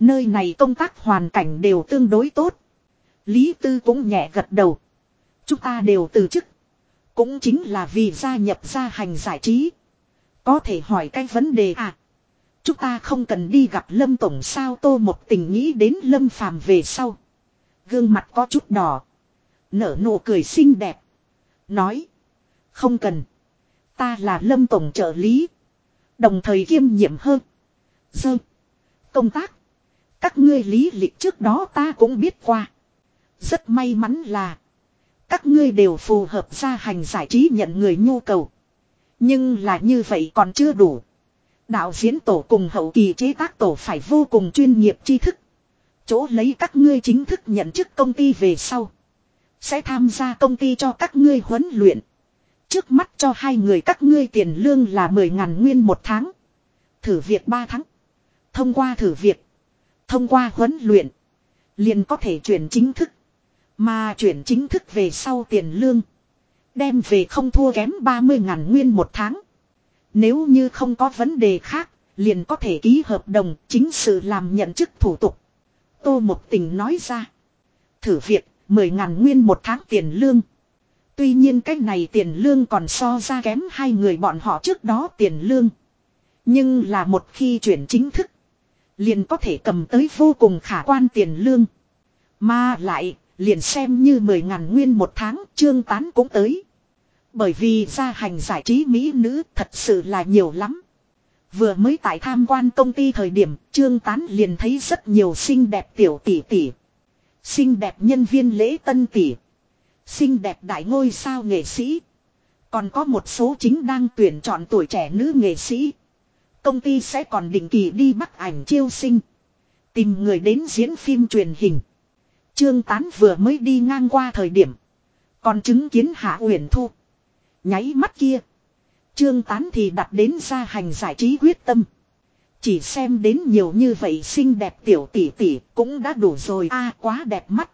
Nơi này công tác hoàn cảnh đều tương đối tốt. Lý Tư cũng nhẹ gật đầu. Chúng ta đều từ chức. Cũng chính là vì gia nhập gia hành giải trí. Có thể hỏi cái vấn đề à. Chúng ta không cần đi gặp Lâm Tổng sao tô một tình nghĩ đến Lâm Phàm về sau. Gương mặt có chút đỏ. Nở nụ cười xinh đẹp. Nói. Không cần. Ta là Lâm Tổng trợ lý. Đồng thời kiêm nhiệm hơn. Dơ. Công tác. Các ngươi lý lịch trước đó ta cũng biết qua. Rất may mắn là. Các ngươi đều phù hợp gia hành giải trí nhận người nhu cầu. Nhưng là như vậy còn chưa đủ. Đạo diễn tổ cùng hậu kỳ chế tác tổ phải vô cùng chuyên nghiệp tri thức. Chỗ lấy các ngươi chính thức nhận chức công ty về sau. Sẽ tham gia công ty cho các ngươi huấn luyện. Trước mắt cho hai người các ngươi tiền lương là 10.000 nguyên một tháng. Thử việc 3 tháng. Thông qua thử việc. Thông qua huấn luyện. Liền có thể chuyển chính thức. Mà chuyển chính thức về sau tiền lương. Đem về không thua kém 30 ngàn nguyên một tháng. Nếu như không có vấn đề khác, liền có thể ký hợp đồng chính sự làm nhận chức thủ tục. Tô Mộc Tình nói ra. Thử việc, 10 ngàn nguyên một tháng tiền lương. Tuy nhiên cách này tiền lương còn so ra kém hai người bọn họ trước đó tiền lương. Nhưng là một khi chuyển chính thức. Liền có thể cầm tới vô cùng khả quan tiền lương. Mà lại, liền xem như 10 ngàn nguyên một tháng, trương tán cũng tới. Bởi vì gia hành giải trí mỹ nữ thật sự là nhiều lắm. Vừa mới tại tham quan công ty thời điểm, trương tán liền thấy rất nhiều xinh đẹp tiểu tỷ tỷ. Xinh đẹp nhân viên lễ tân tỷ. Xinh đẹp đại ngôi sao nghệ sĩ. Còn có một số chính đang tuyển chọn tuổi trẻ nữ nghệ sĩ. Công ty sẽ còn định kỳ đi bắt ảnh chiêu sinh. Tìm người đến diễn phim truyền hình. Trương Tán vừa mới đi ngang qua thời điểm. Còn chứng kiến Hạ Uyển Thu. Nháy mắt kia. Trương Tán thì đặt đến gia hành giải trí quyết tâm. Chỉ xem đến nhiều như vậy xinh đẹp tiểu tỷ tỷ cũng đã đủ rồi a quá đẹp mắt.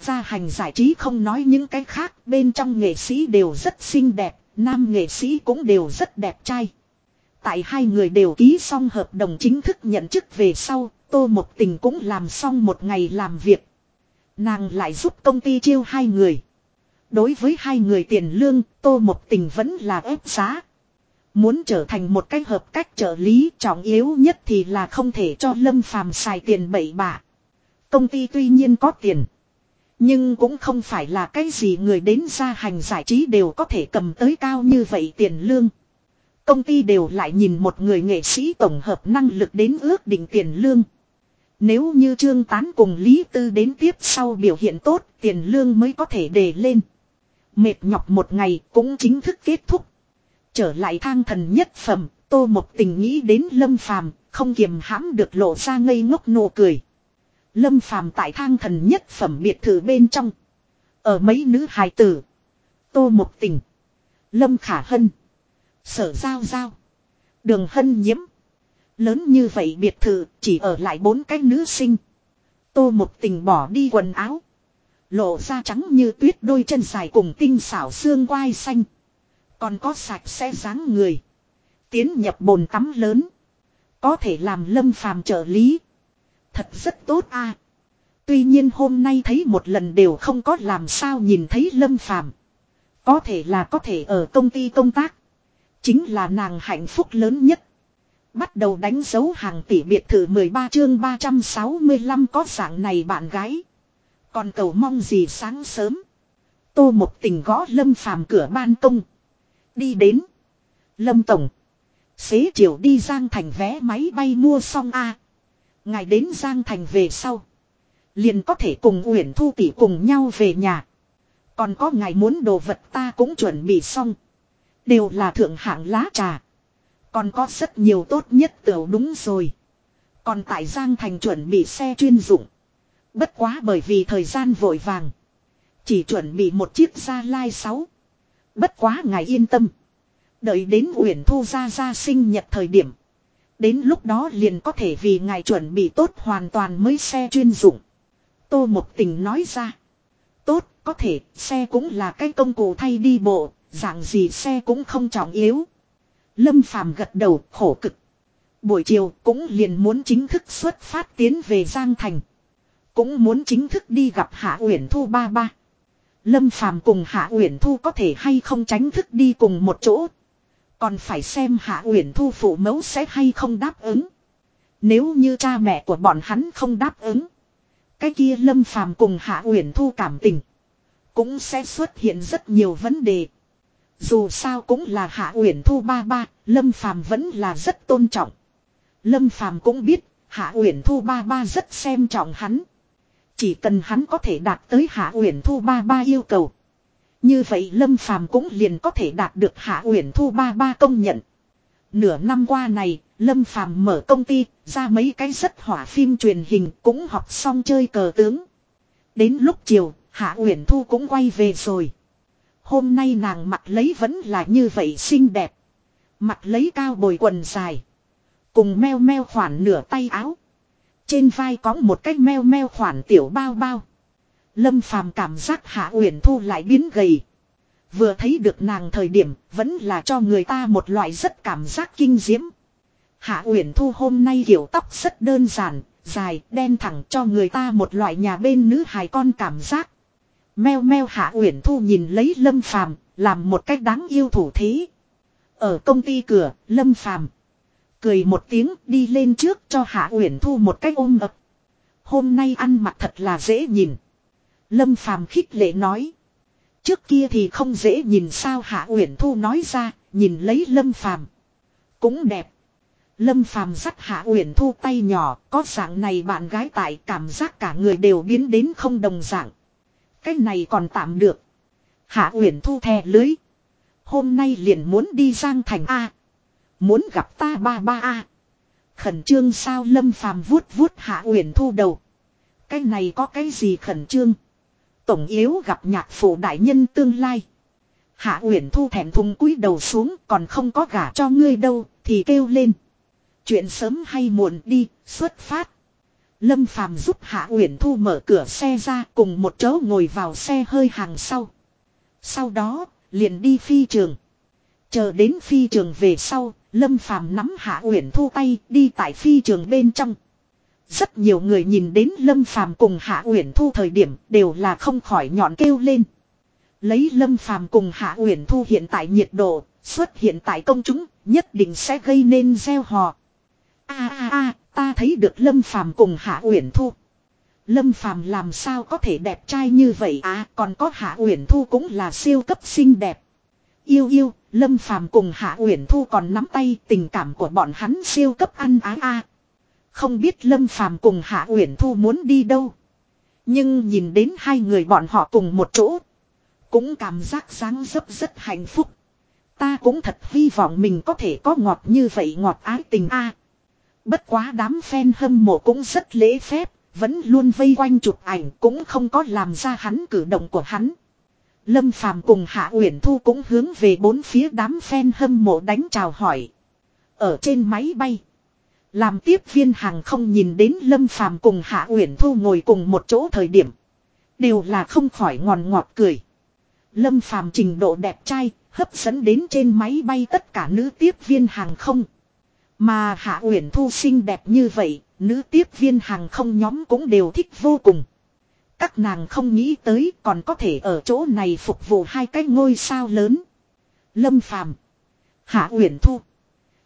Gia hành giải trí không nói những cái khác bên trong nghệ sĩ đều rất xinh đẹp, nam nghệ sĩ cũng đều rất đẹp trai. Tại hai người đều ký xong hợp đồng chính thức nhận chức về sau, Tô Mộc Tình cũng làm xong một ngày làm việc. Nàng lại giúp công ty chiêu hai người. Đối với hai người tiền lương, Tô Mộc Tình vẫn là ép giá. Muốn trở thành một cái hợp cách trợ lý trọng yếu nhất thì là không thể cho Lâm Phàm xài tiền bậy bạ. Công ty tuy nhiên có tiền. Nhưng cũng không phải là cái gì người đến gia hành giải trí đều có thể cầm tới cao như vậy tiền lương. Công ty đều lại nhìn một người nghệ sĩ tổng hợp năng lực đến ước định tiền lương. Nếu như Trương Tán cùng Lý Tư đến tiếp sau biểu hiện tốt, tiền lương mới có thể đề lên. Mệt nhọc một ngày cũng chính thức kết thúc. Trở lại thang thần nhất phẩm, Tô Mộc Tình nghĩ đến Lâm Phàm, không kiềm hãm được lộ ra ngây ngốc nụ cười. Lâm Phàm tại thang thần nhất phẩm biệt thự bên trong. Ở mấy nữ hài tử. Tô Mộc Tình. Lâm Khả Hân. Sở Giao Giao. Đường Hân Nhiễm. Lớn như vậy biệt thự, chỉ ở lại bốn cái nữ sinh. Tô một tình bỏ đi quần áo. Lộ ra trắng như tuyết đôi chân dài cùng tinh xảo xương quai xanh. Còn có sạch sẽ dáng người. Tiến nhập bồn tắm lớn. Có thể làm lâm phàm trợ lý. Thật rất tốt a. Tuy nhiên hôm nay thấy một lần đều không có làm sao nhìn thấy lâm phàm. Có thể là có thể ở công ty công tác. Chính là nàng hạnh phúc lớn nhất. Bắt đầu đánh dấu hàng tỷ biệt thự 13 chương 365 có dạng này bạn gái. Còn cầu mong gì sáng sớm. Tô một tình gõ lâm phàm cửa ban công. Đi đến. Lâm Tổng. Xế chiều đi Giang Thành vé máy bay mua xong a Ngài đến Giang Thành về sau. Liền có thể cùng Uyển Thu tỷ cùng nhau về nhà. Còn có ngài muốn đồ vật ta cũng chuẩn bị xong. Đều là thượng hạng lá trà. Còn có rất nhiều tốt nhất tiểu đúng rồi. Còn tại Giang Thành chuẩn bị xe chuyên dụng. Bất quá bởi vì thời gian vội vàng. Chỉ chuẩn bị một chiếc Gia Lai 6. Bất quá ngài yên tâm. Đợi đến Uyển Thu gia gia sinh nhật thời điểm. Đến lúc đó liền có thể vì ngài chuẩn bị tốt hoàn toàn mới xe chuyên dụng. Tô Một Tình nói ra. Tốt, có thể, xe cũng là cái công cụ thay đi bộ, dạng gì xe cũng không trọng yếu. Lâm Phàm gật đầu, khổ cực. Buổi chiều cũng liền muốn chính thức xuất phát tiến về Giang Thành. Cũng muốn chính thức đi gặp Hạ Uyển Thu ba ba. Lâm Phàm cùng Hạ Uyển Thu có thể hay không tránh thức đi cùng một chỗ. Còn phải xem Hạ Uyển Thu phụ mẫu sẽ hay không đáp ứng. Nếu như cha mẹ của bọn hắn không đáp ứng. Cái kia Lâm Phàm cùng Hạ Uyển Thu cảm tình. Cũng sẽ xuất hiện rất nhiều vấn đề. Dù sao cũng là Hạ Uyển Thu ba ba, Lâm Phàm vẫn là rất tôn trọng. Lâm Phàm cũng biết, Hạ Uyển Thu ba ba rất xem trọng hắn. Chỉ cần hắn có thể đạt tới Hạ Uyển Thu ba ba yêu cầu. Như vậy Lâm Phàm cũng liền có thể đạt được Hạ Uyển Thu ba ba công nhận. Nửa năm qua này, Lâm Phàm mở công ty, ra mấy cái rất hỏa phim truyền hình cũng học xong chơi cờ tướng. Đến lúc chiều, Hạ Uyển Thu cũng quay về rồi. Hôm nay nàng mặc lấy vẫn là như vậy xinh đẹp. Mặc lấy cao bồi quần dài. Cùng meo meo khoản nửa tay áo. Trên vai có một cái meo meo khoản tiểu bao bao. Lâm phàm cảm giác Hạ Uyển Thu lại biến gầy. Vừa thấy được nàng thời điểm vẫn là cho người ta một loại rất cảm giác kinh diễm. Hạ Uyển Thu hôm nay kiểu tóc rất đơn giản, dài, đen thẳng cho người ta một loại nhà bên nữ hài con cảm giác. Meo meo Hạ Uyển Thu nhìn lấy Lâm Phàm, làm một cách đáng yêu thủ thế. Ở công ty cửa, Lâm Phàm cười một tiếng đi lên trước cho Hạ Uyển Thu một cách ôm ập. Hôm nay ăn mặc thật là dễ nhìn. Lâm Phàm khích lệ nói. Trước kia thì không dễ nhìn sao Hạ Uyển Thu nói ra, nhìn lấy Lâm Phàm cũng đẹp. Lâm Phàm dắt Hạ Uyển Thu tay nhỏ, có dạng này bạn gái tại cảm giác cả người đều biến đến không đồng dạng. Cái này còn tạm được. Hạ Uyển Thu thè lưới. Hôm nay liền muốn đi Giang Thành A. Muốn gặp ta ba ba A. Khẩn trương sao Lâm Phàm vuốt vuốt Hạ Uyển Thu đầu. Cái này có cái gì khẩn trương? Tổng yếu gặp nhạc phụ đại nhân tương lai. Hạ Uyển Thu thẹn thùng cúi đầu xuống còn không có gả cho ngươi đâu thì kêu lên. Chuyện sớm hay muộn đi, xuất phát. Lâm Phàm giúp Hạ Uyển Thu mở cửa xe ra cùng một chỗ ngồi vào xe hơi hàng sau. Sau đó, liền đi phi trường. Chờ đến phi trường về sau, Lâm Phàm nắm Hạ Uyển Thu tay đi tại phi trường bên trong. Rất nhiều người nhìn đến Lâm Phàm cùng Hạ Uyển Thu thời điểm đều là không khỏi nhọn kêu lên. Lấy Lâm Phàm cùng Hạ Uyển Thu hiện tại nhiệt độ, xuất hiện tại công chúng, nhất định sẽ gây nên gieo hò. A a a, ta thấy được Lâm Phàm cùng Hạ Uyển Thu. Lâm Phàm làm sao có thể đẹp trai như vậy à, còn có Hạ Uyển Thu cũng là siêu cấp xinh đẹp. Yêu yêu, Lâm Phàm cùng Hạ Uyển Thu còn nắm tay, tình cảm của bọn hắn siêu cấp ăn á a. Không biết Lâm Phàm cùng Hạ Uyển Thu muốn đi đâu. Nhưng nhìn đến hai người bọn họ cùng một chỗ. Cũng cảm giác dáng dấp rất hạnh phúc. Ta cũng thật hy vọng mình có thể có ngọt như vậy ngọt ái tình a. Bất quá đám fan hâm mộ cũng rất lễ phép, vẫn luôn vây quanh chụp ảnh cũng không có làm ra hắn cử động của hắn. Lâm Phàm cùng Hạ Uyển Thu cũng hướng về bốn phía đám fan hâm mộ đánh chào hỏi. Ở trên máy bay, làm tiếp viên hàng không nhìn đến Lâm Phàm cùng Hạ Uyển Thu ngồi cùng một chỗ thời điểm, Đều là không khỏi ngòn ngọt cười. Lâm phàm trình độ đẹp trai, hấp dẫn đến trên máy bay tất cả nữ tiếp viên hàng không. Mà Hạ Uyển Thu xinh đẹp như vậy, nữ tiếp viên hàng không nhóm cũng đều thích vô cùng. Các nàng không nghĩ tới còn có thể ở chỗ này phục vụ hai cái ngôi sao lớn. Lâm Phàm, Hạ Uyển Thu.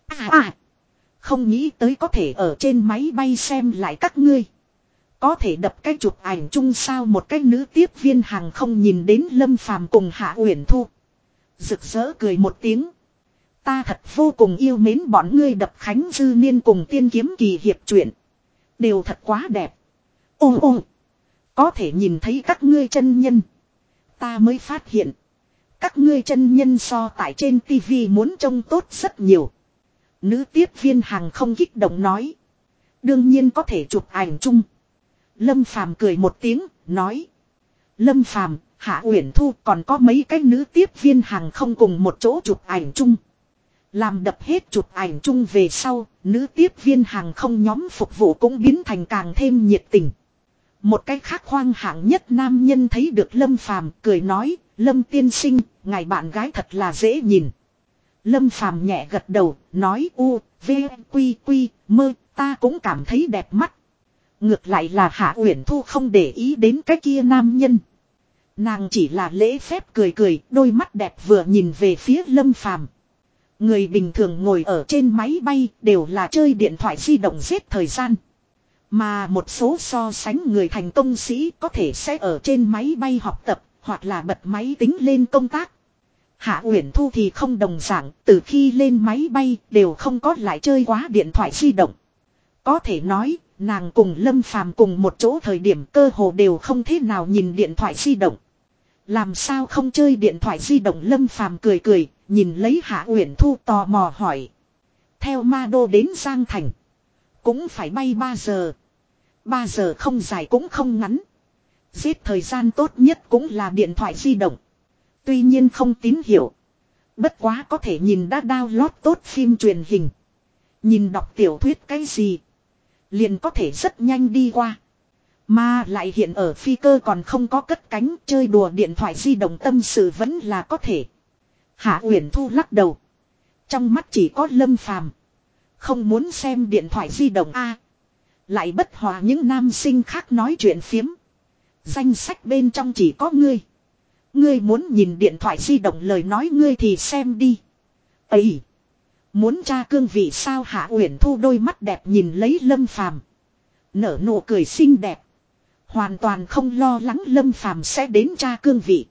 À à, không nghĩ tới có thể ở trên máy bay xem lại các ngươi. Có thể đập cái chụp ảnh chung sao một cái nữ tiếp viên hàng không nhìn đến Lâm Phàm cùng Hạ Uyển Thu. Rực rỡ cười một tiếng. Ta thật vô cùng yêu mến bọn ngươi đập Khánh Dư Niên cùng tiên kiếm kỳ hiệp truyện. Đều thật quá đẹp. Ô ô. Có thể nhìn thấy các ngươi chân nhân. Ta mới phát hiện. Các ngươi chân nhân so tại trên tivi muốn trông tốt rất nhiều. Nữ tiếp viên hàng không kích động nói. Đương nhiên có thể chụp ảnh chung. Lâm Phàm cười một tiếng, nói. Lâm Phàm, Hạ Uyển Thu còn có mấy cái nữ tiếp viên hàng không cùng một chỗ chụp ảnh chung. Làm đập hết chụp ảnh chung về sau, nữ tiếp viên hàng không nhóm phục vụ cũng biến thành càng thêm nhiệt tình. Một cái khác hoang hạng nhất nam nhân thấy được Lâm Phàm cười nói, Lâm tiên sinh, ngài bạn gái thật là dễ nhìn. Lâm Phàm nhẹ gật đầu, nói u, v, quy quy, mơ, ta cũng cảm thấy đẹp mắt. Ngược lại là Hạ Uyển Thu không để ý đến cái kia nam nhân. Nàng chỉ là lễ phép cười cười, đôi mắt đẹp vừa nhìn về phía Lâm Phàm. Người bình thường ngồi ở trên máy bay đều là chơi điện thoại di động giết thời gian. Mà một số so sánh người thành công sĩ có thể sẽ ở trên máy bay học tập hoặc là bật máy tính lên công tác. Hạ Uyển Thu thì không đồng dạng, từ khi lên máy bay đều không có lại chơi quá điện thoại di động. Có thể nói, nàng cùng Lâm Phàm cùng một chỗ thời điểm cơ hồ đều không thế nào nhìn điện thoại di động. Làm sao không chơi điện thoại di động Lâm Phàm cười cười, nhìn lấy Hạ Uyển Thu tò mò hỏi. Theo ma đô đến Giang Thành. Cũng phải bay 3 giờ. 3 giờ không dài cũng không ngắn. Giết thời gian tốt nhất cũng là điện thoại di động. Tuy nhiên không tín hiệu. Bất quá có thể nhìn đã download tốt phim truyền hình. Nhìn đọc tiểu thuyết cái gì. Liền có thể rất nhanh đi qua. Mà lại hiện ở phi cơ còn không có cất cánh, chơi đùa điện thoại di động tâm sự vẫn là có thể. Hạ Uyển Thu lắc đầu. Trong mắt chỉ có lâm phàm. Không muốn xem điện thoại di động a Lại bất hòa những nam sinh khác nói chuyện phiếm. Danh sách bên trong chỉ có ngươi. Ngươi muốn nhìn điện thoại di động lời nói ngươi thì xem đi. Ấy. Muốn tra cương vị sao Hạ Uyển Thu đôi mắt đẹp nhìn lấy Lâm Phàm, nở nụ cười xinh đẹp, hoàn toàn không lo lắng Lâm Phàm sẽ đến tra cương vị.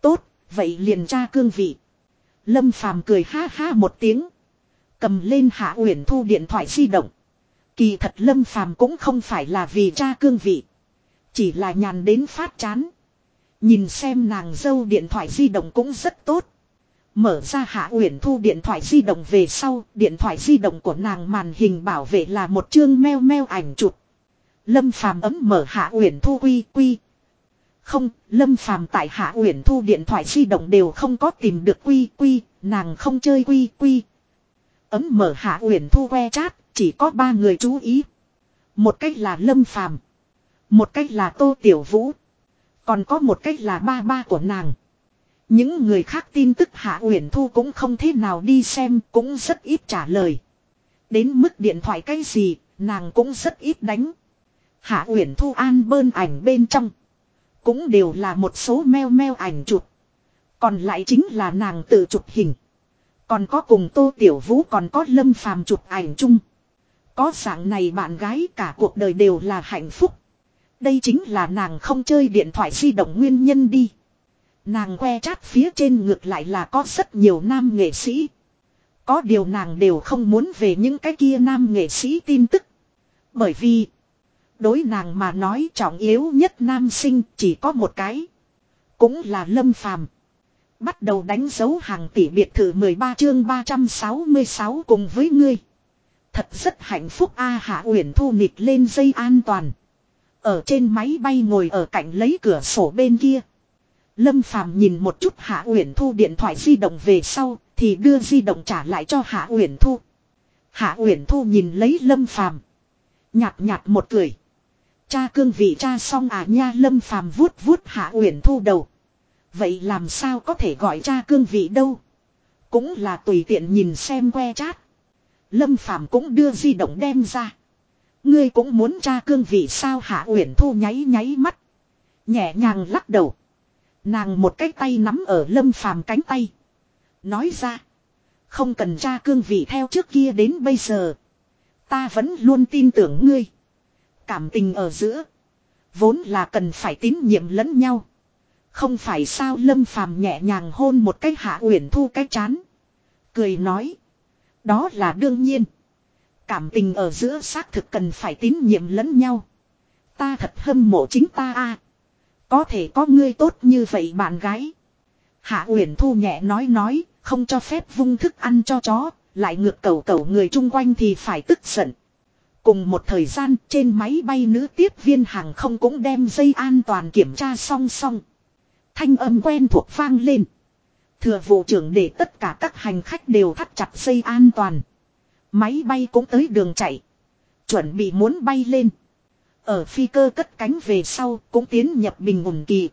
Tốt, vậy liền tra cương vị. Lâm Phàm cười ha ha một tiếng, cầm lên Hạ Uyển Thu điện thoại di động. Kỳ thật Lâm Phàm cũng không phải là vì tra cương vị, chỉ là nhàn đến phát chán. Nhìn xem nàng dâu điện thoại di động cũng rất tốt. Mở ra Hạ Uyển Thu điện thoại di động về sau, điện thoại di động của nàng màn hình bảo vệ là một chương meo meo ảnh chụp. Lâm Phàm ấm mở Hạ Uyển Thu quy quy. Không, Lâm Phàm tại Hạ Uyển Thu điện thoại di động đều không có tìm được quy quy, nàng không chơi quy quy. Ấm mở Hạ Uyển Thu que chat, chỉ có ba người chú ý. Một cách là Lâm Phàm, một cách là Tô Tiểu Vũ, còn có một cách là ba ba của nàng. Những người khác tin tức Hạ Uyển Thu cũng không thế nào đi xem, cũng rất ít trả lời. Đến mức điện thoại cái gì, nàng cũng rất ít đánh. Hạ Uyển Thu an bơn ảnh bên trong. Cũng đều là một số meo meo ảnh chụp. Còn lại chính là nàng tự chụp hình. Còn có cùng Tô Tiểu Vũ còn có Lâm Phàm chụp ảnh chung. Có dạng này bạn gái cả cuộc đời đều là hạnh phúc. Đây chính là nàng không chơi điện thoại di động nguyên nhân đi. Nàng que chát phía trên ngược lại là có rất nhiều nam nghệ sĩ. Có điều nàng đều không muốn về những cái kia nam nghệ sĩ tin tức. Bởi vì, đối nàng mà nói trọng yếu nhất nam sinh chỉ có một cái. Cũng là lâm phàm. Bắt đầu đánh dấu hàng tỷ biệt thự 13 chương 366 cùng với ngươi. Thật rất hạnh phúc A Hạ Uyển Thu nịt lên dây an toàn. Ở trên máy bay ngồi ở cạnh lấy cửa sổ bên kia. Lâm Phàm nhìn một chút Hạ Uyển Thu điện thoại di động về sau, thì đưa di động trả lại cho Hạ Uyển Thu. Hạ Uyển Thu nhìn lấy Lâm Phàm, nhạt nhạt một cười, Cha cương vị cha xong à nha lâm phàm vuốt vuốt hạ uyển thu đầu. Vậy làm sao có thể gọi cha cương vị đâu. Cũng là tùy tiện nhìn xem que chát. Lâm phàm cũng đưa di động đem ra. Ngươi cũng muốn cha cương vị sao hạ uyển thu nháy nháy mắt. Nhẹ nhàng lắc đầu. Nàng một cái tay nắm ở lâm phàm cánh tay. Nói ra. Không cần cha cương vị theo trước kia đến bây giờ. Ta vẫn luôn tin tưởng ngươi. Cảm tình ở giữa. Vốn là cần phải tín nhiệm lẫn nhau. Không phải sao lâm phàm nhẹ nhàng hôn một cái hạ uyển thu cái chán. Cười nói. Đó là đương nhiên. Cảm tình ở giữa xác thực cần phải tín nhiệm lẫn nhau. Ta thật hâm mộ chính ta a. Có thể có ngươi tốt như vậy bạn gái. Hạ Uyển Thu nhẹ nói nói, không cho phép vung thức ăn cho chó, lại ngược cầu cầu người chung quanh thì phải tức giận. Cùng một thời gian trên máy bay nữ tiếp viên hàng không cũng đem dây an toàn kiểm tra song song. Thanh âm quen thuộc vang lên. Thừa vụ trưởng để tất cả các hành khách đều thắt chặt dây an toàn. Máy bay cũng tới đường chạy. Chuẩn bị muốn bay lên. Ở phi cơ cất cánh về sau cũng tiến nhập bình ổn kỳ.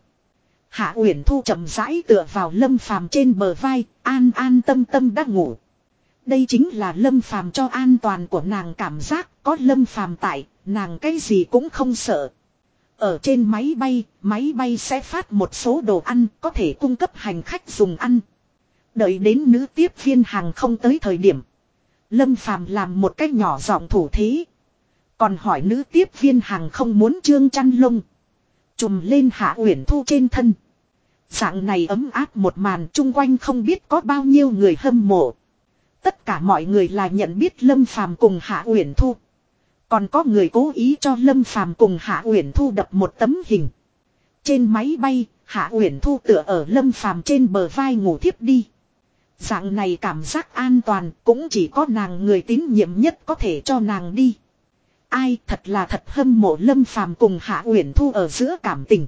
Hạ Uyển Thu chậm rãi tựa vào Lâm Phàm trên bờ vai, an an tâm tâm đang ngủ. Đây chính là Lâm Phàm cho an toàn của nàng cảm giác, có Lâm Phàm tại, nàng cái gì cũng không sợ. Ở trên máy bay, máy bay sẽ phát một số đồ ăn có thể cung cấp hành khách dùng ăn. Đợi đến nữ tiếp viên hàng không tới thời điểm. Lâm Phàm làm một cách nhỏ giọng thủ thế. Còn hỏi nữ tiếp viên hàng không muốn trương chăn lông. Chùm lên hạ uyển thu trên thân. Dạng này ấm áp một màn chung quanh không biết có bao nhiêu người hâm mộ. Tất cả mọi người là nhận biết Lâm Phàm cùng Hạ Uyển Thu. Còn có người cố ý cho Lâm Phàm cùng Hạ Uyển Thu đập một tấm hình. Trên máy bay, Hạ Uyển Thu tựa ở Lâm Phàm trên bờ vai ngủ thiếp đi. Dạng này cảm giác an toàn cũng chỉ có nàng người tín nhiệm nhất có thể cho nàng đi. Ai thật là thật hâm mộ Lâm Phàm cùng Hạ Uyển Thu ở giữa cảm tình.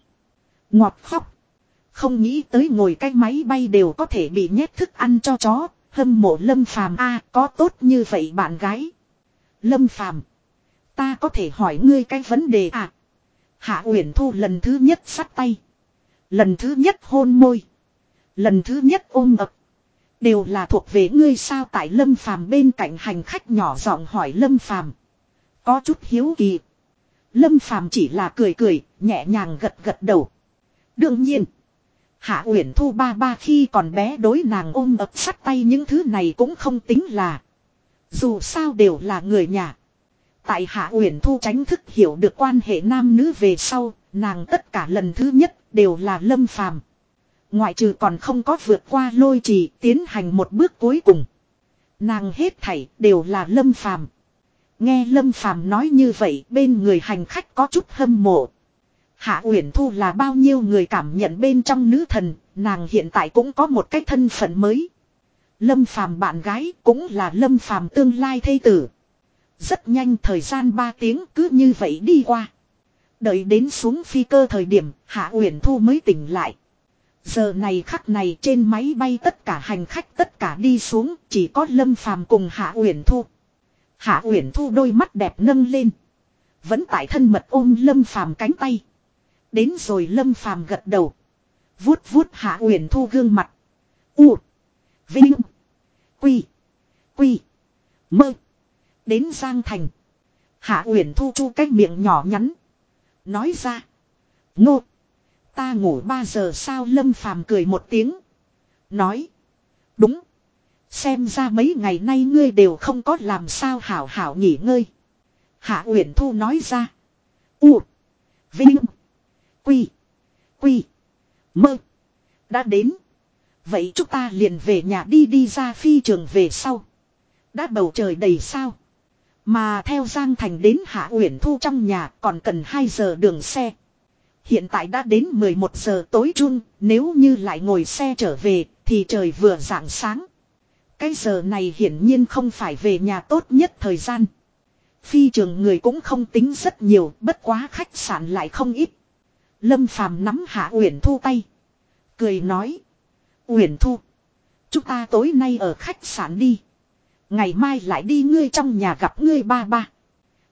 Ngọt khóc. Không nghĩ tới ngồi cái máy bay đều có thể bị nhét thức ăn cho chó, hâm mộ Lâm Phàm a, có tốt như vậy bạn gái. Lâm Phàm, ta có thể hỏi ngươi cái vấn đề à? Hạ Uyển Thu lần thứ nhất sắt tay, lần thứ nhất hôn môi, lần thứ nhất ôm ập, đều là thuộc về ngươi sao tại Lâm Phàm bên cạnh hành khách nhỏ giọng hỏi Lâm Phàm. Có chút hiếu kỳ. Lâm Phàm chỉ là cười cười, nhẹ nhàng gật gật đầu. Đương nhiên, Hạ Uyển Thu ba ba khi còn bé đối nàng ôm ập sắt tay những thứ này cũng không tính là. Dù sao đều là người nhà. Tại Hạ Uyển Thu tránh thức hiểu được quan hệ nam nữ về sau, nàng tất cả lần thứ nhất đều là lâm phàm. Ngoại trừ còn không có vượt qua lôi trì tiến hành một bước cuối cùng. Nàng hết thảy đều là lâm phàm. Nghe lâm phàm nói như vậy bên người hành khách có chút hâm mộ. Hạ Uyển Thu là bao nhiêu người cảm nhận bên trong nữ thần, nàng hiện tại cũng có một cái thân phận mới. Lâm Phàm bạn gái cũng là Lâm Phàm tương lai thê tử. Rất nhanh thời gian 3 tiếng cứ như vậy đi qua. Đợi đến xuống phi cơ thời điểm, Hạ Uyển Thu mới tỉnh lại. Giờ này khắc này trên máy bay tất cả hành khách tất cả đi xuống, chỉ có Lâm Phàm cùng Hạ Uyển Thu. Hạ Uyển Thu đôi mắt đẹp nâng lên. Vẫn tại thân mật ôm Lâm Phàm cánh tay. Đến rồi Lâm Phàm gật đầu. Vuốt vuốt Hạ Uyển Thu gương mặt. U. Vinh. Quy. Quy. Mơ. Đến Giang Thành. Hạ Uyển Thu chu cách miệng nhỏ nhắn. Nói ra. Ngô. Ta ngủ 3 giờ sao Lâm Phàm cười một tiếng. Nói. Đúng. Xem ra mấy ngày nay ngươi đều không có làm sao hảo hảo nghỉ ngơi. Hạ Uyển Thu nói ra. U. Vinh. Quy. Quy. Mơ. Đã đến. Vậy chúng ta liền về nhà đi đi ra phi trường về sau. Đã bầu trời đầy sao. Mà theo Giang Thành đến Hạ Uyển Thu trong nhà còn cần 2 giờ đường xe. Hiện tại đã đến 11 giờ tối chung, nếu như lại ngồi xe trở về thì trời vừa rạng sáng. Cái giờ này hiển nhiên không phải về nhà tốt nhất thời gian. Phi trường người cũng không tính rất nhiều, bất quá khách sạn lại không ít. Lâm Phàm nắm Hạ Uyển Thu tay. Cười nói. Uyển Thu. Chúng ta tối nay ở khách sạn đi. Ngày mai lại đi ngươi trong nhà gặp ngươi ba ba.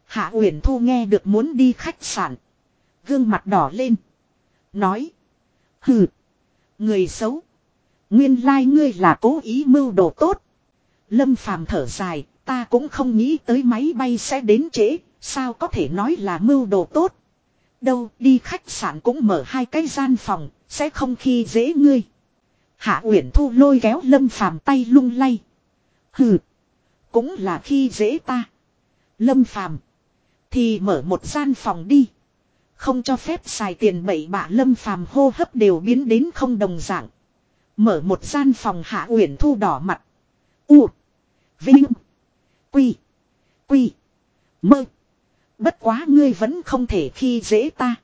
Hạ Uyển Thu nghe được muốn đi khách sạn. Gương mặt đỏ lên. Nói. Hừ. Người xấu. Nguyên lai ngươi là cố ý mưu đồ tốt. Lâm phàm thở dài. Ta cũng không nghĩ tới máy bay sẽ đến trễ. Sao có thể nói là mưu đồ tốt. Đâu, đi khách sạn cũng mở hai cái gian phòng. Sẽ không khi dễ ngươi. Hạ Uyển Thu lôi kéo Lâm Phàm tay lung lay. Hừ. Cũng là khi dễ ta. Lâm Phàm Thì mở một gian phòng đi. Không cho phép xài tiền bậy bạ Lâm Phàm hô hấp đều biến đến không đồng dạng. Mở một gian phòng Hạ Uyển Thu đỏ mặt. U. Vinh. Quy. Quy. Mơ. Bất quá ngươi vẫn không thể khi dễ ta.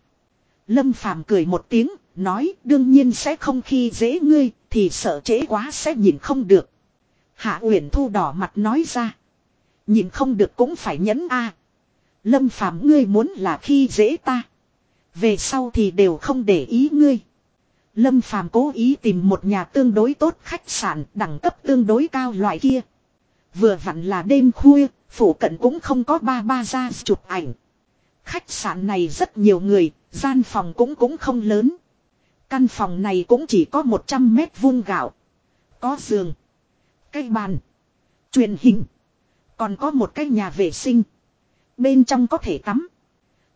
Lâm Phàm cười một tiếng, nói đương nhiên sẽ không khi dễ ngươi, thì sợ trễ quá sẽ nhìn không được. Hạ Uyển Thu đỏ mặt nói ra. Nhìn không được cũng phải nhấn a. Lâm Phàm ngươi muốn là khi dễ ta. Về sau thì đều không để ý ngươi. Lâm Phàm cố ý tìm một nhà tương đối tốt khách sạn đẳng cấp tương đối cao loại kia. Vừa vặn là đêm khuya, phủ cận cũng không có ba ba ra chụp ảnh. Khách sạn này rất nhiều người, gian phòng cũng cũng không lớn. Căn phòng này cũng chỉ có 100 mét vuông gạo. Có giường, cây bàn, truyền hình. Còn có một cái nhà vệ sinh. Bên trong có thể tắm.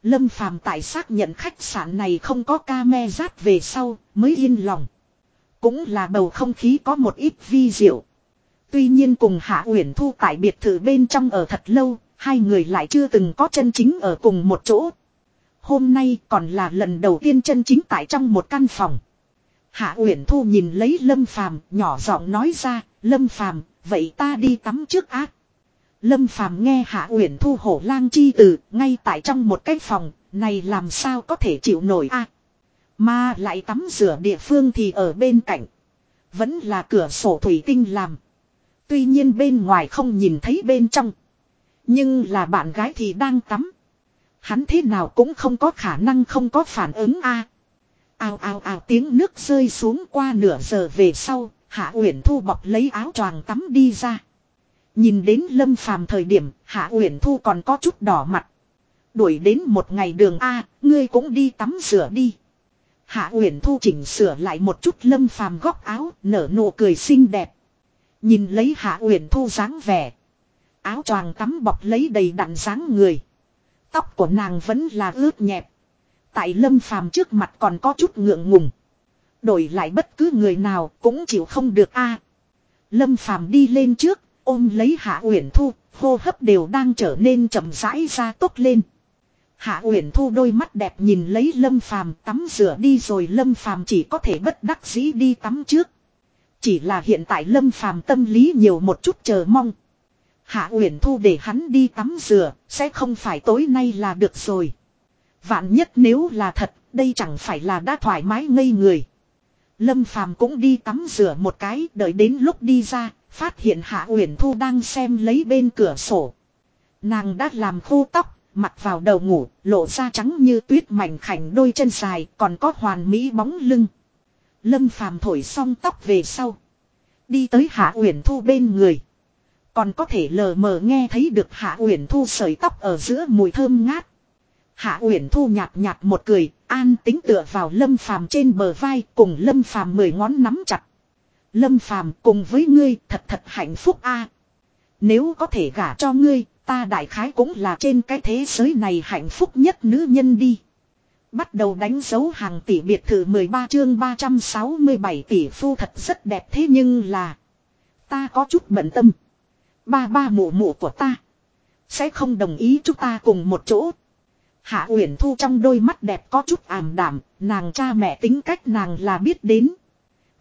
Lâm Phàm tại xác nhận khách sạn này không có ca me rát về sau mới yên lòng. Cũng là bầu không khí có một ít vi diệu. Tuy nhiên cùng Hạ Uyển Thu tại biệt thự bên trong ở thật lâu, hai người lại chưa từng có chân chính ở cùng một chỗ. Hôm nay còn là lần đầu tiên chân chính tại trong một căn phòng. Hạ Uyển Thu nhìn lấy Lâm Phàm, nhỏ giọng nói ra, "Lâm Phàm, vậy ta đi tắm trước ác." Lâm Phàm nghe Hạ Uyển Thu hổ lang chi từ, ngay tại trong một cái phòng, này làm sao có thể chịu nổi a? mà lại tắm rửa địa phương thì ở bên cạnh, vẫn là cửa sổ thủy tinh làm. Tuy nhiên bên ngoài không nhìn thấy bên trong, nhưng là bạn gái thì đang tắm. Hắn thế nào cũng không có khả năng không có phản ứng a. À. Ào ào ào tiếng nước rơi xuống qua nửa giờ về sau, Hạ Uyển Thu bọc lấy áo choàng tắm đi ra. Nhìn đến Lâm Phàm thời điểm, Hạ Uyển Thu còn có chút đỏ mặt. Đuổi đến một ngày đường a, ngươi cũng đi tắm rửa đi. Hạ Uyển Thu chỉnh sửa lại một chút Lâm Phàm góc áo, nở nụ cười xinh đẹp. Nhìn lấy Hạ Uyển Thu dáng vẻ, áo choàng tắm bọc lấy đầy đặn dáng người. Tóc của nàng vẫn là ướt nhẹp. Tại Lâm Phàm trước mặt còn có chút ngượng ngùng. Đổi lại bất cứ người nào cũng chịu không được a. Lâm Phàm đi lên trước, ôm lấy Hạ Uyển Thu, hô hấp đều đang trở nên chậm rãi ra tốt lên. Hạ Uyển Thu đôi mắt đẹp nhìn lấy Lâm Phàm tắm rửa đi rồi Lâm Phàm chỉ có thể bất đắc dĩ đi tắm trước. Chỉ là hiện tại Lâm Phàm tâm lý nhiều một chút chờ mong. Hạ Uyển Thu để hắn đi tắm rửa, sẽ không phải tối nay là được rồi. Vạn nhất nếu là thật, đây chẳng phải là đã thoải mái ngây người. Lâm Phàm cũng đi tắm rửa một cái, đợi đến lúc đi ra, phát hiện Hạ Uyển Thu đang xem lấy bên cửa sổ. Nàng đã làm khô tóc, mặc vào đầu ngủ, lộ ra trắng như tuyết mảnh khảnh đôi chân dài, còn có hoàn mỹ bóng lưng. Lâm Phàm thổi xong tóc về sau, đi tới Hạ Uyển Thu bên người. Còn có thể lờ mờ nghe thấy được Hạ Uyển Thu sợi tóc ở giữa mùi thơm ngát. Hạ Uyển Thu nhạt nhạt một cười, an tính tựa vào Lâm Phàm trên bờ vai, cùng Lâm Phàm mười ngón nắm chặt. Lâm Phàm cùng với ngươi thật thật hạnh phúc a. Nếu có thể gả cho ngươi, ta đại khái cũng là trên cái thế giới này hạnh phúc nhất nữ nhân đi. Bắt đầu đánh dấu hàng tỷ biệt thự 13 chương 367 tỷ phu thật rất đẹp thế nhưng là ta có chút bận tâm. Ba ba mụ mụ của ta sẽ không đồng ý chúng ta cùng một chỗ. Hạ Uyển Thu trong đôi mắt đẹp có chút ảm đảm, nàng cha mẹ tính cách nàng là biết đến.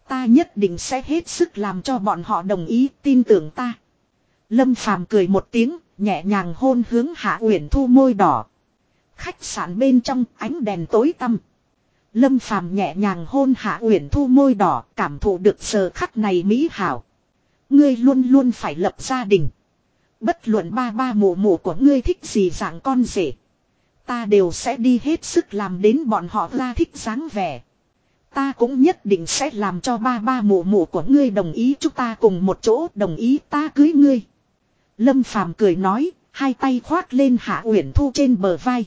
Ta nhất định sẽ hết sức làm cho bọn họ đồng ý tin tưởng ta. Lâm Phàm cười một tiếng, nhẹ nhàng hôn hướng Hạ Uyển Thu môi đỏ. Khách sạn bên trong ánh đèn tối tăm. Lâm Phàm nhẹ nhàng hôn Hạ Uyển Thu môi đỏ, cảm thụ được giờ khắc này mỹ hảo. Ngươi luôn luôn phải lập gia đình. Bất luận ba ba mụ mụ của ngươi thích gì dạng con rể. Ta đều sẽ đi hết sức làm đến bọn họ ra thích dáng vẻ. Ta cũng nhất định sẽ làm cho ba ba mụ mụ của ngươi đồng ý chúng ta cùng một chỗ đồng ý ta cưới ngươi. Lâm Phàm cười nói, hai tay khoác lên Hạ Uyển Thu trên bờ vai.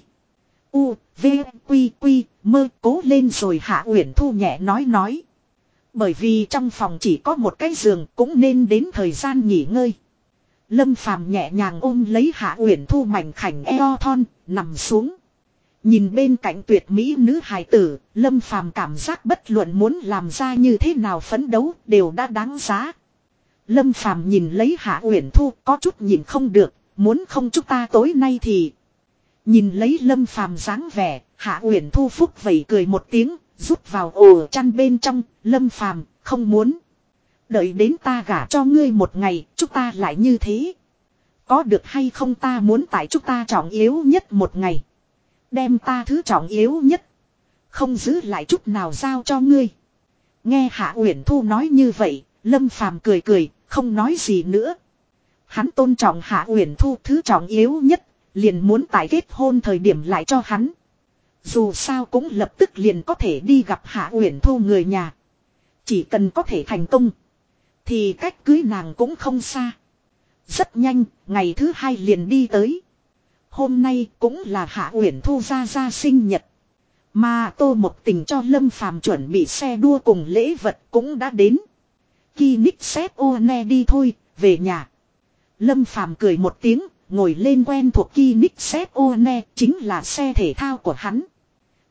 U, V, Quy, Quy, mơ cố lên rồi Hạ Uyển Thu nhẹ nói nói. Bởi vì trong phòng chỉ có một cái giường cũng nên đến thời gian nghỉ ngơi. Lâm Phàm nhẹ nhàng ôm lấy Hạ Uyển Thu mảnh khảnh eo thon, nằm xuống. Nhìn bên cạnh tuyệt mỹ nữ hài tử, Lâm Phàm cảm giác bất luận muốn làm ra như thế nào phấn đấu đều đã đáng giá. Lâm Phàm nhìn lấy Hạ Uyển Thu có chút nhìn không được, muốn không chúng ta tối nay thì nhìn lấy Lâm Phàm dáng vẻ, Hạ Uyển Thu phúc vẩy cười một tiếng, rút vào ổ chăn bên trong, Lâm Phàm không muốn. Đợi đến ta gả cho ngươi một ngày, chúng ta lại như thế. Có được hay không ta muốn tại chúng ta trọng yếu nhất một ngày. Đem ta thứ trọng yếu nhất. Không giữ lại chút nào giao cho ngươi. Nghe Hạ Uyển Thu nói như vậy, Lâm Phàm cười cười, không nói gì nữa. Hắn tôn trọng Hạ Uyển Thu thứ trọng yếu nhất, liền muốn tại kết hôn thời điểm lại cho hắn. Dù sao cũng lập tức liền có thể đi gặp Hạ Uyển Thu người nhà. Chỉ cần có thể thành công. Thì cách cưới nàng cũng không xa. Rất nhanh, ngày thứ hai liền đi tới. Hôm nay cũng là Hạ Uyển Thu ra ra sinh nhật. Mà Tô Một Tình cho Lâm Phàm chuẩn bị xe đua cùng lễ vật cũng đã đến. Khi Nick xếp ô ne đi thôi, về nhà. Lâm Phàm cười một tiếng, ngồi lên quen thuộc Ki Nick xếp ô ne, chính là xe thể thao của hắn.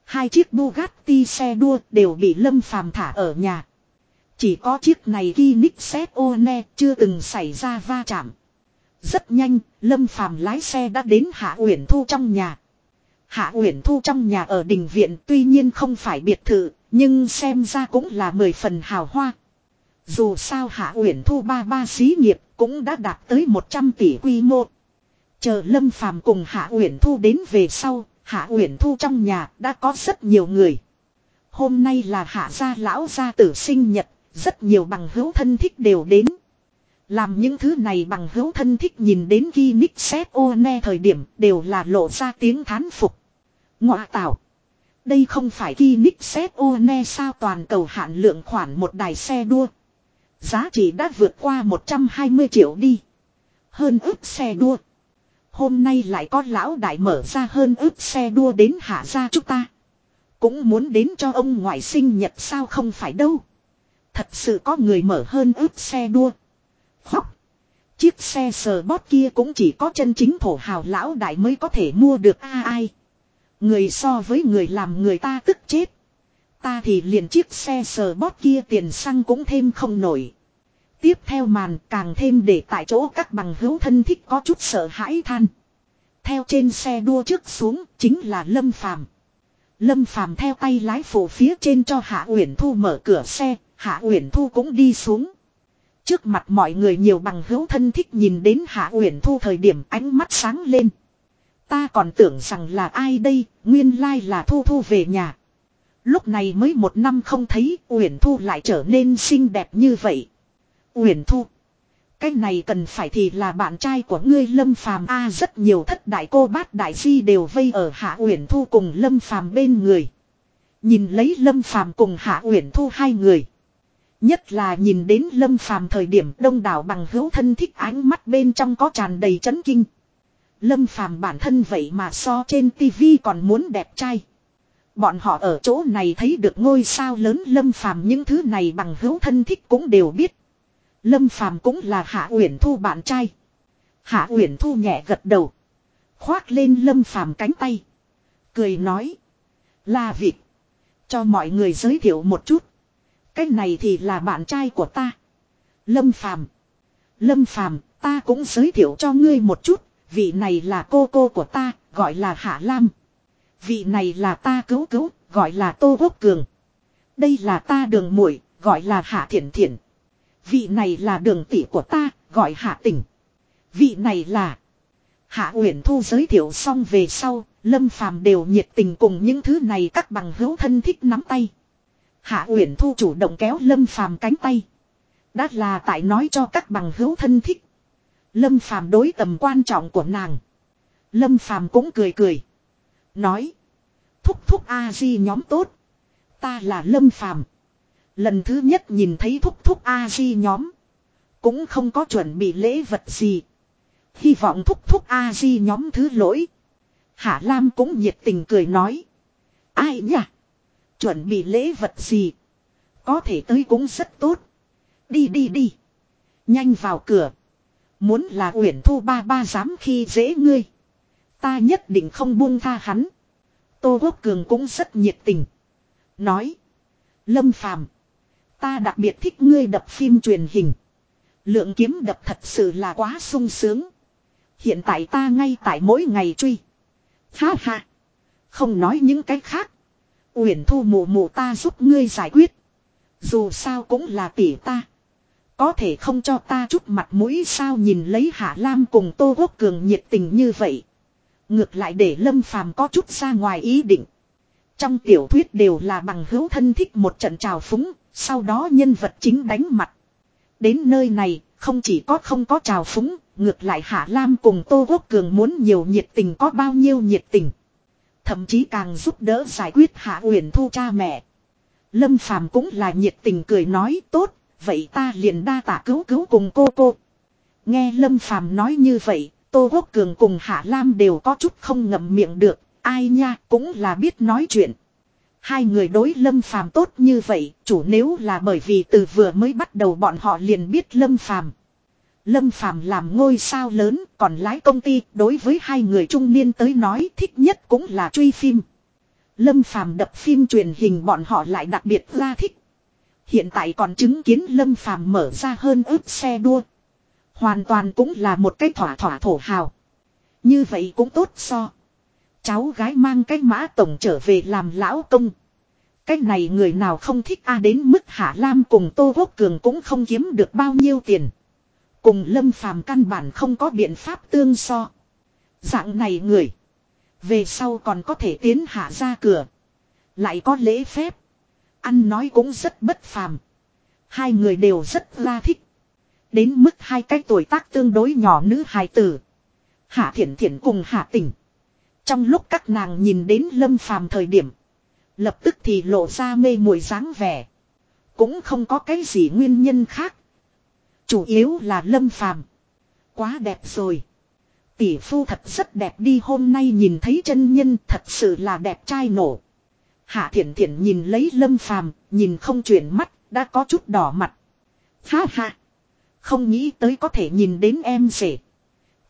Hai chiếc Bugatti xe đua đều bị Lâm Phàm thả ở nhà. Chỉ có chiếc này Ki Nick xếp ô ne chưa từng xảy ra va chạm. Rất nhanh, Lâm Phàm lái xe đã đến Hạ Uyển Thu trong nhà. Hạ Uyển Thu trong nhà ở đình viện tuy nhiên không phải biệt thự, nhưng xem ra cũng là mười phần hào hoa. Dù sao Hạ Uyển Thu ba ba xí nghiệp cũng đã đạt tới 100 tỷ quy mô. Chờ Lâm Phàm cùng Hạ Uyển Thu đến về sau, Hạ Uyển Thu trong nhà đã có rất nhiều người. Hôm nay là Hạ gia lão gia tử sinh nhật, rất nhiều bằng hữu thân thích đều đến. Làm những thứ này bằng hữu thân thích nhìn đến ghi nick xét ô ne thời điểm đều là lộ ra tiếng thán phục. Ngọa tạo. Đây không phải ghi nick xét ô ne sao toàn cầu hạn lượng khoản một đài xe đua. Giá trị đã vượt qua 120 triệu đi. Hơn ước xe đua. Hôm nay lại có lão đại mở ra hơn ước xe đua đến hạ gia chúng ta. Cũng muốn đến cho ông ngoại sinh nhật sao không phải đâu. Thật sự có người mở hơn ước xe đua. Khóc. Chiếc xe sờ bót kia cũng chỉ có chân chính thổ hào lão đại mới có thể mua được a ai. Người so với người làm người ta tức chết. Ta thì liền chiếc xe sờ bót kia tiền xăng cũng thêm không nổi. Tiếp theo màn càng thêm để tại chỗ các bằng hữu thân thích có chút sợ hãi than. Theo trên xe đua trước xuống chính là Lâm Phàm. Lâm Phàm theo tay lái phủ phía trên cho Hạ Uyển Thu mở cửa xe, Hạ Uyển Thu cũng đi xuống. Trước mặt mọi người nhiều bằng hữu thân thích nhìn đến Hạ Uyển Thu thời điểm ánh mắt sáng lên. Ta còn tưởng rằng là ai đây, nguyên lai là Thu Thu về nhà. Lúc này mới một năm không thấy Uyển Thu lại trở nên xinh đẹp như vậy. Uyển Thu. Cái này cần phải thì là bạn trai của ngươi Lâm Phàm a rất nhiều thất đại cô bát đại di đều vây ở Hạ Uyển Thu cùng Lâm Phàm bên người. Nhìn lấy Lâm Phàm cùng Hạ Uyển Thu hai người. Nhất là nhìn đến Lâm Phàm thời điểm đông đảo bằng hữu thân thích ánh mắt bên trong có tràn đầy chấn kinh. Lâm Phàm bản thân vậy mà so trên tivi còn muốn đẹp trai. Bọn họ ở chỗ này thấy được ngôi sao lớn Lâm Phàm những thứ này bằng hữu thân thích cũng đều biết. Lâm Phàm cũng là Hạ Uyển Thu bạn trai. Hạ Uyển Thu nhẹ gật đầu, khoác lên Lâm Phàm cánh tay, cười nói: "Là việc cho mọi người giới thiệu một chút. Cái này thì là bạn trai của ta. Lâm Phàm. Lâm Phàm, ta cũng giới thiệu cho ngươi một chút, vị này là cô cô của ta, gọi là Hạ Lam. Vị này là ta cứu cứu, gọi là Tô Quốc Cường. Đây là ta đường muội, gọi là Hạ Thiển Thiển. Vị này là đường tỷ của ta, gọi Hạ Tỉnh. Vị này là Hạ Uyển Thu giới thiệu xong về sau, Lâm Phàm đều nhiệt tình cùng những thứ này các bằng hữu thân thích nắm tay. Hạ Uyển Thu chủ động kéo Lâm Phàm cánh tay. Đã là tại nói cho các bằng hữu thân thích. Lâm Phàm đối tầm quan trọng của nàng. Lâm Phàm cũng cười cười. Nói. Thúc thúc A-di nhóm tốt. Ta là Lâm Phàm Lần thứ nhất nhìn thấy thúc thúc A-di nhóm. Cũng không có chuẩn bị lễ vật gì. Hy vọng thúc thúc A-di nhóm thứ lỗi. Hạ Lam cũng nhiệt tình cười nói. Ai nhỉ? Chuẩn bị lễ vật gì? Có thể tới cũng rất tốt. Đi đi đi. Nhanh vào cửa. Muốn là Uyển Thu ba ba dám khi dễ ngươi. Ta nhất định không buông tha hắn. Tô Quốc Cường cũng rất nhiệt tình. Nói. Lâm Phàm, Ta đặc biệt thích ngươi đập phim truyền hình. Lượng kiếm đập thật sự là quá sung sướng. Hiện tại ta ngay tại mỗi ngày truy. Ha ha. Không nói những cái khác. Uyển thu mụ mụ ta giúp ngươi giải quyết. Dù sao cũng là tỷ ta. Có thể không cho ta chút mặt mũi sao nhìn lấy Hạ Lam cùng Tô Quốc Cường nhiệt tình như vậy. Ngược lại để Lâm Phàm có chút ra ngoài ý định. Trong tiểu thuyết đều là bằng hữu thân thích một trận trào phúng, sau đó nhân vật chính đánh mặt. Đến nơi này, không chỉ có không có trào phúng, ngược lại Hạ Lam cùng Tô Quốc Cường muốn nhiều nhiệt tình có bao nhiêu nhiệt tình. Thậm chí càng giúp đỡ giải quyết Hạ Uyển Thu cha mẹ. Lâm Phàm cũng là nhiệt tình cười nói tốt, vậy ta liền đa tạ cứu cứu cùng cô cô. Nghe Lâm Phàm nói như vậy, Tô Quốc Cường cùng Hạ Lam đều có chút không ngậm miệng được, ai nha cũng là biết nói chuyện. Hai người đối Lâm Phàm tốt như vậy, chủ nếu là bởi vì từ vừa mới bắt đầu bọn họ liền biết Lâm Phàm. Lâm Phàm làm ngôi sao lớn, còn lái công ty, đối với hai người trung niên tới nói thích nhất cũng là truy phim. Lâm Phàm đập phim truyền hình bọn họ lại đặc biệt ra thích. Hiện tại còn chứng kiến Lâm Phàm mở ra hơn ước xe đua. Hoàn toàn cũng là một cái thỏa thỏa thổ hào. Như vậy cũng tốt so. Cháu gái mang cái mã tổng trở về làm lão công. Cái này người nào không thích a đến mức Hạ Lam cùng Tô Quốc Cường cũng không kiếm được bao nhiêu tiền. Cùng Lâm Phàm căn bản không có biện pháp tương so. Dạng này người. Về sau còn có thể tiến hạ ra cửa. Lại có lễ phép. Ăn nói cũng rất bất phàm. Hai người đều rất la thích. Đến mức hai cái tuổi tác tương đối nhỏ nữ hài tử. Hạ thiện thiện cùng hạ tỉnh Trong lúc các nàng nhìn đến lâm phàm thời điểm. Lập tức thì lộ ra mê mùi dáng vẻ. Cũng không có cái gì nguyên nhân khác. Chủ yếu là lâm phàm. Quá đẹp rồi. Tỷ phu thật rất đẹp đi hôm nay nhìn thấy chân nhân thật sự là đẹp trai nổ. Hạ thiện thiện nhìn lấy lâm phàm, nhìn không chuyển mắt, đã có chút đỏ mặt. Ha ha. Không nghĩ tới có thể nhìn đến em rể.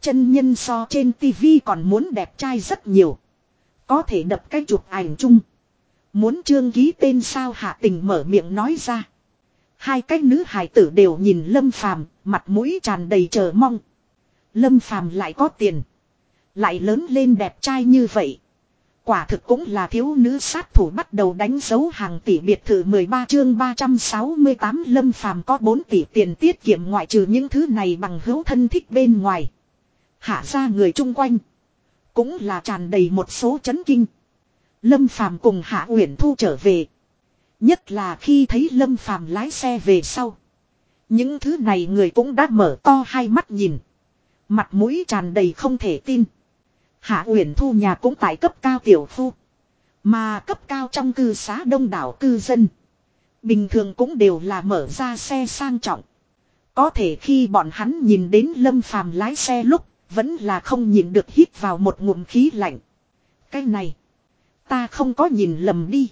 Chân nhân so trên tivi còn muốn đẹp trai rất nhiều. Có thể đập cái chụp ảnh chung. Muốn trương ký tên sao hạ tình mở miệng nói ra. Hai cái nữ hài tử đều nhìn lâm phàm, mặt mũi tràn đầy chờ mong. Lâm phàm lại có tiền. Lại lớn lên đẹp trai như vậy. Quả thực cũng là thiếu nữ sát thủ bắt đầu đánh dấu hàng tỷ biệt thự 13 chương 368 lâm phàm có 4 tỷ tiền tiết kiệm ngoại trừ những thứ này bằng hữu thân thích bên ngoài. Hạ ra người chung quanh. Cũng là tràn đầy một số chấn kinh. Lâm phàm cùng Hạ Uyển Thu trở về. Nhất là khi thấy Lâm phàm lái xe về sau. Những thứ này người cũng đã mở to hai mắt nhìn. Mặt mũi tràn đầy không thể tin. Hạ Uyển Thu nhà cũng tại cấp cao tiểu khu. Mà cấp cao trong cư xá đông đảo cư dân. Bình thường cũng đều là mở ra xe sang trọng. Có thể khi bọn hắn nhìn đến Lâm Phàm lái xe lúc, vẫn là không nhìn được hít vào một ngụm khí lạnh. Cái này, ta không có nhìn lầm đi.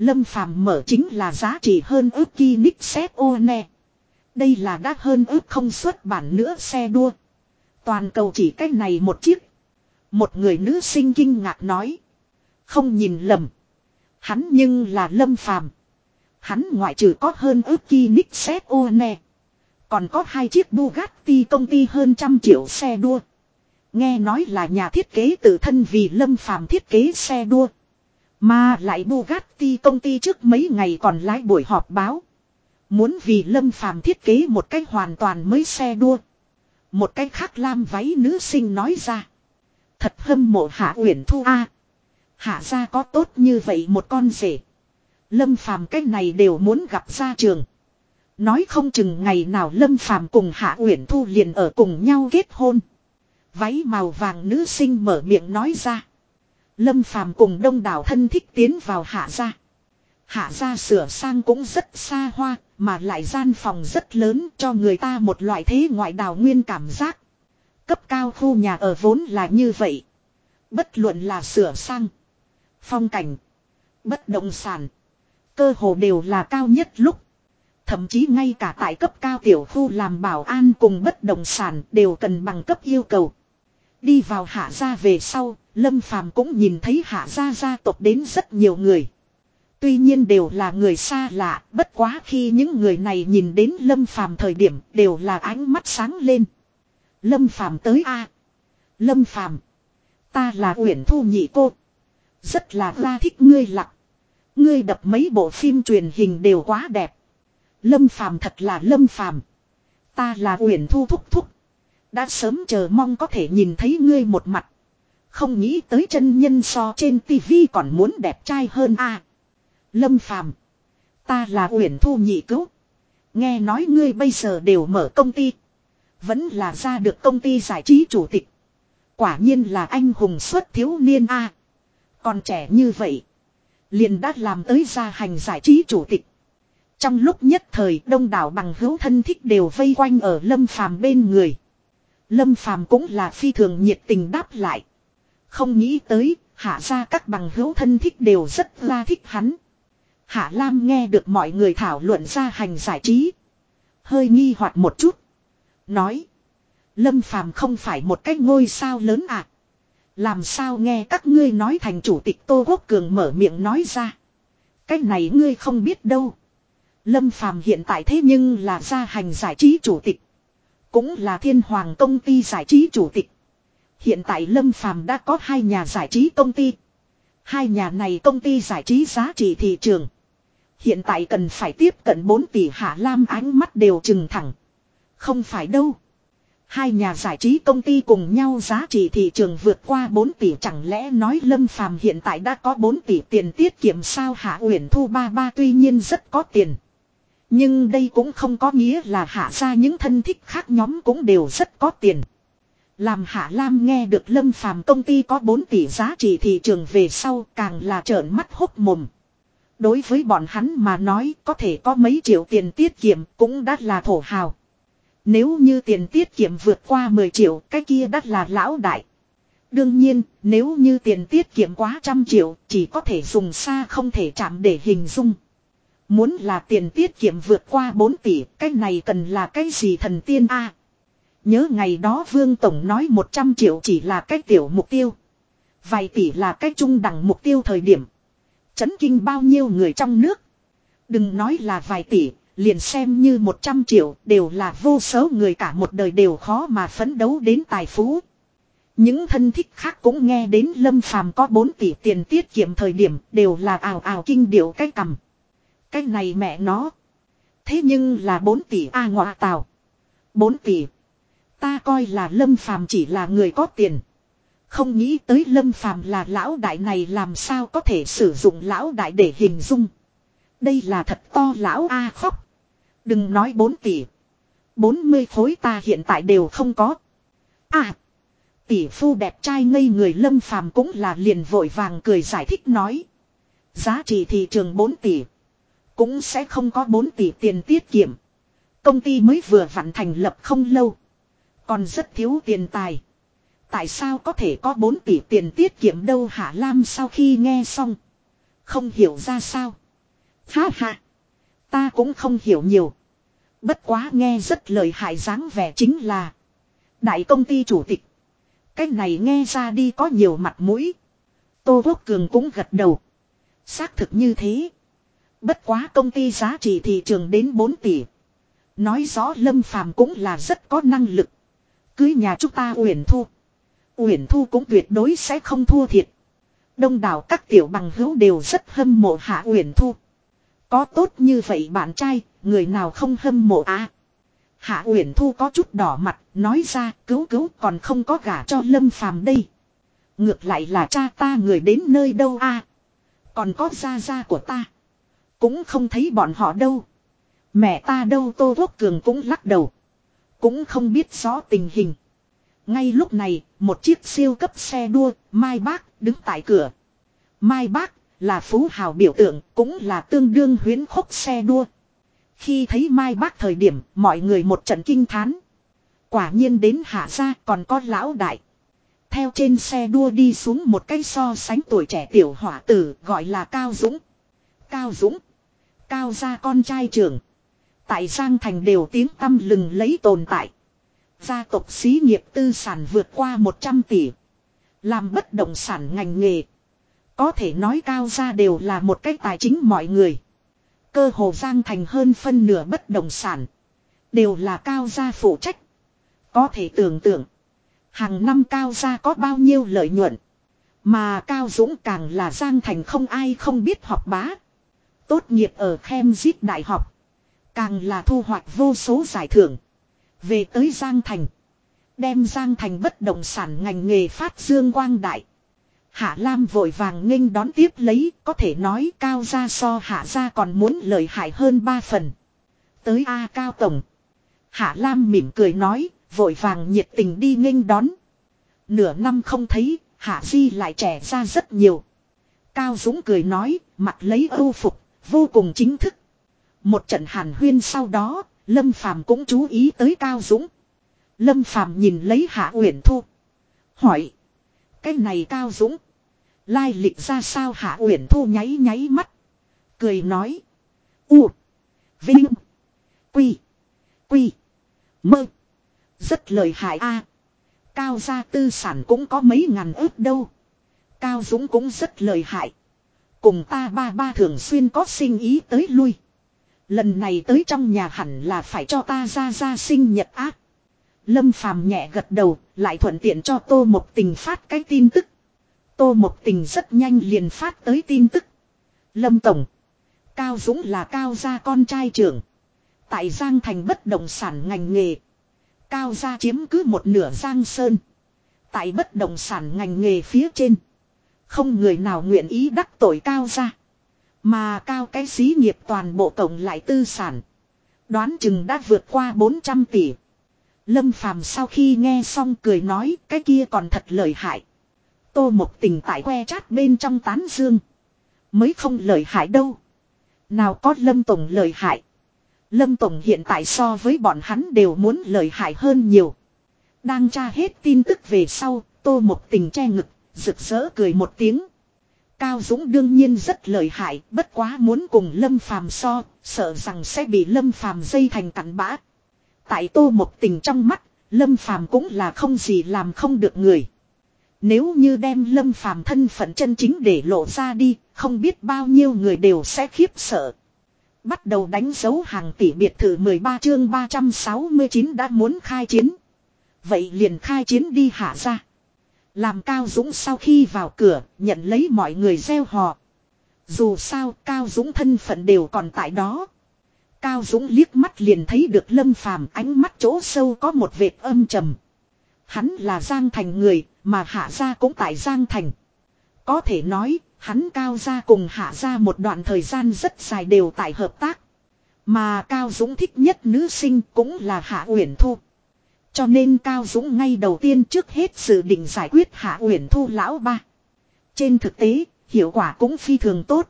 Lâm Phàm mở chính là giá trị hơn ước ki nick xét ô nè. Đây là đắt hơn ước không xuất bản nữa xe đua. Toàn cầu chỉ cái này một chiếc. Một người nữ sinh kinh ngạc nói. Không nhìn lầm. Hắn nhưng là lâm phàm. Hắn ngoại trừ có hơn ước ki nick xét ô nè. Còn có hai chiếc Bugatti công ty hơn trăm triệu xe đua. Nghe nói là nhà thiết kế tự thân vì lâm phàm thiết kế xe đua. Mà lại Bugatti công ty trước mấy ngày còn lái buổi họp báo. Muốn vì lâm phàm thiết kế một cách hoàn toàn mới xe đua. Một cách khác lam váy nữ sinh nói ra. Thật hâm mộ hạ uyển thu a Hạ ra có tốt như vậy một con rể. Lâm phàm cách này đều muốn gặp ra trường. Nói không chừng ngày nào Lâm phàm cùng Hạ Uyển Thu liền ở cùng nhau kết hôn. Váy màu vàng nữ sinh mở miệng nói ra. Lâm phàm cùng đông đảo thân thích tiến vào Hạ gia. Hạ gia sửa sang cũng rất xa hoa, mà lại gian phòng rất lớn cho người ta một loại thế ngoại đào nguyên cảm giác. Cấp cao khu nhà ở vốn là như vậy. Bất luận là sửa sang. Phong cảnh. Bất động sản. Cơ hồ đều là cao nhất lúc. Thậm chí ngay cả tại cấp cao tiểu khu làm bảo an cùng bất động sản đều cần bằng cấp yêu cầu. Đi vào hạ gia về sau, Lâm Phàm cũng nhìn thấy hạ gia gia tộc đến rất nhiều người. Tuy nhiên đều là người xa lạ, bất quá khi những người này nhìn đến Lâm Phàm thời điểm đều là ánh mắt sáng lên. Lâm Phàm tới a. Lâm Phàm, ta là Uyển Thu nhị cô. Rất là ra thích ngươi lặng. Ngươi đập mấy bộ phim truyền hình đều quá đẹp. Lâm Phàm thật là Lâm Phàm. Ta là Uyển Thu thúc thúc. Đã sớm chờ mong có thể nhìn thấy ngươi một mặt. Không nghĩ tới chân nhân so trên tivi còn muốn đẹp trai hơn a. Lâm Phàm, ta là Uyển Thu nhị cứu. Nghe nói ngươi bây giờ đều mở công ty. Vẫn là ra được công ty giải trí chủ tịch. Quả nhiên là anh hùng xuất thiếu niên a. Còn trẻ như vậy. Liền đã làm tới gia hành giải trí chủ tịch. Trong lúc nhất thời đông đảo bằng hữu thân thích đều vây quanh ở Lâm Phàm bên người. Lâm Phàm cũng là phi thường nhiệt tình đáp lại. Không nghĩ tới, hạ ra các bằng hữu thân thích đều rất la thích hắn. Hạ Lam nghe được mọi người thảo luận ra hành giải trí. Hơi nghi hoặc một chút. Nói. Lâm Phàm không phải một cái ngôi sao lớn à. Làm sao nghe các ngươi nói thành chủ tịch Tô Quốc Cường mở miệng nói ra. Cái này ngươi không biết đâu. Lâm Phàm hiện tại thế nhưng là gia hành giải trí chủ tịch. Cũng là thiên hoàng công ty giải trí chủ tịch. Hiện tại Lâm Phàm đã có hai nhà giải trí công ty. Hai nhà này công ty giải trí giá trị thị trường. Hiện tại cần phải tiếp cận 4 tỷ Hạ Lam ánh mắt đều trừng thẳng. Không phải đâu. Hai nhà giải trí công ty cùng nhau giá trị thị trường vượt qua 4 tỷ chẳng lẽ nói Lâm Phàm hiện tại đã có 4 tỷ tiền tiết kiệm sao Hạ Uyển Thu ba ba tuy nhiên rất có tiền. Nhưng đây cũng không có nghĩa là hạ ra những thân thích khác nhóm cũng đều rất có tiền. Làm Hạ Lam nghe được Lâm Phàm công ty có 4 tỷ giá trị thị trường về sau càng là trợn mắt hốc mồm. Đối với bọn hắn mà nói có thể có mấy triệu tiền tiết kiệm cũng đã là thổ hào. Nếu như tiền tiết kiệm vượt qua 10 triệu cái kia đắt là lão đại. Đương nhiên, nếu như tiền tiết kiệm quá trăm triệu, chỉ có thể dùng xa không thể chạm để hình dung. Muốn là tiền tiết kiệm vượt qua 4 tỷ, cái này cần là cái gì thần tiên a? Nhớ ngày đó Vương Tổng nói 100 triệu chỉ là cái tiểu mục tiêu. Vài tỷ là cái trung đẳng mục tiêu thời điểm. Chấn kinh bao nhiêu người trong nước. Đừng nói là vài tỷ, liền xem như 100 triệu đều là vô số người cả một đời đều khó mà phấn đấu đến tài phú. Những thân thích khác cũng nghe đến Lâm Phàm có 4 tỷ tiền tiết kiệm thời điểm đều là ảo ảo kinh điệu cái cầm. Cái này mẹ nó. Thế nhưng là 4 tỷ A à ngọa tào. 4 tỷ. Ta coi là Lâm Phàm chỉ là người có tiền. Không nghĩ tới Lâm Phàm là lão đại này làm sao có thể sử dụng lão đại để hình dung. Đây là thật to lão A khóc. Đừng nói 4 tỷ. 40 khối ta hiện tại đều không có. À. Tỷ phu đẹp trai ngây người lâm phàm cũng là liền vội vàng cười giải thích nói. Giá trị thị trường 4 tỷ. Cũng sẽ không có 4 tỷ tiền tiết kiệm. Công ty mới vừa vặn thành lập không lâu. Còn rất thiếu tiền tài. Tại sao có thể có 4 tỷ tiền tiết kiệm đâu Hạ Lam sau khi nghe xong. Không hiểu ra sao. Ha ha. Ta cũng không hiểu nhiều. Bất quá nghe rất lời hại dáng vẻ chính là. Đại công ty chủ tịch. Cái này nghe ra đi có nhiều mặt mũi. Tô Quốc Cường cũng gật đầu. Xác thực như thế. Bất quá công ty giá trị thị trường đến 4 tỷ. Nói rõ Lâm Phàm cũng là rất có năng lực. Cưới nhà chúng ta Uyển Thu. Uyển Thu cũng tuyệt đối sẽ không thua thiệt. Đông đảo các tiểu bằng hữu đều rất hâm mộ Hạ Uyển Thu. Có tốt như vậy bạn trai, người nào không hâm mộ à? Hạ Uyển Thu có chút đỏ mặt, nói ra cứu cứu còn không có gả cho Lâm Phàm đây. Ngược lại là cha ta người đến nơi đâu a? À? Còn có gia gia của ta. Cũng không thấy bọn họ đâu. Mẹ ta đâu Tô Quốc Cường cũng lắc đầu. Cũng không biết rõ tình hình. Ngay lúc này, một chiếc siêu cấp xe đua, Mai Bác, đứng tại cửa. Mai Bác, là phú hào biểu tượng, cũng là tương đương huyến khúc xe đua. Khi thấy Mai Bác thời điểm, mọi người một trận kinh thán. Quả nhiên đến hạ ra còn có lão đại. Theo trên xe đua đi xuống một cái so sánh tuổi trẻ tiểu hỏa tử gọi là Cao Dũng. Cao Dũng. Cao gia con trai trưởng. Tại Giang Thành đều tiếng tăm lừng lấy tồn tại. Gia tộc xí nghiệp tư sản vượt qua 100 tỷ. Làm bất động sản ngành nghề. Có thể nói cao gia đều là một cách tài chính mọi người. Cơ hồ Giang Thành hơn phân nửa bất động sản. Đều là cao gia phụ trách. Có thể tưởng tượng. Hàng năm cao gia có bao nhiêu lợi nhuận. Mà Cao Dũng càng là Giang Thành không ai không biết học bá. Tốt nghiệp ở Cambridge Đại học. Càng là thu hoạch vô số giải thưởng. Về tới Giang Thành. Đem Giang Thành bất động sản ngành nghề phát dương quang đại. Hạ Lam vội vàng nghênh đón tiếp lấy, có thể nói cao ra so hạ ra còn muốn lợi hại hơn ba phần. Tới A Cao Tổng. Hạ Lam mỉm cười nói, vội vàng nhiệt tình đi nghênh đón. Nửa năm không thấy, Hạ Di lại trẻ ra rất nhiều. Cao Dũng cười nói, mặt lấy âu phục, vô cùng chính thức. Một trận hàn huyên sau đó, Lâm Phàm cũng chú ý tới Cao Dũng. Lâm Phàm nhìn lấy Hạ Uyển Thu. Hỏi. Cái này Cao Dũng. Lai lịch ra sao Hạ Uyển Thu nháy nháy mắt. Cười nói. U. Vinh. Quy. Quy. Mơ. Rất lời hại a. Cao gia tư sản cũng có mấy ngàn ước đâu. Cao Dũng cũng rất lời hại. Cùng ta ba ba thường xuyên có sinh ý tới lui. Lần này tới trong nhà hẳn là phải cho ta ra ra sinh nhật ác. Lâm Phàm nhẹ gật đầu, lại thuận tiện cho Tô Mộc Tình phát cái tin tức. Tô Mộc Tình rất nhanh liền phát tới tin tức. Lâm Tổng. Cao Dũng là Cao gia con trai trưởng. Tại Giang Thành bất động sản ngành nghề. Cao gia chiếm cứ một nửa Giang Sơn. Tại bất động sản ngành nghề phía trên. Không người nào nguyện ý đắc tội Cao gia. Mà Cao cái xí nghiệp toàn bộ tổng lại tư sản. Đoán chừng đã vượt qua 400 tỷ. Lâm Phàm sau khi nghe xong cười nói cái kia còn thật lợi hại. Tô một tình tại que chát bên trong tán dương. Mới không lợi hại đâu. Nào có Lâm Tổng lợi hại. Lâm Tổng hiện tại so với bọn hắn đều muốn lợi hại hơn nhiều. Đang tra hết tin tức về sau, tô một tình che ngực, rực rỡ cười một tiếng. Cao Dũng đương nhiên rất lợi hại, bất quá muốn cùng Lâm Phàm so, sợ rằng sẽ bị Lâm Phàm dây thành cặn bã. Tại tô một tình trong mắt, Lâm Phàm cũng là không gì làm không được người. Nếu như đem Lâm Phàm thân phận chân chính để lộ ra đi, không biết bao nhiêu người đều sẽ khiếp sợ. Bắt đầu đánh dấu hàng tỷ biệt thự 13 chương 369 đã muốn khai chiến. Vậy liền khai chiến đi hạ ra. Làm Cao Dũng sau khi vào cửa, nhận lấy mọi người gieo họ. Dù sao, Cao Dũng thân phận đều còn tại đó. Cao Dũng liếc mắt liền thấy được Lâm Phàm ánh mắt chỗ sâu có một vệt âm trầm. Hắn là Giang Thành người, mà Hạ Gia cũng tại Giang Thành. Có thể nói, hắn Cao Gia cùng Hạ Gia một đoạn thời gian rất dài đều tại hợp tác. Mà Cao Dũng thích nhất nữ sinh cũng là Hạ Uyển Thu. Cho nên Cao Dũng ngay đầu tiên trước hết dự định giải quyết Hạ Uyển Thu lão ba. Trên thực tế, hiệu quả cũng phi thường tốt.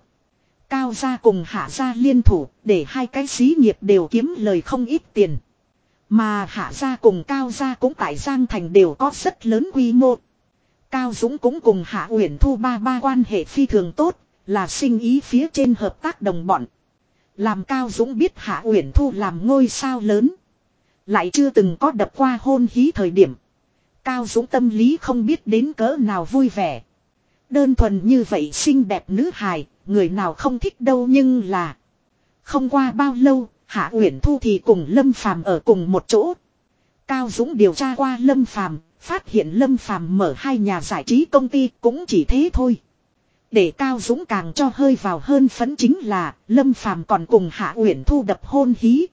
Cao gia cùng hạ gia liên thủ để hai cái xí nghiệp đều kiếm lời không ít tiền. Mà hạ gia cùng cao gia cũng tại Giang Thành đều có rất lớn quy mô. Cao Dũng cũng cùng hạ uyển thu ba ba quan hệ phi thường tốt, là sinh ý phía trên hợp tác đồng bọn. Làm Cao Dũng biết hạ uyển thu làm ngôi sao lớn. Lại chưa từng có đập qua hôn hí thời điểm. Cao Dũng tâm lý không biết đến cỡ nào vui vẻ. Đơn thuần như vậy xinh đẹp nữ hài, người nào không thích đâu nhưng là. Không qua bao lâu, Hạ Uyển Thu thì cùng Lâm Phàm ở cùng một chỗ. Cao Dũng điều tra qua Lâm Phàm, phát hiện Lâm Phàm mở hai nhà giải trí công ty cũng chỉ thế thôi. Để Cao Dũng càng cho hơi vào hơn phấn chính là Lâm Phàm còn cùng Hạ Uyển Thu đập hôn hí.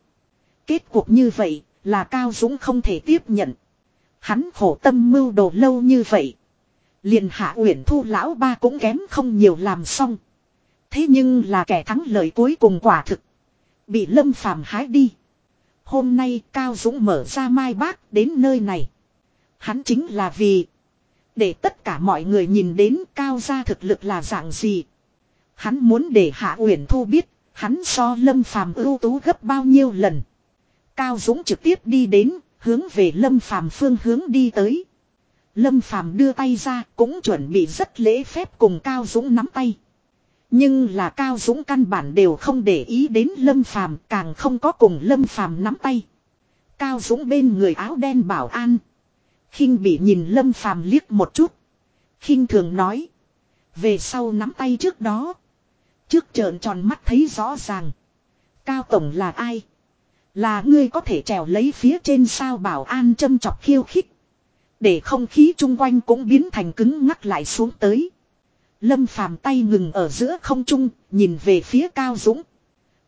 Kết cuộc như vậy là Cao Dũng không thể tiếp nhận. Hắn khổ tâm mưu đồ lâu như vậy. Liền Hạ Uyển Thu lão ba cũng kém không nhiều làm xong. Thế nhưng là kẻ thắng lợi cuối cùng quả thực. Bị lâm phàm hái đi. Hôm nay Cao Dũng mở ra mai bác đến nơi này. Hắn chính là vì. Để tất cả mọi người nhìn đến Cao gia thực lực là dạng gì. Hắn muốn để Hạ Uyển Thu biết. Hắn so lâm phàm ưu tú gấp bao nhiêu lần. Cao Dũng trực tiếp đi đến. Hướng về lâm phàm phương hướng đi tới. Lâm Phàm đưa tay ra, cũng chuẩn bị rất lễ phép cùng Cao Dũng nắm tay. Nhưng là Cao Dũng căn bản đều không để ý đến Lâm Phàm, càng không có cùng Lâm Phàm nắm tay. Cao Dũng bên người áo đen bảo an. khinh bị nhìn Lâm Phàm liếc một chút. khinh thường nói. Về sau nắm tay trước đó. Trước trợn tròn mắt thấy rõ ràng. Cao Tổng là ai? Là ngươi có thể trèo lấy phía trên sao bảo an châm chọc khiêu khích. Để không khí chung quanh cũng biến thành cứng ngắc lại xuống tới. Lâm phàm tay ngừng ở giữa không trung, nhìn về phía Cao Dũng.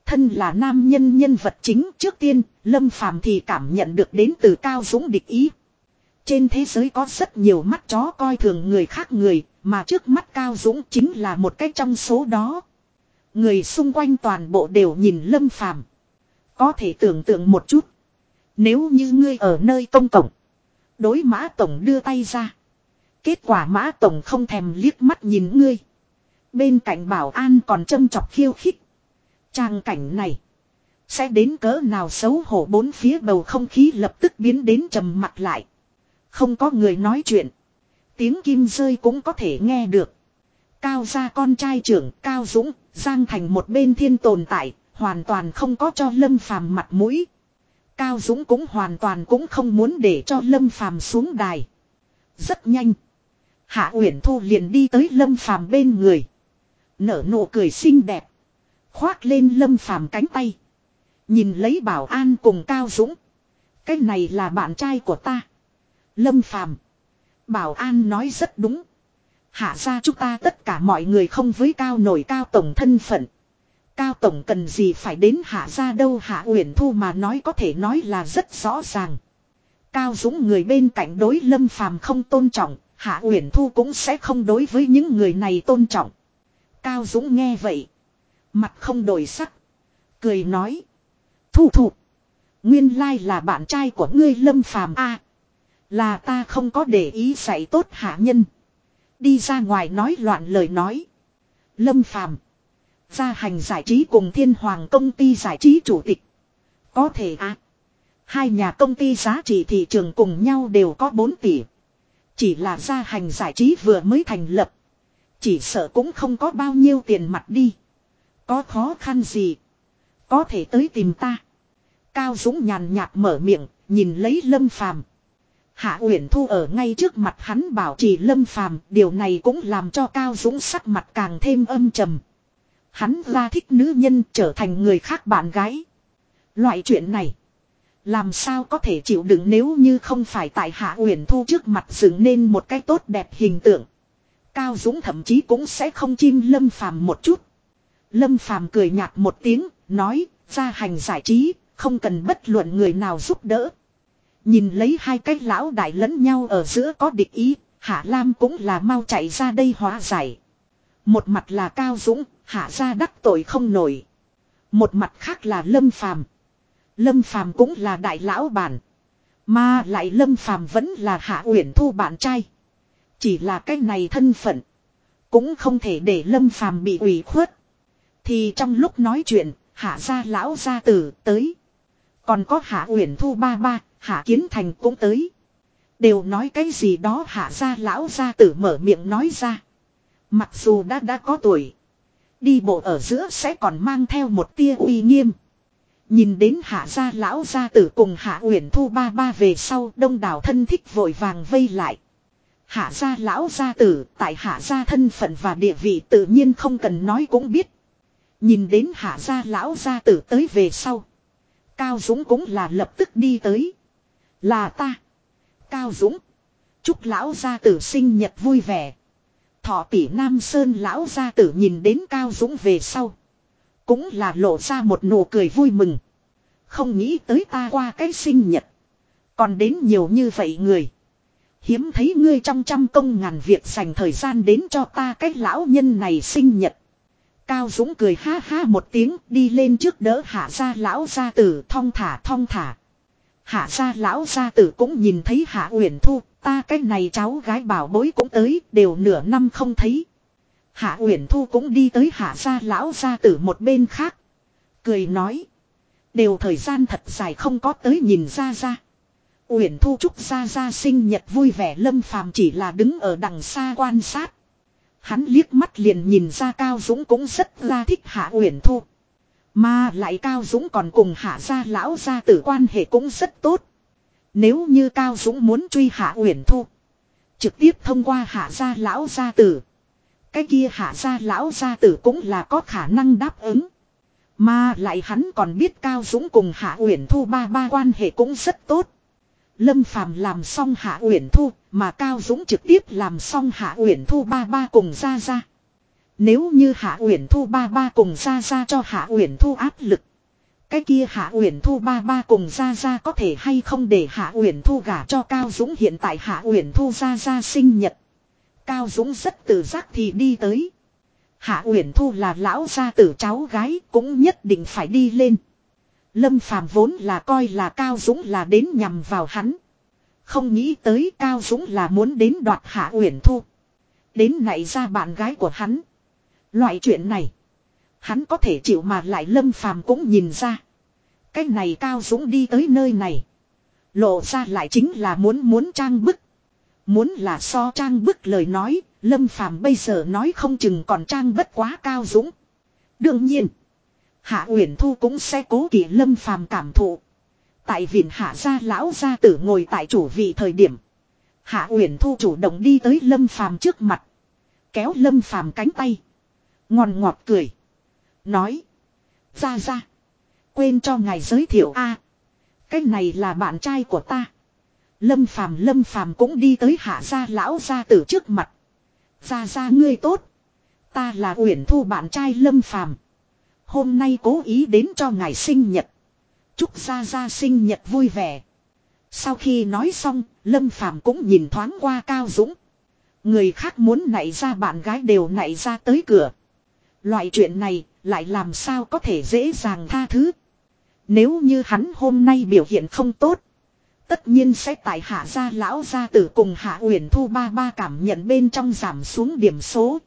Thân là nam nhân nhân vật chính trước tiên, Lâm phàm thì cảm nhận được đến từ Cao Dũng địch ý. Trên thế giới có rất nhiều mắt chó coi thường người khác người, mà trước mắt Cao Dũng chính là một cách trong số đó. Người xung quanh toàn bộ đều nhìn Lâm phàm. Có thể tưởng tượng một chút. Nếu như ngươi ở nơi công cộng. Đối mã tổng đưa tay ra. Kết quả mã tổng không thèm liếc mắt nhìn ngươi. Bên cạnh bảo an còn châm chọc khiêu khích. Trang cảnh này. Sẽ đến cỡ nào xấu hổ bốn phía bầu không khí lập tức biến đến trầm mặt lại. Không có người nói chuyện. Tiếng kim rơi cũng có thể nghe được. Cao gia con trai trưởng Cao Dũng, Giang thành một bên thiên tồn tại, hoàn toàn không có cho Lâm Phàm mặt mũi. Cao Dũng cũng hoàn toàn cũng không muốn để cho Lâm Phàm xuống đài. Rất nhanh. Hạ Uyển Thu liền đi tới Lâm Phàm bên người. Nở nụ cười xinh đẹp. Khoác lên Lâm Phàm cánh tay. Nhìn lấy bảo an cùng Cao Dũng. Cái này là bạn trai của ta. Lâm Phàm Bảo an nói rất đúng. Hạ ra chúng ta tất cả mọi người không với cao nổi cao tổng thân phận. Cao Tổng cần gì phải đến hạ ra đâu hạ uyển thu mà nói có thể nói là rất rõ ràng. Cao Dũng người bên cạnh đối lâm phàm không tôn trọng, hạ uyển thu cũng sẽ không đối với những người này tôn trọng. Cao Dũng nghe vậy. Mặt không đổi sắc. Cười nói. Thu thụ. Nguyên lai là bạn trai của ngươi lâm phàm a Là ta không có để ý dạy tốt hạ nhân. Đi ra ngoài nói loạn lời nói. Lâm phàm. Gia hành giải trí cùng thiên hoàng công ty giải trí chủ tịch. Có thể à. Hai nhà công ty giá trị thị trường cùng nhau đều có 4 tỷ. Chỉ là gia hành giải trí vừa mới thành lập. Chỉ sợ cũng không có bao nhiêu tiền mặt đi. Có khó khăn gì. Có thể tới tìm ta. Cao Dũng nhàn nhạt mở miệng, nhìn lấy Lâm Phàm. Hạ Uyển Thu ở ngay trước mặt hắn bảo trì Lâm Phàm, điều này cũng làm cho Cao Dũng sắc mặt càng thêm âm trầm. Hắn ra thích nữ nhân trở thành người khác bạn gái. Loại chuyện này. Làm sao có thể chịu đựng nếu như không phải tại Hạ Uyển Thu trước mặt dựng nên một cái tốt đẹp hình tượng. Cao Dũng thậm chí cũng sẽ không chim Lâm Phàm một chút. Lâm Phàm cười nhạt một tiếng, nói, ra hành giải trí, không cần bất luận người nào giúp đỡ. Nhìn lấy hai cái lão đại lẫn nhau ở giữa có địch ý, Hạ Lam cũng là mau chạy ra đây hóa giải. Một mặt là Cao Dũng, hạ ra đắc tội không nổi. Một mặt khác là Lâm Phàm. Lâm Phàm cũng là đại lão bản. Mà lại Lâm Phàm vẫn là Hạ Uyển Thu bạn trai. Chỉ là cái này thân phận. Cũng không thể để Lâm Phàm bị ủy khuất. Thì trong lúc nói chuyện, Hạ gia lão gia tử tới. Còn có Hạ Uyển Thu ba ba, Hạ Kiến Thành cũng tới. Đều nói cái gì đó Hạ gia lão gia tử mở miệng nói ra. Mặc dù đã đã có tuổi. Đi bộ ở giữa sẽ còn mang theo một tia uy nghiêm. Nhìn đến hạ gia lão gia tử cùng hạ uyển thu ba ba về sau, đông đảo thân thích vội vàng vây lại. Hạ gia lão gia tử, tại hạ gia thân phận và địa vị tự nhiên không cần nói cũng biết. Nhìn đến hạ gia lão gia tử tới về sau. Cao Dũng cũng là lập tức đi tới. Là ta. Cao Dũng. Chúc lão gia tử sinh nhật vui vẻ. Thọ tỷ Nam Sơn lão gia tử nhìn đến Cao Dũng về sau. Cũng là lộ ra một nụ cười vui mừng. Không nghĩ tới ta qua cái sinh nhật. Còn đến nhiều như vậy người. Hiếm thấy ngươi trong trăm công ngàn việc dành thời gian đến cho ta cái lão nhân này sinh nhật. Cao Dũng cười ha ha một tiếng, đi lên trước đỡ hạ ra lão gia tử, thong thả thong thả. Hạ gia lão gia tử cũng nhìn thấy hạ uyển thu Ta cái này cháu gái bảo bối cũng tới, đều nửa năm không thấy. Hạ Uyển Thu cũng đi tới hạ gia lão gia tử một bên khác. Cười nói. Đều thời gian thật dài không có tới nhìn ra ra. Uyển Thu chúc ra ra sinh nhật vui vẻ Lâm Phàm chỉ là đứng ở đằng xa quan sát. Hắn liếc mắt liền nhìn ra Cao Dũng cũng rất ra thích Hạ Uyển Thu. Mà lại Cao Dũng còn cùng Hạ gia lão gia tử quan hệ cũng rất tốt. Nếu như Cao Dũng muốn truy Hạ Uyển Thu. Trực tiếp thông qua Hạ gia lão gia tử. Cái kia Hạ gia lão gia tử cũng là có khả năng đáp ứng. Mà lại hắn còn biết Cao Dũng cùng Hạ Uyển Thu ba ba quan hệ cũng rất tốt. Lâm Phàm làm xong Hạ Uyển Thu, mà Cao Dũng trực tiếp làm xong Hạ Uyển Thu ba ba cùng ra ra. Nếu như Hạ Uyển Thu ba ba cùng ra ra cho Hạ Uyển Thu áp lực, cái kia Hạ Uyển Thu ba ba cùng ra ra có thể hay không để Hạ Uyển Thu gả cho Cao Dũng hiện tại Hạ Uyển Thu ra ra sinh nhật. Cao Dũng rất tự giác thì đi tới. Hạ Uyển Thu là lão gia tử cháu gái cũng nhất định phải đi lên. Lâm Phàm vốn là coi là Cao Dũng là đến nhằm vào hắn. Không nghĩ tới Cao Dũng là muốn đến đoạt Hạ Uyển Thu. Đến nảy ra bạn gái của hắn. Loại chuyện này. Hắn có thể chịu mà lại Lâm Phàm cũng nhìn ra. Cái này Cao Dũng đi tới nơi này. Lộ ra lại chính là muốn muốn trang bức. Muốn là so trang bức lời nói, Lâm Phàm bây giờ nói không chừng còn trang bất quá Cao Dũng. Đương nhiên. Hạ Uyển Thu cũng sẽ cố kỵ Lâm Phàm cảm thụ. Tại viện Hạ gia lão gia tử ngồi tại chủ vị thời điểm, Hạ Uyển Thu chủ động đi tới Lâm Phàm trước mặt, kéo Lâm Phàm cánh tay, ngon ngọt cười, nói: "Gia gia, quên cho ngài giới thiệu a, cái này là bạn trai của ta." Lâm Phàm Lâm Phàm cũng đi tới Hạ gia lão gia tử trước mặt. "Gia gia ngươi tốt, ta là Uyển Thu bạn trai Lâm Phàm." Hôm nay cố ý đến cho ngài sinh nhật. Chúc ra ra sinh nhật vui vẻ. Sau khi nói xong, Lâm Phàm cũng nhìn thoáng qua Cao Dũng. Người khác muốn nảy ra bạn gái đều nảy ra tới cửa. Loại chuyện này lại làm sao có thể dễ dàng tha thứ. Nếu như hắn hôm nay biểu hiện không tốt. Tất nhiên sẽ tại hạ gia lão gia tử cùng hạ uyển thu ba ba cảm nhận bên trong giảm xuống điểm số.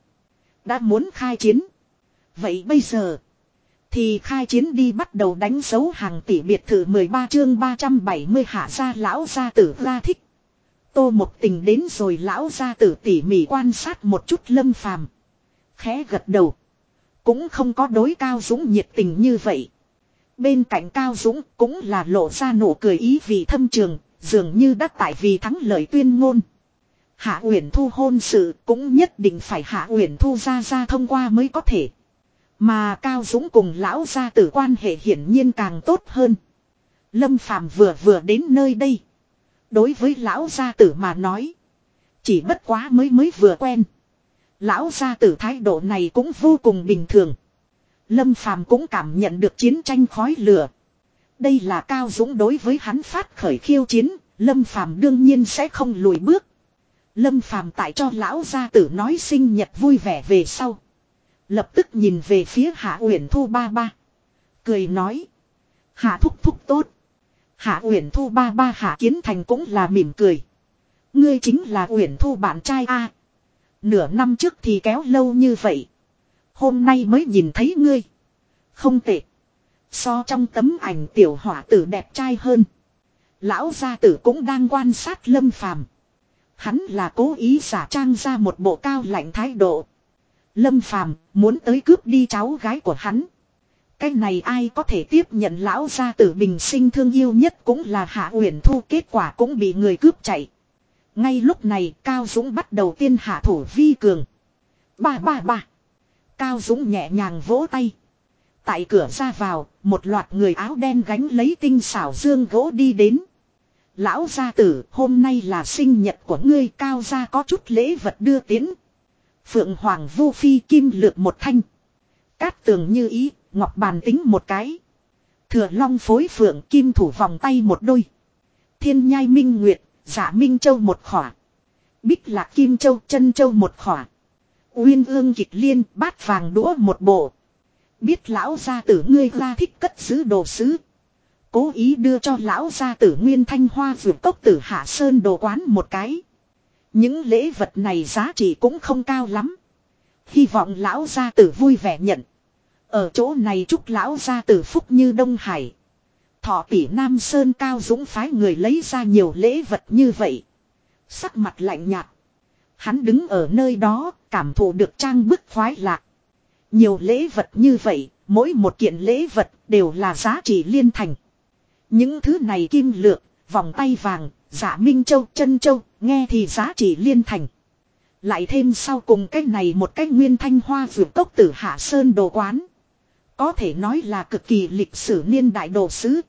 Đã muốn khai chiến. Vậy bây giờ. Thì khai chiến đi bắt đầu đánh dấu hàng tỷ biệt thự 13 chương 370 hạ gia lão gia tử ra thích. Tô một tình đến rồi lão gia tử tỉ mỉ quan sát một chút lâm phàm. Khẽ gật đầu. Cũng không có đối cao dũng nhiệt tình như vậy. Bên cạnh cao dũng cũng là lộ ra nụ cười ý vì thâm trường, dường như đã tại vì thắng lợi tuyên ngôn. Hạ Uyển Thu hôn sự cũng nhất định phải Hạ Uyển Thu ra ra thông qua mới có thể. Mà Cao Dũng cùng lão gia tử quan hệ hiển nhiên càng tốt hơn. Lâm Phàm vừa vừa đến nơi đây. Đối với lão gia tử mà nói. Chỉ bất quá mới mới vừa quen. Lão gia tử thái độ này cũng vô cùng bình thường. Lâm Phàm cũng cảm nhận được chiến tranh khói lửa. Đây là Cao Dũng đối với hắn phát khởi khiêu chiến, Lâm Phàm đương nhiên sẽ không lùi bước. Lâm Phàm tại cho lão gia tử nói sinh nhật vui vẻ về sau. Lập tức nhìn về phía Hạ Uyển Thu ba ba. Cười nói. Hạ thúc thúc tốt. Hạ Uyển Thu ba ba Hạ Kiến Thành cũng là mỉm cười. Ngươi chính là Uyển Thu bạn trai a. Nửa năm trước thì kéo lâu như vậy. Hôm nay mới nhìn thấy ngươi. Không tệ. So trong tấm ảnh tiểu hỏa tử đẹp trai hơn. Lão gia tử cũng đang quan sát lâm phàm. Hắn là cố ý giả trang ra một bộ cao lạnh thái độ. Lâm Phàm muốn tới cướp đi cháu gái của hắn. Cái này ai có thể tiếp nhận lão gia tử bình sinh thương yêu nhất cũng là Hạ Uyển Thu, kết quả cũng bị người cướp chạy. Ngay lúc này Cao Dũng bắt đầu tiên hạ thủ vi cường. Ba ba ba. Cao Dũng nhẹ nhàng vỗ tay. Tại cửa ra vào, một loạt người áo đen gánh lấy tinh xảo dương gỗ đi đến. Lão gia tử, hôm nay là sinh nhật của ngươi cao gia có chút lễ vật đưa tiến, Phượng Hoàng vô phi kim lược một thanh. Cát tường như ý, ngọc bàn tính một cái. Thừa long phối phượng kim thủ vòng tay một đôi. Thiên nhai minh nguyệt, giả minh châu một khỏa. Bích lạc kim châu, chân châu một khỏa. Uyên ương kịch liên, bát vàng đũa một bộ. Biết lão gia tử ngươi ra thích cất giữ đồ sứ. Cố ý đưa cho lão gia tử nguyên thanh hoa vượt cốc tử hạ sơn đồ quán một cái. Những lễ vật này giá trị cũng không cao lắm. Hy vọng lão gia tử vui vẻ nhận. Ở chỗ này chúc lão gia tử phúc như Đông Hải. Thọ tỷ Nam Sơn Cao Dũng phái người lấy ra nhiều lễ vật như vậy. Sắc mặt lạnh nhạt. Hắn đứng ở nơi đó, cảm thụ được trang bức khoái lạc. Nhiều lễ vật như vậy, mỗi một kiện lễ vật đều là giá trị liên thành. Những thứ này kim lược, vòng tay vàng, giả minh châu, chân châu, nghe thì giá trị liên thành. Lại thêm sau cùng cái này một cái nguyên thanh hoa vượt cốc tử Hạ Sơn đồ quán. Có thể nói là cực kỳ lịch sử niên đại đồ sứ.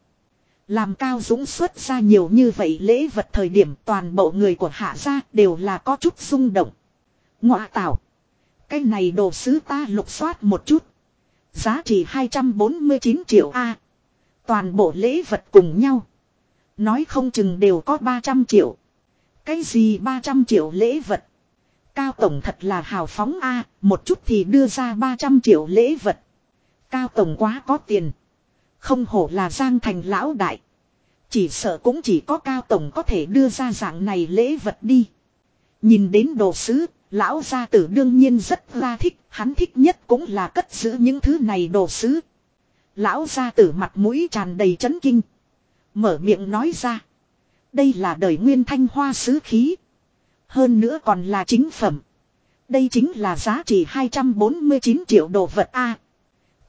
Làm Cao Dũng xuất ra nhiều như vậy lễ vật thời điểm toàn bộ người của Hạ gia đều là có chút rung động. Ngọa tạo. Cái này đồ sứ ta lục soát một chút. Giá trị 249 triệu A. toàn bộ lễ vật cùng nhau. Nói không chừng đều có 300 triệu. Cái gì 300 triệu lễ vật. Cao Tổng thật là hào phóng A. một chút thì đưa ra 300 triệu lễ vật. Cao Tổng quá có tiền. Không hổ là Giang Thành lão đại. Chỉ sợ cũng chỉ có Cao Tổng có thể đưa ra dạng này lễ vật đi. Nhìn đến đồ sứ, lão gia tử đương nhiên rất la thích, hắn thích nhất cũng là cất giữ những thứ này đồ sứ. Lão gia tử mặt mũi tràn đầy chấn kinh. Mở miệng nói ra. Đây là đời nguyên thanh hoa sứ khí. Hơn nữa còn là chính phẩm. Đây chính là giá trị 249 triệu đồ vật A.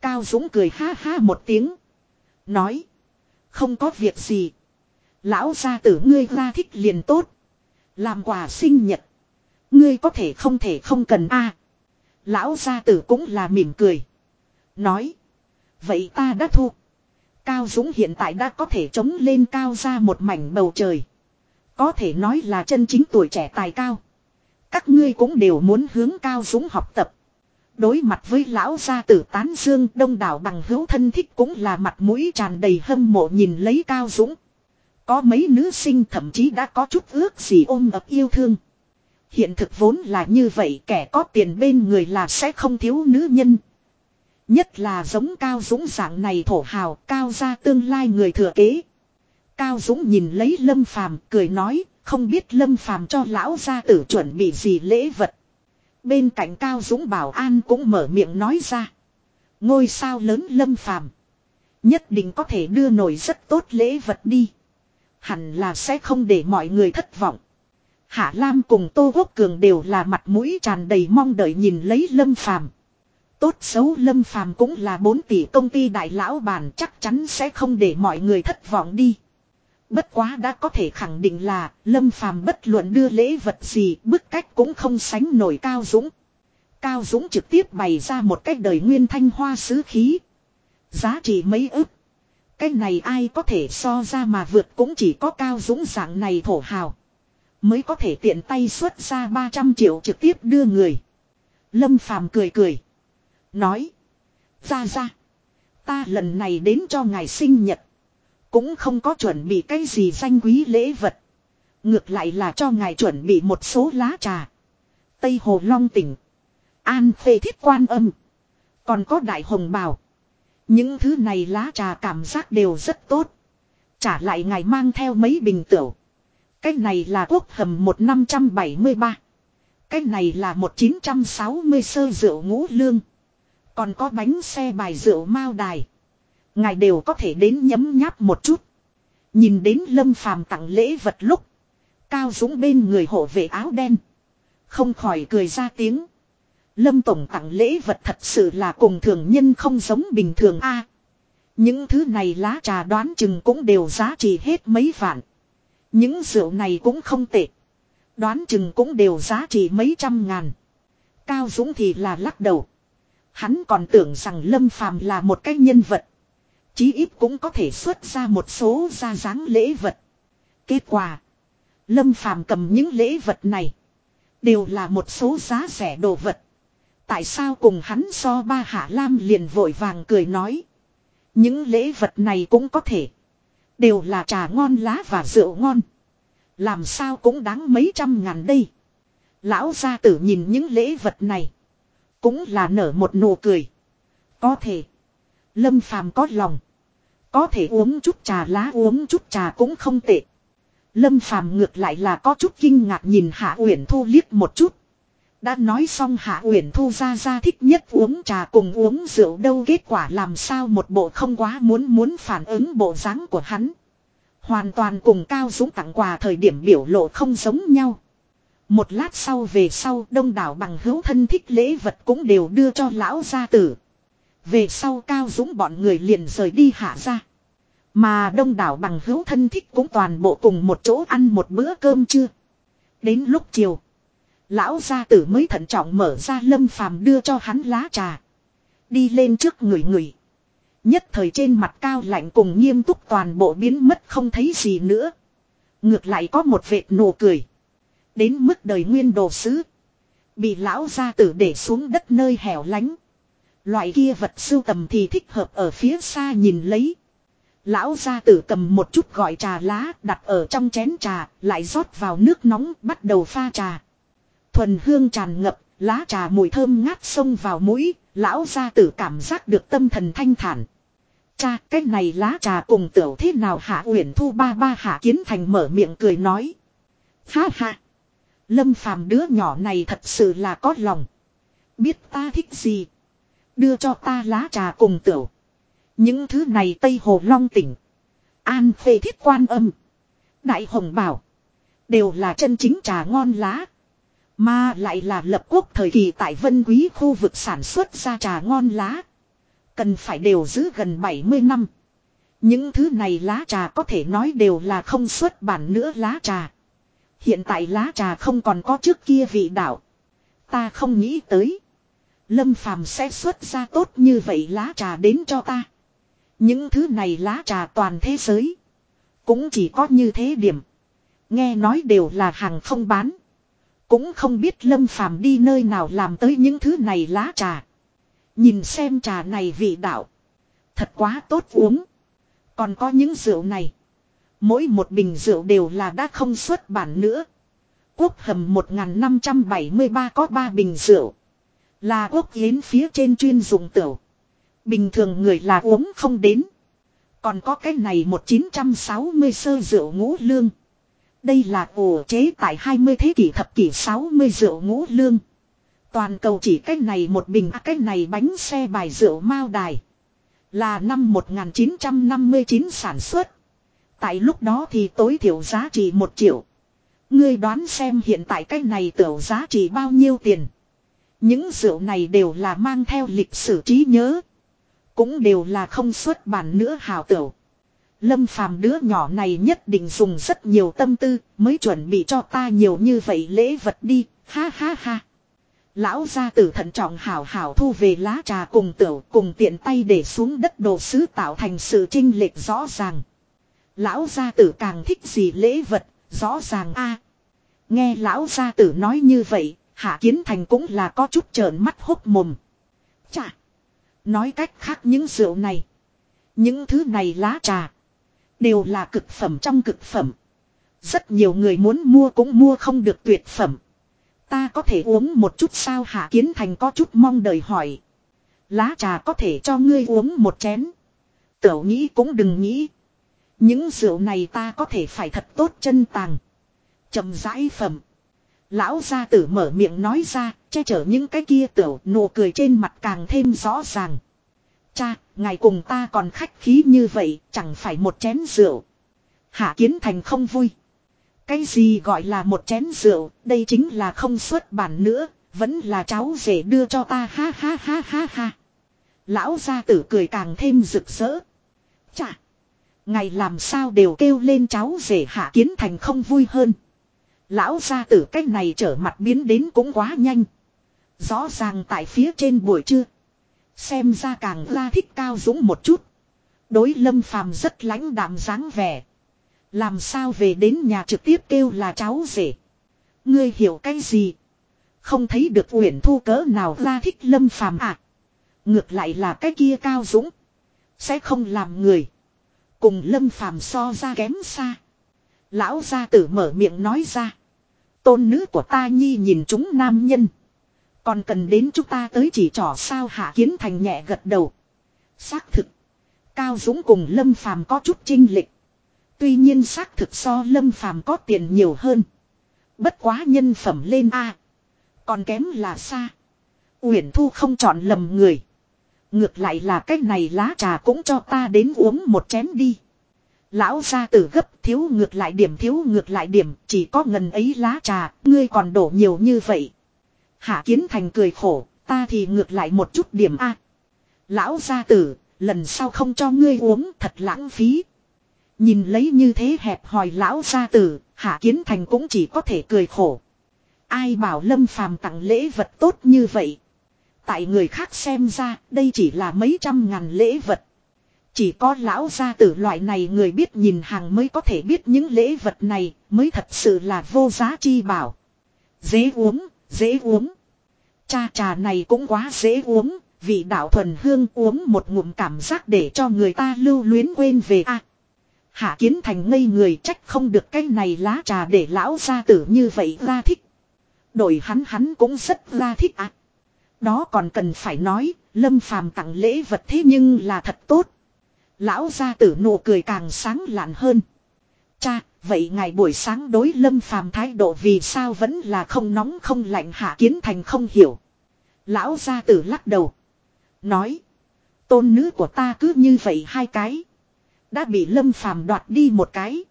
Cao Dũng cười ha ha một tiếng. Nói. Không có việc gì. Lão gia tử ngươi ra thích liền tốt. Làm quà sinh nhật. Ngươi có thể không thể không cần a. Lão gia tử cũng là mỉm cười. Nói. Vậy ta đã thu. Cao Dũng hiện tại đã có thể chống lên cao ra một mảnh bầu trời. Có thể nói là chân chính tuổi trẻ tài cao. Các ngươi cũng đều muốn hướng Cao Dũng học tập. Đối mặt với lão gia tử tán dương, đông đảo bằng hữu thân thích cũng là mặt mũi tràn đầy hâm mộ nhìn lấy Cao Dũng. Có mấy nữ sinh thậm chí đã có chút ước gì ôm ập yêu thương. Hiện thực vốn là như vậy, kẻ có tiền bên người là sẽ không thiếu nữ nhân. Nhất là giống Cao Dũng dạng này thổ hào, cao ra tương lai người thừa kế. Cao Dũng nhìn lấy Lâm Phàm, cười nói, không biết Lâm Phàm cho lão gia tử chuẩn bị gì lễ vật. Bên cạnh Cao Dũng Bảo An cũng mở miệng nói ra. Ngôi sao lớn Lâm Phàm Nhất định có thể đưa nổi rất tốt lễ vật đi. Hẳn là sẽ không để mọi người thất vọng. Hạ Lam cùng Tô Quốc Cường đều là mặt mũi tràn đầy mong đợi nhìn lấy Lâm Phàm. Tốt xấu Lâm Phàm cũng là 4 tỷ công ty đại lão bàn chắc chắn sẽ không để mọi người thất vọng đi. Bất quá đã có thể khẳng định là, Lâm Phàm bất luận đưa lễ vật gì, bức cách cũng không sánh nổi Cao Dũng. Cao Dũng trực tiếp bày ra một cách đời nguyên thanh hoa sứ khí. Giá trị mấy ức. Cái này ai có thể so ra mà vượt cũng chỉ có Cao Dũng dạng này thổ hào. Mới có thể tiện tay xuất ra 300 triệu trực tiếp đưa người. Lâm Phàm cười cười. Nói. Ra ra. Ta lần này đến cho ngài sinh nhật. Cũng không có chuẩn bị cái gì danh quý lễ vật. Ngược lại là cho ngài chuẩn bị một số lá trà. Tây Hồ Long tỉnh. An phê thiết quan âm. Còn có đại hồng bào. Những thứ này lá trà cảm giác đều rất tốt. Trả lại ngài mang theo mấy bình tửu. Cái này là quốc hầm một năm trăm bảy mươi ba. Cái này là một chín trăm sáu mươi sơ rượu ngũ lương. Còn có bánh xe bài rượu mao đài. Ngài đều có thể đến nhấm nháp một chút. Nhìn đến Lâm Phàm tặng lễ vật lúc. Cao Dũng bên người hộ vệ áo đen. Không khỏi cười ra tiếng. Lâm Tổng tặng lễ vật thật sự là cùng thường nhân không giống bình thường a. những thứ này lá trà đoán chừng cũng đều giá trị hết mấy vạn. Những rượu này cũng không tệ. Đoán chừng cũng đều giá trị mấy trăm ngàn. Cao Dũng thì là lắc đầu. Hắn còn tưởng rằng Lâm Phàm là một cái nhân vật. Chí ít cũng có thể xuất ra một số ra dáng lễ vật. Kết quả. Lâm Phàm cầm những lễ vật này. Đều là một số giá rẻ đồ vật. Tại sao cùng hắn so ba hạ lam liền vội vàng cười nói. Những lễ vật này cũng có thể. Đều là trà ngon, lá và rượu ngon. Làm sao cũng đáng mấy trăm ngàn đây. Lão gia tử nhìn những lễ vật này. Cũng là nở một nụ cười. Có thể. Lâm phàm có lòng. Có thể uống chút trà lá, uống chút trà cũng không tệ. Lâm phàm ngược lại là có chút kinh ngạc nhìn Hạ Uyển Thu liếc một chút. Đã nói xong Hạ Uyển Thu ra ra thích nhất uống trà cùng uống rượu đâu, kết quả làm sao một bộ không quá muốn muốn phản ứng bộ dáng của hắn. Hoàn toàn cùng Cao Dũng tặng quà thời điểm biểu lộ không giống nhau. Một lát sau về sau, đông đảo bằng hữu thân thích lễ vật cũng đều đưa cho lão gia tử. Về sau Cao Dũng bọn người liền rời đi hạ ra. Mà đông đảo bằng hữu thân thích cũng toàn bộ cùng một chỗ ăn một bữa cơm chưa. Đến lúc chiều. Lão gia tử mới thận trọng mở ra lâm phàm đưa cho hắn lá trà. Đi lên trước người người. Nhất thời trên mặt cao lạnh cùng nghiêm túc toàn bộ biến mất không thấy gì nữa. Ngược lại có một vệt nụ cười. Đến mức đời nguyên đồ sứ. Bị lão gia tử để xuống đất nơi hẻo lánh. Loại kia vật sưu tầm thì thích hợp ở phía xa nhìn lấy. Lão gia tử cầm một chút gọi trà lá đặt ở trong chén trà, lại rót vào nước nóng bắt đầu pha trà. Thuần hương tràn ngập, lá trà mùi thơm ngát xông vào mũi, lão gia tử cảm giác được tâm thần thanh thản. Cha, cái này lá trà cùng tiểu thế nào hạ uyển thu ba ba hạ kiến thành mở miệng cười nói. Ha ha. Lâm phàm đứa nhỏ này thật sự là có lòng. Biết ta thích gì. Đưa cho ta lá trà cùng tiểu. Những thứ này Tây Hồ Long tỉnh. An phê thiết quan âm. Đại Hồng Bảo. Đều là chân chính trà ngon lá. Mà lại là lập quốc thời kỳ tại Vân Quý khu vực sản xuất ra trà ngon lá. Cần phải đều giữ gần 70 năm. Những thứ này lá trà có thể nói đều là không xuất bản nữa lá trà. Hiện tại lá trà không còn có trước kia vị đạo. Ta không nghĩ tới. Lâm phàm sẽ xuất ra tốt như vậy lá trà đến cho ta. Những thứ này lá trà toàn thế giới. Cũng chỉ có như thế điểm. Nghe nói đều là hàng không bán. Cũng không biết lâm phàm đi nơi nào làm tới những thứ này lá trà. Nhìn xem trà này vị đạo. Thật quá tốt uống. Còn có những rượu này. Mỗi một bình rượu đều là đã không xuất bản nữa. Quốc hầm 1573 có 3 bình rượu. Là quốc yến phía trên chuyên dùng tửu. Bình thường người là uống không đến. Còn có cái này một 960 sơ rượu ngũ lương. Đây là ổ chế tại 20 thế kỷ thập kỷ 60 rượu ngũ lương. Toàn cầu chỉ cái này một bình à, cái này bánh xe bài rượu mao đài. Là năm 1959 sản xuất. Tại lúc đó thì tối thiểu giá trị 1 triệu. Ngươi đoán xem hiện tại cái này tiểu giá trị bao nhiêu tiền. Những rượu này đều là mang theo lịch sử trí nhớ. Cũng đều là không xuất bản nữa hào tiểu. Lâm phàm đứa nhỏ này nhất định dùng rất nhiều tâm tư mới chuẩn bị cho ta nhiều như vậy lễ vật đi, ha ha ha. Lão gia tử thận trọng hảo hảo thu về lá trà cùng tiểu cùng tiện tay để xuống đất đồ sứ tạo thành sự trinh lệch rõ ràng. Lão gia tử càng thích gì lễ vật, rõ ràng a. Nghe lão gia tử nói như vậy, Hạ Kiến Thành cũng là có chút trợn mắt hốc mồm. Chà! Nói cách khác những rượu này. Những thứ này lá trà. Đều là cực phẩm trong cực phẩm. Rất nhiều người muốn mua cũng mua không được tuyệt phẩm. Ta có thể uống một chút sao Hạ Kiến Thành có chút mong đợi hỏi. Lá trà có thể cho ngươi uống một chén. Tiểu nghĩ cũng đừng nghĩ. Những rượu này ta có thể phải thật tốt chân tàng. chậm rãi phẩm. Lão gia tử mở miệng nói ra, che chở những cái kia tiểu nụ cười trên mặt càng thêm rõ ràng. Cha, ngài cùng ta còn khách khí như vậy, chẳng phải một chén rượu. Hạ Kiến Thành không vui. Cái gì gọi là một chén rượu, đây chính là không xuất bản nữa, vẫn là cháu rể đưa cho ta ha ha ha ha ha. Lão gia tử cười càng thêm rực rỡ. Chà, ngày làm sao đều kêu lên cháu rể Hạ Kiến Thành không vui hơn. Lão gia tử cách này trở mặt biến đến cũng quá nhanh. Rõ ràng tại phía trên buổi trưa. Xem ra càng la thích cao dũng một chút. Đối lâm phàm rất lãnh đạm dáng vẻ. Làm sao về đến nhà trực tiếp kêu là cháu rể. Ngươi hiểu cái gì? Không thấy được uyển thu cỡ nào la thích lâm phàm à? Ngược lại là cái kia cao dũng. Sẽ không làm người. Cùng lâm phàm so ra kém xa. Lão gia tử mở miệng nói ra. Tôn nữ của ta nhi nhìn chúng nam nhân. Còn cần đến chúng ta tới chỉ trỏ sao hạ kiến thành nhẹ gật đầu. Xác thực. Cao Dũng cùng Lâm Phàm có chút trinh lịch. Tuy nhiên xác thực so Lâm Phàm có tiền nhiều hơn. Bất quá nhân phẩm lên A. Còn kém là xa. Uyển Thu không chọn lầm người. Ngược lại là cái này lá trà cũng cho ta đến uống một chén đi. Lão gia tử gấp thiếu ngược lại điểm thiếu ngược lại điểm chỉ có ngần ấy lá trà, ngươi còn đổ nhiều như vậy. Hạ kiến thành cười khổ, ta thì ngược lại một chút điểm A. Lão gia tử, lần sau không cho ngươi uống thật lãng phí. Nhìn lấy như thế hẹp hòi lão gia tử, hạ kiến thành cũng chỉ có thể cười khổ. Ai bảo lâm phàm tặng lễ vật tốt như vậy. Tại người khác xem ra, đây chỉ là mấy trăm ngàn lễ vật. Chỉ có lão gia tử loại này người biết nhìn hàng mới có thể biết những lễ vật này mới thật sự là vô giá chi bảo. Dễ uống, dễ uống. Cha trà này cũng quá dễ uống, vị đạo thuần hương uống một ngụm cảm giác để cho người ta lưu luyến quên về a. hạ kiến thành ngây người trách không được cái này lá trà để lão gia tử như vậy ra thích. Đổi hắn hắn cũng rất ra thích ạ. Đó còn cần phải nói, lâm phàm tặng lễ vật thế nhưng là thật tốt. Lão gia tử nụ cười càng sáng lạn hơn. Cha, vậy ngày buổi sáng đối lâm phàm thái độ vì sao vẫn là không nóng không lạnh hạ kiến thành không hiểu. Lão gia tử lắc đầu. Nói. Tôn nữ của ta cứ như vậy hai cái. Đã bị lâm phàm đoạt đi một cái.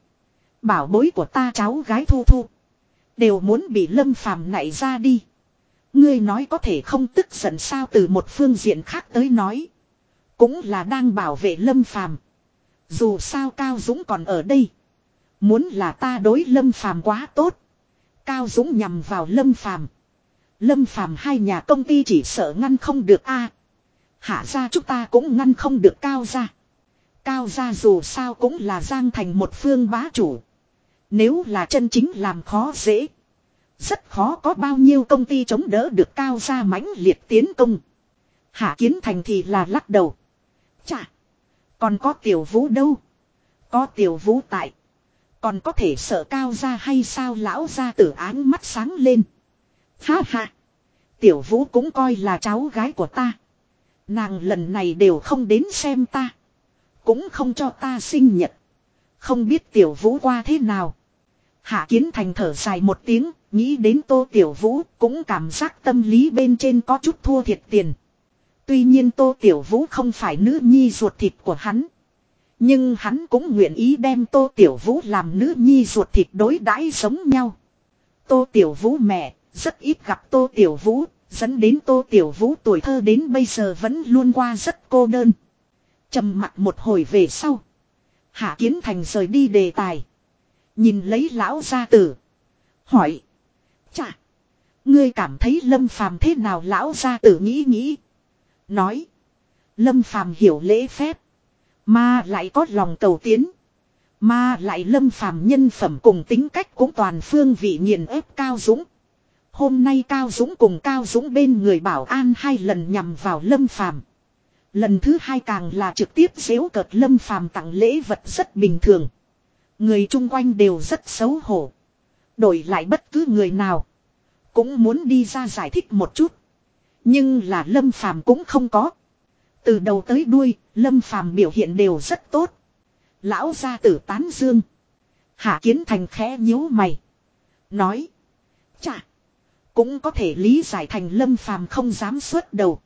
Bảo bối của ta cháu gái thu thu. Đều muốn bị lâm phàm nảy ra đi. Ngươi nói có thể không tức giận sao từ một phương diện khác tới nói. Cũng là đang bảo vệ lâm phàm. Dù sao Cao Dũng còn ở đây. Muốn là ta đối lâm phàm quá tốt. Cao Dũng nhằm vào lâm phàm. Lâm phàm hai nhà công ty chỉ sợ ngăn không được a. Hạ ra chúng ta cũng ngăn không được cao ra. Cao ra dù sao cũng là giang thành một phương bá chủ. Nếu là chân chính làm khó dễ. Rất khó có bao nhiêu công ty chống đỡ được cao ra mãnh liệt tiến công. Hạ kiến thành thì là lắc đầu. Chà. Còn có tiểu vũ đâu. Có tiểu vũ tại. Còn có thể sợ cao ra hay sao lão ra tử áng mắt sáng lên. Ha ha. Tiểu vũ cũng coi là cháu gái của ta. Nàng lần này đều không đến xem ta. Cũng không cho ta sinh nhật. Không biết tiểu vũ qua thế nào. Hạ kiến thành thở dài một tiếng, nghĩ đến tô tiểu vũ, cũng cảm giác tâm lý bên trên có chút thua thiệt tiền. Tuy nhiên tô tiểu vũ không phải nữ nhi ruột thịt của hắn. Nhưng hắn cũng nguyện ý đem tô tiểu vũ làm nữ nhi ruột thịt đối đãi giống nhau. Tô tiểu vũ mẹ, rất ít gặp tô tiểu vũ, dẫn đến tô tiểu vũ tuổi thơ đến bây giờ vẫn luôn qua rất cô đơn. trầm mặt một hồi về sau. Hạ kiến thành rời đi đề tài. Nhìn lấy lão gia tử. Hỏi. Chà. Ngươi cảm thấy lâm phàm thế nào lão gia tử nghĩ nghĩ. Nói. Lâm phàm hiểu lễ phép. Mà lại có lòng cầu tiến. Mà lại lâm phàm nhân phẩm cùng tính cách cũng toàn phương vị nghiền ép Cao Dũng. Hôm nay Cao Dũng cùng Cao Dũng bên người bảo an hai lần nhằm vào lâm phàm. Lần thứ hai càng là trực tiếp xéo cợt lâm phàm tặng lễ vật rất bình thường. Người chung quanh đều rất xấu hổ. Đổi lại bất cứ người nào. Cũng muốn đi ra giải thích một chút. Nhưng là Lâm Phàm cũng không có. Từ đầu tới đuôi, Lâm Phàm biểu hiện đều rất tốt. Lão gia tử tán dương. Hạ Kiến Thành khẽ nhíu mày. Nói. Chà. Cũng có thể lý giải thành Lâm Phàm không dám xuất đầu.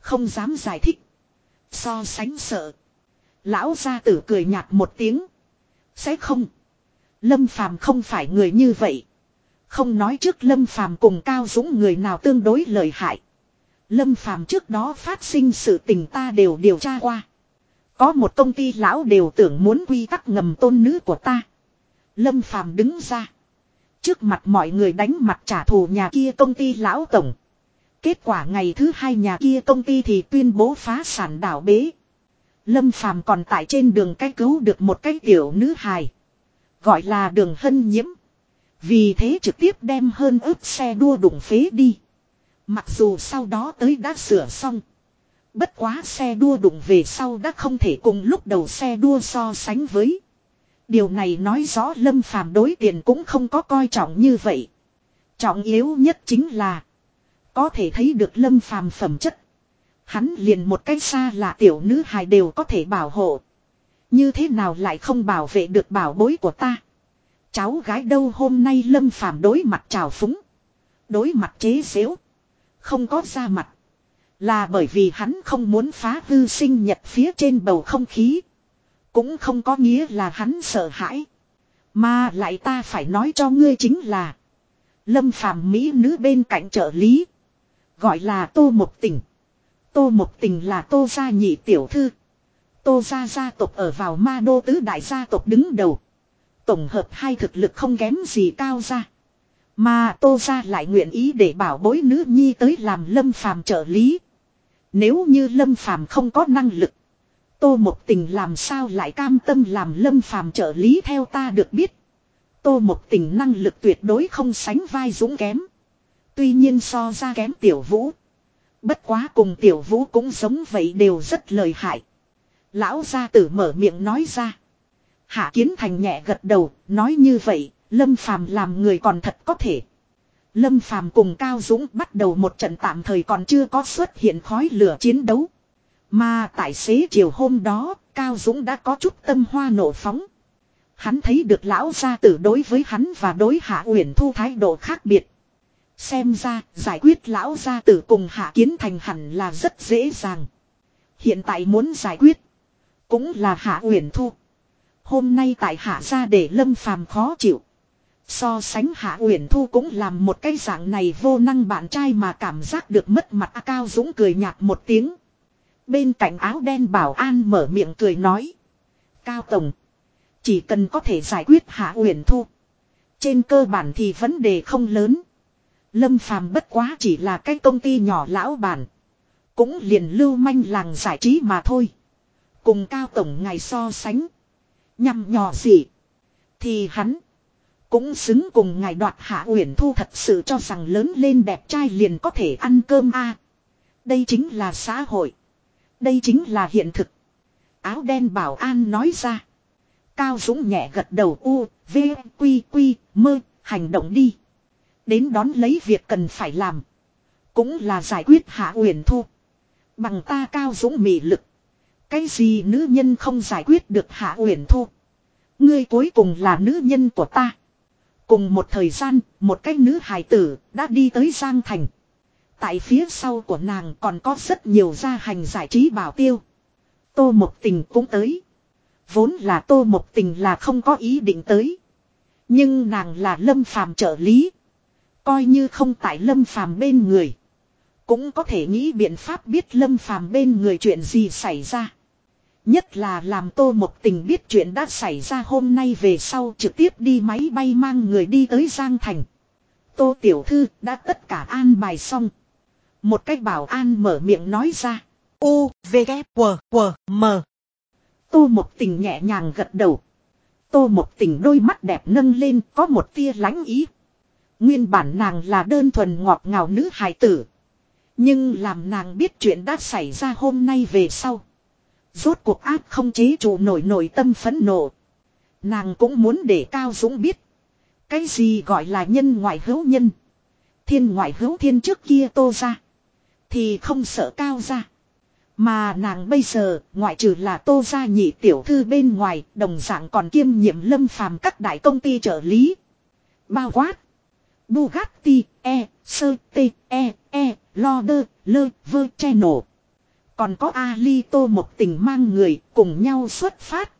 Không dám giải thích. So sánh sợ. Lão gia tử cười nhạt một tiếng. Sẽ không. Lâm Phàm không phải người như vậy. Không nói trước Lâm Phàm cùng Cao Dũng người nào tương đối lợi hại. Lâm Phàm trước đó phát sinh sự tình ta đều điều tra qua. Có một công ty lão đều tưởng muốn quy tắc ngầm tôn nữ của ta. Lâm Phàm đứng ra. Trước mặt mọi người đánh mặt trả thù nhà kia công ty lão tổng. Kết quả ngày thứ hai nhà kia công ty thì tuyên bố phá sản đảo bế. Lâm Phàm còn tại trên đường cách cứu được một cái tiểu nữ hài. Gọi là đường hân nhiễm. Vì thế trực tiếp đem hơn ướp xe đua đụng phế đi. Mặc dù sau đó tới đã sửa xong. Bất quá xe đua đụng về sau đã không thể cùng lúc đầu xe đua so sánh với. Điều này nói rõ Lâm Phàm đối tiền cũng không có coi trọng như vậy. Trọng yếu nhất chính là, có thể thấy được Lâm Phàm phẩm chất. Hắn liền một cái xa là tiểu nữ hài đều có thể bảo hộ. Như thế nào lại không bảo vệ được bảo bối của ta. Cháu gái đâu hôm nay lâm phàm đối mặt trào phúng. Đối mặt chế xếu. Không có ra mặt. Là bởi vì hắn không muốn phá hư sinh nhật phía trên bầu không khí. Cũng không có nghĩa là hắn sợ hãi. Mà lại ta phải nói cho ngươi chính là. Lâm phàm Mỹ nữ bên cạnh trợ lý. Gọi là Tô Mộc Tình. Tô Mộc Tình là Tô gia nhị tiểu thư. Tô gia gia tộc ở vào ma đô tứ đại gia tộc đứng đầu. Tổng hợp hai thực lực không kém gì cao ra. Mà Tô gia lại nguyện ý để bảo bối nữ nhi tới làm lâm phàm trợ lý. Nếu như lâm phàm không có năng lực. Tô Mộc Tình làm sao lại cam tâm làm lâm phàm trợ lý theo ta được biết. Tô Mộc Tình năng lực tuyệt đối không sánh vai dũng kém. Tuy nhiên so ra kém tiểu vũ. Bất quá cùng tiểu vũ cũng giống vậy đều rất lời hại. Lão gia tử mở miệng nói ra. Hạ kiến thành nhẹ gật đầu, nói như vậy, lâm phàm làm người còn thật có thể. Lâm phàm cùng Cao Dũng bắt đầu một trận tạm thời còn chưa có xuất hiện khói lửa chiến đấu. Mà tại xế chiều hôm đó, Cao Dũng đã có chút tâm hoa nổ phóng. Hắn thấy được lão gia tử đối với hắn và đối hạ uyển thu thái độ khác biệt. Xem ra, giải quyết lão gia tử cùng hạ kiến thành hẳn là rất dễ dàng. Hiện tại muốn giải quyết, cũng là hạ uyển thu. Hôm nay tại hạ gia để lâm phàm khó chịu. So sánh hạ uyển thu cũng làm một cái dạng này vô năng bạn trai mà cảm giác được mất mặt A Cao Dũng cười nhạt một tiếng. Bên cạnh áo đen bảo an mở miệng cười nói. Cao Tổng. Chỉ cần có thể giải quyết hạ uyển thu. Trên cơ bản thì vấn đề không lớn. Lâm phàm bất quá chỉ là cái công ty nhỏ lão bản. Cũng liền lưu manh làng giải trí mà thôi. Cùng Cao Tổng ngày so sánh. Nhằm nhỏ gì. Thì hắn. Cũng xứng cùng ngài đoạt hạ uyển thu thật sự cho rằng lớn lên đẹp trai liền có thể ăn cơm a Đây chính là xã hội. Đây chính là hiện thực. Áo đen bảo an nói ra. Cao Dũng nhẹ gật đầu u, v, quy, quy, mơ, hành động đi. Đến đón lấy việc cần phải làm. Cũng là giải quyết hạ uyển thu. Bằng ta Cao Dũng mị lực. Cái gì nữ nhân không giải quyết được hạ uyển thu. Ngươi cuối cùng là nữ nhân của ta. Cùng một thời gian, một cái nữ hài tử đã đi tới Giang Thành. Tại phía sau của nàng còn có rất nhiều gia hành giải trí bảo tiêu. Tô Mộc Tình cũng tới. Vốn là Tô Mộc Tình là không có ý định tới. Nhưng nàng là Lâm Phàm trợ lý. Coi như không tại Lâm Phàm bên người. Cũng có thể nghĩ biện pháp biết Lâm Phàm bên người chuyện gì xảy ra. Nhất là làm tô một tình biết chuyện đã xảy ra hôm nay về sau trực tiếp đi máy bay mang người đi tới Giang Thành. Tô Tiểu Thư đã tất cả an bài xong. Một cách bảo an mở miệng nói ra. U, V, K, W, W, M. Tô một tình nhẹ nhàng gật đầu. Tô một tình đôi mắt đẹp nâng lên có một tia lánh ý. Nguyên bản nàng là đơn thuần ngọt ngào nữ hài tử. Nhưng làm nàng biết chuyện đã xảy ra hôm nay về sau. Rốt cuộc ác không chế chủ nổi nổi tâm phấn nộ. Nàng cũng muốn để Cao Dũng biết. Cái gì gọi là nhân ngoại hữu nhân. Thiên ngoại hữu thiên trước kia tô ra. Thì không sợ Cao ra. Mà nàng bây giờ, ngoại trừ là tô ra nhị tiểu thư bên ngoài, đồng dạng còn kiêm nhiệm lâm phàm các đại công ty trợ lý. Bao quát. Bugatti, E, Sơ, T, E, E, Loader, Lơ, Vơ, Channel. Còn có Ali Tô một tình mang người cùng nhau xuất phát.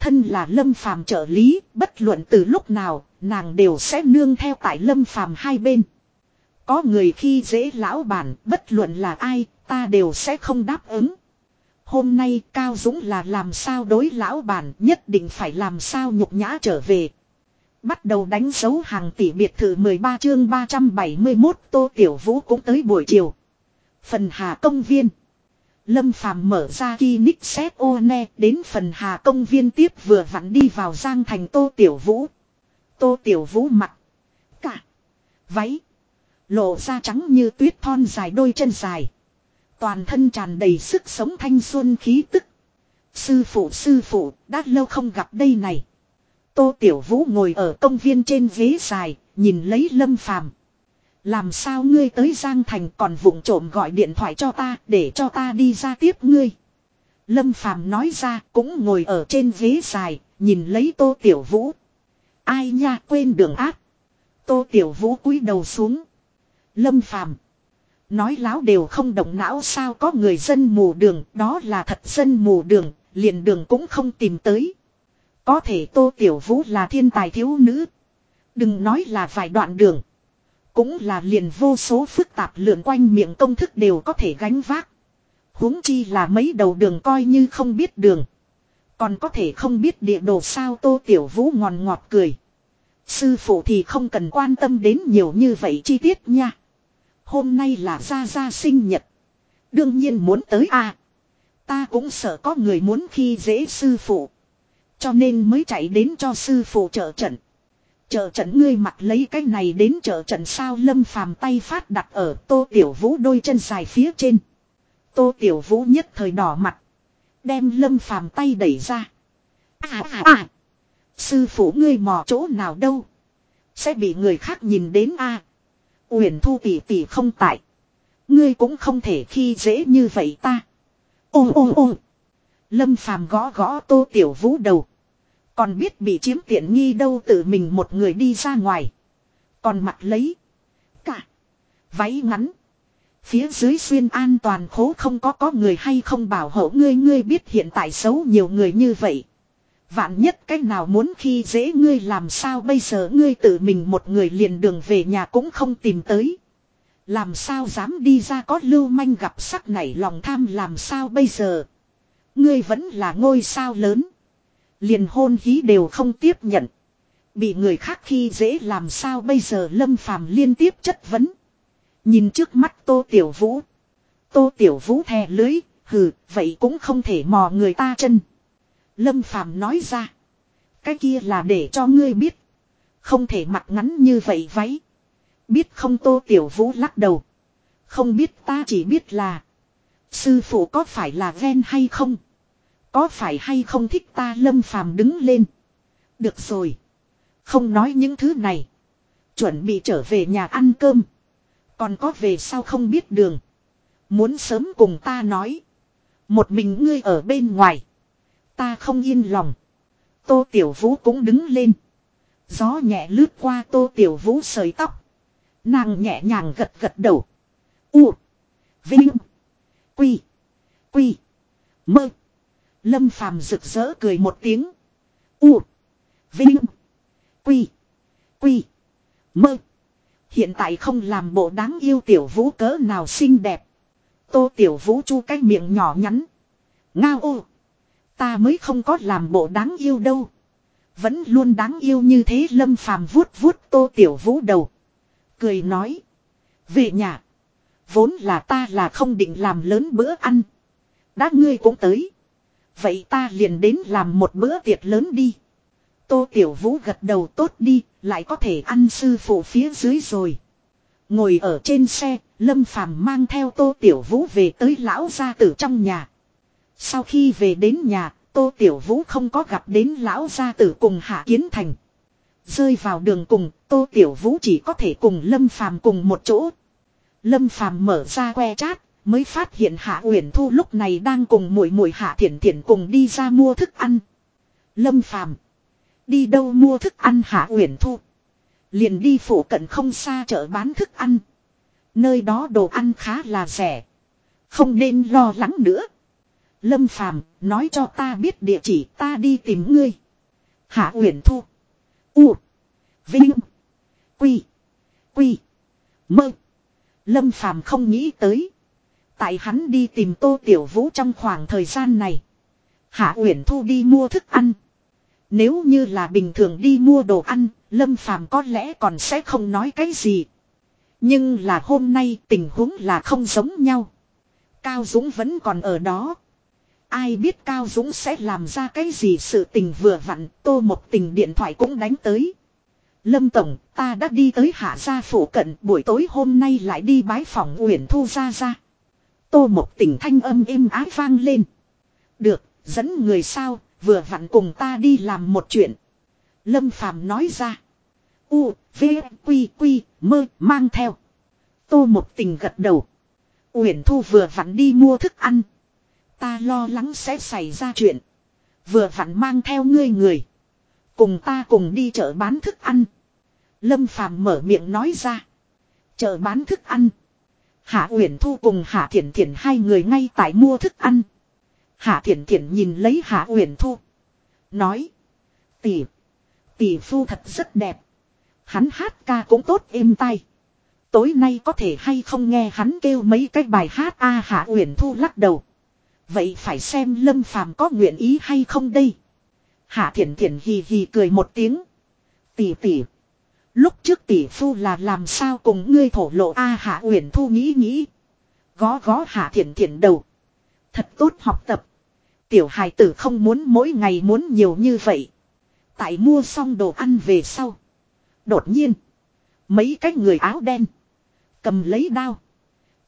Thân là lâm phàm trợ lý, bất luận từ lúc nào, nàng đều sẽ nương theo tại lâm phàm hai bên. Có người khi dễ lão bản, bất luận là ai, ta đều sẽ không đáp ứng. Hôm nay Cao Dũng là làm sao đối lão bản nhất định phải làm sao nhục nhã trở về. Bắt đầu đánh dấu hàng tỷ biệt thự 13 chương 371 Tô Tiểu Vũ cũng tới buổi chiều. Phần Hà Công Viên. Lâm Phàm mở ra Kinix xét ô ne đến phần Hà Công Viên tiếp vừa vặn đi vào Giang Thành Tô Tiểu Vũ. Tô Tiểu Vũ mặt. Cả. Váy. Lộ ra trắng như tuyết thon dài đôi chân dài. Toàn thân tràn đầy sức sống thanh xuân khí tức. Sư phụ sư phụ, đã lâu không gặp đây này. Tô Tiểu Vũ ngồi ở công viên trên ghế dài, nhìn lấy Lâm Phàm. Làm sao ngươi tới Giang Thành còn vụng trộm gọi điện thoại cho ta để cho ta đi ra tiếp ngươi. Lâm Phàm nói ra cũng ngồi ở trên ghế dài, nhìn lấy Tô Tiểu Vũ. Ai nha quên đường ác. Tô Tiểu Vũ cúi đầu xuống. Lâm Phàm Nói láo đều không động não sao có người dân mù đường, đó là thật dân mù đường, liền đường cũng không tìm tới. Có thể Tô Tiểu Vũ là thiên tài thiếu nữ. Đừng nói là vài đoạn đường. Cũng là liền vô số phức tạp lượn quanh miệng công thức đều có thể gánh vác. huống chi là mấy đầu đường coi như không biết đường. Còn có thể không biết địa đồ sao Tô Tiểu Vũ ngòn ngọt cười. Sư phụ thì không cần quan tâm đến nhiều như vậy chi tiết nha. Hôm nay là Gia Gia sinh nhật. Đương nhiên muốn tới a Ta cũng sợ có người muốn khi dễ sư phụ. Cho nên mới chạy đến cho sư phụ trợ trận chợ trận ngươi mặc lấy cái này đến chợ trận sao lâm phàm tay phát đặt ở tô tiểu vũ đôi chân dài phía trên. Tô tiểu vũ nhất thời đỏ mặt. Đem lâm phàm tay đẩy ra. À à à. Sư phụ ngươi mò chỗ nào đâu. Sẽ bị người khác nhìn đến a à. Uyển thu tỷ tỷ không tại. Ngươi cũng không thể khi dễ như vậy ta. Ô ô ô. Lâm phàm gõ gõ tô tiểu vũ đầu. Còn biết bị chiếm tiện nghi đâu tự mình một người đi ra ngoài. Còn mặc lấy. Cả. Váy ngắn. Phía dưới xuyên an toàn khố không có có người hay không bảo hộ ngươi ngươi biết hiện tại xấu nhiều người như vậy. Vạn nhất cách nào muốn khi dễ ngươi làm sao bây giờ ngươi tự mình một người liền đường về nhà cũng không tìm tới. Làm sao dám đi ra có lưu manh gặp sắc này lòng tham làm sao bây giờ. Ngươi vẫn là ngôi sao lớn. Liền hôn hí đều không tiếp nhận. Bị người khác khi dễ làm sao bây giờ lâm phàm liên tiếp chất vấn. Nhìn trước mắt tô tiểu vũ. Tô tiểu vũ thè lưới, hừ, vậy cũng không thể mò người ta chân. Lâm phàm nói ra. Cái kia là để cho ngươi biết. Không thể mặc ngắn như vậy váy. Biết không tô tiểu vũ lắc đầu. Không biết ta chỉ biết là. Sư phụ có phải là ven hay không? Có phải hay không thích ta lâm phàm đứng lên. Được rồi. Không nói những thứ này. Chuẩn bị trở về nhà ăn cơm. Còn có về sao không biết đường. Muốn sớm cùng ta nói. Một mình ngươi ở bên ngoài. Ta không yên lòng. Tô Tiểu Vũ cũng đứng lên. Gió nhẹ lướt qua Tô Tiểu Vũ sợi tóc. Nàng nhẹ nhàng gật gật đầu. U. Vinh. Quy. Quy. Mơ. Lâm phàm rực rỡ cười một tiếng. U. Vinh. Quy. Quy. Mơ. Hiện tại không làm bộ đáng yêu tiểu vũ cỡ nào xinh đẹp. Tô tiểu vũ chu cái miệng nhỏ nhắn. Ngao ô. Ta mới không có làm bộ đáng yêu đâu. Vẫn luôn đáng yêu như thế lâm phàm vuốt vuốt tô tiểu vũ đầu. Cười nói. Về nhà. Vốn là ta là không định làm lớn bữa ăn. Đã ngươi cũng tới. Vậy ta liền đến làm một bữa tiệc lớn đi. Tô Tiểu Vũ gật đầu tốt đi, lại có thể ăn sư phụ phía dưới rồi. Ngồi ở trên xe, Lâm Phàm mang theo Tô Tiểu Vũ về tới lão gia tử trong nhà. Sau khi về đến nhà, Tô Tiểu Vũ không có gặp đến lão gia tử cùng Hạ Kiến Thành. Rơi vào đường cùng, Tô Tiểu Vũ chỉ có thể cùng Lâm Phàm cùng một chỗ. Lâm Phàm mở ra que chat, mới phát hiện Hạ Uyển Thu lúc này đang cùng muội muội Hạ Thiển Thiển cùng đi ra mua thức ăn. Lâm Phàm, đi đâu mua thức ăn Hạ Uyển Thu? Liền đi phủ cận không xa chợ bán thức ăn. Nơi đó đồ ăn khá là rẻ. Không nên lo lắng nữa. Lâm Phàm, nói cho ta biết địa chỉ, ta đi tìm ngươi. Hạ Uyển Thu. U. Vinh. Quy. Quy. Mơ. Lâm Phàm không nghĩ tới. Tại hắn đi tìm Tô Tiểu Vũ trong khoảng thời gian này. Hạ Uyển Thu đi mua thức ăn. Nếu như là bình thường đi mua đồ ăn, Lâm Phàm có lẽ còn sẽ không nói cái gì. Nhưng là hôm nay tình huống là không giống nhau. Cao Dũng vẫn còn ở đó. Ai biết Cao Dũng sẽ làm ra cái gì sự tình vừa vặn, tô một tình điện thoại cũng đánh tới. Lâm Tổng, ta đã đi tới hạ gia phủ cận, buổi tối hôm nay lại đi bái phòng Uyển Thu gia gia. Tô một tình thanh âm êm ái vang lên. Được, dẫn người sao, vừa vặn cùng ta đi làm một chuyện. Lâm Phàm nói ra. U, V, Quy, Quy, mơ, mang theo. Tô một tình gật đầu. Uyển Thu vừa vặn đi mua thức ăn. Ta lo lắng sẽ xảy ra chuyện. Vừa vặn mang theo ngươi người. Cùng ta cùng đi chợ bán thức ăn. Lâm Phàm mở miệng nói ra. Chợ bán thức ăn. Hạ Uyển Thu cùng Hạ Thiển Thiển hai người ngay tại mua thức ăn. Hạ Thiển Thiển nhìn lấy Hạ Uyển Thu. Nói. Tỷ. Tỷ phu thật rất đẹp. Hắn hát ca cũng tốt êm tai. Tối nay có thể hay không nghe hắn kêu mấy cái bài hát a Hạ Uyển Thu lắc đầu. Vậy phải xem Lâm Phàm có nguyện ý hay không đây. Hạ Thiển Thiển hì hì cười một tiếng. Tỷ tỷ. Lúc trước tỷ phu là làm sao cùng ngươi thổ lộ a Hạ Uyển Thu nghĩ nghĩ. Gó gó Hạ Thiển Thiển đầu. Thật tốt học tập. Tiểu hài tử không muốn mỗi ngày muốn nhiều như vậy. Tại mua xong đồ ăn về sau. Đột nhiên. Mấy cái người áo đen. Cầm lấy đao.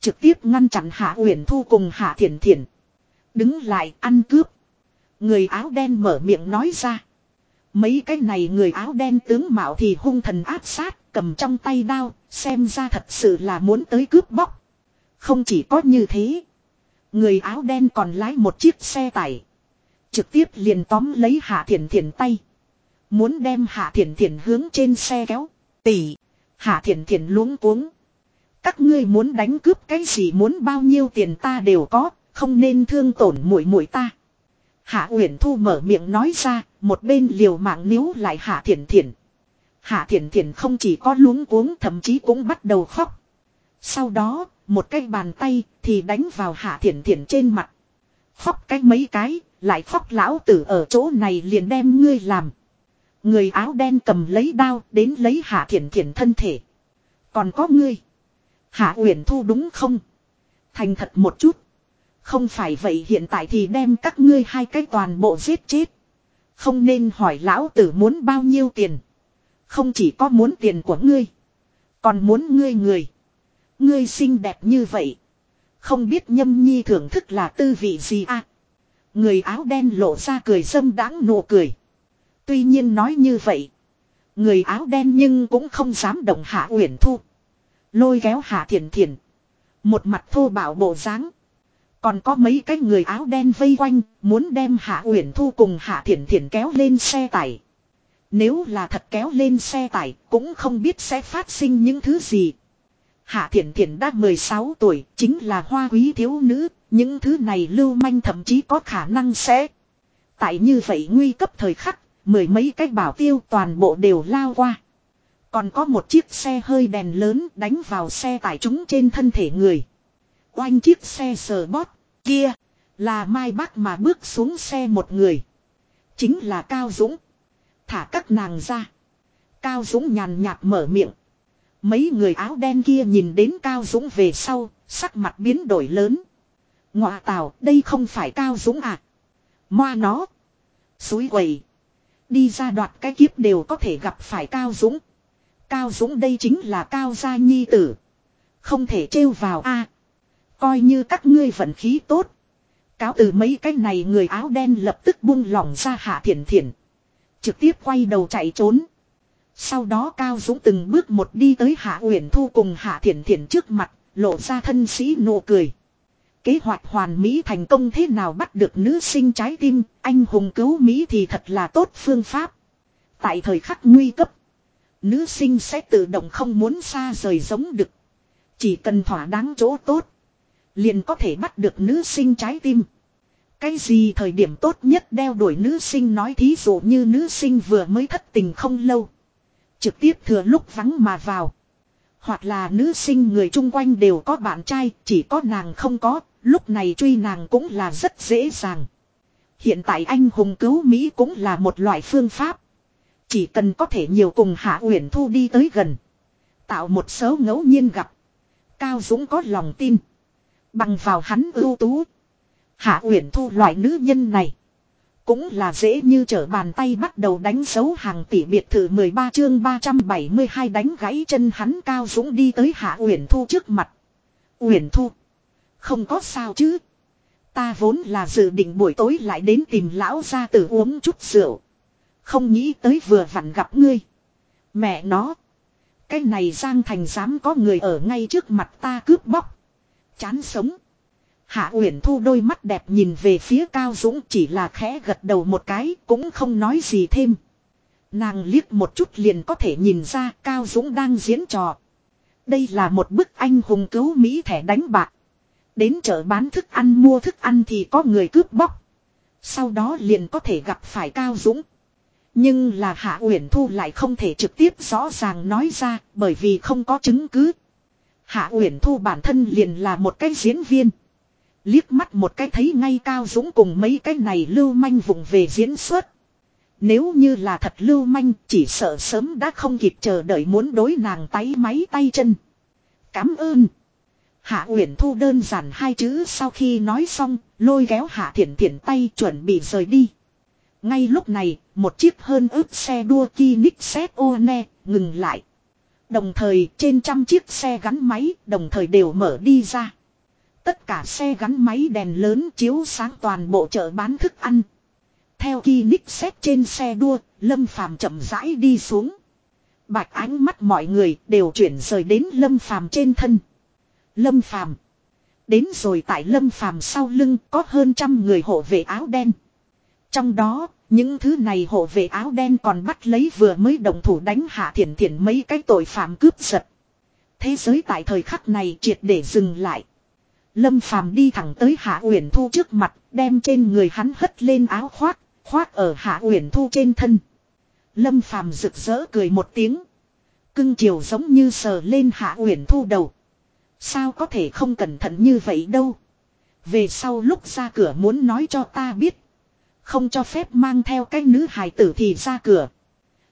Trực tiếp ngăn chặn Hạ Uyển Thu cùng Hạ Thiển Thiển. Đứng lại ăn cướp. Người áo đen mở miệng nói ra. Mấy cái này người áo đen tướng mạo thì hung thần áp sát, cầm trong tay đao, xem ra thật sự là muốn tới cướp bóc. Không chỉ có như thế. Người áo đen còn lái một chiếc xe tải. Trực tiếp liền tóm lấy Hạ Thiển Thiển tay. Muốn đem Hạ Thiển Thiển hướng trên xe kéo. Tỷ. Hạ Thiển Thiển luống cuống. Các ngươi muốn đánh cướp cái gì muốn bao nhiêu tiền ta đều có, không nên thương tổn muội muội ta. Hạ Uyển Thu mở miệng nói ra, một bên liều mạng níu lại Hạ Thiển Thiển. Hạ Thiển Thiển không chỉ có luống cuống thậm chí cũng bắt đầu khóc. Sau đó, một cái bàn tay thì đánh vào Hạ Thiển Thiển trên mặt. Khóc cái mấy cái, lại khóc lão tử ở chỗ này liền đem ngươi làm. Người áo đen cầm lấy đao đến lấy Hạ Thiển Thiển thân thể. Còn có ngươi. Hạ Uyển Thu đúng không? Thành thật một chút. Không phải vậy hiện tại thì đem các ngươi hai cái toàn bộ giết chết. Không nên hỏi lão tử muốn bao nhiêu tiền. Không chỉ có muốn tiền của ngươi. Còn muốn ngươi người. Ngươi xinh đẹp như vậy. Không biết nhâm nhi thưởng thức là tư vị gì à. Người áo đen lộ ra cười dâm đáng nụ cười. Tuy nhiên nói như vậy. Người áo đen nhưng cũng không dám động hạ uyển thu. Lôi kéo hạ thiền thiền. Một mặt thô bảo bộ dáng còn có mấy cái người áo đen vây quanh, muốn đem Hạ Uyển Thu cùng Hạ Thiển Thiển kéo lên xe tải. Nếu là thật kéo lên xe tải, cũng không biết sẽ phát sinh những thứ gì. Hạ Thiển Thiển đã 16 tuổi, chính là hoa quý thiếu nữ, những thứ này lưu manh thậm chí có khả năng sẽ. Tại như vậy nguy cấp thời khắc, mười mấy cái bảo tiêu toàn bộ đều lao qua. Còn có một chiếc xe hơi đèn lớn đánh vào xe tải chúng trên thân thể người. Oanh chiếc xe sờ bót. Kia. Là Mai Bác mà bước xuống xe một người. Chính là Cao Dũng. Thả các nàng ra. Cao Dũng nhàn nhạt mở miệng. Mấy người áo đen kia nhìn đến Cao Dũng về sau. Sắc mặt biến đổi lớn. Ngọa tào, đây không phải Cao Dũng à. Moa nó. Suối quầy. Đi ra đoạt cái kiếp đều có thể gặp phải Cao Dũng. Cao Dũng đây chính là Cao Gia Nhi Tử. Không thể trêu vào a Coi như các ngươi vận khí tốt. Cáo từ mấy cái này người áo đen lập tức buông lỏng ra hạ thiển thiển. Trực tiếp quay đầu chạy trốn. Sau đó Cao Dũng từng bước một đi tới Hạ Uyển Thu cùng Hạ Thiển Thiển trước mặt, lộ ra thân sĩ nụ cười. Kế hoạch hoàn mỹ thành công thế nào bắt được nữ sinh trái tim, anh hùng cứu Mỹ thì thật là tốt phương pháp. Tại thời khắc nguy cấp, nữ sinh sẽ tự động không muốn xa rời giống được. Chỉ cần thỏa đáng chỗ tốt. Liền có thể bắt được nữ sinh trái tim. Cái gì thời điểm tốt nhất đeo đuổi nữ sinh nói thí dụ như nữ sinh vừa mới thất tình không lâu. Trực tiếp thừa lúc vắng mà vào. Hoặc là nữ sinh người chung quanh đều có bạn trai, chỉ có nàng không có, lúc này truy nàng cũng là rất dễ dàng. Hiện tại anh hùng cứu Mỹ cũng là một loại phương pháp. Chỉ cần có thể nhiều cùng Hạ Uyển Thu đi tới gần. Tạo một số ngẫu nhiên gặp. Cao Dũng có lòng tin. Bằng vào hắn ưu tú. Hạ Uyển Thu loại nữ nhân này. Cũng là dễ như trở bàn tay bắt đầu đánh dấu hàng tỷ biệt thự 13 chương 372 đánh gãy chân hắn cao dũng đi tới Hạ Uyển Thu trước mặt. Uyển Thu. Không có sao chứ. Ta vốn là dự định buổi tối lại đến tìm lão ra tử uống chút rượu. Không nghĩ tới vừa vặn gặp ngươi. Mẹ nó. Cái này Giang Thành dám có người ở ngay trước mặt ta cướp bóc. Chán sống. Hạ Uyển Thu đôi mắt đẹp nhìn về phía Cao Dũng chỉ là khẽ gật đầu một cái cũng không nói gì thêm. Nàng liếc một chút liền có thể nhìn ra Cao Dũng đang diễn trò. Đây là một bức anh hùng cứu Mỹ thẻ đánh bạc. Đến chợ bán thức ăn mua thức ăn thì có người cướp bóc. Sau đó liền có thể gặp phải Cao Dũng. Nhưng là Hạ Uyển Thu lại không thể trực tiếp rõ ràng nói ra bởi vì không có chứng cứ. Hạ Uyển Thu bản thân liền là một cái diễn viên. Liếc mắt một cái thấy ngay Cao Dũng cùng mấy cái này lưu manh vùng về diễn xuất. Nếu như là thật lưu manh chỉ sợ sớm đã không kịp chờ đợi muốn đối nàng tay máy tay chân. Cảm ơn. Hạ Uyển Thu đơn giản hai chữ sau khi nói xong, lôi kéo Hạ Thiển Thiển tay chuẩn bị rời đi. Ngay lúc này, một chiếc hơn ướp xe đua Kinexet One ngừng lại. Đồng thời trên trăm chiếc xe gắn máy đồng thời đều mở đi ra. Tất cả xe gắn máy đèn lớn chiếu sáng toàn bộ chợ bán thức ăn. Theo Kinexet trên xe đua, Lâm Phàm chậm rãi đi xuống. Bạch ánh mắt mọi người đều chuyển rời đến Lâm Phàm trên thân. Lâm Phàm Đến rồi tại Lâm Phàm sau lưng có hơn trăm người hộ vệ áo đen. Trong đó, những thứ này hộ vệ áo đen còn bắt lấy vừa mới đồng thủ đánh hạ thiển thiển mấy cái tội phạm cướp giật. Thế giới tại thời khắc này triệt để dừng lại. Lâm Phàm đi thẳng tới Hạ Uyển Thu trước mặt, đem trên người hắn hất lên áo khoác, khoác ở Hạ Uyển Thu trên thân. Lâm Phàm rực rỡ cười một tiếng, cưng chiều giống như sờ lên Hạ Uyển Thu đầu. Sao có thể không cẩn thận như vậy đâu? Về sau lúc ra cửa muốn nói cho ta biết. Không cho phép mang theo cái nữ hài tử thì ra cửa.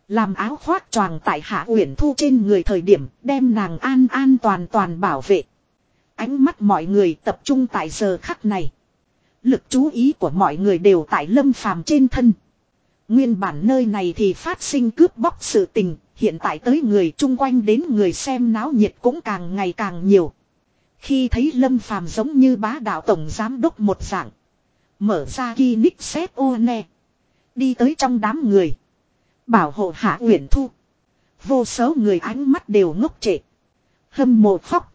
Làm áo khoác choàng tại Hạ Uyển Thu trên người thời điểm đem nàng an an toàn toàn bảo vệ. Ánh mắt mọi người tập trung tại giờ khắc này. Lực chú ý của mọi người đều tại lâm phàm trên thân. Nguyên bản nơi này thì phát sinh cướp bóc sự tình, hiện tại tới người chung quanh đến người xem náo nhiệt cũng càng ngày càng nhiều. Khi thấy lâm phàm giống như bá đạo tổng giám đốc một dạng. Mở ra ghi nick xét ô nè. Đi tới trong đám người. Bảo hộ hạ uyển thu. Vô số người ánh mắt đều ngốc trệ. Hâm mộ khóc.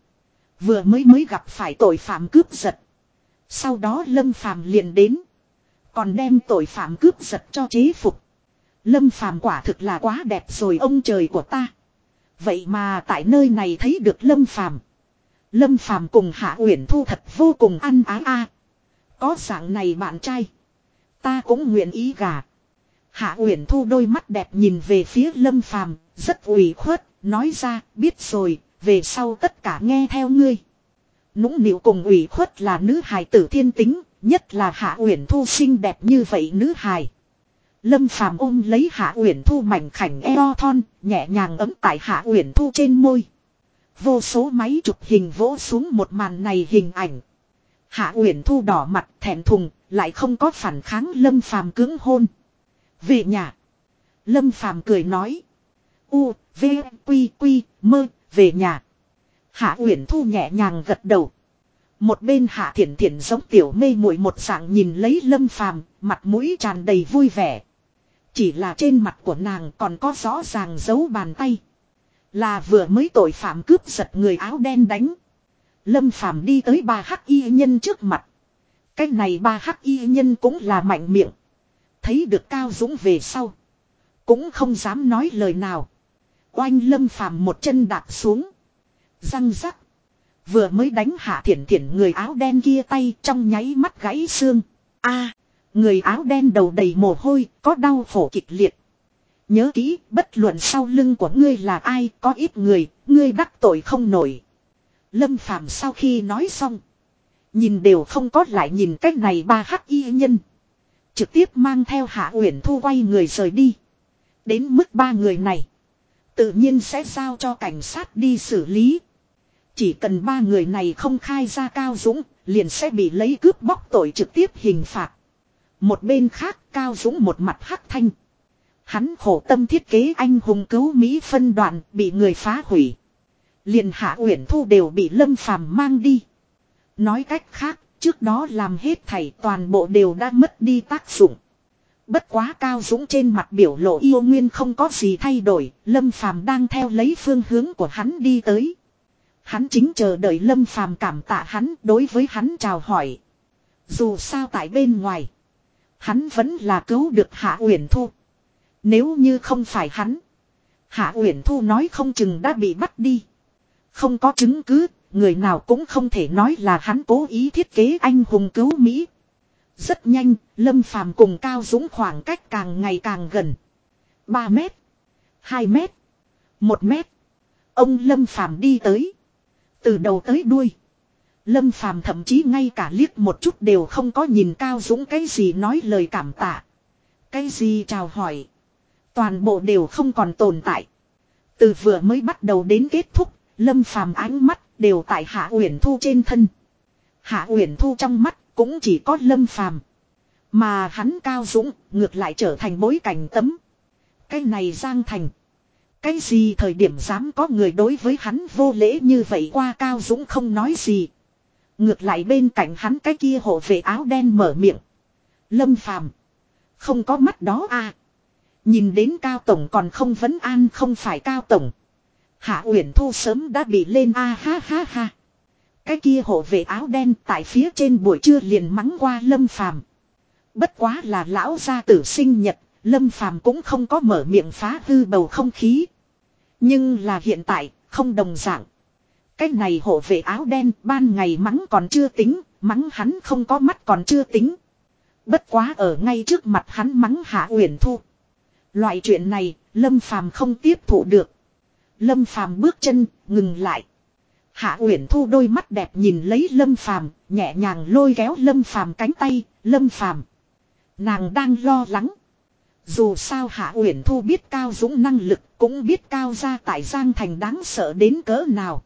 Vừa mới mới gặp phải tội phạm cướp giật. Sau đó Lâm Phàm liền đến. Còn đem tội phạm cướp giật cho chế phục. Lâm Phàm quả thực là quá đẹp rồi ông trời của ta. Vậy mà tại nơi này thấy được Lâm Phàm Lâm Phàm cùng Hạ Uyển Thu thật vô cùng ăn á a. Có dạng này bạn trai. Ta cũng nguyện ý gà. Hạ Uyển Thu đôi mắt đẹp nhìn về phía Lâm Phàm, rất ủy khuất, nói ra, biết rồi, về sau tất cả nghe theo ngươi. Nũng nịu cùng ủy khuất là nữ hài tử thiên tính, nhất là Hạ Uyển Thu xinh đẹp như vậy nữ hài. Lâm Phàm ôm lấy Hạ Uyển Thu mảnh khảnh eo thon, nhẹ nhàng ấm tại Hạ Uyển Thu trên môi. Vô số máy chụp hình vỗ xuống một màn này hình ảnh. Hạ Uyển Thu đỏ mặt thẹn thùng, lại không có phản kháng Lâm Phàm cứng hôn. Về nhà. Lâm Phàm cười nói. U, V, Quy, Quy, mơ, về nhà. Hạ Uyển Thu nhẹ nhàng gật đầu. Một bên Hạ Thiển Thiển giống tiểu mê muội một dạng nhìn lấy Lâm Phàm, mặt mũi tràn đầy vui vẻ. Chỉ là trên mặt của nàng còn có rõ ràng dấu bàn tay. Là vừa mới tội phạm cướp giật người áo đen đánh. Lâm Phàm đi tới ba hắc y nhân trước mặt. Cái này ba hắc y nhân cũng là mạnh miệng. Thấy được Cao Dũng về sau. Cũng không dám nói lời nào. Oanh Lâm Phàm một chân đạp xuống. Răng rắc. Vừa mới đánh hạ thiển thiển người áo đen kia tay trong nháy mắt gãy xương. a người áo đen đầu đầy mồ hôi, có đau khổ kịch liệt. Nhớ kỹ, bất luận sau lưng của ngươi là ai, có ít người, ngươi đắc tội không nổi. Lâm Phàm sau khi nói xong. Nhìn đều không có lại nhìn cách này ba hắc y nhân. Trực tiếp mang theo Hạ Uyển Thu quay người rời đi. Đến mức ba người này. Tự nhiên sẽ giao cho cảnh sát đi xử lý. Chỉ cần ba người này không khai ra Cao Dũng, liền sẽ bị lấy cướp bóc tội trực tiếp hình phạt. Một bên khác Cao Dũng một mặt hắc thanh. Hắn khổ tâm thiết kế anh hùng cứu Mỹ phân đoạn bị người phá hủy. Liền hạ uyển thu đều bị lâm phàm mang đi. Nói cách khác, trước đó làm hết thảy toàn bộ đều đã mất đi tác dụng. Bất quá cao dũng trên mặt biểu lộ yêu nguyên không có gì thay đổi, lâm phàm đang theo lấy phương hướng của hắn đi tới. Hắn chính chờ đợi lâm phàm cảm tạ hắn đối với hắn chào hỏi. Dù sao tại bên ngoài, hắn vẫn là cứu được hạ uyển thu. Nếu như không phải hắn, hạ uyển thu nói không chừng đã bị bắt đi. Không có chứng cứ, người nào cũng không thể nói là hắn cố ý thiết kế anh hùng cứu Mỹ. Rất nhanh, Lâm Phàm cùng Cao Dũng khoảng cách càng ngày càng gần. 3 mét, 2 mét, 1 mét. Ông Lâm Phàm đi tới. Từ đầu tới đuôi. Lâm Phàm thậm chí ngay cả liếc một chút đều không có nhìn Cao Dũng cái gì nói lời cảm tạ. Cái gì chào hỏi. Toàn bộ đều không còn tồn tại. Từ vừa mới bắt đầu đến kết thúc, Lâm Phàm ánh mắt đều tại Hạ Uyển Thu trên thân. Hạ Uyển Thu trong mắt cũng chỉ có Lâm Phàm. Mà hắn Cao Dũng ngược lại trở thành bối cảnh tấm. Cái này Giang Thành. Cái gì thời điểm dám có người đối với hắn vô lễ như vậy qua Cao Dũng không nói gì. Ngược lại bên cạnh hắn cái kia hộ vệ áo đen mở miệng. Lâm Phàm, Không có mắt đó à. Nhìn đến Cao Tổng còn không vấn an không phải Cao Tổng. Hạ Uyển Thu sớm đã bị lên a à, ha ha ha. Cái kia hộ vệ áo đen tại phía trên buổi trưa liền mắng qua Lâm Phàm. Bất quá là lão gia tử sinh nhật, Lâm Phàm cũng không có mở miệng phá hư bầu không khí. Nhưng là hiện tại, không đồng dạng. Cái này hộ vệ áo đen ban ngày mắng còn chưa tính, mắng hắn không có mắt còn chưa tính. Bất quá ở ngay trước mặt hắn mắng Hạ Uyển Thu. Loại chuyện này, Lâm Phàm không tiếp thụ được. Lâm Phàm bước chân, ngừng lại. Hạ Uyển Thu đôi mắt đẹp nhìn lấy Lâm Phàm, nhẹ nhàng lôi kéo Lâm Phàm cánh tay, "Lâm Phàm." Nàng đang lo lắng. Dù sao Hạ Uyển Thu biết Cao Dũng năng lực, cũng biết Cao gia tại Giang Thành đáng sợ đến cỡ nào.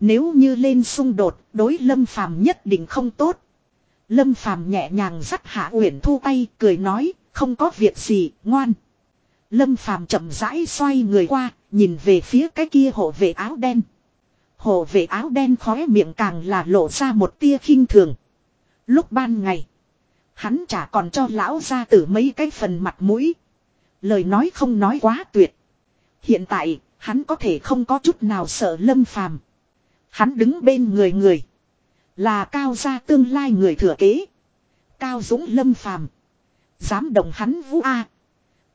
Nếu như lên xung đột, đối Lâm Phàm nhất định không tốt. Lâm Phàm nhẹ nhàng dắt Hạ Uyển Thu tay, cười nói, "Không có việc gì, ngoan." Lâm Phàm chậm rãi xoay người qua, nhìn về phía cái kia hộ vệ áo đen. Hộ vệ áo đen khóe miệng càng là lộ ra một tia khinh thường. Lúc ban ngày, hắn chả còn cho lão ra tử mấy cái phần mặt mũi. Lời nói không nói quá tuyệt. Hiện tại, hắn có thể không có chút nào sợ lâm phàm. Hắn đứng bên người người. Là cao gia tương lai người thừa kế. Cao dũng lâm phàm. Dám động hắn vũ A.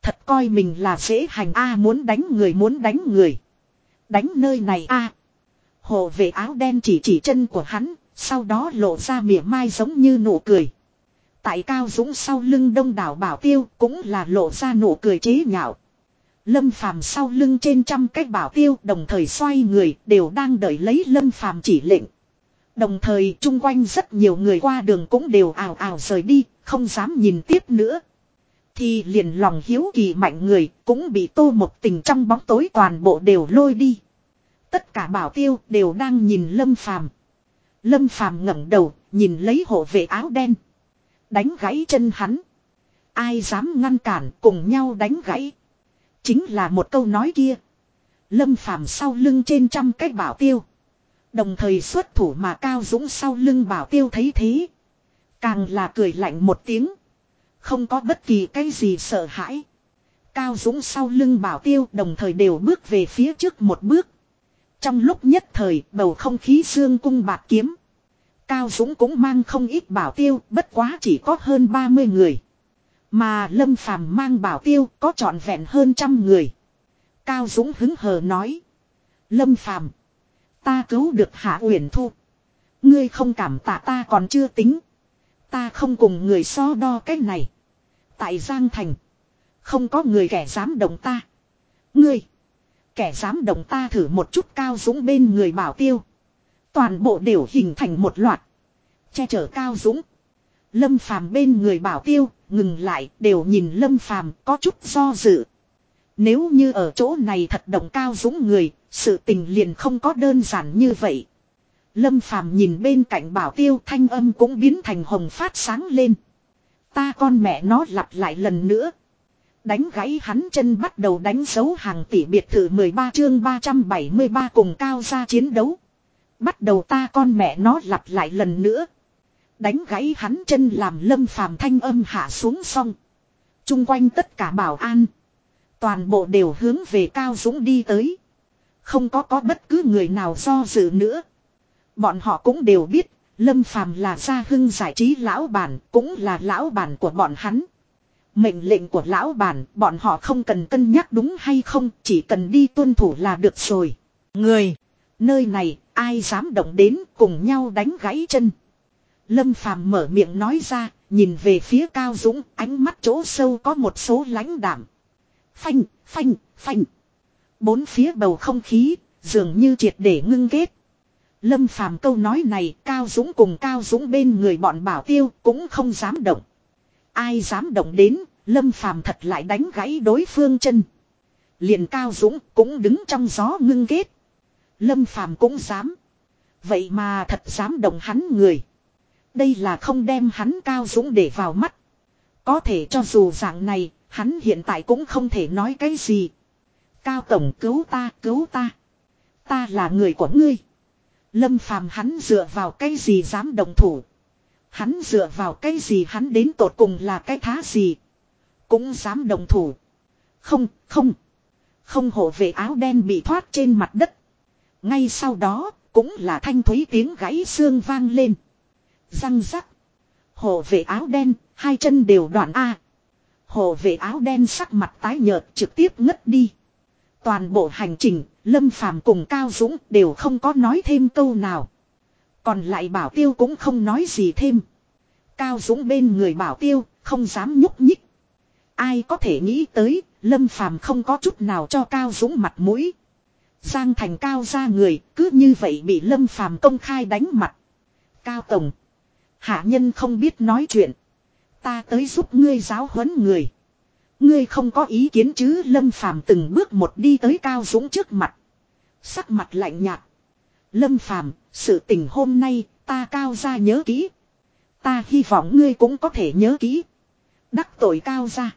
Thật coi mình là dễ hành A muốn đánh người muốn đánh người. Đánh nơi này A. Hộ vệ áo đen chỉ chỉ chân của hắn, sau đó lộ ra mỉa mai giống như nụ cười. Tại cao dũng sau lưng đông đảo bảo tiêu cũng là lộ ra nụ cười chế nhạo. Lâm phàm sau lưng trên trăm cách bảo tiêu đồng thời xoay người đều đang đợi lấy lâm phàm chỉ lệnh. Đồng thời chung quanh rất nhiều người qua đường cũng đều ảo ảo rời đi, không dám nhìn tiếp nữa. Thì liền lòng hiếu kỳ mạnh người cũng bị tô một tình trong bóng tối toàn bộ đều lôi đi. Tất cả bảo tiêu đều đang nhìn Lâm Phàm. Lâm Phàm ngẩng đầu, nhìn lấy hộ vệ áo đen. Đánh gãy chân hắn. Ai dám ngăn cản cùng nhau đánh gãy. Chính là một câu nói kia. Lâm Phàm sau lưng trên trăm cái bảo tiêu. Đồng thời xuất thủ mà Cao Dũng sau lưng bảo tiêu thấy thế. Càng là cười lạnh một tiếng. Không có bất kỳ cái gì sợ hãi. Cao Dũng sau lưng bảo tiêu đồng thời đều bước về phía trước một bước. Trong lúc nhất thời bầu không khí xương cung bạc kiếm. Cao Dũng cũng mang không ít bảo tiêu, bất quá chỉ có hơn 30 người. Mà Lâm Phàm mang bảo tiêu có trọn vẹn hơn trăm người. Cao Dũng hứng hờ nói. Lâm Phàm Ta cứu được Hạ Uyển Thu. Ngươi không cảm tạ ta còn chưa tính. Ta không cùng người so đo cách này. Tại Giang Thành. Không có người kẻ dám động ta. Ngươi. Kẻ dám động ta thử một chút cao dũng bên người bảo tiêu. Toàn bộ đều hình thành một loạt. Che chở cao dũng. Lâm phàm bên người bảo tiêu, ngừng lại, đều nhìn lâm phàm có chút do dự. Nếu như ở chỗ này thật động cao dũng người, sự tình liền không có đơn giản như vậy. Lâm phàm nhìn bên cạnh bảo tiêu thanh âm cũng biến thành hồng phát sáng lên. Ta con mẹ nó lặp lại lần nữa. Đánh gãy hắn chân bắt đầu đánh dấu hàng tỷ biệt thự 13 chương 373 cùng cao ra chiến đấu. Bắt đầu ta con mẹ nó lặp lại lần nữa. Đánh gãy hắn chân làm lâm phàm thanh âm hạ xuống xong. Trung quanh tất cả bảo an. Toàn bộ đều hướng về Cao Dũng đi tới. Không có có bất cứ người nào do dự nữa. Bọn họ cũng đều biết Lâm Phàm là gia hưng giải trí lão bản, cũng là lão bản của bọn hắn. Mệnh lệnh của lão bản, bọn họ không cần cân nhắc đúng hay không, chỉ cần đi tuân thủ là được rồi. Người, Nơi này ai dám động đến cùng nhau đánh gãy chân. Lâm Phàm mở miệng nói ra, nhìn về phía Cao Dũng, ánh mắt chỗ sâu có một số lãnh đảm. Phanh, phanh, phanh. Bốn phía bầu không khí, dường như triệt để ngưng kết. Lâm Phàm câu nói này, Cao Dũng cùng Cao Dũng bên người bọn bảo tiêu cũng không dám động. Ai dám động đến, Lâm Phàm thật lại đánh gãy đối phương chân. Liền Cao Dũng cũng đứng trong gió ngưng kết. Lâm Phàm cũng dám. Vậy mà thật dám động hắn người. Đây là không đem hắn Cao Dũng để vào mắt. Có thể cho dù dạng này, hắn hiện tại cũng không thể nói cái gì. Cao Tổng cứu ta, cứu ta. Ta là người của ngươi. Lâm Phàm hắn dựa vào cái gì dám đồng thủ. Hắn dựa vào cái gì hắn đến tột cùng là cái thá gì. Cũng dám đồng thủ. Không, không. Không hộ vệ áo đen bị thoát trên mặt đất. Ngay sau đó, cũng là thanh thúy tiếng gãy xương vang lên. Răng rắc. Hộ vệ áo đen, hai chân đều đoạn A. Hộ vệ áo đen sắc mặt tái nhợt trực tiếp ngất đi. Toàn bộ hành trình, Lâm Phàm cùng Cao Dũng đều không có nói thêm câu nào. Còn lại bảo tiêu cũng không nói gì thêm. Cao Dũng bên người bảo tiêu, không dám nhúc nhích. Ai có thể nghĩ tới, Lâm Phàm không có chút nào cho Cao Dũng mặt mũi. Giang thành cao ra người, cứ như vậy bị Lâm Phàm công khai đánh mặt. Cao Tổng. Hạ nhân không biết nói chuyện. Ta tới giúp ngươi giáo huấn người. Ngươi không có ý kiến chứ Lâm Phàm từng bước một đi tới Cao Dũng trước mặt. Sắc mặt lạnh nhạt. Lâm Phàm sự tình hôm nay ta cao ra nhớ kỹ. Ta hy vọng ngươi cũng có thể nhớ kỹ. Đắc tội cao ra.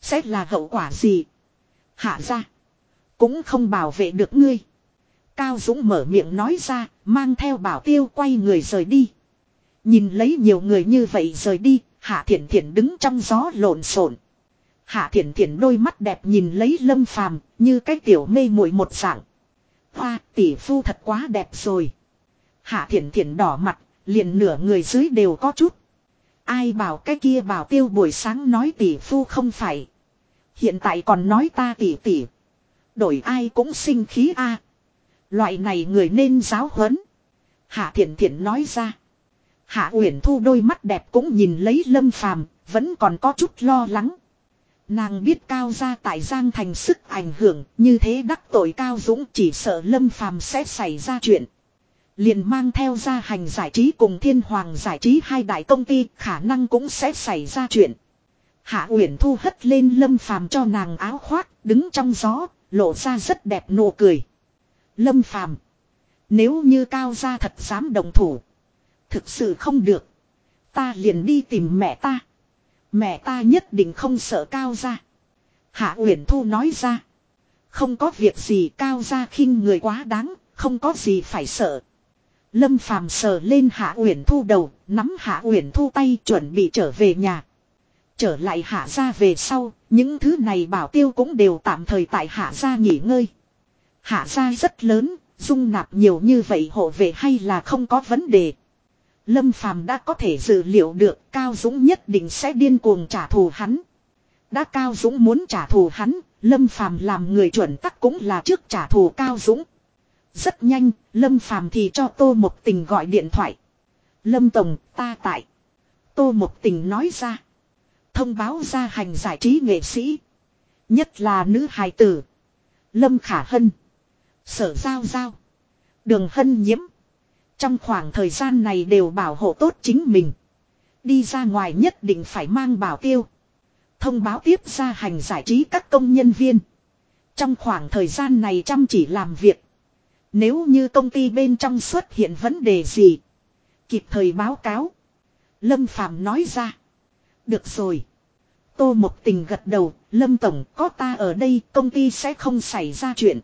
Sẽ là hậu quả gì? Hạ ra. Cũng không bảo vệ được ngươi. Cao Dũng mở miệng nói ra, mang theo bảo tiêu quay người rời đi. Nhìn lấy nhiều người như vậy rời đi, Hạ thiện thiện đứng trong gió lộn xộn. Hạ Thiển Thiển đôi mắt đẹp nhìn lấy Lâm Phàm, như cái tiểu mê muội một dạng. Hoa, tỷ phu thật quá đẹp rồi. Hạ Thiển Thiển đỏ mặt, liền nửa người dưới đều có chút. Ai bảo cái kia bảo tiêu buổi sáng nói tỷ phu không phải. Hiện tại còn nói ta tỷ tỷ. Đổi ai cũng sinh khí a. Loại này người nên giáo huấn. Hạ Thiển Thiển nói ra. Hạ Uyển Thu đôi mắt đẹp cũng nhìn lấy Lâm Phàm, vẫn còn có chút lo lắng. Nàng biết cao gia tại Giang thành sức ảnh hưởng, như thế đắc tội cao dũng chỉ sợ Lâm Phàm sẽ xảy ra chuyện. Liền mang theo gia hành giải trí cùng thiên hoàng giải trí hai đại công ty khả năng cũng sẽ xảy ra chuyện. Hạ Uyển Thu hất lên Lâm Phàm cho nàng áo khoác, đứng trong gió, lộ ra rất đẹp nụ cười. Lâm Phàm, nếu như cao gia thật dám đồng thủ, thực sự không được, ta liền đi tìm mẹ ta. Mẹ ta nhất định không sợ cao gia. Hạ Uyển Thu nói ra, không có việc gì cao gia khinh người quá đáng, không có gì phải sợ. Lâm Phàm sờ lên Hạ Uyển Thu đầu, nắm Hạ Uyển Thu tay chuẩn bị trở về nhà. Trở lại Hạ gia về sau, những thứ này bảo tiêu cũng đều tạm thời tại Hạ gia nghỉ ngơi. Hạ gia rất lớn, dung nạp nhiều như vậy hộ vệ hay là không có vấn đề. Lâm Phàm đã có thể dự liệu được Cao Dũng nhất định sẽ điên cuồng trả thù hắn. Đã Cao Dũng muốn trả thù hắn, Lâm Phàm làm người chuẩn tắc cũng là trước trả thù Cao Dũng. Rất nhanh, Lâm Phàm thì cho Tô Mộc Tình gọi điện thoại. Lâm Tổng, ta tại. Tô Mộc Tình nói ra. Thông báo ra hành giải trí nghệ sĩ. Nhất là nữ hài tử. Lâm Khả Hân. Sở Giao Giao. Đường Hân Nhiễm. Trong khoảng thời gian này đều bảo hộ tốt chính mình. Đi ra ngoài nhất định phải mang bảo tiêu. Thông báo tiếp ra hành giải trí các công nhân viên. Trong khoảng thời gian này chăm chỉ làm việc. Nếu như công ty bên trong xuất hiện vấn đề gì. Kịp thời báo cáo. Lâm Phạm nói ra. Được rồi. Tô một tình gật đầu. Lâm Tổng, có ta ở đây, công ty sẽ không xảy ra chuyện.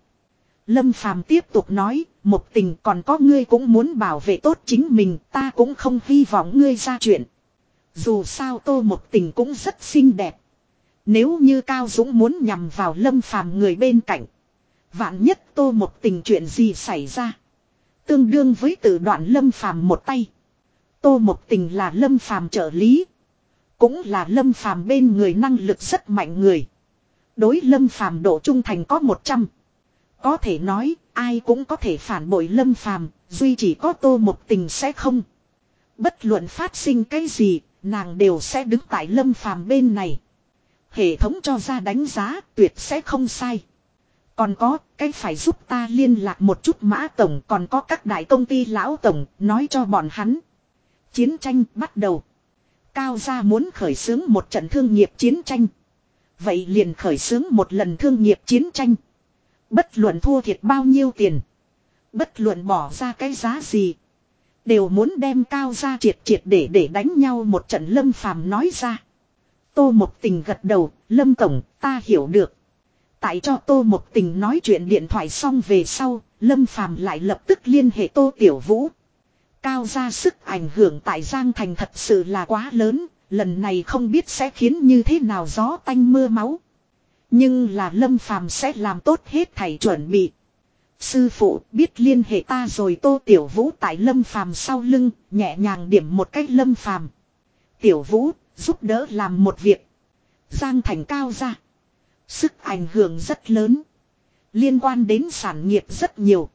Lâm Phàm tiếp tục nói, một tình còn có ngươi cũng muốn bảo vệ tốt chính mình, ta cũng không hy vọng ngươi ra chuyện. Dù sao tô một tình cũng rất xinh đẹp. Nếu như Cao Dũng muốn nhằm vào Lâm Phàm người bên cạnh. Vạn nhất tô một tình chuyện gì xảy ra. Tương đương với tự đoạn Lâm Phàm một tay. Tô một tình là Lâm Phàm trợ lý. Cũng là Lâm Phàm bên người năng lực rất mạnh người. Đối Lâm Phàm độ trung thành có 100. Có thể nói, Ai cũng có thể phản bội lâm phàm, duy chỉ có tô một tình sẽ không. Bất luận phát sinh cái gì, nàng đều sẽ đứng tại lâm phàm bên này. Hệ thống cho ra đánh giá tuyệt sẽ không sai. Còn có, cái phải giúp ta liên lạc một chút mã tổng còn có các đại công ty lão tổng nói cho bọn hắn. Chiến tranh bắt đầu. Cao gia muốn khởi xướng một trận thương nghiệp chiến tranh. Vậy liền khởi xướng một lần thương nghiệp chiến tranh. Bất luận thua thiệt bao nhiêu tiền. Bất luận bỏ ra cái giá gì. Đều muốn đem cao gia triệt triệt để để đánh nhau một trận lâm phàm nói ra. Tô một tình gật đầu, lâm tổng, ta hiểu được. Tại cho tô một tình nói chuyện điện thoại xong về sau, lâm phàm lại lập tức liên hệ tô tiểu vũ. Cao gia sức ảnh hưởng tại Giang Thành thật sự là quá lớn, lần này không biết sẽ khiến như thế nào gió tanh mưa máu. Nhưng là Lâm Phàm sẽ làm tốt hết thầy chuẩn bị. Sư phụ biết liên hệ ta rồi Tô Tiểu Vũ tại Lâm Phàm sau lưng, nhẹ nhàng điểm một cách Lâm Phàm. Tiểu Vũ giúp đỡ làm một việc. Giang Thành cao ra. Sức ảnh hưởng rất lớn. Liên quan đến sản nghiệp rất nhiều.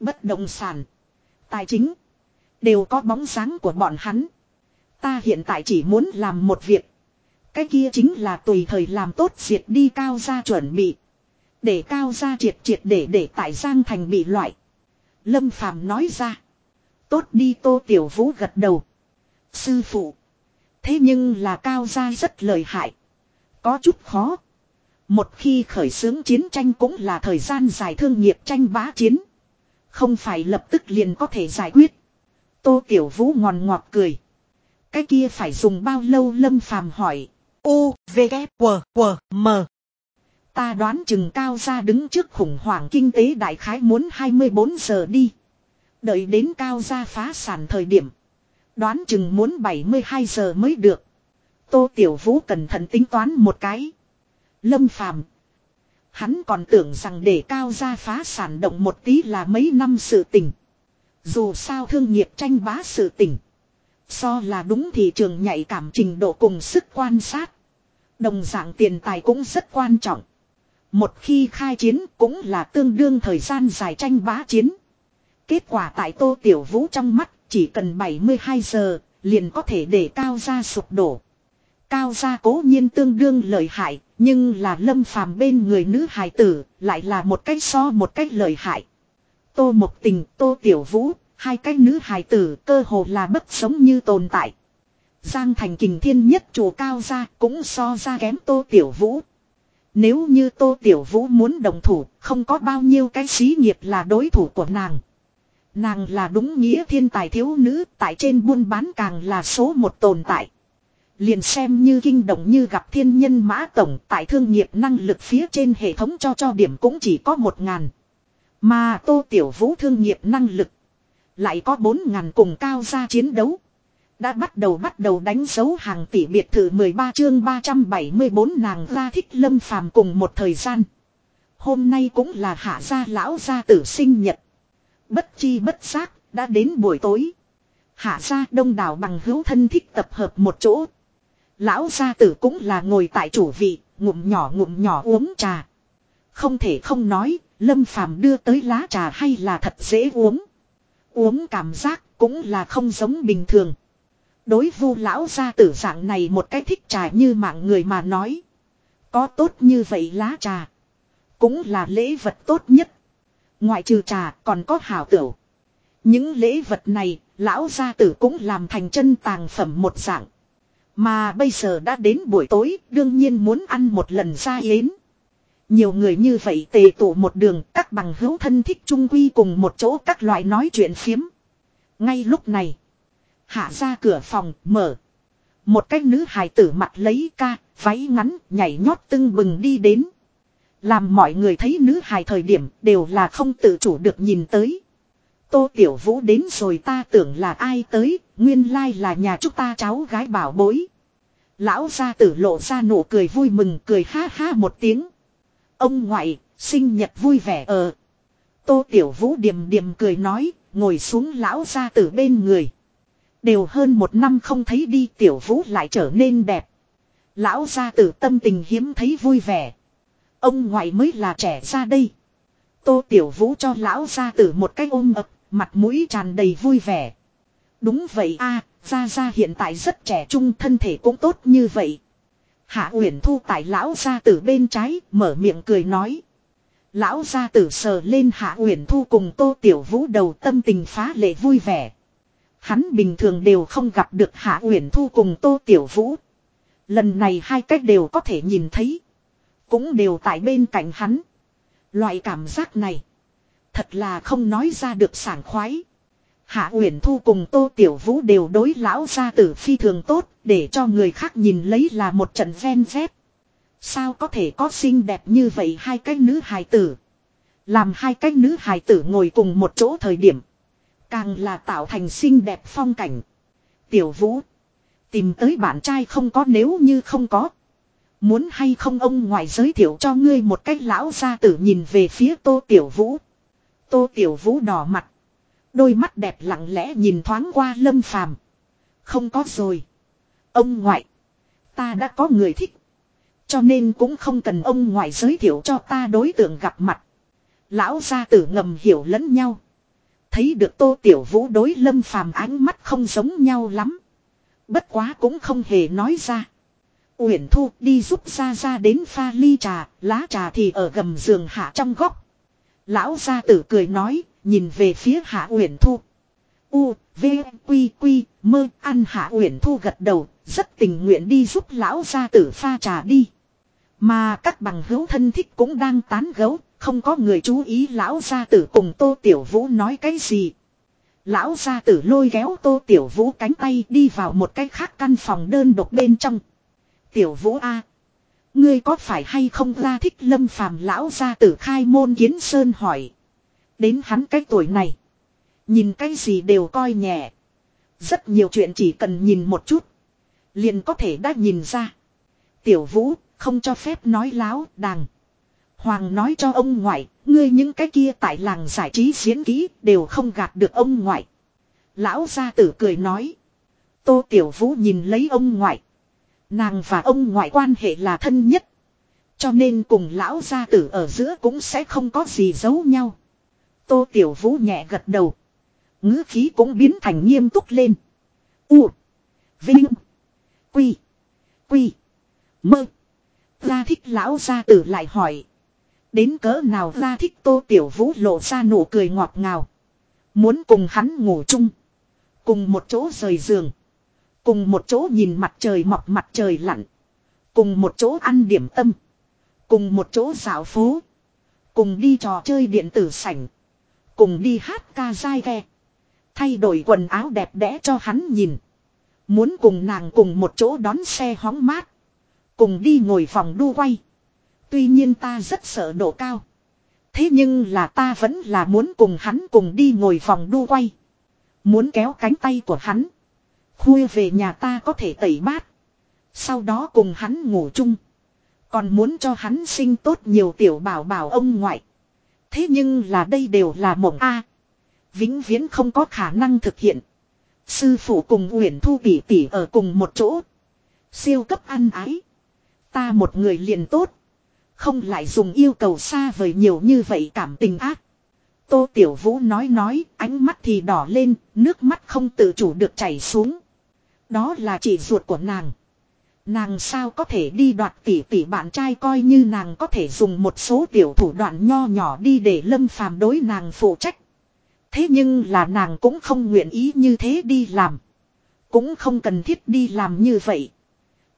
Bất động sản. Tài chính. Đều có bóng dáng của bọn hắn. Ta hiện tại chỉ muốn làm một việc. Cái kia chính là tùy thời làm tốt diệt đi cao gia chuẩn bị. Để cao gia triệt triệt để để tại Giang Thành bị loại. Lâm Phàm nói ra. Tốt đi tô tiểu vũ gật đầu. Sư phụ. Thế nhưng là cao gia rất lợi hại. Có chút khó. Một khi khởi xướng chiến tranh cũng là thời gian dài thương nghiệp tranh bá chiến. Không phải lập tức liền có thể giải quyết. Tô Tiểu Vũ ngòn ngọt cười. Cái kia phải dùng bao lâu Lâm Phàm hỏi. U, V, K, W, W, M. Ta đoán chừng cao ra đứng trước khủng hoảng kinh tế đại khái muốn 24 giờ đi. Đợi đến cao ra phá sản thời điểm. Đoán chừng muốn 72 giờ mới được. Tô Tiểu Vũ cẩn thận tính toán một cái. Lâm Phàm Hắn còn tưởng rằng để cao ra phá sản động một tí là mấy năm sự tình. Dù sao thương nghiệp tranh bá sự tình. So là đúng thị trường nhạy cảm trình độ cùng sức quan sát. Đồng dạng tiền tài cũng rất quan trọng. Một khi khai chiến cũng là tương đương thời gian dài tranh bá chiến. Kết quả tại Tô Tiểu Vũ trong mắt chỉ cần 72 giờ liền có thể để cao gia sụp đổ. Cao gia cố nhiên tương đương lợi hại, nhưng là lâm phàm bên người nữ hài tử, lại là một cách so một cách lợi hại. Tô Mộc Tình, Tô Tiểu Vũ, hai cái nữ hài tử cơ hồ là bất sống như tồn tại. Giang thành kình thiên nhất chùa cao ra cũng so ra kém Tô Tiểu Vũ. Nếu như Tô Tiểu Vũ muốn đồng thủ, không có bao nhiêu cái xí nghiệp là đối thủ của nàng. Nàng là đúng nghĩa thiên tài thiếu nữ, tại trên buôn bán càng là số một tồn tại. Liền xem như kinh động như gặp thiên nhân mã tổng tại thương nghiệp năng lực phía trên hệ thống cho cho điểm cũng chỉ có một ngàn. Mà Tô Tiểu Vũ thương nghiệp năng lực lại có bốn ngàn cùng cao ra chiến đấu. Đã bắt đầu bắt đầu đánh dấu hàng tỷ biệt thự 13 chương 374 nàng ra thích lâm phàm cùng một thời gian. Hôm nay cũng là hạ gia lão gia tử sinh nhật. Bất chi bất giác, đã đến buổi tối. Hạ gia đông đảo bằng hữu thân thích tập hợp một chỗ. Lão gia tử cũng là ngồi tại chủ vị, ngụm nhỏ ngụm nhỏ uống trà. Không thể không nói, lâm phàm đưa tới lá trà hay là thật dễ uống. Uống cảm giác cũng là không giống bình thường. Đối vu lão gia tử dạng này một cái thích trà như mạng người mà nói. Có tốt như vậy lá trà. Cũng là lễ vật tốt nhất. Ngoại trừ trà còn có hảo tửu. Những lễ vật này, lão gia tử cũng làm thành chân tàng phẩm một dạng. Mà bây giờ đã đến buổi tối, đương nhiên muốn ăn một lần ra yến. Nhiều người như vậy tề tụ một đường, các bằng hữu thân thích trung quy cùng một chỗ các loại nói chuyện phiếm. Ngay lúc này, hạ ra cửa phòng, mở. Một cái nữ hài tử mặt lấy ca, váy ngắn, nhảy nhót tưng bừng đi đến. Làm mọi người thấy nữ hài thời điểm đều là không tự chủ được nhìn tới. Tô Tiểu Vũ đến rồi ta tưởng là ai tới, nguyên lai là nhà chúng ta cháu gái bảo bối. Lão gia tử lộ ra nụ cười vui mừng cười ha ha một tiếng. Ông ngoại, sinh nhật vui vẻ ở. Tô Tiểu Vũ điềm điềm cười nói, ngồi xuống lão gia tử bên người. Đều hơn một năm không thấy đi Tiểu Vũ lại trở nên đẹp. Lão gia tử tâm tình hiếm thấy vui vẻ. Ông ngoại mới là trẻ ra đây. Tô Tiểu Vũ cho lão gia tử một cái ôm ập, mặt mũi tràn đầy vui vẻ. Đúng vậy a, gia gia hiện tại rất trẻ trung thân thể cũng tốt như vậy. Hạ Uyển Thu tại lão gia tử bên trái, mở miệng cười nói. Lão gia tử sờ lên Hạ Uyển Thu cùng Tô Tiểu Vũ đầu tâm tình phá lệ vui vẻ. Hắn bình thường đều không gặp được Hạ Uyển Thu cùng Tô Tiểu Vũ. Lần này hai cách đều có thể nhìn thấy. Cũng đều tại bên cạnh hắn. Loại cảm giác này. Thật là không nói ra được sảng khoái. Hạ Uyển Thu cùng Tô Tiểu Vũ đều đối lão gia tử phi thường tốt, để cho người khác nhìn lấy là một trận ven dép. Sao có thể có xinh đẹp như vậy hai cái nữ hài tử? Làm hai cái nữ hài tử ngồi cùng một chỗ thời điểm. Càng là tạo thành xinh đẹp phong cảnh. Tiểu Vũ. Tìm tới bạn trai không có nếu như không có. Muốn hay không ông ngoại giới thiệu cho ngươi một cách lão gia tử nhìn về phía Tô Tiểu Vũ. Tô Tiểu Vũ đỏ mặt. Đôi mắt đẹp lặng lẽ nhìn thoáng qua lâm phàm. Không có rồi. Ông ngoại. Ta đã có người thích. Cho nên cũng không cần ông ngoại giới thiệu cho ta đối tượng gặp mặt. Lão gia tử ngầm hiểu lẫn nhau. Thấy được tô tiểu vũ đối lâm phàm ánh mắt không giống nhau lắm. Bất quá cũng không hề nói ra. Uyển Thu đi giúp ra ra đến pha ly trà, lá trà thì ở gầm giường hạ trong góc. Lão gia tử cười nói, nhìn về phía Hạ Uyển Thu. U, V, Quy, Quy, mơ, ăn Hạ Uyển Thu gật đầu, rất tình nguyện đi giúp lão gia tử pha trà đi. Mà các bằng hữu thân thích cũng đang tán gấu, không có người chú ý lão gia tử cùng Tô Tiểu Vũ nói cái gì. Lão gia tử lôi kéo Tô Tiểu Vũ cánh tay đi vào một cái khác căn phòng đơn độc bên trong. Tiểu Vũ A. Ngươi có phải hay không ra thích lâm phàm lão gia tử khai môn kiến sơn hỏi. Đến hắn cái tuổi này. Nhìn cái gì đều coi nhẹ. Rất nhiều chuyện chỉ cần nhìn một chút. Liền có thể đã nhìn ra. Tiểu Vũ không cho phép nói láo đàng. Hoàng nói cho ông ngoại, ngươi những cái kia tại làng giải trí diễn kỹ đều không gạt được ông ngoại. Lão gia tử cười nói. Tô Tiểu Vũ nhìn lấy ông ngoại. Nàng và ông ngoại quan hệ là thân nhất. Cho nên cùng lão gia tử ở giữa cũng sẽ không có gì giấu nhau. Tô Tiểu Vũ nhẹ gật đầu. ngữ khí cũng biến thành nghiêm túc lên. U. Vinh. Quy. Quy. Mơ. Ra thích lão gia tử lại hỏi. Đến cỡ nào ra thích tô tiểu vũ lộ ra nụ cười ngọt ngào. Muốn cùng hắn ngủ chung. Cùng một chỗ rời giường. Cùng một chỗ nhìn mặt trời mọc mặt trời lặn. Cùng một chỗ ăn điểm tâm. Cùng một chỗ dạo phố. Cùng đi trò chơi điện tử sảnh. Cùng đi hát ca dai ghe. Thay đổi quần áo đẹp đẽ cho hắn nhìn. Muốn cùng nàng cùng một chỗ đón xe hóng mát. Cùng đi ngồi phòng đu quay. Tuy nhiên ta rất sợ độ cao. Thế nhưng là ta vẫn là muốn cùng hắn cùng đi ngồi phòng đu quay. Muốn kéo cánh tay của hắn. Khuya về nhà ta có thể tẩy bát. Sau đó cùng hắn ngủ chung. Còn muốn cho hắn sinh tốt nhiều tiểu bảo bảo ông ngoại. Thế nhưng là đây đều là mộng A. Vĩnh viễn không có khả năng thực hiện. Sư phụ cùng Uyển Thu tỷ tỷ ở cùng một chỗ. Siêu cấp ăn ái. Ta một người liền tốt. Không lại dùng yêu cầu xa vời nhiều như vậy cảm tình ác. Tô Tiểu Vũ nói nói, ánh mắt thì đỏ lên, nước mắt không tự chủ được chảy xuống. Đó là chỉ ruột của nàng. Nàng sao có thể đi đoạt tỷ tỷ bạn trai coi như nàng có thể dùng một số tiểu thủ đoạn nho nhỏ đi để lâm phàm đối nàng phụ trách. Thế nhưng là nàng cũng không nguyện ý như thế đi làm. Cũng không cần thiết đi làm như vậy.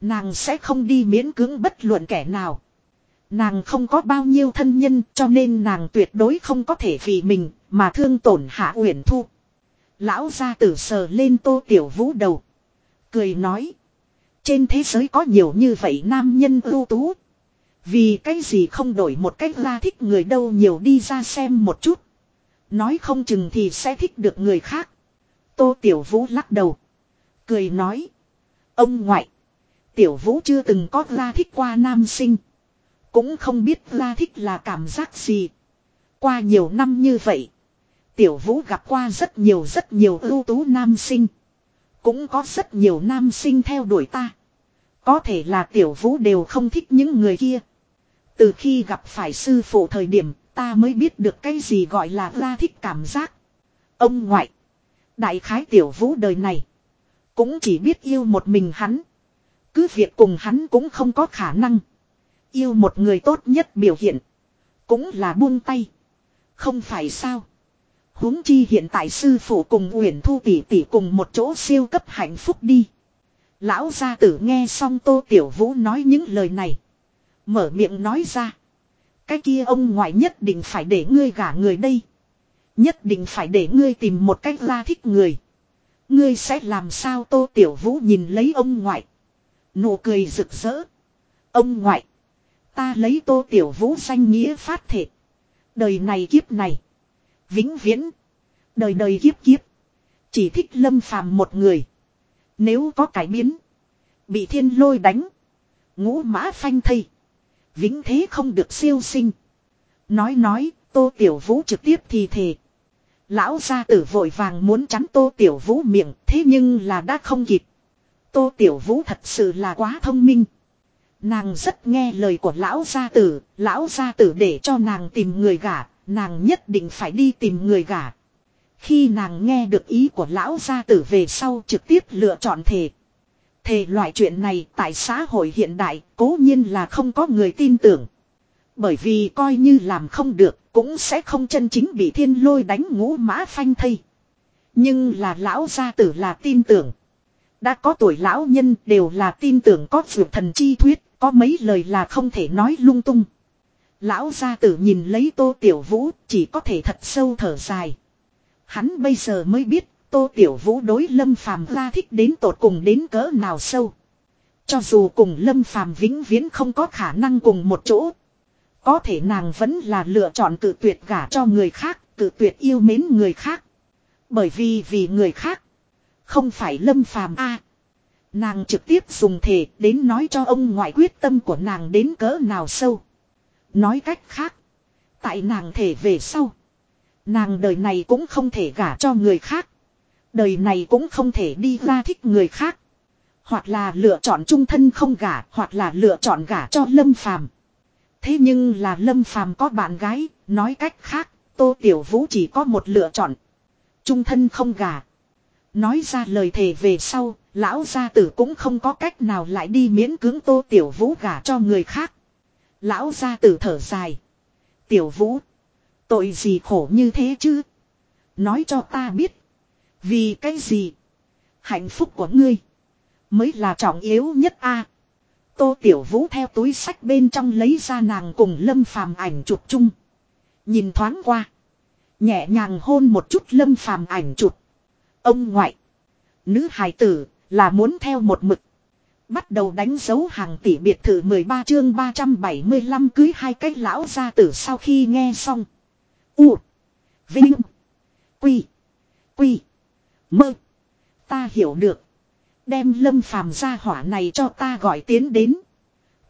Nàng sẽ không đi miễn cưỡng bất luận kẻ nào. Nàng không có bao nhiêu thân nhân cho nên nàng tuyệt đối không có thể vì mình mà thương tổn hạ uyển thu. Lão gia tử sờ lên tô tiểu vũ đầu. Cười nói. Trên thế giới có nhiều như vậy nam nhân ưu tú. Vì cái gì không đổi một cách ra thích người đâu nhiều đi ra xem một chút. Nói không chừng thì sẽ thích được người khác. Tô Tiểu Vũ lắc đầu. Cười nói. Ông ngoại. Tiểu Vũ chưa từng có ra thích qua nam sinh. Cũng không biết ra thích là cảm giác gì. Qua nhiều năm như vậy. Tiểu Vũ gặp qua rất nhiều rất nhiều ưu tú nam sinh. Cũng có rất nhiều nam sinh theo đuổi ta. Có thể là tiểu vũ đều không thích những người kia. Từ khi gặp phải sư phụ thời điểm, Ta mới biết được cái gì gọi là ra thích cảm giác. Ông ngoại. Đại khái tiểu vũ đời này. Cũng chỉ biết yêu một mình hắn. Cứ việc cùng hắn cũng không có khả năng. Yêu một người tốt nhất biểu hiện. Cũng là buông tay. Không phải sao huống chi hiện tại sư phụ cùng Uyển Thu tỷ tỷ cùng một chỗ siêu cấp hạnh phúc đi. Lão gia tử nghe xong Tô Tiểu Vũ nói những lời này. Mở miệng nói ra. Cái kia ông ngoại nhất định phải để ngươi gả người đây. Nhất định phải để ngươi tìm một cách ra thích người. Ngươi sẽ làm sao Tô Tiểu Vũ nhìn lấy ông ngoại. Nụ cười rực rỡ. Ông ngoại. Ta lấy Tô Tiểu Vũ danh nghĩa phát thệ Đời này kiếp này. Vĩnh viễn. Đời đời kiếp kiếp. Chỉ thích lâm phàm một người. Nếu có cải biến. Bị thiên lôi đánh. Ngũ mã phanh thây. Vĩnh thế không được siêu sinh. Nói nói, tô tiểu vũ trực tiếp thì thề. Lão gia tử vội vàng muốn chắn tô tiểu vũ miệng, thế nhưng là đã không kịp. Tô tiểu vũ thật sự là quá thông minh. Nàng rất nghe lời của lão gia tử, lão gia tử để cho nàng tìm người gả, nàng nhất định phải đi tìm người gả. Khi nàng nghe được ý của lão gia tử về sau trực tiếp lựa chọn thề. Thề loại chuyện này tại xã hội hiện đại cố nhiên là không có người tin tưởng. Bởi vì coi như làm không được cũng sẽ không chân chính bị thiên lôi đánh ngũ mã phanh thây. Nhưng là lão gia tử là tin tưởng. Đã có tuổi lão nhân đều là tin tưởng có vượt thần chi thuyết, có mấy lời là không thể nói lung tung. Lão gia tử nhìn lấy tô tiểu vũ chỉ có thể thật sâu thở dài. Hắn bây giờ mới biết tô tiểu vũ đối lâm phàm ra thích đến tột cùng đến cỡ nào sâu. Cho dù cùng lâm phàm vĩnh viễn không có khả năng cùng một chỗ. Có thể nàng vẫn là lựa chọn tự tuyệt gả cho người khác, tự tuyệt yêu mến người khác. Bởi vì vì người khác. Không phải lâm phàm a Nàng trực tiếp dùng thể đến nói cho ông ngoại quyết tâm của nàng đến cỡ nào sâu. Nói cách khác. Tại nàng thể về sau. Nàng đời này cũng không thể gả cho người khác. Đời này cũng không thể đi ra thích người khác. Hoặc là lựa chọn trung thân không gả, hoặc là lựa chọn gả cho Lâm Phàm. Thế nhưng là Lâm Phàm có bạn gái, nói cách khác, Tô Tiểu Vũ chỉ có một lựa chọn. Trung thân không gả. Nói ra lời thề về sau, lão gia tử cũng không có cách nào lại đi miễn cưỡng Tô Tiểu Vũ gả cho người khác. Lão gia tử thở dài. Tiểu Vũ, tội gì khổ như thế chứ? Nói cho ta biết. Vì cái gì? Hạnh phúc của ngươi mới là trọng yếu nhất a. Tô Tiểu Vũ theo túi sách bên trong lấy ra nàng cùng Lâm Phàm ảnh chụp chung. Nhìn thoáng qua, nhẹ nhàng hôn một chút Lâm Phàm ảnh chụp. Ông ngoại, nữ hài tử là muốn theo một mực. Bắt đầu đánh dấu hàng tỷ biệt thự 13 chương 375 cưới hai cái lão gia tử sau khi nghe xong. U. Vinh. Quy. Quy. Mơ. Ta hiểu được. Đem lâm phàm gia hỏa này cho ta gọi tiến đến.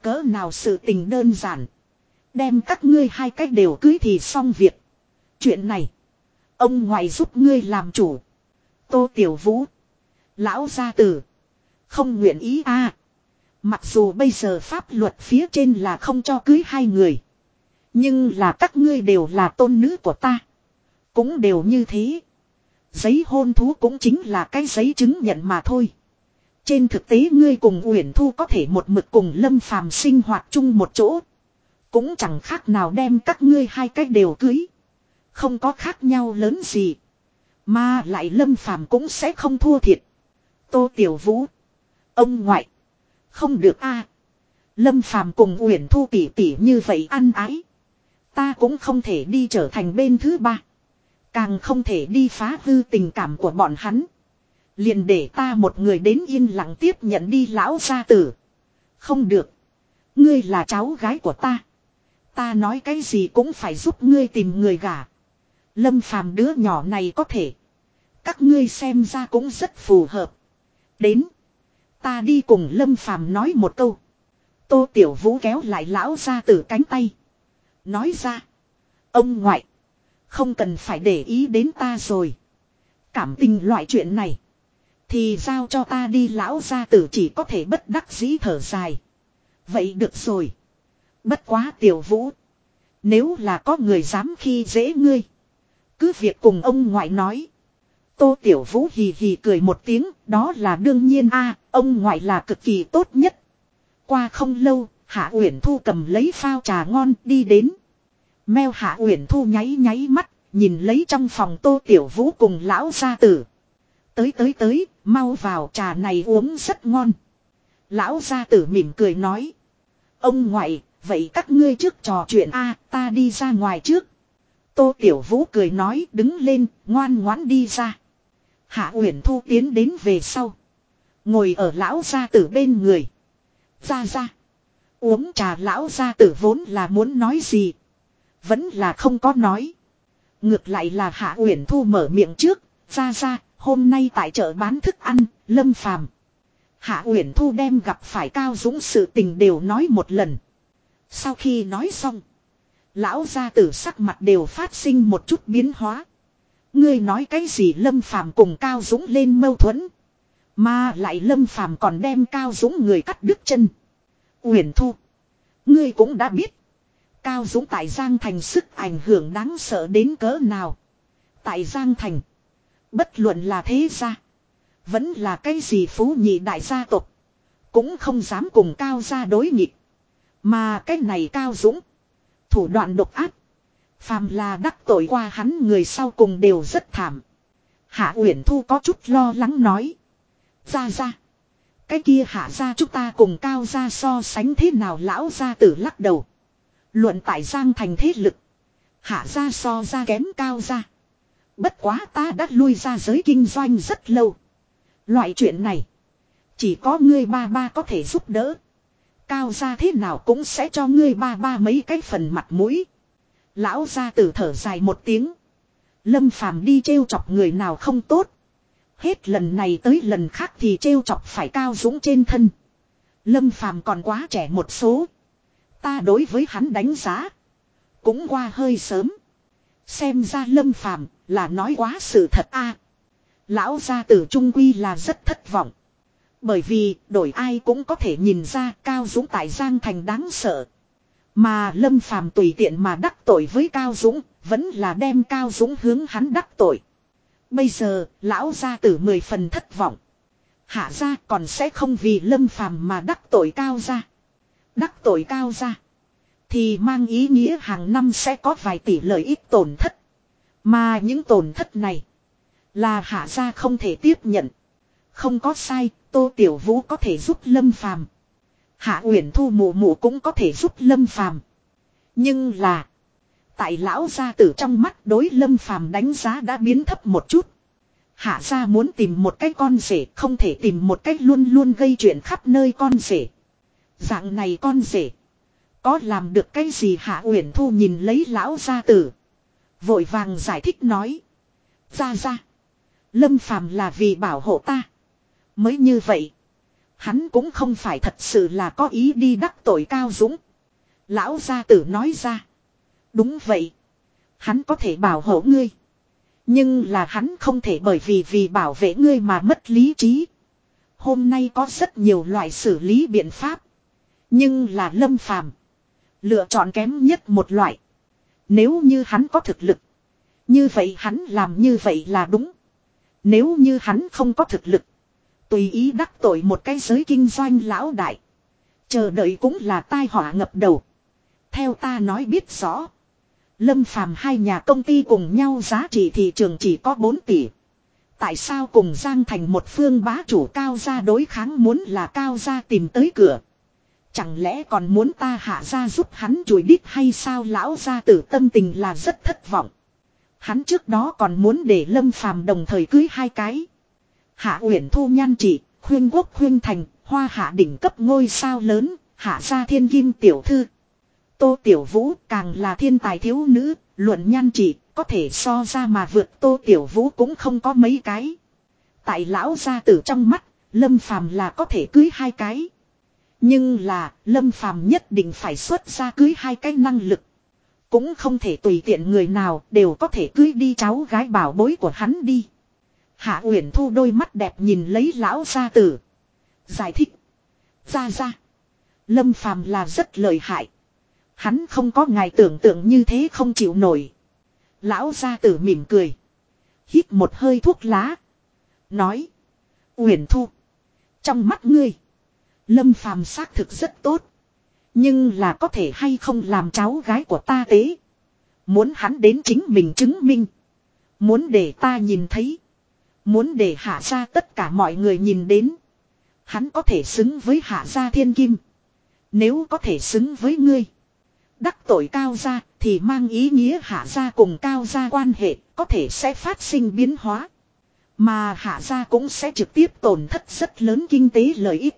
Cỡ nào sự tình đơn giản. Đem các ngươi hai cách đều cưới thì xong việc. Chuyện này. Ông ngoại giúp ngươi làm chủ. Tô Tiểu Vũ. Lão gia tử. Không nguyện ý a. Mặc dù bây giờ pháp luật phía trên là không cho cưới hai người. Nhưng là các ngươi đều là tôn nữ của ta. Cũng đều như thế. Giấy hôn thú cũng chính là cái giấy chứng nhận mà thôi. Trên thực tế ngươi cùng Uyển Thu có thể một mực cùng Lâm Phàm sinh hoạt chung một chỗ. Cũng chẳng khác nào đem các ngươi hai cách đều cưới. Không có khác nhau lớn gì. Mà lại Lâm Phàm cũng sẽ không thua thiệt. Tô Tiểu Vũ. Ông ngoại. Không được a. Lâm Phàm cùng Uyển Thu tỉ tỉ như vậy ăn ái. Ta cũng không thể đi trở thành bên thứ ba. Càng không thể đi phá hư tình cảm của bọn hắn. Liền để ta một người đến yên lặng tiếp nhận đi lão gia tử. Không được. Ngươi là cháu gái của ta. Ta nói cái gì cũng phải giúp ngươi tìm người gả. Lâm phàm đứa nhỏ này có thể. Các ngươi xem ra cũng rất phù hợp. Đến. Ta đi cùng Lâm phàm nói một câu. Tô Tiểu Vũ kéo lại lão gia tử cánh tay. Nói ra. Ông ngoại. Không cần phải để ý đến ta rồi. Cảm tình loại chuyện này. Thì giao cho ta đi lão gia tử chỉ có thể bất đắc dĩ thở dài. Vậy được rồi. Bất quá tiểu vũ. Nếu là có người dám khi dễ ngươi. Cứ việc cùng ông ngoại nói. Tô Tiểu Vũ hì hì cười một tiếng, đó là đương nhiên a ông ngoại là cực kỳ tốt nhất. Qua không lâu, Hạ Uyển Thu cầm lấy phao trà ngon đi đến. Meo Hạ Uyển Thu nháy nháy mắt, nhìn lấy trong phòng Tô Tiểu Vũ cùng lão gia tử. Tới tới tới, mau vào trà này uống rất ngon. Lão gia tử mỉm cười nói. Ông ngoại, vậy các ngươi trước trò chuyện a ta đi ra ngoài trước. Tô Tiểu Vũ cười nói đứng lên, ngoan ngoãn đi ra. Hạ Uyển Thu tiến đến về sau. Ngồi ở lão gia tử bên người. Ra ra. Uống trà lão gia tử vốn là muốn nói gì. Vẫn là không có nói. Ngược lại là Hạ Uyển Thu mở miệng trước. Ra ra, hôm nay tại chợ bán thức ăn, lâm phàm. Hạ Uyển Thu đem gặp phải Cao Dũng sự tình đều nói một lần. Sau khi nói xong. Lão gia tử sắc mặt đều phát sinh một chút biến hóa. Ngươi nói cái gì Lâm Phàm cùng Cao Dũng lên mâu thuẫn. Mà lại Lâm Phàm còn đem Cao Dũng người cắt đứt chân. Uyển Thu. Ngươi cũng đã biết. Cao Dũng tại Giang Thành sức ảnh hưởng đáng sợ đến cỡ nào. Tại Giang Thành. Bất luận là thế gia. Vẫn là cái gì phú nhị đại gia tộc. Cũng không dám cùng Cao gia đối nghịch. Mà cái này Cao Dũng. Thủ đoạn độc ác. Phàm là đắc tội qua hắn người sau cùng đều rất thảm. Hạ Uyển Thu có chút lo lắng nói. Ra ra. Cái kia hạ ra chúng ta cùng cao ra so sánh thế nào lão gia tử lắc đầu. Luận tại Giang thành thế lực. Hạ ra so ra kém cao ra. Bất quá ta đã lui ra giới kinh doanh rất lâu. Loại chuyện này. Chỉ có ngươi ba ba có thể giúp đỡ. Cao ra thế nào cũng sẽ cho ngươi ba ba mấy cái phần mặt mũi. Lão gia tử thở dài một tiếng. Lâm phàm đi trêu chọc người nào không tốt. Hết lần này tới lần khác thì trêu chọc phải cao dũng trên thân. Lâm phàm còn quá trẻ một số. Ta đối với hắn đánh giá. Cũng qua hơi sớm. Xem ra lâm phàm là nói quá sự thật a. Lão gia tử trung quy là rất thất vọng. Bởi vì đổi ai cũng có thể nhìn ra Cao Dũng tại Giang Thành đáng sợ. Mà Lâm Phàm tùy tiện mà đắc tội với Cao Dũng, vẫn là đem Cao Dũng hướng hắn đắc tội. Bây giờ, lão gia tử mười phần thất vọng. Hạ gia còn sẽ không vì Lâm Phàm mà đắc tội Cao gia. Đắc tội Cao gia thì mang ý nghĩa hàng năm sẽ có vài tỷ lợi ích tổn thất. Mà những tổn thất này là hạ gia không thể tiếp nhận. Không có sai, Tô Tiểu Vũ có thể giúp Lâm Phàm. Hạ Uyển Thu mụ mụ cũng có thể giúp Lâm Phàm. Nhưng là tại lão gia tử trong mắt đối Lâm Phàm đánh giá đã biến thấp một chút. Hạ gia muốn tìm một cái con rể, không thể tìm một cách luôn luôn gây chuyện khắp nơi con rể. Dạng này con rể có làm được cái gì Hạ Uyển Thu nhìn lấy lão gia tử, vội vàng giải thích nói: "Gia gia, Lâm Phàm là vì bảo hộ ta, mới như vậy." Hắn cũng không phải thật sự là có ý đi đắc tội Cao Dũng. Lão gia tử nói ra. Đúng vậy. Hắn có thể bảo hộ ngươi. Nhưng là hắn không thể bởi vì vì bảo vệ ngươi mà mất lý trí. Hôm nay có rất nhiều loại xử lý biện pháp. Nhưng là lâm phàm. Lựa chọn kém nhất một loại. Nếu như hắn có thực lực. Như vậy hắn làm như vậy là đúng. Nếu như hắn không có thực lực. Tùy ý đắc tội một cái giới kinh doanh lão đại. Chờ đợi cũng là tai họa ngập đầu. Theo ta nói biết rõ. Lâm phàm hai nhà công ty cùng nhau giá trị thị trường chỉ có 4 tỷ. Tại sao cùng Giang thành một phương bá chủ cao gia đối kháng muốn là cao gia tìm tới cửa. Chẳng lẽ còn muốn ta hạ ra giúp hắn chùi đít hay sao lão gia tử tâm tình là rất thất vọng. Hắn trước đó còn muốn để Lâm Phàm đồng thời cưới hai cái. Hạ Uyển Thu nhan trị, khuyên quốc khuyên thành, hoa hạ đỉnh cấp ngôi sao lớn, hạ gia thiên kim tiểu thư. Tô Tiểu Vũ càng là thiên tài thiếu nữ, luận nhan trị, có thể so ra mà vượt Tô Tiểu Vũ cũng không có mấy cái. Tại lão gia tử trong mắt, Lâm Phàm là có thể cưới hai cái. Nhưng là, Lâm Phàm nhất định phải xuất ra cưới hai cái năng lực. Cũng không thể tùy tiện người nào đều có thể cưới đi cháu gái bảo bối của hắn đi. Hạ Uyển Thu đôi mắt đẹp nhìn lấy lão gia tử. Giải thích. Ra ra. Lâm Phàm là rất lợi hại. Hắn không có ngài tưởng tượng như thế không chịu nổi. Lão gia tử mỉm cười. Hít một hơi thuốc lá. Nói. Uyển Thu. Trong mắt ngươi. Lâm phàm xác thực rất tốt. Nhưng là có thể hay không làm cháu gái của ta tế. Muốn hắn đến chính mình chứng minh. Muốn để ta nhìn thấy. Muốn để hạ ra tất cả mọi người nhìn đến. Hắn có thể xứng với hạ gia thiên kim. Nếu có thể xứng với ngươi. Đắc tội cao gia thì mang ý nghĩa hạ gia cùng cao gia quan hệ có thể sẽ phát sinh biến hóa. Mà hạ gia cũng sẽ trực tiếp tổn thất rất lớn kinh tế lợi ích.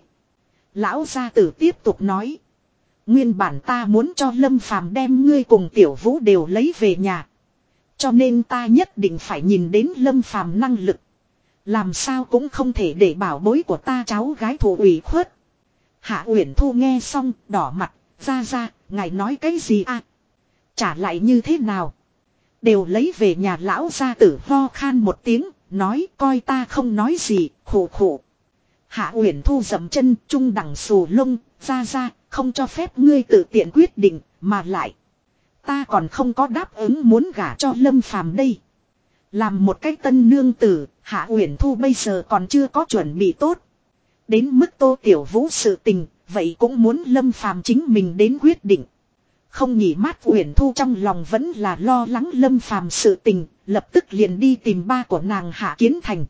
Lão gia tử tiếp tục nói. Nguyên bản ta muốn cho Lâm Phàm đem ngươi cùng tiểu vũ đều lấy về nhà. Cho nên ta nhất định phải nhìn đến Lâm Phàm năng lực. Làm sao cũng không thể để bảo bối của ta cháu gái thủ ủy khuất. Hạ Uyển Thu nghe xong, đỏ mặt, ra ra, ngài nói cái gì à? Trả lại như thế nào? Đều lấy về nhà lão gia tử ho khan một tiếng, nói coi ta không nói gì, khổ khổ. Hạ Uyển Thu dậm chân, trung đẳng sù lông, ra ra, không cho phép ngươi tự tiện quyết định, mà lại. Ta còn không có đáp ứng muốn gả cho Lâm Phàm đây. Làm một cái tân nương tử, Hạ Uyển Thu bây giờ còn chưa có chuẩn bị tốt. Đến mức Tô Tiểu Vũ sự tình, vậy cũng muốn Lâm Phàm chính mình đến quyết định. Không nhỉ mát Uyển Thu trong lòng vẫn là lo lắng Lâm Phàm sự tình, lập tức liền đi tìm ba của nàng Hạ Kiến Thành.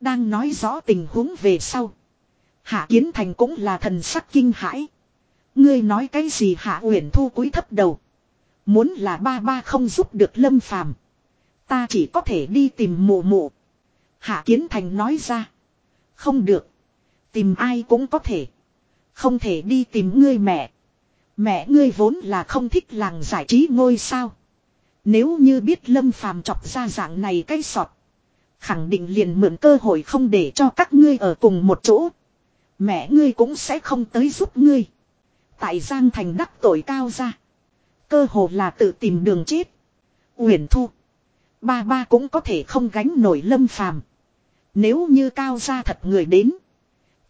Đang nói rõ tình huống về sau. Hạ Kiến Thành cũng là thần sắc kinh hãi. Ngươi nói cái gì Hạ Uyển Thu cúi thấp đầu. Muốn là ba ba không giúp được Lâm Phàm, ta chỉ có thể đi tìm mụ mụ. Hạ Kiến Thành nói ra, không được, tìm ai cũng có thể, không thể đi tìm ngươi mẹ. Mẹ ngươi vốn là không thích làng giải trí ngôi sao. Nếu như biết Lâm Phàm chọc ra dạng này cái sọt, khẳng định liền mượn cơ hội không để cho các ngươi ở cùng một chỗ. Mẹ ngươi cũng sẽ không tới giúp ngươi. Tại Giang Thành đắc tội cao ra. Cơ hồ là tự tìm đường chết. Uyển Thu. Ba ba cũng có thể không gánh nổi lâm phàm. Nếu như cao ra thật người đến.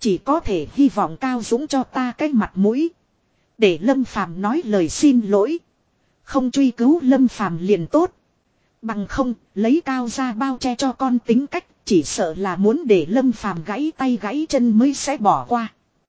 Chỉ có thể hy vọng cao dũng cho ta cái mặt mũi. Để lâm phàm nói lời xin lỗi. Không truy cứu lâm phàm liền tốt. Bằng không, lấy cao ra bao che cho con tính cách, chỉ sợ là muốn để lâm phàm gãy tay gãy chân mới sẽ bỏ qua.